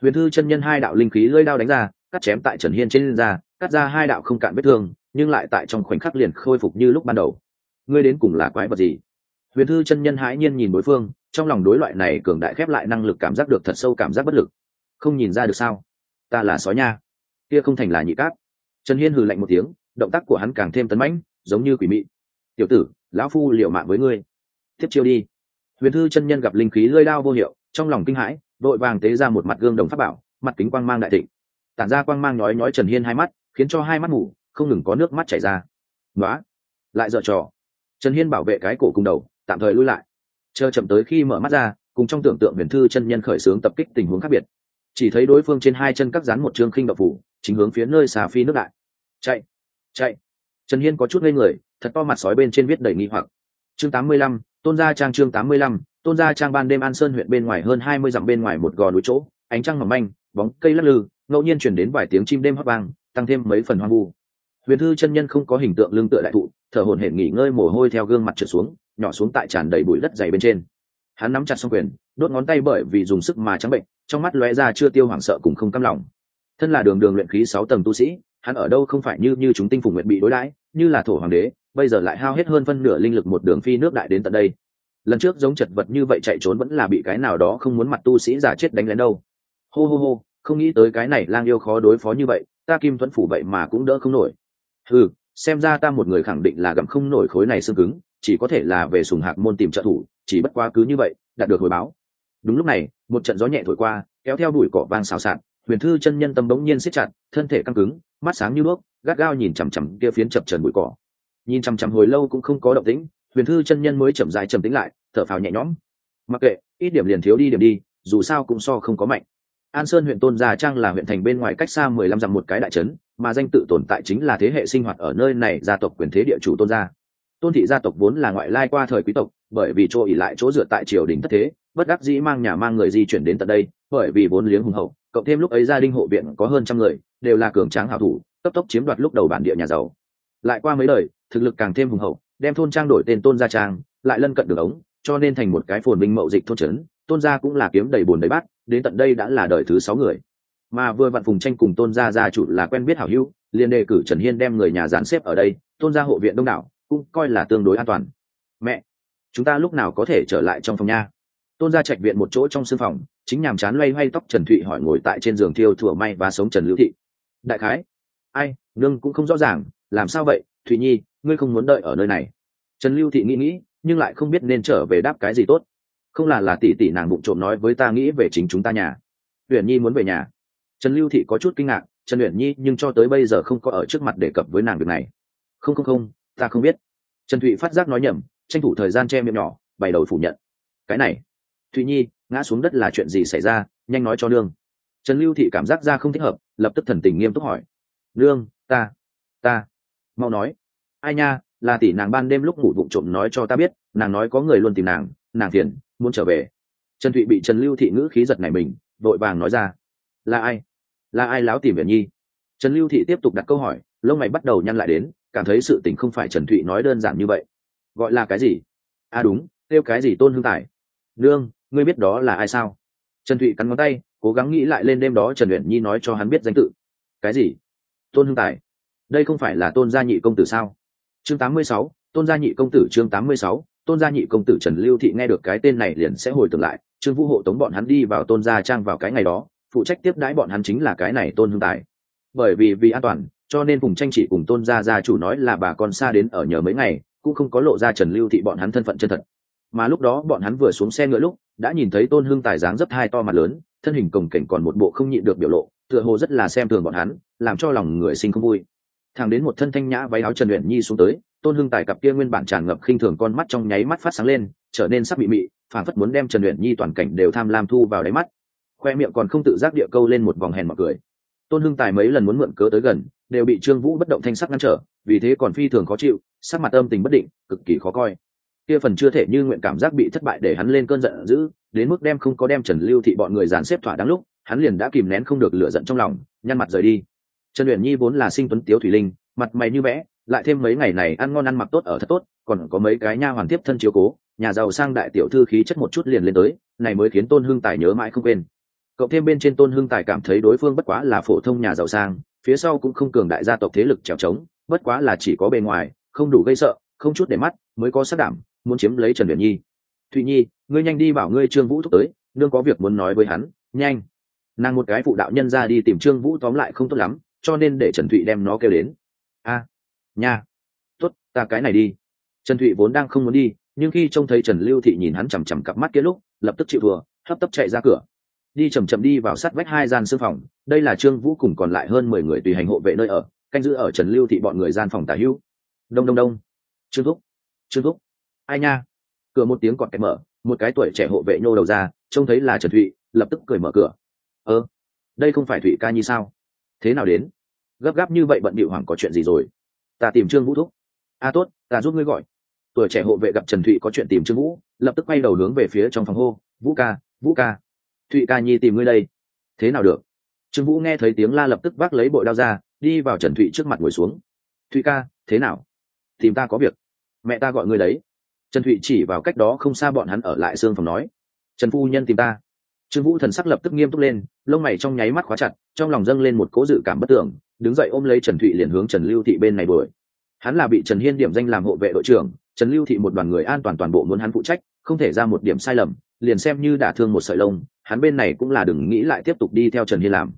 Huyền thư chân nhân hai đạo linh khí lơi đao đánh ra, cắt chém tại trần hiên trên da, cắt ra hai đạo không cạn vết thương, nhưng lại tại trong khoảnh khắc liền khôi phục như lúc ban đầu. Ngươi đến cùng là quái vật gì? Huyền thư chân nhân hãi nhiên nhìn đối phương, trong lòng đối loại này cường đại khép lại năng lực cảm giác được thật sâu cảm giác bất lực. Không nhìn ra được sao? Ta là sói nha. Kia không thành là nhị cáp. Trần hiên hừ lạnh một tiếng, động tác của hắn càng thêm tấn mãnh, giống như quỷ mị. Tiểu tử, lão phu liệu mạng với ngươi. Tiếp chiêu đi. Huyền thư chân nhân gặp linh khí lơi đao vô hiệu, trong lòng kinh hãi, đội vàng tế ra một mặt gương đồng pháp bảo, mặt kính quang mang đại thịnh. Tản ra quang mang nhói nhói trần hiên hai mắt, khiến cho hai mắt ngủ không ngừng có nước mắt chảy ra. Nói lại dở trò. Trần hiên bảo vệ cái cổ cùng đầu, tạm thời lui lại. Chờ chậm tới khi mở mắt ra, cùng trong tưởng tượng huyền thư chân nhân khởi xướng tập kích tình huống khác biệt chỉ thấy đối phương trên hai chân cắt rán một trương khinh độc phủ, chính hướng phía nơi xà phi nước đại. Chạy chạy. Trần hiên có chút ngây người, thật to mặt sói bên trên viết đầy nghi hoặc. Chương tám mươi lăm, tôn gia trang chương tám mươi lăm, tôn gia trang ban đêm an sơn huyện bên ngoài hơn hai mươi dặm bên ngoài một gò núi chỗ, ánh trăng mỏng manh, bóng cây lắc lư, ngẫu nhiên chuyển đến vài tiếng chim đêm hót vang, tăng thêm mấy phần hoang vu. Huyền thư chân nhân không có hình tượng lương tựa đại thụ, thở hổn hển nghỉ ngơi mồ hôi theo gương mặt trượt xuống, nhỏ xuống tại tràn đầy bụi đất dày bên trên. Hắn nắm chặt xong quyền, đốt ngón tay bởi vì dùng sức mà trắng bệnh trong mắt lóe ra chưa tiêu hoảng sợ cùng không cam lòng. Thân là đường đường luyện khí sáu tầng tu sĩ, hắn ở đâu không phải như như chúng tinh phùng nguyện bị đối đãi, như là thổ hoàng đế, bây giờ lại hao hết hơn phân nửa linh lực một đường phi nước đại đến tận đây. Lần trước giống chật vật như vậy chạy trốn vẫn là bị cái nào đó không muốn mặt tu sĩ giả chết đánh lén đâu. Hô hô hô, không nghĩ tới cái này lang yêu khó đối phó như vậy, ta kim thuẫn phủ vậy mà cũng đỡ không nổi. Ừ xem ra ta một người khẳng định là gặm không nổi khối này xương cứng, chỉ có thể là về sùng hạc môn tìm trợ thủ, chỉ bất quá cứ như vậy, đạt được hồi báo đúng lúc này, một trận gió nhẹ thổi qua, kéo theo đuổi cỏ vang xào xạc, huyền thư chân nhân tâm bỗng nhiên siết chặt, thân thể căng cứng, mắt sáng như đuốc gắt gao nhìn chằm chằm kia phiến chập trần bụi cỏ. Nhìn chằm chằm hồi lâu cũng không có động tĩnh, huyền thư chân nhân mới chậm dài trầm tĩnh lại, thở phào nhẹ nhõm. Mặc kệ, ít điểm liền thiếu đi điểm đi, dù sao cũng so không có mạnh. An sơn huyện tôn gia trang là huyện thành bên ngoài cách xa mười lăm dặm một cái đại trấn, mà danh tự tồn tại chính là thế hệ sinh hoạt ở nơi này gia tộc quyền thế địa chủ tôn gia tôn thị gia tộc vốn là ngoại lai qua thời quý tộc, bởi vì chỗ ỉ lại chỗ dựa tại triều đình thất thế, bất đắc dĩ mang nhà mang người di chuyển đến tận đây, bởi vì vốn liếng hùng hậu, cộng thêm lúc ấy gia đình hộ viện có hơn trăm người, đều là cường tráng hảo thủ, cấp tốc chiếm đoạt lúc đầu bản địa nhà giàu. Lại qua mấy đời, thực lực càng thêm hùng hậu, đem thôn trang đổi tên tôn gia trang, lại lân cận đường ống, cho nên thành một cái phồn minh mậu dịch thôn trấn, tôn gia cũng là kiếm đầy bùn đầy bát, đến tận đây đã là đời thứ sáu người. Mà vừa vặn phùng tranh cùng tôn gia gia chủ là quen biết hảo hữu, liền đề cử trần hiên đem người nhà dàn xếp ở đây, tôn gia hộ viện đông đảo cũng coi là tương đối an toàn. Mẹ, chúng ta lúc nào có thể trở lại trong phòng nha? Tôn gia trạch viện một chỗ trong sưng phòng, chính nhàm chán loay hoay tóc trần thụy hỏi ngồi tại trên giường thiêu thủa may và sống trần lưu thị. Đại khái, ai, nương cũng không rõ ràng, làm sao vậy? Thụy nhi, ngươi không muốn đợi ở nơi này. Trần lưu thị nghĩ nghĩ, nhưng lại không biết nên trở về đáp cái gì tốt. Không là là tỷ tỷ nàng bụng trộm nói với ta nghĩ về chính chúng ta nhà. Tuyển nhi muốn về nhà. Trần lưu thị có chút kinh ngạc, trần uyển nhi nhưng cho tới bây giờ không có ở trước mặt đề cập với nàng việc này. Không không không ta không biết. Trần thụy phát giác nói nhầm, tranh thủ thời gian che miệng nhỏ, bày đầu phủ nhận. Cái này, thụy nhi, ngã xuống đất là chuyện gì xảy ra? Nhanh nói cho nương. Trần lưu thị cảm giác ra không thích hợp, lập tức thần tình nghiêm túc hỏi. Nương, ta ta, mau nói. Ai nha, là tỷ nàng ban đêm lúc ngủ vụng trộm nói cho ta biết, nàng nói có người luôn tìm nàng nàng phiền muốn trở về. Trần thụy bị trần lưu thị ngữ khí giật này mình, vội vàng nói ra. Là ai? Là ai láo tìm viện nhi? Trần lưu thị tiếp tục đặt câu hỏi, lông mày bắt đầu nhăn lại đến cảm thấy sự tình không phải trần thụy nói đơn giản như vậy. Gọi là cái gì? À đúng, kêu cái gì tôn hương tài. Nương, ngươi biết đó là ai sao? Trần thụy cắn ngón tay, cố gắng nghĩ lại lên đêm đó trần luyện nhi nói cho hắn biết danh tự. Cái gì? Tôn hương tài. Đây không phải là tôn gia nhị công tử sao? Chương tám mươi sáu, tôn gia nhị công tử chương tám mươi sáu, tôn gia nhị công tử trần lưu thị nghe được cái tên này liền sẽ hồi tưởng lại, trương vũ hộ tống bọn hắn đi vào tôn gia trang vào cái ngày đó, phụ trách tiếp đãi bọn hắn chính là cái này tôn hương tài. Bởi vì vì an toàn cho nên cùng tranh chỉ cùng tôn gia gia chủ nói là bà con xa đến ở nhờ mấy ngày, cũng không có lộ ra trần lưu thị bọn hắn thân phận chân thật. Mà lúc đó bọn hắn vừa xuống xe ngựa lúc, đã nhìn thấy tôn hưng tài dáng dấp hai to mặt lớn, thân hình cồng cảnh còn một bộ không nhịn được biểu lộ, tựa hồ rất là xem thường bọn hắn, làm cho lòng người sinh không vui. Thằng đến một thân thanh nhã váy áo trần luyện nhi xuống tới, tôn hưng tài cặp kia nguyên bản tràn ngập khinh thường con mắt trong nháy mắt phát sáng lên, trở nên sắc bị mị phản phất muốn đem trần luyện nhi toàn cảnh đều tham lam thu vào đáy mắt. Khoe miệng còn không tự giác địa câu lên một vòng hèn mọc cười. Tôn hưng tài mấy lần muốn mượn cớ tới gần đều bị trương vũ bất động thanh sắc ngăn trở, vì thế còn phi thường khó chịu, sắc mặt âm tình bất định, cực kỳ khó coi. Kia phần chưa thể như nguyện cảm giác bị thất bại để hắn lên cơn giận dữ, đến mức đem không có đem trần lưu thị bọn người dàn xếp thỏa đáng lúc, hắn liền đã kìm nén không được lửa giận trong lòng, nhăn mặt rời đi. Trần luyện nhi vốn là sinh tuấn tiếu thủy linh, mặt mày như vẽ, lại thêm mấy ngày này ăn ngon ăn mặc tốt ở thật tốt, còn có mấy cái nha hoàn tiếp thân chiếu cố, nhà giàu sang đại tiểu thư khí chất một chút liền lên tới, này mới khiến tôn hưng tài nhớ mãi không quên cộng thêm bên trên tôn hưng tài cảm thấy đối phương bất quá là phổ thông nhà giàu sang phía sau cũng không cường đại gia tộc thế lực trèo trống bất quá là chỉ có bề ngoài không đủ gây sợ không chút để mắt mới có sát đảm muốn chiếm lấy trần luyện nhi. Thụy nhi ngươi nhanh đi bảo ngươi trương vũ thúc tới nương có việc muốn nói với hắn nhanh. Nàng một cái phụ đạo nhân ra đi tìm trương vũ tóm lại không tốt lắm cho nên để trần thụy đem nó kêu đến. A à, nha tuất ta cái này đi. Trần thụy vốn đang không muốn đi nhưng khi trông thấy trần lưu thị nhìn hắn chằm chằm cặp mắt kia lúc lập tức chịu vừa hấp tấp chạy ra cửa đi chầm chậm đi vào sát vách hai gian sư phòng, đây là trương vũ cùng còn lại hơn mười người tùy hành hộ vệ nơi ở, canh giữ ở trần lưu thị bọn người gian phòng tả hữu. Đông đông đông. Trương thúc trương thúc. Ai nha? Cửa một tiếng cọt kẹt mở, một cái tuổi trẻ hộ vệ nhô đầu ra, trông thấy là trần thụy, lập tức cười mở cửa. Ơ, đây không phải thụy ca nhi sao? Thế nào đến? Gấp gáp như vậy bận bịu hoàng có chuyện gì rồi? Ta tìm trương vũ thúc. A tốt, ta giúp ngươi gọi. Tuổi trẻ hộ vệ gặp trần thụy có chuyện tìm trương vũ, lập tức quay đầu hướng về phía trong phòng hô, vũ ca vũ ca thụy ca nhi tìm ngươi đây. Thế nào được? Trương vũ nghe thấy tiếng la lập tức vác lấy bội đao ra, đi vào trần thụy trước mặt ngồi xuống. Thụy ca, thế nào? Tìm ta có việc. Mẹ ta gọi ngươi đấy. Trần thụy chỉ vào cách đó không xa bọn hắn ở lại xương phòng nói. Trần phu nhân tìm ta. Trương vũ thần sắc lập tức nghiêm túc lên, lông mày trong nháy mắt khóa chặt, trong lòng dâng lên một cố dự cảm bất tưởng, đứng dậy ôm lấy trần thụy liền hướng trần lưu thị bên này đuổi. Hắn là bị trần hiên điểm danh làm hộ vệ đội trưởng, trần lưu thị một đoàn người an toàn toàn bộ muốn hắn phụ trách, không thể ra một điểm sai lầm liền xem như đả thương một sợi lông, hắn bên này cũng là đừng nghĩ lại tiếp tục đi theo trần hiên làm.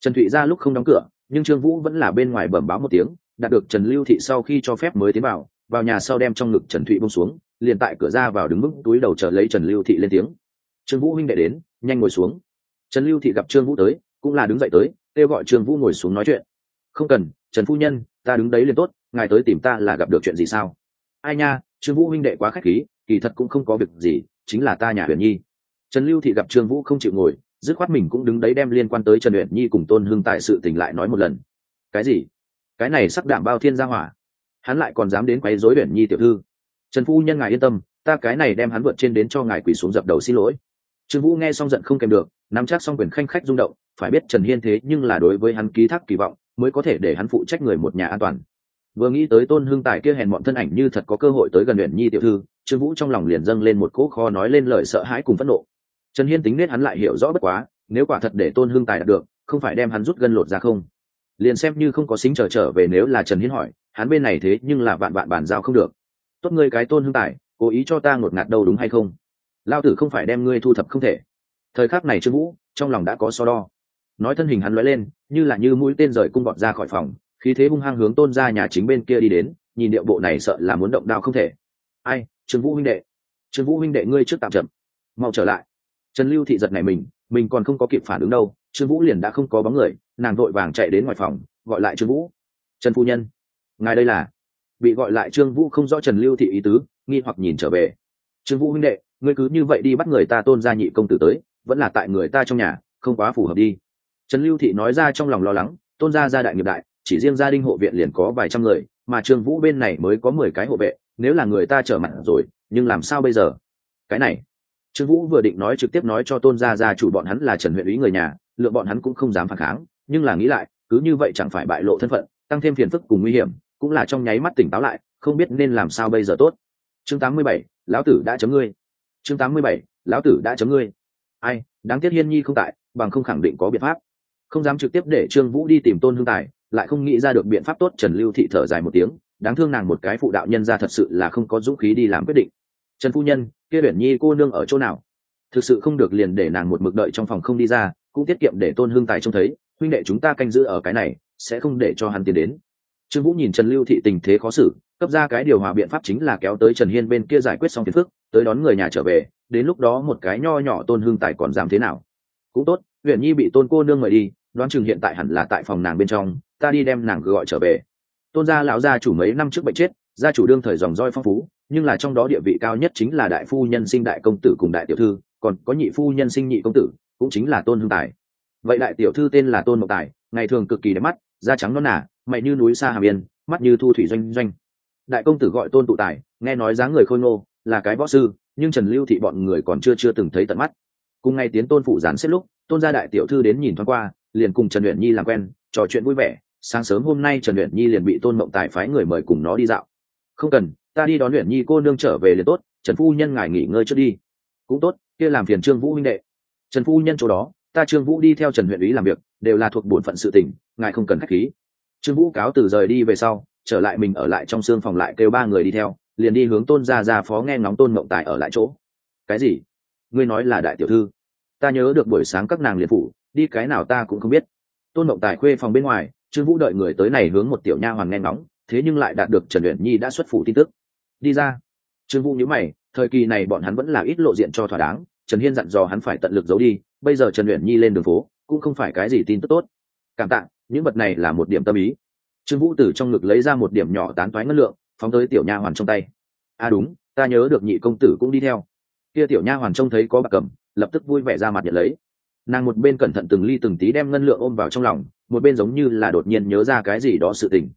Trần thụy ra lúc không đóng cửa, nhưng trương vũ vẫn là bên ngoài bẩm báo một tiếng, đạt được trần lưu thị sau khi cho phép mới tiến vào vào nhà sau đem trong ngực trần thụy bông xuống, liền tại cửa ra vào đứng vững, túi đầu chờ lấy trần lưu thị lên tiếng. Trương vũ huynh đệ đến, nhanh ngồi xuống. Trần lưu thị gặp trương vũ tới, cũng là đứng dậy tới, kêu gọi trương vũ ngồi xuống nói chuyện. Không cần, trần phu nhân, ta đứng đấy liền tốt, ngài tới tìm ta là gặp được chuyện gì sao? Ai nha, trương vũ huynh đệ quá k h á c h khí kỳ thật cũng không có việc gì, chính là ta nhà huyền nhi. Trần lưu thị gặp trương vũ không chịu ngồi, dứt khoát mình cũng đứng đấy đem liên quan tới trần huyền nhi cùng tôn hưng tại sự tình lại nói một lần. Cái gì? Cái này sắc đảm bao thiên gia hỏa. Hắn lại còn dám đến quấy rối huyền nhi tiểu thư. Trần phu nhân ngài yên tâm, ta cái này đem hắn vượt trên đến cho ngài quỳ xuống dập đầu xin lỗi. Trương vũ nghe xong giận không kèm được, nắm chắc xong quyền khanh khách rung động, phải biết trần hiên thế nhưng là đối với hắn ký thác kỳ vọng, mới có thể để hắn phụ trách người một nhà an toàn vừa nghĩ tới tôn hưng tài kia hèn mọn thân ảnh như thật có cơ hội tới gần luyện nhi tiểu thư, trương vũ trong lòng liền dâng lên một cỗ kho nói lên lời sợ hãi cùng phẫn nộ. Trần hiên tính nết hắn lại hiểu rõ bất quá, nếu quả thật để tôn hưng tài đạt được, không phải đem hắn rút gân lột ra không? Liền xem như không có xính trở trở về nếu là trần hiên hỏi, hắn bên này thế nhưng là vạn vạn bàn giao không được. Tốt ngươi cái tôn hưng tài, cố ý cho ta ngột ngạt đâu đúng hay không? Lao tử không phải đem ngươi thu thập không thể. Thời khắc này trương vũ trong lòng đã có so đo. Nói thân hình hắn lóe lên, như là như mũi tên rời cung bọt ra khỏi phòng khí thế hung hăng hướng tôn ra nhà chính bên kia đi đến, nhìn điệu bộ này sợ là muốn động đao không thể. Ai, trương vũ huynh đệ. Trương vũ huynh đệ ngươi trước tạm chậm. Mau trở lại. Trần lưu thị giật này mình mình còn không có kịp phản ứng đâu, trương vũ liền đã không có bóng người, nàng vội vàng chạy đến ngoài phòng, gọi lại trương vũ. Trần phu nhân, ngài đây là? Bị gọi lại trương vũ không rõ trần lưu thị ý tứ, nghi hoặc nhìn trở về. Trương vũ huynh đệ, ngươi cứ như vậy đi bắt người ta tôn ra nhị công tử tới, vẫn là tại người ta trong nhà, không quá phù hợp đi. Trần lưu thị nói ra trong lòng lo lắng, tôn gia gia đại nghiệp đại chỉ riêng gia đình hộ viện liền có vài trăm người mà trương vũ bên này mới có mười cái hộ vệ nếu là người ta trở mặt rồi nhưng làm sao bây giờ? Cái này trương vũ vừa định nói trực tiếp nói cho tôn gia gia chủ bọn hắn là trần huyện ý người nhà lượng bọn hắn cũng không dám phản kháng nhưng là nghĩ lại cứ như vậy chẳng phải bại lộ thân phận tăng thêm phiền phức cùng nguy hiểm cũng là trong nháy mắt tỉnh táo lại không biết nên làm sao bây giờ tốt. Chương 87, lão tử đã chấm ngươi. Chương 87, lão tử đã chấm ngươi. Ai đáng tiếc hiên nhi không tại bằng không khẳng định có biện pháp. Không dám trực tiếp để trương vũ đi tìm tôn hương tài lại không nghĩ ra được biện pháp tốt, trần lưu thị thở dài một tiếng, đáng thương nàng một cái phụ đạo nhân ra thật sự là không có dũng khí đi làm quyết định. Trần phu nhân, kia tuyển nhi cô nương ở chỗ nào? Thực sự không được liền để nàng một mực đợi trong phòng không đi ra, cũng tiết kiệm để tôn hương tài trông thấy, huynh đệ chúng ta canh giữ ở cái này, sẽ không để cho hắn tiến đến. Trương vũ nhìn trần lưu thị tình thế khó xử, cấp ra cái điều hòa biện pháp chính là kéo tới trần hiên bên kia giải quyết xong phiền phức, tới đón người nhà trở về, đến lúc đó một cái nho nhỏ tôn hương tài còn giảm thế nào? Cũng tốt huyện nhi bị tôn cô nương mời đi, đoán chừng hiện tại hẳn là tại phòng nàng bên trong ta đi đem nàng gọi trở về. Tôn gia lão gia chủ mấy năm trước bệnh chết gia chủ đương thời dòng roi phong phú nhưng là trong đó địa vị cao nhất chính là đại phu nhân sinh đại công tử cùng đại tiểu thư còn có nhị phu nhân sinh nhị công tử cũng chính là tôn hưng tài. Vậy đại tiểu thư tên là tôn mộc tài ngày thường cực kỳ đẹp mắt da trắng non nà, mày như núi xa hàm yên mắt như thu thủy doanh doanh. Đại công tử gọi tôn tụ tài nghe nói dáng người khôi ngô là cái võ sư nhưng trần lưu thị bọn người còn chưa chưa từng thấy tận mắt. Cùng ngay tiến tôn phụ gián xếp lúc tôn gia đại tiểu thư đến nhìn thoáng qua liền cùng trần luyện nhi làm quen trò chuyện vui vẻ sáng sớm hôm nay trần luyện nhi liền bị tôn mộng tài phái người mời cùng nó đi dạo. Không cần, ta đi đón luyện nhi cô nương trở về liền tốt, trần phu nhân ngài nghỉ ngơi trước đi. Cũng tốt, kia làm phiền trương vũ huynh đệ. Trần phu nhân chỗ đó, ta trương vũ đi theo trần huyện ý làm việc, đều là thuộc bổn phận sự tỉnh ngài không cần k h á c h khí. Trương vũ cáo từ rời đi về sau, trở lại mình ở lại trong xương phòng lại kêu ba người đi theo, liền đi hướng tôn ra ra phó nghe ngóng tôn mộng tài ở lại chỗ. Cái gì? Ngươi nói là đại tiểu thư. Ta nhớ được buổi sáng các nàng liền phủ, đi cái nào ta cũng không biết. Tôn mộng tài khuê phòng bên ngoài trương vũ đợi người tới này hướng một tiểu nha hoàn nghe ngóng, thế nhưng lại đạt được trần luyện nhi đã xuất phủ tin tức. Đi ra. Trương vũ nhớ mày, thời kỳ này bọn hắn vẫn là ít lộ diện cho thỏa đáng, trần hiên dặn dò hắn phải tận lực giấu đi, bây giờ trần luyện nhi lên đường phố, cũng không phải cái gì tin tức tốt. Cảm tạ, những vật này là một điểm tâm ý. Trương vũ từ trong ngực lấy ra một điểm nhỏ tán toái ngân lượng, phóng tới tiểu nha hoàn trong tay. À đúng, ta nhớ được nhị công tử cũng đi theo. Kia tiểu nha hoàn trông thấy có bạc cầm, lập tức vui vẻ ra mặt nhận lấy. Nàng một bên cẩn thận từng ly từng tí đem ngân lượng ôm vào trong lòng một bên giống như là đột nhiên nhớ ra cái gì đó sự tình.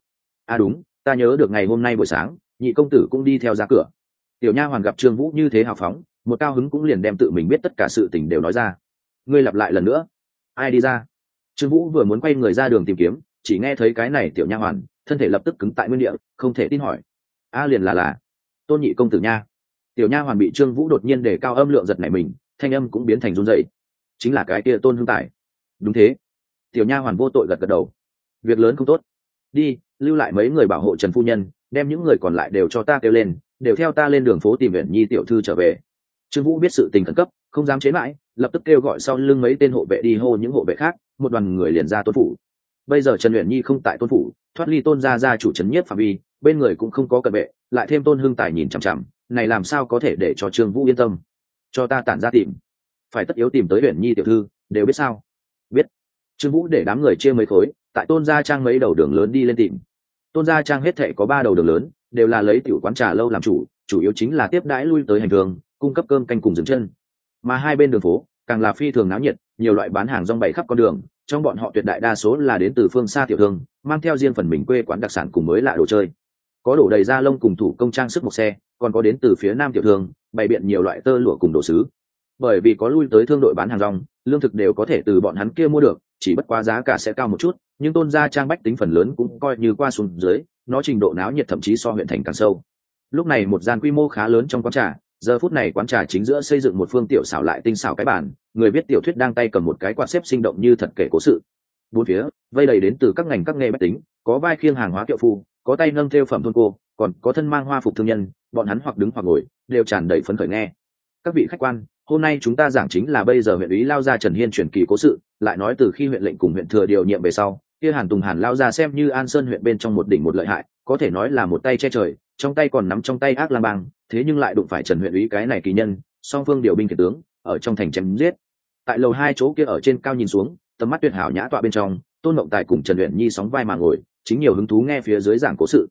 À đúng, ta nhớ được ngày hôm nay buổi sáng, nhị công tử cũng đi theo ra cửa. Tiểu nha hoàn gặp trương vũ như thế hào phóng, một cao hứng cũng liền đem tự mình biết tất cả sự tình đều nói ra. Ngươi lặp lại lần nữa. Ai đi ra? Trương vũ vừa muốn quay người ra đường tìm kiếm, chỉ nghe thấy cái này tiểu nha hoàn, thân thể lập tức cứng tại nguyên địa, không thể tin hỏi. A liền là là. Tôn nhị công tử nha. Tiểu nha hoàn bị trương vũ đột nhiên để cao âm lượng giật này mình, thanh âm cũng biến thành run dậy chính là cái kia tôn hưng tài. Đúng thế tiểu nha hoàn vô tội gật gật đầu. Việc lớn không tốt. Đi, lưu lại mấy người bảo hộ trần phu nhân, đem những người còn lại đều cho ta kêu lên, đều theo ta lên đường phố tìm viện nhi tiểu thư trở về. Trương vũ biết sự tình khẩn cấp, không dám chế mãi, lập tức kêu gọi sau lưng mấy tên hộ vệ đi hô những hộ vệ khác, một đoàn người liền ra tôn phủ. Bây giờ trần luyện nhi không tại tôn phủ, thoát ly tôn gia gia chủ trấn nhất phạm vi, bên người cũng không có cận vệ, lại thêm tôn hưng tài nhìn chằm chằm, này làm sao có thể để cho trương vũ yên tâm? Cho ta tản ra tìm. Phải tất yếu tìm tới luyện nhi tiểu thư, đều biết sao? Trương vũ để đám người chia mấy khối, tại tôn gia trang mấy đầu đường lớn đi lên tìm. Tôn gia trang hết thệ có ba đầu đường lớn, đều là lấy tiểu quán trà lâu làm chủ chủ yếu chính là tiếp đãi lui tới hành thường cung cấp cơm canh cùng dừng chân. Mà hai bên đường phố, càng là phi thường náo nhiệt, nhiều loại bán hàng rong bày khắp con đường, trong bọn họ tuyệt đại đa số là đến từ phương xa tiểu thương, mang theo riêng phần mình quê quán đặc sản cùng mới lạ đồ chơi. Có đổ đầy da lông cùng thủ công trang sức một xe, còn có đến từ phía nam tiểu thương, bày biện nhiều loại tơ lụa cùng đồ sứ. Bởi vì có lui tới thương đội bán hàng rong, lương thực đều có thể từ bọn hắn kia mua được chỉ bất quá giá cả sẽ cao một chút, nhưng tôn gia trang bách tính phần lớn cũng coi như qua xuống dưới, nó trình độ náo nhiệt thậm chí so huyện thành càng sâu. Lúc này một gian quy mô khá lớn trong quán trà, giờ phút này quán trà chính giữa xây dựng một phương tiểu xảo lại tinh xảo cái bản người viết tiểu thuyết đang tay cầm một cái quạt xếp sinh động như thật kể cố sự. Bốn phía, vây đầy đến từ các ngành các nghề bách tính, có vai khiêng hàng hóa kiệu phu, có tay nâng theo phẩm thôn cô, còn có thân mang hoa phục thương nhân, bọn hắn hoặc đứng hoặc ngồi, đều tràn đầy phấn khởi nghe. Các vị khách quan hôm nay chúng ta giảng chính là bây giờ huyện ủy lao ra trần hiên truyền kỳ cố sự, lại nói từ khi huyện lệnh cùng huyện thừa điều nhiệm về sau, kia hàn tùng hàn lao ra xem như an sơn huyện bên trong một đỉnh một lợi hại, có thể nói là một tay che trời, trong tay còn nắm trong tay ác lang bang, thế nhưng lại đụng phải trần huyện ủy cái này kỳ nhân, song phương điều binh kể tướng, ở trong thành chém giết. Tại lầu hai chỗ kia ở trên cao nhìn xuống, tầm mắt tuyệt hảo nhã tọa bên trong, tôn mộng tài cùng trần Huyện nhi sóng vai mà ngồi, chính nhiều hứng thú nghe phía dưới giảng cố sự.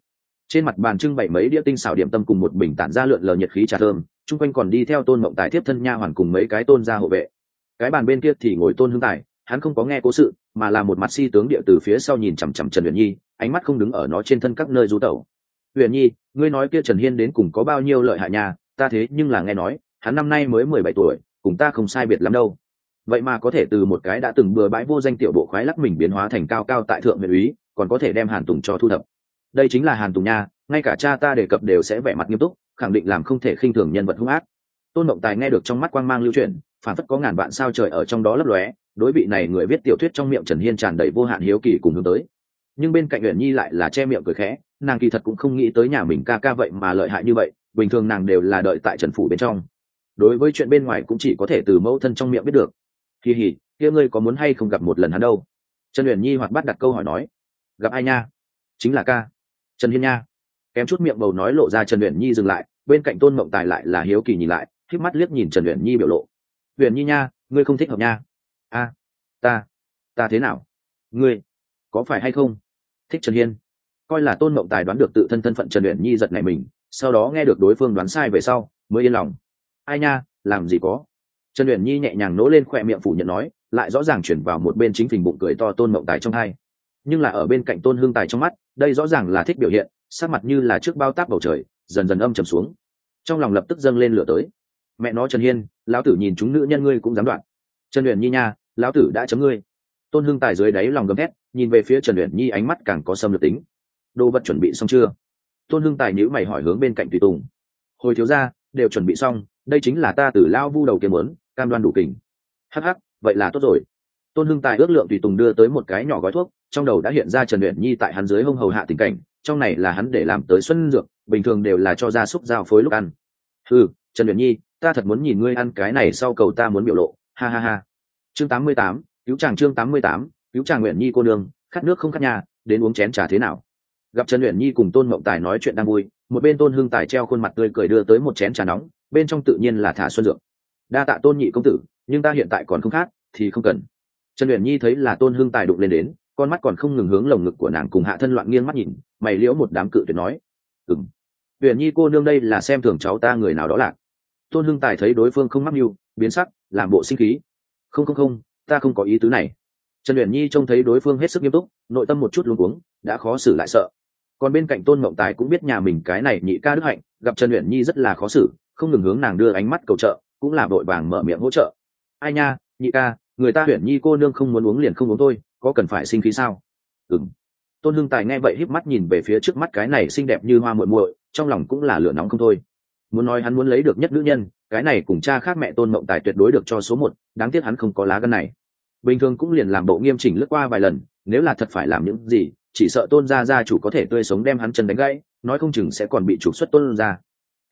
Trên mặt bàn trưng bày mấy đĩa tinh xảo điểm tâm cùng một bình tản ra lượn lờ nhiệt khí trà thơm chung quanh còn đi theo tôn mộng tài tiếp thân nha hoàn cùng mấy cái tôn gia hộ vệ. Cái bàn bên kia thì ngồi tôn hưng tài, hắn không có nghe cố sự, mà là một mặt si tướng địa từ phía sau nhìn chằm chằm trần uyển nhi, ánh mắt không đứng ở nó trên thân các nơi rú tẩu. Huyền nhi, ngươi nói kia trần hiên đến cùng có bao nhiêu lợi hại nhà ta thế nhưng là nghe nói, hắn năm nay mới mười bảy tuổi, cùng ta không sai biệt lắm đâu. Vậy mà có thể từ một cái đã từng bừa bãi vô danh tiểu bộ khoái lắc mình biến hóa thành cao cao tại thượng huyện úy, còn có thể đem hàn tùng cho thu thập. Đây chính là hàn tùng nha, ngay cả cha ta đề cập đều sẽ vẻ mặt nghiêm túc khẳng định làm không thể khinh thường nhân vật hung ác. Tôn mộng tài nghe được trong mắt quang mang lưu truyền phản phất có ngàn vạn sao trời ở trong đó lấp lóe, đối vị này người viết tiểu thuyết trong miệng trần hiên tràn đầy vô hạn hiếu kỳ cùng hướng tới. Nhưng bên cạnh uyển nhi lại là che miệng cười khẽ, nàng kỳ thật cũng không nghĩ tới nhà mình ca ca vậy mà lợi hại như vậy, bình thường nàng đều là đợi tại trần phủ bên trong. Đối với chuyện bên ngoài cũng chỉ có thể từ mẫu thân trong miệng biết được. Kỳ hỉ, kia ngươi có muốn hay không gặp một lần hắn đâu? Trần uyển nhi hoạt bắt đặt câu hỏi nói. Gặp ai nha? Chính là ca. Trần hiên nha. Kém chút miệng bầu nói lộ ra trần uyển nhi dừng lại bên cạnh tôn mộng tài lại là hiếu kỳ nhìn lại k mắt liếc nhìn trần luyện nhi biểu lộ. Luyện nhi nha, ngươi không thích hợp nha. A, ta ta thế nào? Ngươi, có phải hay không? Thích trần hiên. Coi là tôn mộng tài đoán được tự thân thân phận trần luyện nhi giật này mình, sau đó nghe được đối phương đoán sai về sau, mới yên lòng. Ai nha, làm gì có? Trần luyện nhi nhẹ nhàng nỗ lên khoe miệng phủ nhận nói, lại rõ ràng chuyển vào một bên chính phình bụng cười to tôn mộng tài trong hai. Nhưng là ở bên cạnh tôn hương tài trong mắt, đây rõ ràng là thích biểu hiện sát mặt như là trước bao tác bầu trời dần dần âm trầm xuống. Trong lòng lập tức dâng lên lửa tới. Mẹ nó trần hiên lão tử nhìn chúng nữ nhân ngươi cũng dám đoạn. Trần luyện nhi nha lão tử đã chấm ngươi. Tôn hưng tài dưới đáy lòng gầm thét nhìn về phía trần luyện nhi ánh mắt càng có xâm lược tính. Đồ vật chuẩn bị xong chưa? Tôn hưng tài nhữ mày hỏi hướng bên cạnh tùy tùng. Hồi thiếu ra đều chuẩn bị xong đây chính là ta từ lao vu đầu kiếm lớn cam đoan đủ kình. Hắc hắc, vậy là tốt rồi. Tôn hưng tài ước lượng tùy tùng đưa tới một cái nhỏ gói thuốc trong đầu đã hiện ra trần luyện nhi tại hắn dưới hông hầu hạ tình cảnh trong này là hắn để làm tới xuân dược bình thường đều là cho gia súc giao phối lúc ăn. Ừ trần luyện nhi ta thật muốn nhìn ngươi ăn cái này sau cầu ta muốn biểu lộ. Ha ha ha. Chương tám mươi tám cứu chàng chương tám mươi tám cứu chàng nguyện nhi cô nương khát nước không khát nhà đến uống chén trà thế nào? Gặp trần luyện nhi cùng tôn mộng tài nói chuyện đang vui một bên tôn hưng tài treo khuôn mặt tươi cười đưa tới một chén trà nóng bên trong tự nhiên là thả xuân dược. Đa tạ tôn nhị công tử nhưng ta hiện tại còn không khác, thì không cần. Trần luyện nhi thấy là tôn hưng tài đụng lên đến con mắt còn không ngừng hướng lồng ngực của nàng cùng hạ thân loạn nghiêng mắt nhìn mày liễu một đám cự tuyệt nói. Ừng huyền nhi cô nương đây là xem thường cháu ta người nào đó lạc. Tôn hưng tài thấy đối phương không mắc mưu, biến sắc, làm bộ sinh khí. Không không không, ta không có ý tứ này. Trần huyền nhi trông thấy đối phương hết sức nghiêm túc, nội tâm một chút luống cuống, đã khó xử lại sợ. Còn bên cạnh tôn mộng tài cũng biết nhà mình cái này nhị ca đức hạnh, gặp trần huyền nhi rất là khó xử, không ngừng hướng nàng đưa ánh mắt cầu trợ, cũng là vội vàng mở miệng hỗ trợ. Ai nha, nhị ca, người ta huyền nhi cô nương không muốn uống liền không uống thôi, có cần phải sinh khí sao? Ừng tôn hưng tài nghe vậy híp mắt nhìn về phía trước mắt cái này xinh đẹp như hoa muội muội trong lòng cũng là lửa nóng không thôi. Muốn nói hắn muốn lấy được nhất nữ nhân, cái này cùng cha khác mẹ tôn mộng tài tuyệt đối được cho số một, đáng tiếc hắn không có lá gân này. Bình thường cũng liền làm bộ nghiêm chỉnh lướt qua vài lần, nếu là thật phải làm những gì, chỉ sợ tôn gia gia chủ có thể tươi sống đem hắn chân đánh gãy, nói không chừng sẽ còn bị trục xuất tôn gia.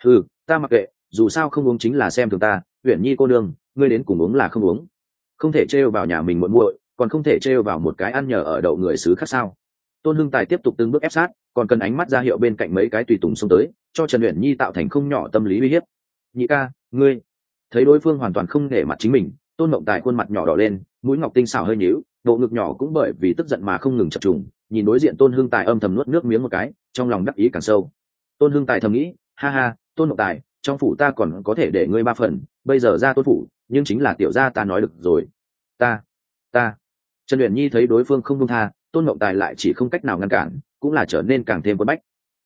Ừ ta mặc kệ, dù sao không uống chính là xem thường ta, uyển nhi cô nương, ngươi đến cùng uống là không uống. Không thể trêu vào nhà mình muộn muội, còn không thể trêu vào một cái ăn nhờ ở đậu người xứ khác sao? Tôn hưng tài tiếp tục từng bước ép sát, còn cần ánh mắt ra hiệu bên cạnh mấy cái tùy tùng xông tới, cho trần luyện nhi tạo thành không nhỏ tâm lý uy hiếp. Nhị ca, ngươi. Thấy đối phương hoàn toàn không để mặt chính mình, tôn mộng tài khuôn mặt nhỏ đỏ lên, mũi ngọc tinh xảo hơi nhíu, bộ ngực nhỏ cũng bởi vì tức giận mà không ngừng chập trùng, nhìn đối diện tôn hưng tài âm thầm nuốt nước miếng một cái, trong lòng đắc ý càng sâu. Tôn hưng tài thầm nghĩ, ha ha, tôn mộng tài, trong phủ ta còn có thể để ngươi ba phần, bây giờ ra tôn phủ, nhưng chính là tiểu gia ta nói được rồi. Ta ta. Trần luyện nhi thấy đối phương không công tha tôn ngộng tài lại chỉ không cách nào ngăn cản cũng là trở nên càng thêm quấn bách.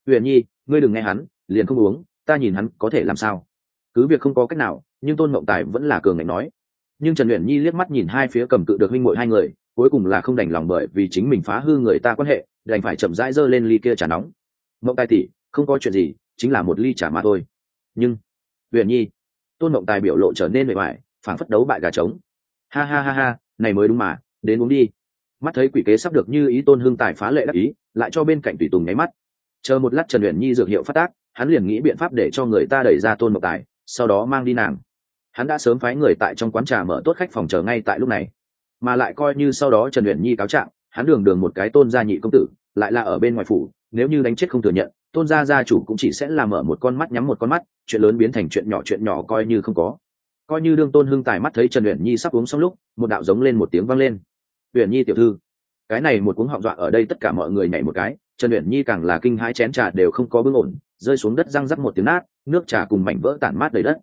Huyền nhi ngươi đừng nghe hắn liền không uống ta nhìn hắn có thể làm sao. Cứ việc không có cách nào nhưng tôn ngộng tài vẫn là cường ngạnh nói. Nhưng trần huyền nhi liếc mắt nhìn hai phía cầm cự được huynh mội hai người cuối cùng là không đành lòng bởi vì chính mình phá hư người ta quan hệ đành phải chậm rãi giơ lên ly kia trà nóng. Mộng tài tỷ không có chuyện gì chính là một ly trà mà thôi. Nhưng huyền nhi. Tôn mộng tài biểu lộ trở nên mệt mỏi, phản phất đấu bại gà trống. Ha ha ha ha này mới đúng mà đến uống đi mắt thấy quỷ kế sắp được như ý tôn hương tài phá lệ đắc ý, lại cho bên cạnh tùy tùng nháy mắt. Chờ một lát trần luyện nhi dược hiệu phát tác, hắn liền nghĩ biện pháp để cho người ta đẩy ra tôn mộc tài, sau đó mang đi nàng. Hắn đã sớm phái người tại trong quán trà mở tốt khách phòng chờ ngay tại lúc này. Mà lại coi như sau đó trần luyện nhi cáo trạng, hắn đường đường một cái tôn gia nhị công tử, lại là ở bên ngoài phủ, nếu như đánh chết không thừa nhận, tôn gia gia chủ cũng chỉ sẽ làm mở một con mắt nhắm một con mắt, chuyện lớn biến thành chuyện nhỏ chuyện nhỏ coi như không có. Coi như đương tôn hưng tài mắt thấy trần luyện nhi sắp uống xong lúc, một đạo giống lên một tiếng vang lên luyện nhi tiểu thư. Cái này một cuống họng dọa ở đây tất cả mọi người nhảy một cái, trần luyện nhi càng là kinh hãi chén trà đều không có bưng ổn, rơi xuống đất răng rắc một tiếng nát, nước trà cùng mảnh vỡ tản mát đầy đất.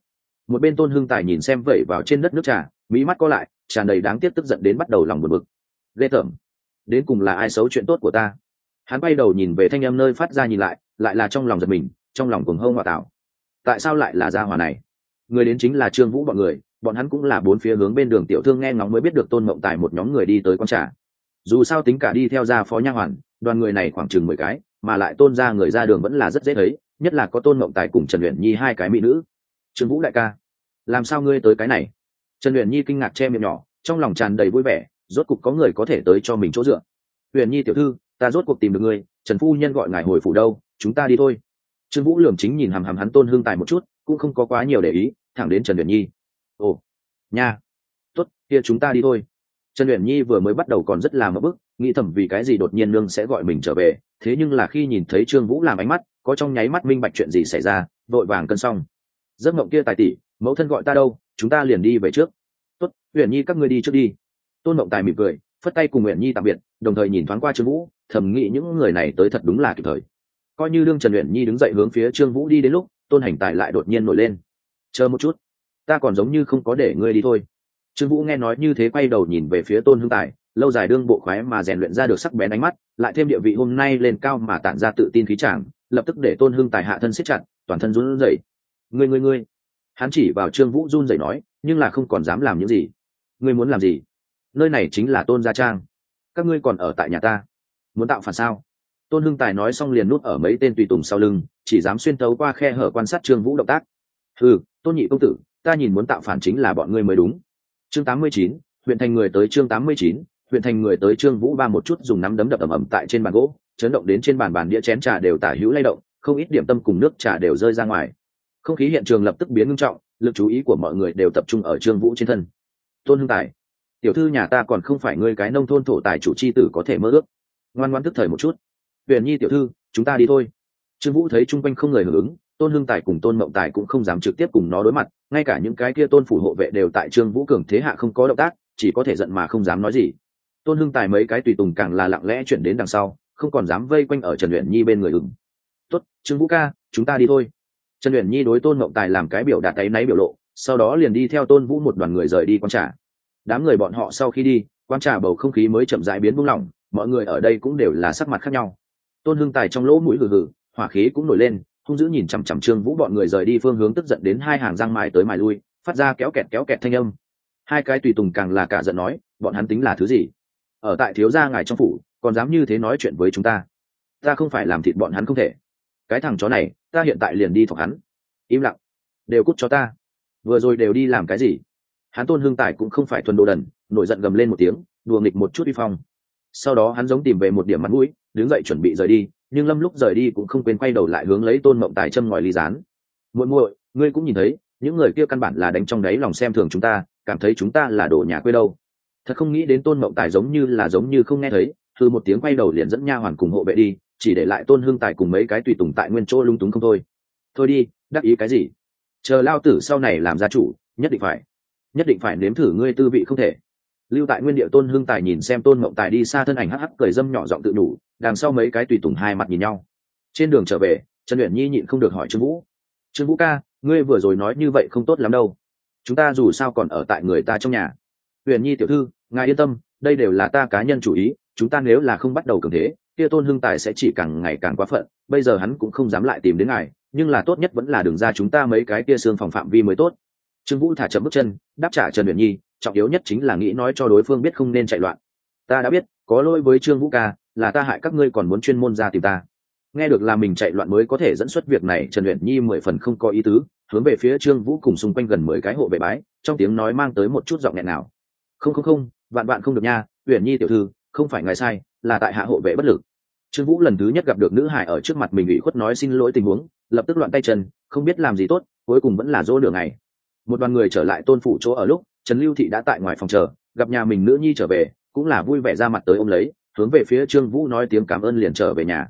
Một bên tôn hưng tài nhìn xem vẩy vào trên đất nước trà, mỹ mắt co lại, tràn đầy đáng tiếc tức giận đến bắt đầu lòng buồn bực. Ghê tởm. Đến cùng là ai xấu chuyện tốt của ta? Hắn bay đầu nhìn về thanh em nơi phát ra nhìn lại lại là trong lòng giật mình, trong lòng cuồng hông hòa tạo. Tại sao lại là gia hòa này? Người đến chính là trương vũ bọn người bọn hắn cũng là bốn phía hướng bên đường tiểu thương nghe ngóng mới biết được tôn mộng tài một nhóm người đi tới quán trà. Dù sao tính cả đi theo gia phó nha hoàn, đoàn người này khoảng chừng mười cái, mà lại tôn ra người ra đường vẫn là rất dễ thấy, nhất là có tôn mộng tài cùng trần luyện nhi hai cái mỹ nữ. Trương vũ đại ca, làm sao ngươi tới cái này? Trần luyện nhi kinh ngạc che miệng nhỏ, trong lòng tràn đầy vui vẻ, rốt cục có người có thể tới cho mình chỗ dựa. Huyền nhi tiểu thư, ta rốt cuộc tìm được ngươi, trần phu nhân gọi ngài hồi phủ đâu, chúng ta đi thôi. Trương vũ lường chính nhìn hàm hàm hắn tôn hương tài một chút, cũng không có quá nhiều để ý, thẳng đến trần luyện nhi ồ, nha. Tốt, kia chúng ta đi thôi. Trần luyện nhi vừa mới bắt đầu còn rất là mất bức, nghĩ thầm vì cái gì đột nhiên nương sẽ gọi mình trở về, thế nhưng là khi nhìn thấy trương vũ làm ánh mắt, có trong nháy mắt minh bạch chuyện gì xảy ra, vội vàng cân xong. Giấc mộng kia tài tỷ, mẫu thân gọi ta đâu, chúng ta liền đi về trước. Tốt huyền nhi các ngươi đi trước đi. Tôn mộng tài mỉm cười, phất tay cùng nguyện nhi tạm biệt, đồng thời nhìn thoáng qua trương vũ, thầm nghĩ những người này tới thật đúng là kịp thời. Coi như đương trần luyện nhi đứng dậy hướng phía trương vũ đi đến lúc, tôn hành tài lại đột nhiên nổi lên. Chờ một chút ta còn giống như không có để ngươi đi thôi. Trương vũ nghe nói như thế quay đầu nhìn về phía tôn hưng tài lâu dài đương bộ khoái mà rèn luyện ra được sắc bén ánh mắt lại thêm địa vị hôm nay lên cao mà tản ra tự tin khí chàng, lập tức để tôn hưng tài hạ thân siết chặt toàn thân run rẩy. Ngươi ngươi ngươi. Hắn chỉ vào trương vũ run rẩy nói nhưng là không còn dám làm những gì. Ngươi muốn làm gì? Nơi này chính là tôn gia trang. Các ngươi còn ở tại nhà ta. Muốn tạo phản sao? Tôn hưng tài nói xong liền nút ở mấy tên tùy tùng sau lưng chỉ dám xuyên tấu qua khe hở quan sát trương vũ động tác. Ừ tôn nhị công tử ta nhìn muốn tạo phản chính là bọn ngươi mới đúng. Chương tám mươi chín, huyện thành người tới chương tám mươi chín, huyện thành người tới trương vũ ba một chút dùng nắm đấm đập ầm ầm tại trên bàn gỗ, chấn động đến trên bàn bàn đĩa chén trà đều tả hữu lay động, không ít điểm tâm cùng nước trà đều rơi ra ngoài. Không khí hiện trường lập tức biến ngưng trọng, lực chú ý của mọi người đều tập trung ở trương vũ trên thân. Tôn hưng tài, tiểu thư nhà ta còn không phải ngươi cái nông thôn thổ tài chủ c h i tử có thể mơ ước. Ngoan ngoan tức thời một chút. Huyền nhi tiểu thư, chúng ta đi thôi. Trương vũ thấy chung quanh không người hưởng ứng, tôn hưng tài cùng tôn mộng tài cũng không dám trực tiếp cùng nó đối mặt ngay cả những cái kia tôn phủ hộ vệ đều tại trương vũ cường thế hạ không có động tác, chỉ có thể giận mà không dám nói gì. Tôn hưng tài mấy cái tùy tùng càng là lặng lẽ chuyển đến đằng sau, không còn dám vây quanh ở trần luyện nhi bên người ứng tốt, trương vũ ca, chúng ta đi thôi. Trần luyện nhi đối tôn ngộng tài làm cái biểu đạt tay náy biểu lộ, sau đó liền đi theo tôn vũ một đoàn người rời đi q trả đám người bọn họ sau khi đi quan trà bầu không khí mới chậm rãi biến buông lỏng, mọi người ở đây cũng đều là sắc mặt khác nhau. Tôn hưng tài trong lỗ mũi hừ hừ, hỏa khí cũng nổi lên hung dữ nhìn chằm chằm trương vũ bọn người rời đi phương hướng tức giận đến hai hàng răng mài tới mài lui, phát ra kéo kẹt kéo kẹt thanh âm. Hai cái tùy tùng càng là cả giận nói, bọn hắn tính là thứ gì? Ở tại thiếu gia ngài trong phủ, còn dám như thế nói chuyện với chúng ta? Ta không phải làm thịt bọn hắn không thể. Cái thằng chó này, ta hiện tại liền đi thọc hắn. Im lặng. Đều cút cho ta. Vừa rồi đều đi làm cái gì? Hắn tôn hương tài cũng không phải thuần đồ đần, nổi giận gầm lên một tiếng, đùa nghịch một chút đi phong. Sau đó hắn giống tìm về một điểm mặt mũi, đứng dậy chuẩn bị rời đi nhưng lâm lúc rời đi cũng không quên quay đầu lại hướng lấy tôn mộng tài châm ngòi ly rán muội muội, ngươi cũng nhìn thấy, những người kia căn bản là đánh trong đáy lòng xem thường chúng ta, cảm thấy chúng ta là đồ nhà quê đâu. Thật không nghĩ đến tôn mộng tài giống như là giống như không nghe thấy thư một tiếng quay đầu liền dẫn nha hoàn cùng hộ vệ đi, chỉ để lại tôn hương tài cùng mấy cái tùy tùng tại nguyên chỗ lung túng không thôi. Thôi đi, đắc ý cái gì? Chờ lao tử sau này làm gia chủ, nhất định phải, nhất định phải nếm thử ngươi tư vị không thể. Lưu tại nguyên địa tôn hương tài nhìn xem tôn mộng tài đi xa thân ảnh hắc hắc cười dâm nhỏ giọng tự đủ đằng sau mấy cái tùy tùng hai mặt nhìn nhau. Trên đường trở về, trần luyện nhi nhịn không được hỏi trương vũ. Trương vũ ca, ngươi vừa rồi nói như vậy không tốt lắm đâu. Chúng ta dù sao còn ở tại người ta trong nhà. Huyền nhi tiểu thư, ngài yên tâm, đây đều là ta cá nhân chủ ý, chúng ta nếu là không bắt đầu cường thế, kia tôn hưng tài sẽ chỉ càng ngày càng quá phận, bây giờ hắn cũng không dám lại tìm đến ngài, nhưng là tốt nhất vẫn là đường ra chúng ta mấy cái kia xương phòng phạm vi mới tốt. Trương vũ thả chậm bước chân, đáp trả trần huyền nhi, trọng yếu nhất chính là nghĩ nói cho đối phương biết không nên chạy loạn. Ta đã biết, có lỗi với trương vũ ca là ta hại các ngươi còn muốn chuyên môn ra tìm ta. Nghe được là mình chạy loạn mới có thể dẫn xuất việc này, trần luyện nhi mười phần không có ý tứ, hướng về phía trương vũ cùng xung quanh gần mười cái hộ vệ bái, trong tiếng nói mang tới một chút giọng nghẹn nào không không không, vạn vạn không được nha, uyển nhi tiểu thư, không phải ngài sai, là tại hạ hộ vệ bất lực. Trương vũ lần thứ nhất gặp được nữ hải ở trước mặt mình ủy khuất nói xin lỗi tình huống, lập tức loạn tay chân, không biết làm gì tốt, cuối cùng vẫn là dỗ đường này một đoàn người trở lại tôn phủ chỗ ở lúc, trần lưu thị đã tại ngoài phòng chờ, gặp nhà mình nữ nhi trở về, cũng là vui vẻ ra mặt tới ôm lấy hướng về phía trương vũ nói tiếng cảm ơn liền trở về nhà.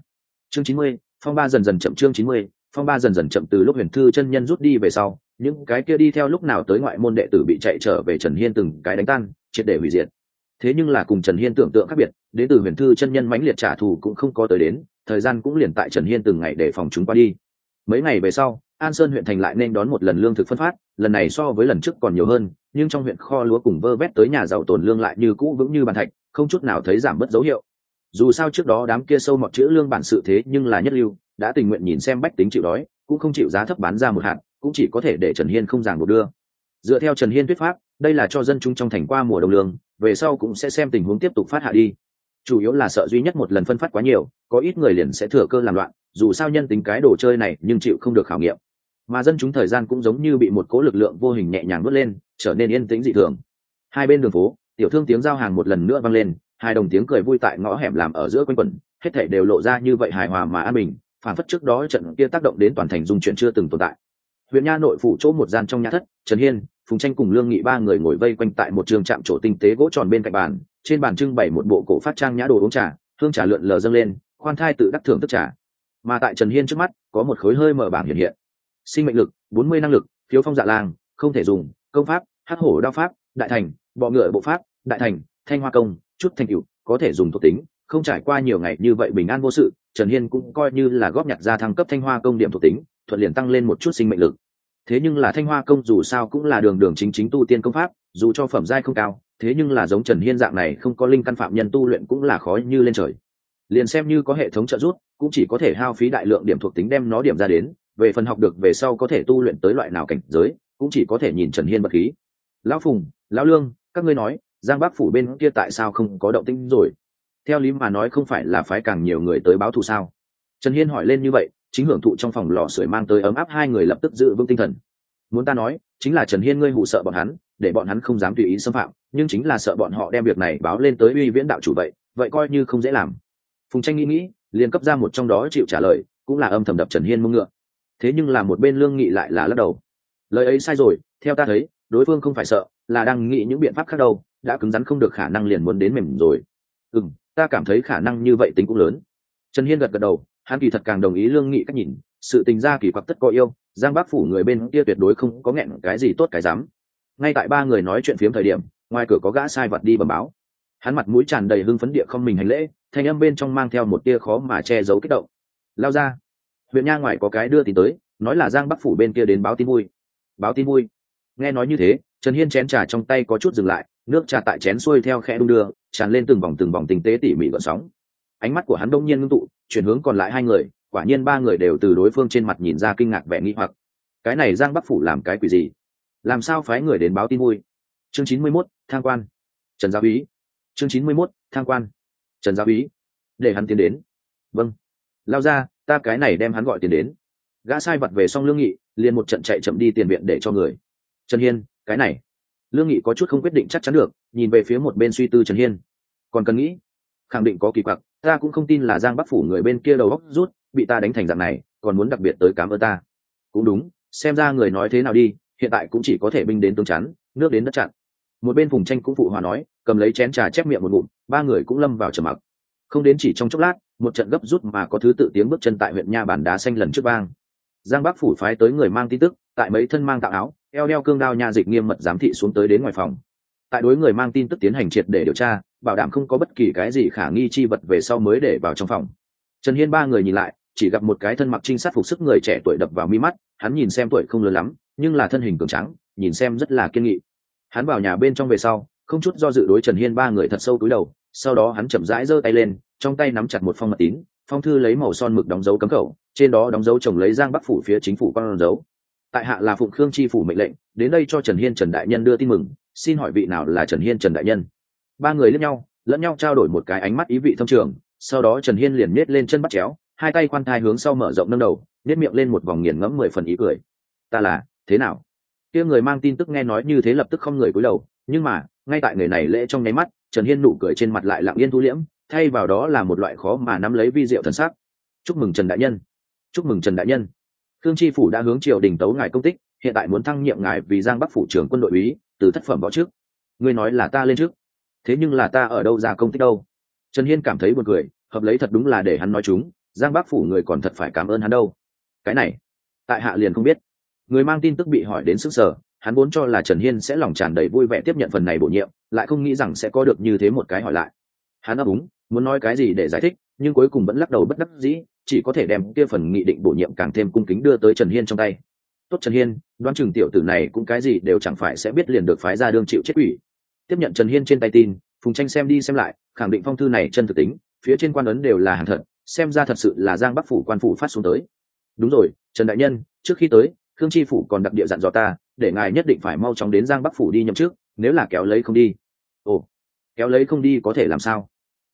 Chương chín mươi, phong ba dần dần chậm, chương chín mươi, phong ba dần dần chậm từ lúc huyền thư chân nhân rút đi về sau, những cái kia đi theo lúc nào tới ngoại môn đệ tử bị chạy trở về trần hiên từng cái đánh tan, triệt để hủy diệt. Thế nhưng là cùng trần hiên tưởng tượng khác biệt, đến từ huyền thư chân nhân mãnh liệt trả thù cũng không có tới đến, thời gian cũng liền tại trần hiên từng ngày để phòng chúng qua đi. Mấy ngày về sau, an sơn huyện thành lại nên đón một lần lương thực phân phát, lần này so với lần trước còn nhiều hơn, nhưng trong huyện kho lúa cùng vơ vét tới nhà giàu tồn lương lại như cũ vững như bàn thạch không chút nào thấy giảm bớt dấu hiệu. Dù sao trước đó đám kia sâu mọt chữ lương bản sự thế nhưng là nhất lưu, đã tình nguyện nhìn xem bách tính chịu đói, cũng không chịu giá thấp bán ra một hạt, cũng chỉ có thể để trần hiên không giảng một đưa. Dựa theo trần hiên thuyết pháp, đây là cho dân chúng trong thành qua mùa đồng lương, về sau cũng sẽ xem tình huống tiếp tục phát hạ đi. Chủ yếu là sợ duy nhất một lần phân phát quá nhiều, có ít người liền sẽ thừa cơ làm loạn, dù sao nhân tính cái đồ chơi này nhưng chịu không được khảo nghiệm. Mà dân chúng thời gian cũng giống như bị một cố lực lượng vô hình nhẹ nhàng vớt lên, trở nên yên tĩnh dị thường. Hai bên đường phố tiểu thương tiếng giao hàng một lần nữa vang lên, hai đồng tiếng cười vui tại ngõ hẻm làm ở giữa quanh quẩn, hết thể đều lộ ra như vậy hài hòa mà an bình, phản phất trước đó trận kia tác động đến toàn thành dung chuyển chưa từng tồn tại. Huyện nha nội phủ chỗ một gian trong nhà thất, trần hiên, phùng tranh cùng lương nghị ba người ngồi vây quanh tại một trường trạm chỗ tinh tế gỗ tròn bên cạnh bàn, trên bàn trưng bày một bộ cổ phát trang nhã đồ uống trà, hương trà lượn lờ dâng lên, khoan thai tự đắc thưởng tức trà. Mà tại trần hiên trước mắt, có một khối hơi mở bảng hiện hiện. Sinh mệnh lực, bốn mươi năng lực thiếu phong dạ lang không thể dùng, công pháp hát hổ đao pháp, đại thành bọ ngựa bộ pháp đại thành, thanh hoa công, chút thanh cựu có thể dùng thuộc tính, không trải qua nhiều ngày như vậy bình an vô sự, trần hiên cũng coi như là góp nhặt ra thăng cấp thanh hoa công điểm thuộc tính, thuận liền tăng lên một chút sinh mệnh lực. Thế nhưng là thanh hoa công dù sao cũng là đường đường chính chính tu tiên công pháp, dù cho phẩm giai không cao, thế nhưng là giống trần hiên dạng này không có linh căn phạm nhân tu luyện cũng là khó như lên trời. Liền xem như có hệ thống trợ giúp, cũng chỉ có thể hao phí đại lượng điểm thuộc tính đem nó điểm ra đến, về phần học được về sau có thể tu luyện tới loại nào cảnh giới, cũng chỉ có thể nhìn trần hiên bậc khí. Lão phùng, lão lương các ngươi nói, giang bắc phủ bên kia tại sao không có động tĩnh rồi? Theo lý mà nói không phải là phái càng nhiều người tới báo thù sao? Trần hiên hỏi lên như vậy, chính hưởng thụ trong phòng lò sưởi mang tới ấm áp hai người lập tức giữ vững tinh thần. Muốn ta nói, chính là trần hiên ngươi hụ sợ bọn hắn, để bọn hắn không dám tùy ý xâm phạm, nhưng chính là sợ bọn họ đem việc này báo lên tới uy viễn đạo chủ vậy vậy coi như không dễ làm. Phùng tranh nghĩ nghĩ, liền cấp ra một trong đó chịu trả lời, cũng là âm thầm đập trần hiên mông ngựa. Thế nhưng là một bên lương nghị lại là lắc đầu. Lời ấy sai rồi, theo ta thấy đối phương không phải sợ, là đang nghĩ những biện pháp khác đâu, đã cứng rắn không được khả năng liền muốn đến mềm rồi. Ừ ta cảm thấy khả năng như vậy tính cũng lớn. Trần hiên gật gật đầu, hắn kỳ thật càng đồng ý lương nghị cách nhìn, sự tình ra kỳ quặc tất có yêu, giang bác phủ người bên kia tuyệt đối không có nghẹn cái gì tốt cái dám. Ngay tại ba người nói chuyện phiếm thời điểm, ngoài cửa có gã sai vật đi bẩm báo. Hắn mặt mũi tràn đầy hưng phấn địa không mình hành lễ, thanh âm bên trong mang theo một tia khó mà che giấu kích động. Lao ra. Huyện nha ngoài có cái đưa tin tới, nói là giang bắc phủ bên kia đến báo tin vui. Báo tin vui nghe nói như thế, trần hiên chén trà trong tay có chút dừng lại, nước trà tại chén xuôi theo khe đung đưa, tràn lên từng vòng từng vòng tinh tế tỉ mỉ gợn sóng. Ánh mắt của hắn đông nhiên ngưng tụ, chuyển hướng còn lại hai người, quả nhiên ba người đều từ đối phương trên mặt nhìn ra kinh ngạc vẻ nghi hoặc. Cái này giang bắc phủ làm cái quỷ gì? Làm sao phái người đến báo tin vui? Chương chín mươi mốt, thang quan. Trần gia úy. Chương chín mươi mốt, thang quan. Trần gia úy. Để hắn tiến đến. Vâng. Lao ra, ta cái này đem hắn gọi tiền đến. Gã sai vật về xong lương nghị, liền một trận chạy chậm đi tiền viện để cho người trần hiên, cái này. Lương nghị có chút không quyết định chắc chắn được, nhìn về phía một bên suy tư trần hiên. Còn cần nghĩ. Khẳng định có kỳ quặc, ta cũng không tin là giang bắc phủ người bên kia đầu góc rút, bị ta đánh thành dạng này, còn muốn đặc biệt tới cám ơn ta. Cũng đúng, xem ra người nói thế nào đi, hiện tại cũng chỉ có thể binh đến tương chắn, nước đến đất chặn. Một bên vùng tranh cũng phụ hòa nói, cầm lấy chén trà chép miệng một ngụm, ba người cũng lâm vào trầm mặc. Không đến chỉ trong chốc lát, một trận gấp rút mà có thứ tự tiếng bước chân tại huyện nha bản đá xanh lần trước vang. Giang bắc phủ phái tới người mang tin tức, tại mấy thân mang tạo áo eo đeo cương đao nha dịch nghiêm mật giám thị xuống tới đến ngoài phòng. Tại đối người mang tin tức tiến hành triệt để điều tra, bảo đảm không có bất kỳ cái gì khả nghi chi vật về sau mới để vào trong phòng. Trần hiên ba người nhìn lại, chỉ gặp một cái thân mặc trinh sát phục sức người trẻ tuổi đập vào mi mắt, hắn nhìn xem tuổi không lớn lắm, nhưng là thân hình cường trắng nhìn xem rất là kiên nghị. Hắn vào nhà bên trong về sau, không chút do dự đối trần hiên ba người thật sâu túi đầu, sau đó hắn chậm rãi giơ tay lên, trong tay nắm chặt một phong mật tín, phong thư lấy màu son mực đóng dấu cấm khẩu, trên đó đóng dấu chồng lấy giang bắc phủ phía chính phủ con dấu tại hạ là phụng khương tri phủ mệnh lệnh, đến đây cho trần hiên trần đại nhân đưa tin mừng, xin hỏi vị nào là trần hiên trần đại nhân? Ba người lẫn nhau lẫn nhau trao đổi một cái ánh mắt ý vị thâm trường, sau đó trần hiên liền nết lên chân bắt chéo, hai tay khoan thai hướng sau mở rộng nâng đầu nết miệng lên một vòng nghiền ngẫm mười phần ý cười. Ta là, thế nào? Kia người mang tin tức nghe nói như thế lập tức không người cúi đầu, nhưng mà, ngay tại người này lễ trong nháy mắt, trần hiên nụ cười trên mặt lại lặng yên thu liễm, thay vào đó là một loại khó mà nắm lấy vi diệu thần sắc. Chúc mừng trần đại nhân. Chúc mừng trần đại nhân khương chi phủ đã hướng triều đình tấu ngài công tích, hiện tại muốn thăng nhiệm ngài vì giang bắc phủ trưởng quân đội úy, từ thất phẩm võ trước. Ngươi nói là ta lên trước. Thế nhưng là ta ở đâu ra công tích đâu? Trần hiên cảm thấy buồn cười, hợp lấy thật đúng là để hắn nói chúng, giang bắc phủ người còn thật phải cảm ơn hắn đâu. Cái này, tại hạ liền không biết. Người mang tin tức bị hỏi đến sức sở, hắn vốn cho là trần hiên sẽ lòng tràn đầy vui vẻ tiếp nhận phần này bổ nhiệm, lại không nghĩ rằng sẽ có được như thế một cái hỏi lại. Hắn ấp úng muốn nói cái gì để giải thích nhưng cuối cùng vẫn lắc đầu bất đắc dĩ, chỉ có thể đem kia phần nghị định bổ nhiệm càng thêm cung kính đưa tới trần hiên trong tay. Tốt trần hiên, đoán chừng tiểu tử này cũng cái gì đều chẳng phải sẽ biết liền được phái ra đương chịu chết ủy. tiếp nhận trần hiên trên tay tin, phùng tranh xem đi xem lại, khẳng định phong thư này chân thực tính, phía trên quan ấn đều là hàng thật, xem ra thật sự là giang bắc phủ quan phủ phát xuống tới. Đúng rồi, trần đại nhân, trước khi tới, khương tri phủ còn đặc địa dặn dò ta, để ngài nhất định phải mau chóng đến giang bắc phủ đi nhậm trước nếu là kéo lấy không đi. Ồ, kéo lấy không đi có thể làm sao?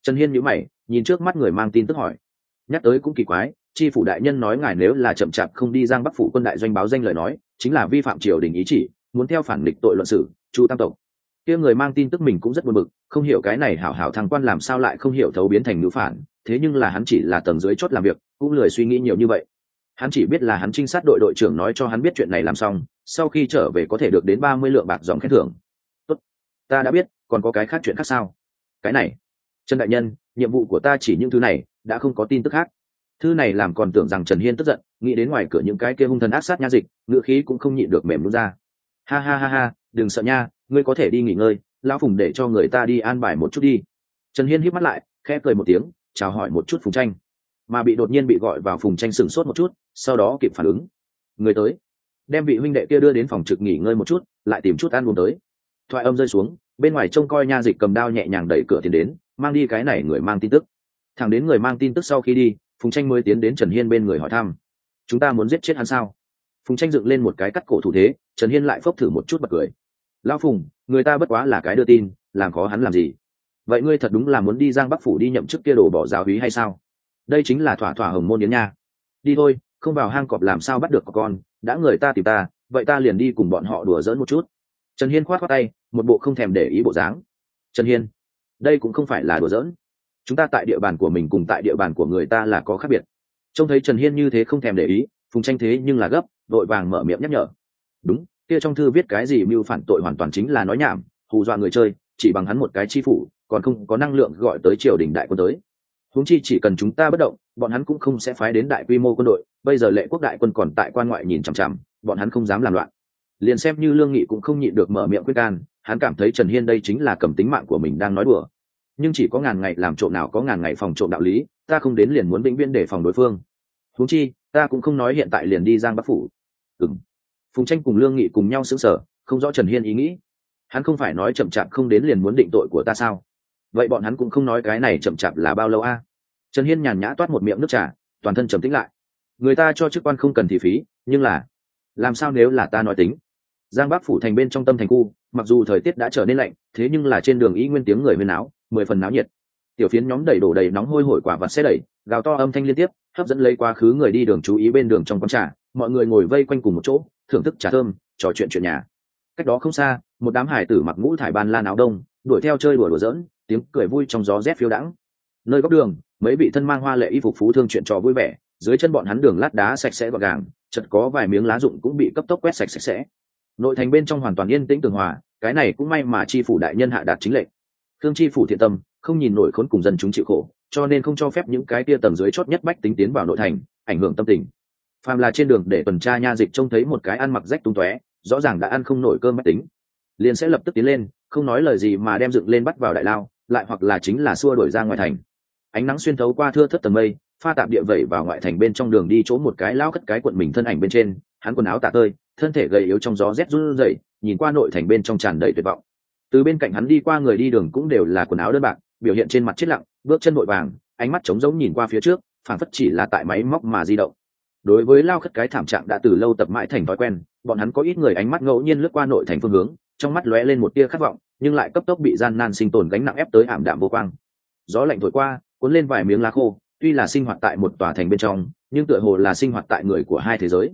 Trần hiên nhữ mày, nhìn trước mắt người mang tin tức hỏi. Nhắc tới cũng kỳ quái tri phủ đại nhân nói ngài nếu là chậm chạp không đi giang bắc phủ quân đại doanh báo danh lời nói, chính là vi phạm triều đình ý chỉ, muốn theo phản địch tội luận sử chu tam tộc. Kia người mang tin tức mình cũng rất buồn bực, không hiểu cái này hảo hảo thằng quan làm sao lại không hiểu thấu biến thành ngữ phản, thế nhưng là hắn chỉ là tầng dưới chốt làm việc, cũng lười suy nghĩ nhiều như vậy. Hắn chỉ biết là hắn trinh sát đội đội trưởng nói cho hắn biết chuyện này làm xong, sau khi trở về có thể được đến ba mươi lượng bạc dòng khen thưởng. Tốt, ta đã biết, còn có cái khác chuyện khác sao? Cái này trần đại nhân, nhiệm vụ của ta chỉ những thứ này, đã không có tin tức khác. Thư này làm còn tưởng rằng trần hiên tức giận, nghĩ đến ngoài cửa những cái kia hung thần ác sát nha dịch, ngựa khí cũng không nhịn được mềm luôn ra. Ha ha ha ha, đừng sợ nha, ngươi có thể đi nghỉ ngơi, lão phùng để cho người ta đi an bài một chút đi. Trần hiên hít mắt lại, khẽ cười một tiếng, chào hỏi một chút phùng tranh. Mà bị đột nhiên bị gọi vào phùng tranh sửng sốt một chút, sau đó kịp phản ứng. Người tới. Đem vị huynh đệ kia đưa đến phòng trực nghỉ ngơi một chút, lại tìm chút ăn uống tới thoại âm rơi xuống, bên ngoài trông coi nha dịch cầm đao nhẹ nhàng đẩy cửa tiến đến, mang đi cái này người mang tin tức. Thẳng đến người mang tin tức sau khi đi, phùng tranh mới tiến đến trần hiên bên người hỏi thăm. Chúng ta muốn giết chết hắn sao? Phùng tranh dựng lên một cái cắt cổ thủ thế, trần hiên lại phốc thử một chút bật cười. Lao phùng, người ta bất quá là cái đưa tin, làm khó hắn làm gì? Vậy ngươi thật đúng là muốn đi giang bắc phủ đi nhậm chức kia đổ bỏ giáo hí hay sao? Đây chính là thỏa thỏa hồng môn yến nha. Đi thôi, không vào hang cọp làm sao bắt được con, đã người ta tìm ta, vậy ta liền đi cùng bọn họ đùa dỡn một chút trần hiên khoát khoát tay, một bộ không thèm để ý bộ dáng. Trần hiên, đây cũng không phải là đùa giỡn. Chúng ta tại địa bàn của mình cùng tại địa bàn của người ta là có khác biệt. Trông thấy trần hiên như thế không thèm để ý, phùng tranh thế nhưng là gấp đội vàng mở miệng nhắc nhở. Đúng, kia trong thư viết cái gì mưu phản tội hoàn toàn chính là nói nhảm, hù dọa người chơi, chỉ bằng hắn một cái chi phủ, còn không có năng lượng gọi tới triều đình đại quân tới. Huống chi chỉ cần chúng ta bất động, bọn hắn cũng không sẽ phái đến đại quy mô quân đội, bây giờ lệ quốc đại quân còn tại quan ngoại nhìn chằm chằm, bọn hắn không dám làm loạn liền xem như lương nghị cũng không nhịn được mở miệng quyết can, hắn cảm thấy trần hiên đây chính là cầm tính mạng của mình đang nói đùa. Nhưng chỉ có ngàn ngày làm trộm nào có ngàn ngày phòng trộm đạo lý, ta không đến liền muốn vĩnh viễn để phòng đối phương. Huống chi, ta cũng không nói hiện tại liền đi giang bắc phủ. Ừ phùng tranh cùng lương nghị cùng nhau xứng sở không rõ trần hiên ý nghĩ. Hắn không phải nói chậm chạp không đến liền muốn định tội của ta sao? Vậy bọn hắn cũng không nói cái này chậm chạp là bao lâu a? Trần hiên nhàn nhã toát một miệng nước trà, toàn thân trầm tĩnh lại. Người ta cho chức quan không cần thị phí, nhưng là, làm sao nếu là ta nói tính? Giang bắc phủ thành bên trong tâm thành khu, mặc dù thời tiết đã trở nên lạnh, thế nhưng là trên đường ý nguyên tiếng người huyên áo, mười phần náo nhiệt. Tiểu phiến nhóm đầy đổ đầy nóng hôi hổi quả vặt xe đẩy, gào to âm thanh liên tiếp, hấp dẫn lấy quá khứ người đi đường chú ý bên đường trong quán trà, mọi người ngồi vây quanh cùng một chỗ, thưởng thức trà thơm, trò chuyện chuyện nhà. Cách đó không xa, một đám hải tử mặc mũ thải ban lan áo đông, đuổi theo chơi đùa đùa giỡn, tiếng cười vui trong gió rét phiêu đãng. Nơi góc đường, mấy vị thân mang hoa lệ y phục phú thương chuyện trò vui vẻ, dưới chân bọn hắn đường lát đá sạch sẽ gọn gàng, chật có vài miếng lá rụng cũng bị cấp tốc quét sạch sạch sẽ nội thành bên trong hoàn toàn yên tĩnh tường hòa, cái này cũng may mà chi phủ đại nhân hạ đạt chính lệnh. Thương chi phủ thiện tâm, không nhìn nổi khốn cùng dân chúng chịu khổ, cho nên không cho phép những cái tia tầng dưới chót nhất bách tính tiến vào nội thành, ảnh hưởng tâm tình. Phàm là trên đường để tuần tra nha dịch trông thấy một cái ăn mặc rách tung tóe, rõ ràng đã ăn không nổi cơm bách tính. Liền sẽ lập tức tiến lên, không nói lời gì mà đem dựng lên bắt vào đại lao, lại hoặc là chính là xua đổi ra ngoài thành. Ánh nắng xuyên thấu qua thưa thất tầng mây, pha tạp địa vẩy vào ngoại thành bên trong đường đi chỗ một cái lao cất cái quận mình thân ảnh bên trên, hắn quần áo tạ tơi thân thể gầy yếu trong gió rét run rẩy, nhìn qua nội thành bên trong tràn đầy tuyệt vọng. Từ bên cạnh hắn đi qua người đi đường cũng đều là quần áo đơn bạc, biểu hiện trên mặt chết lặng, bước chân vội vàng, ánh mắt trống rỗng nhìn qua phía trước phản phất chỉ là tại máy móc mà di động. Đối với lao khất cái thảm trạng đã từ lâu tập mãi thành thói quen, bọn hắn có ít người ánh mắt ngẫu nhiên lướt qua nội thành phương hướng, trong mắt lóe lên một tia khát vọng, nhưng lại cấp tốc bị gian nan sinh tồn gánh nặng ép tới ảm đạm vô quang. Gió lạnh thổi qua, cuốn lên vài miếng lá khô, tuy là sinh hoạt tại một tòa thành bên trong, nhưng tựa hồ là sinh hoạt tại người của hai thế giới.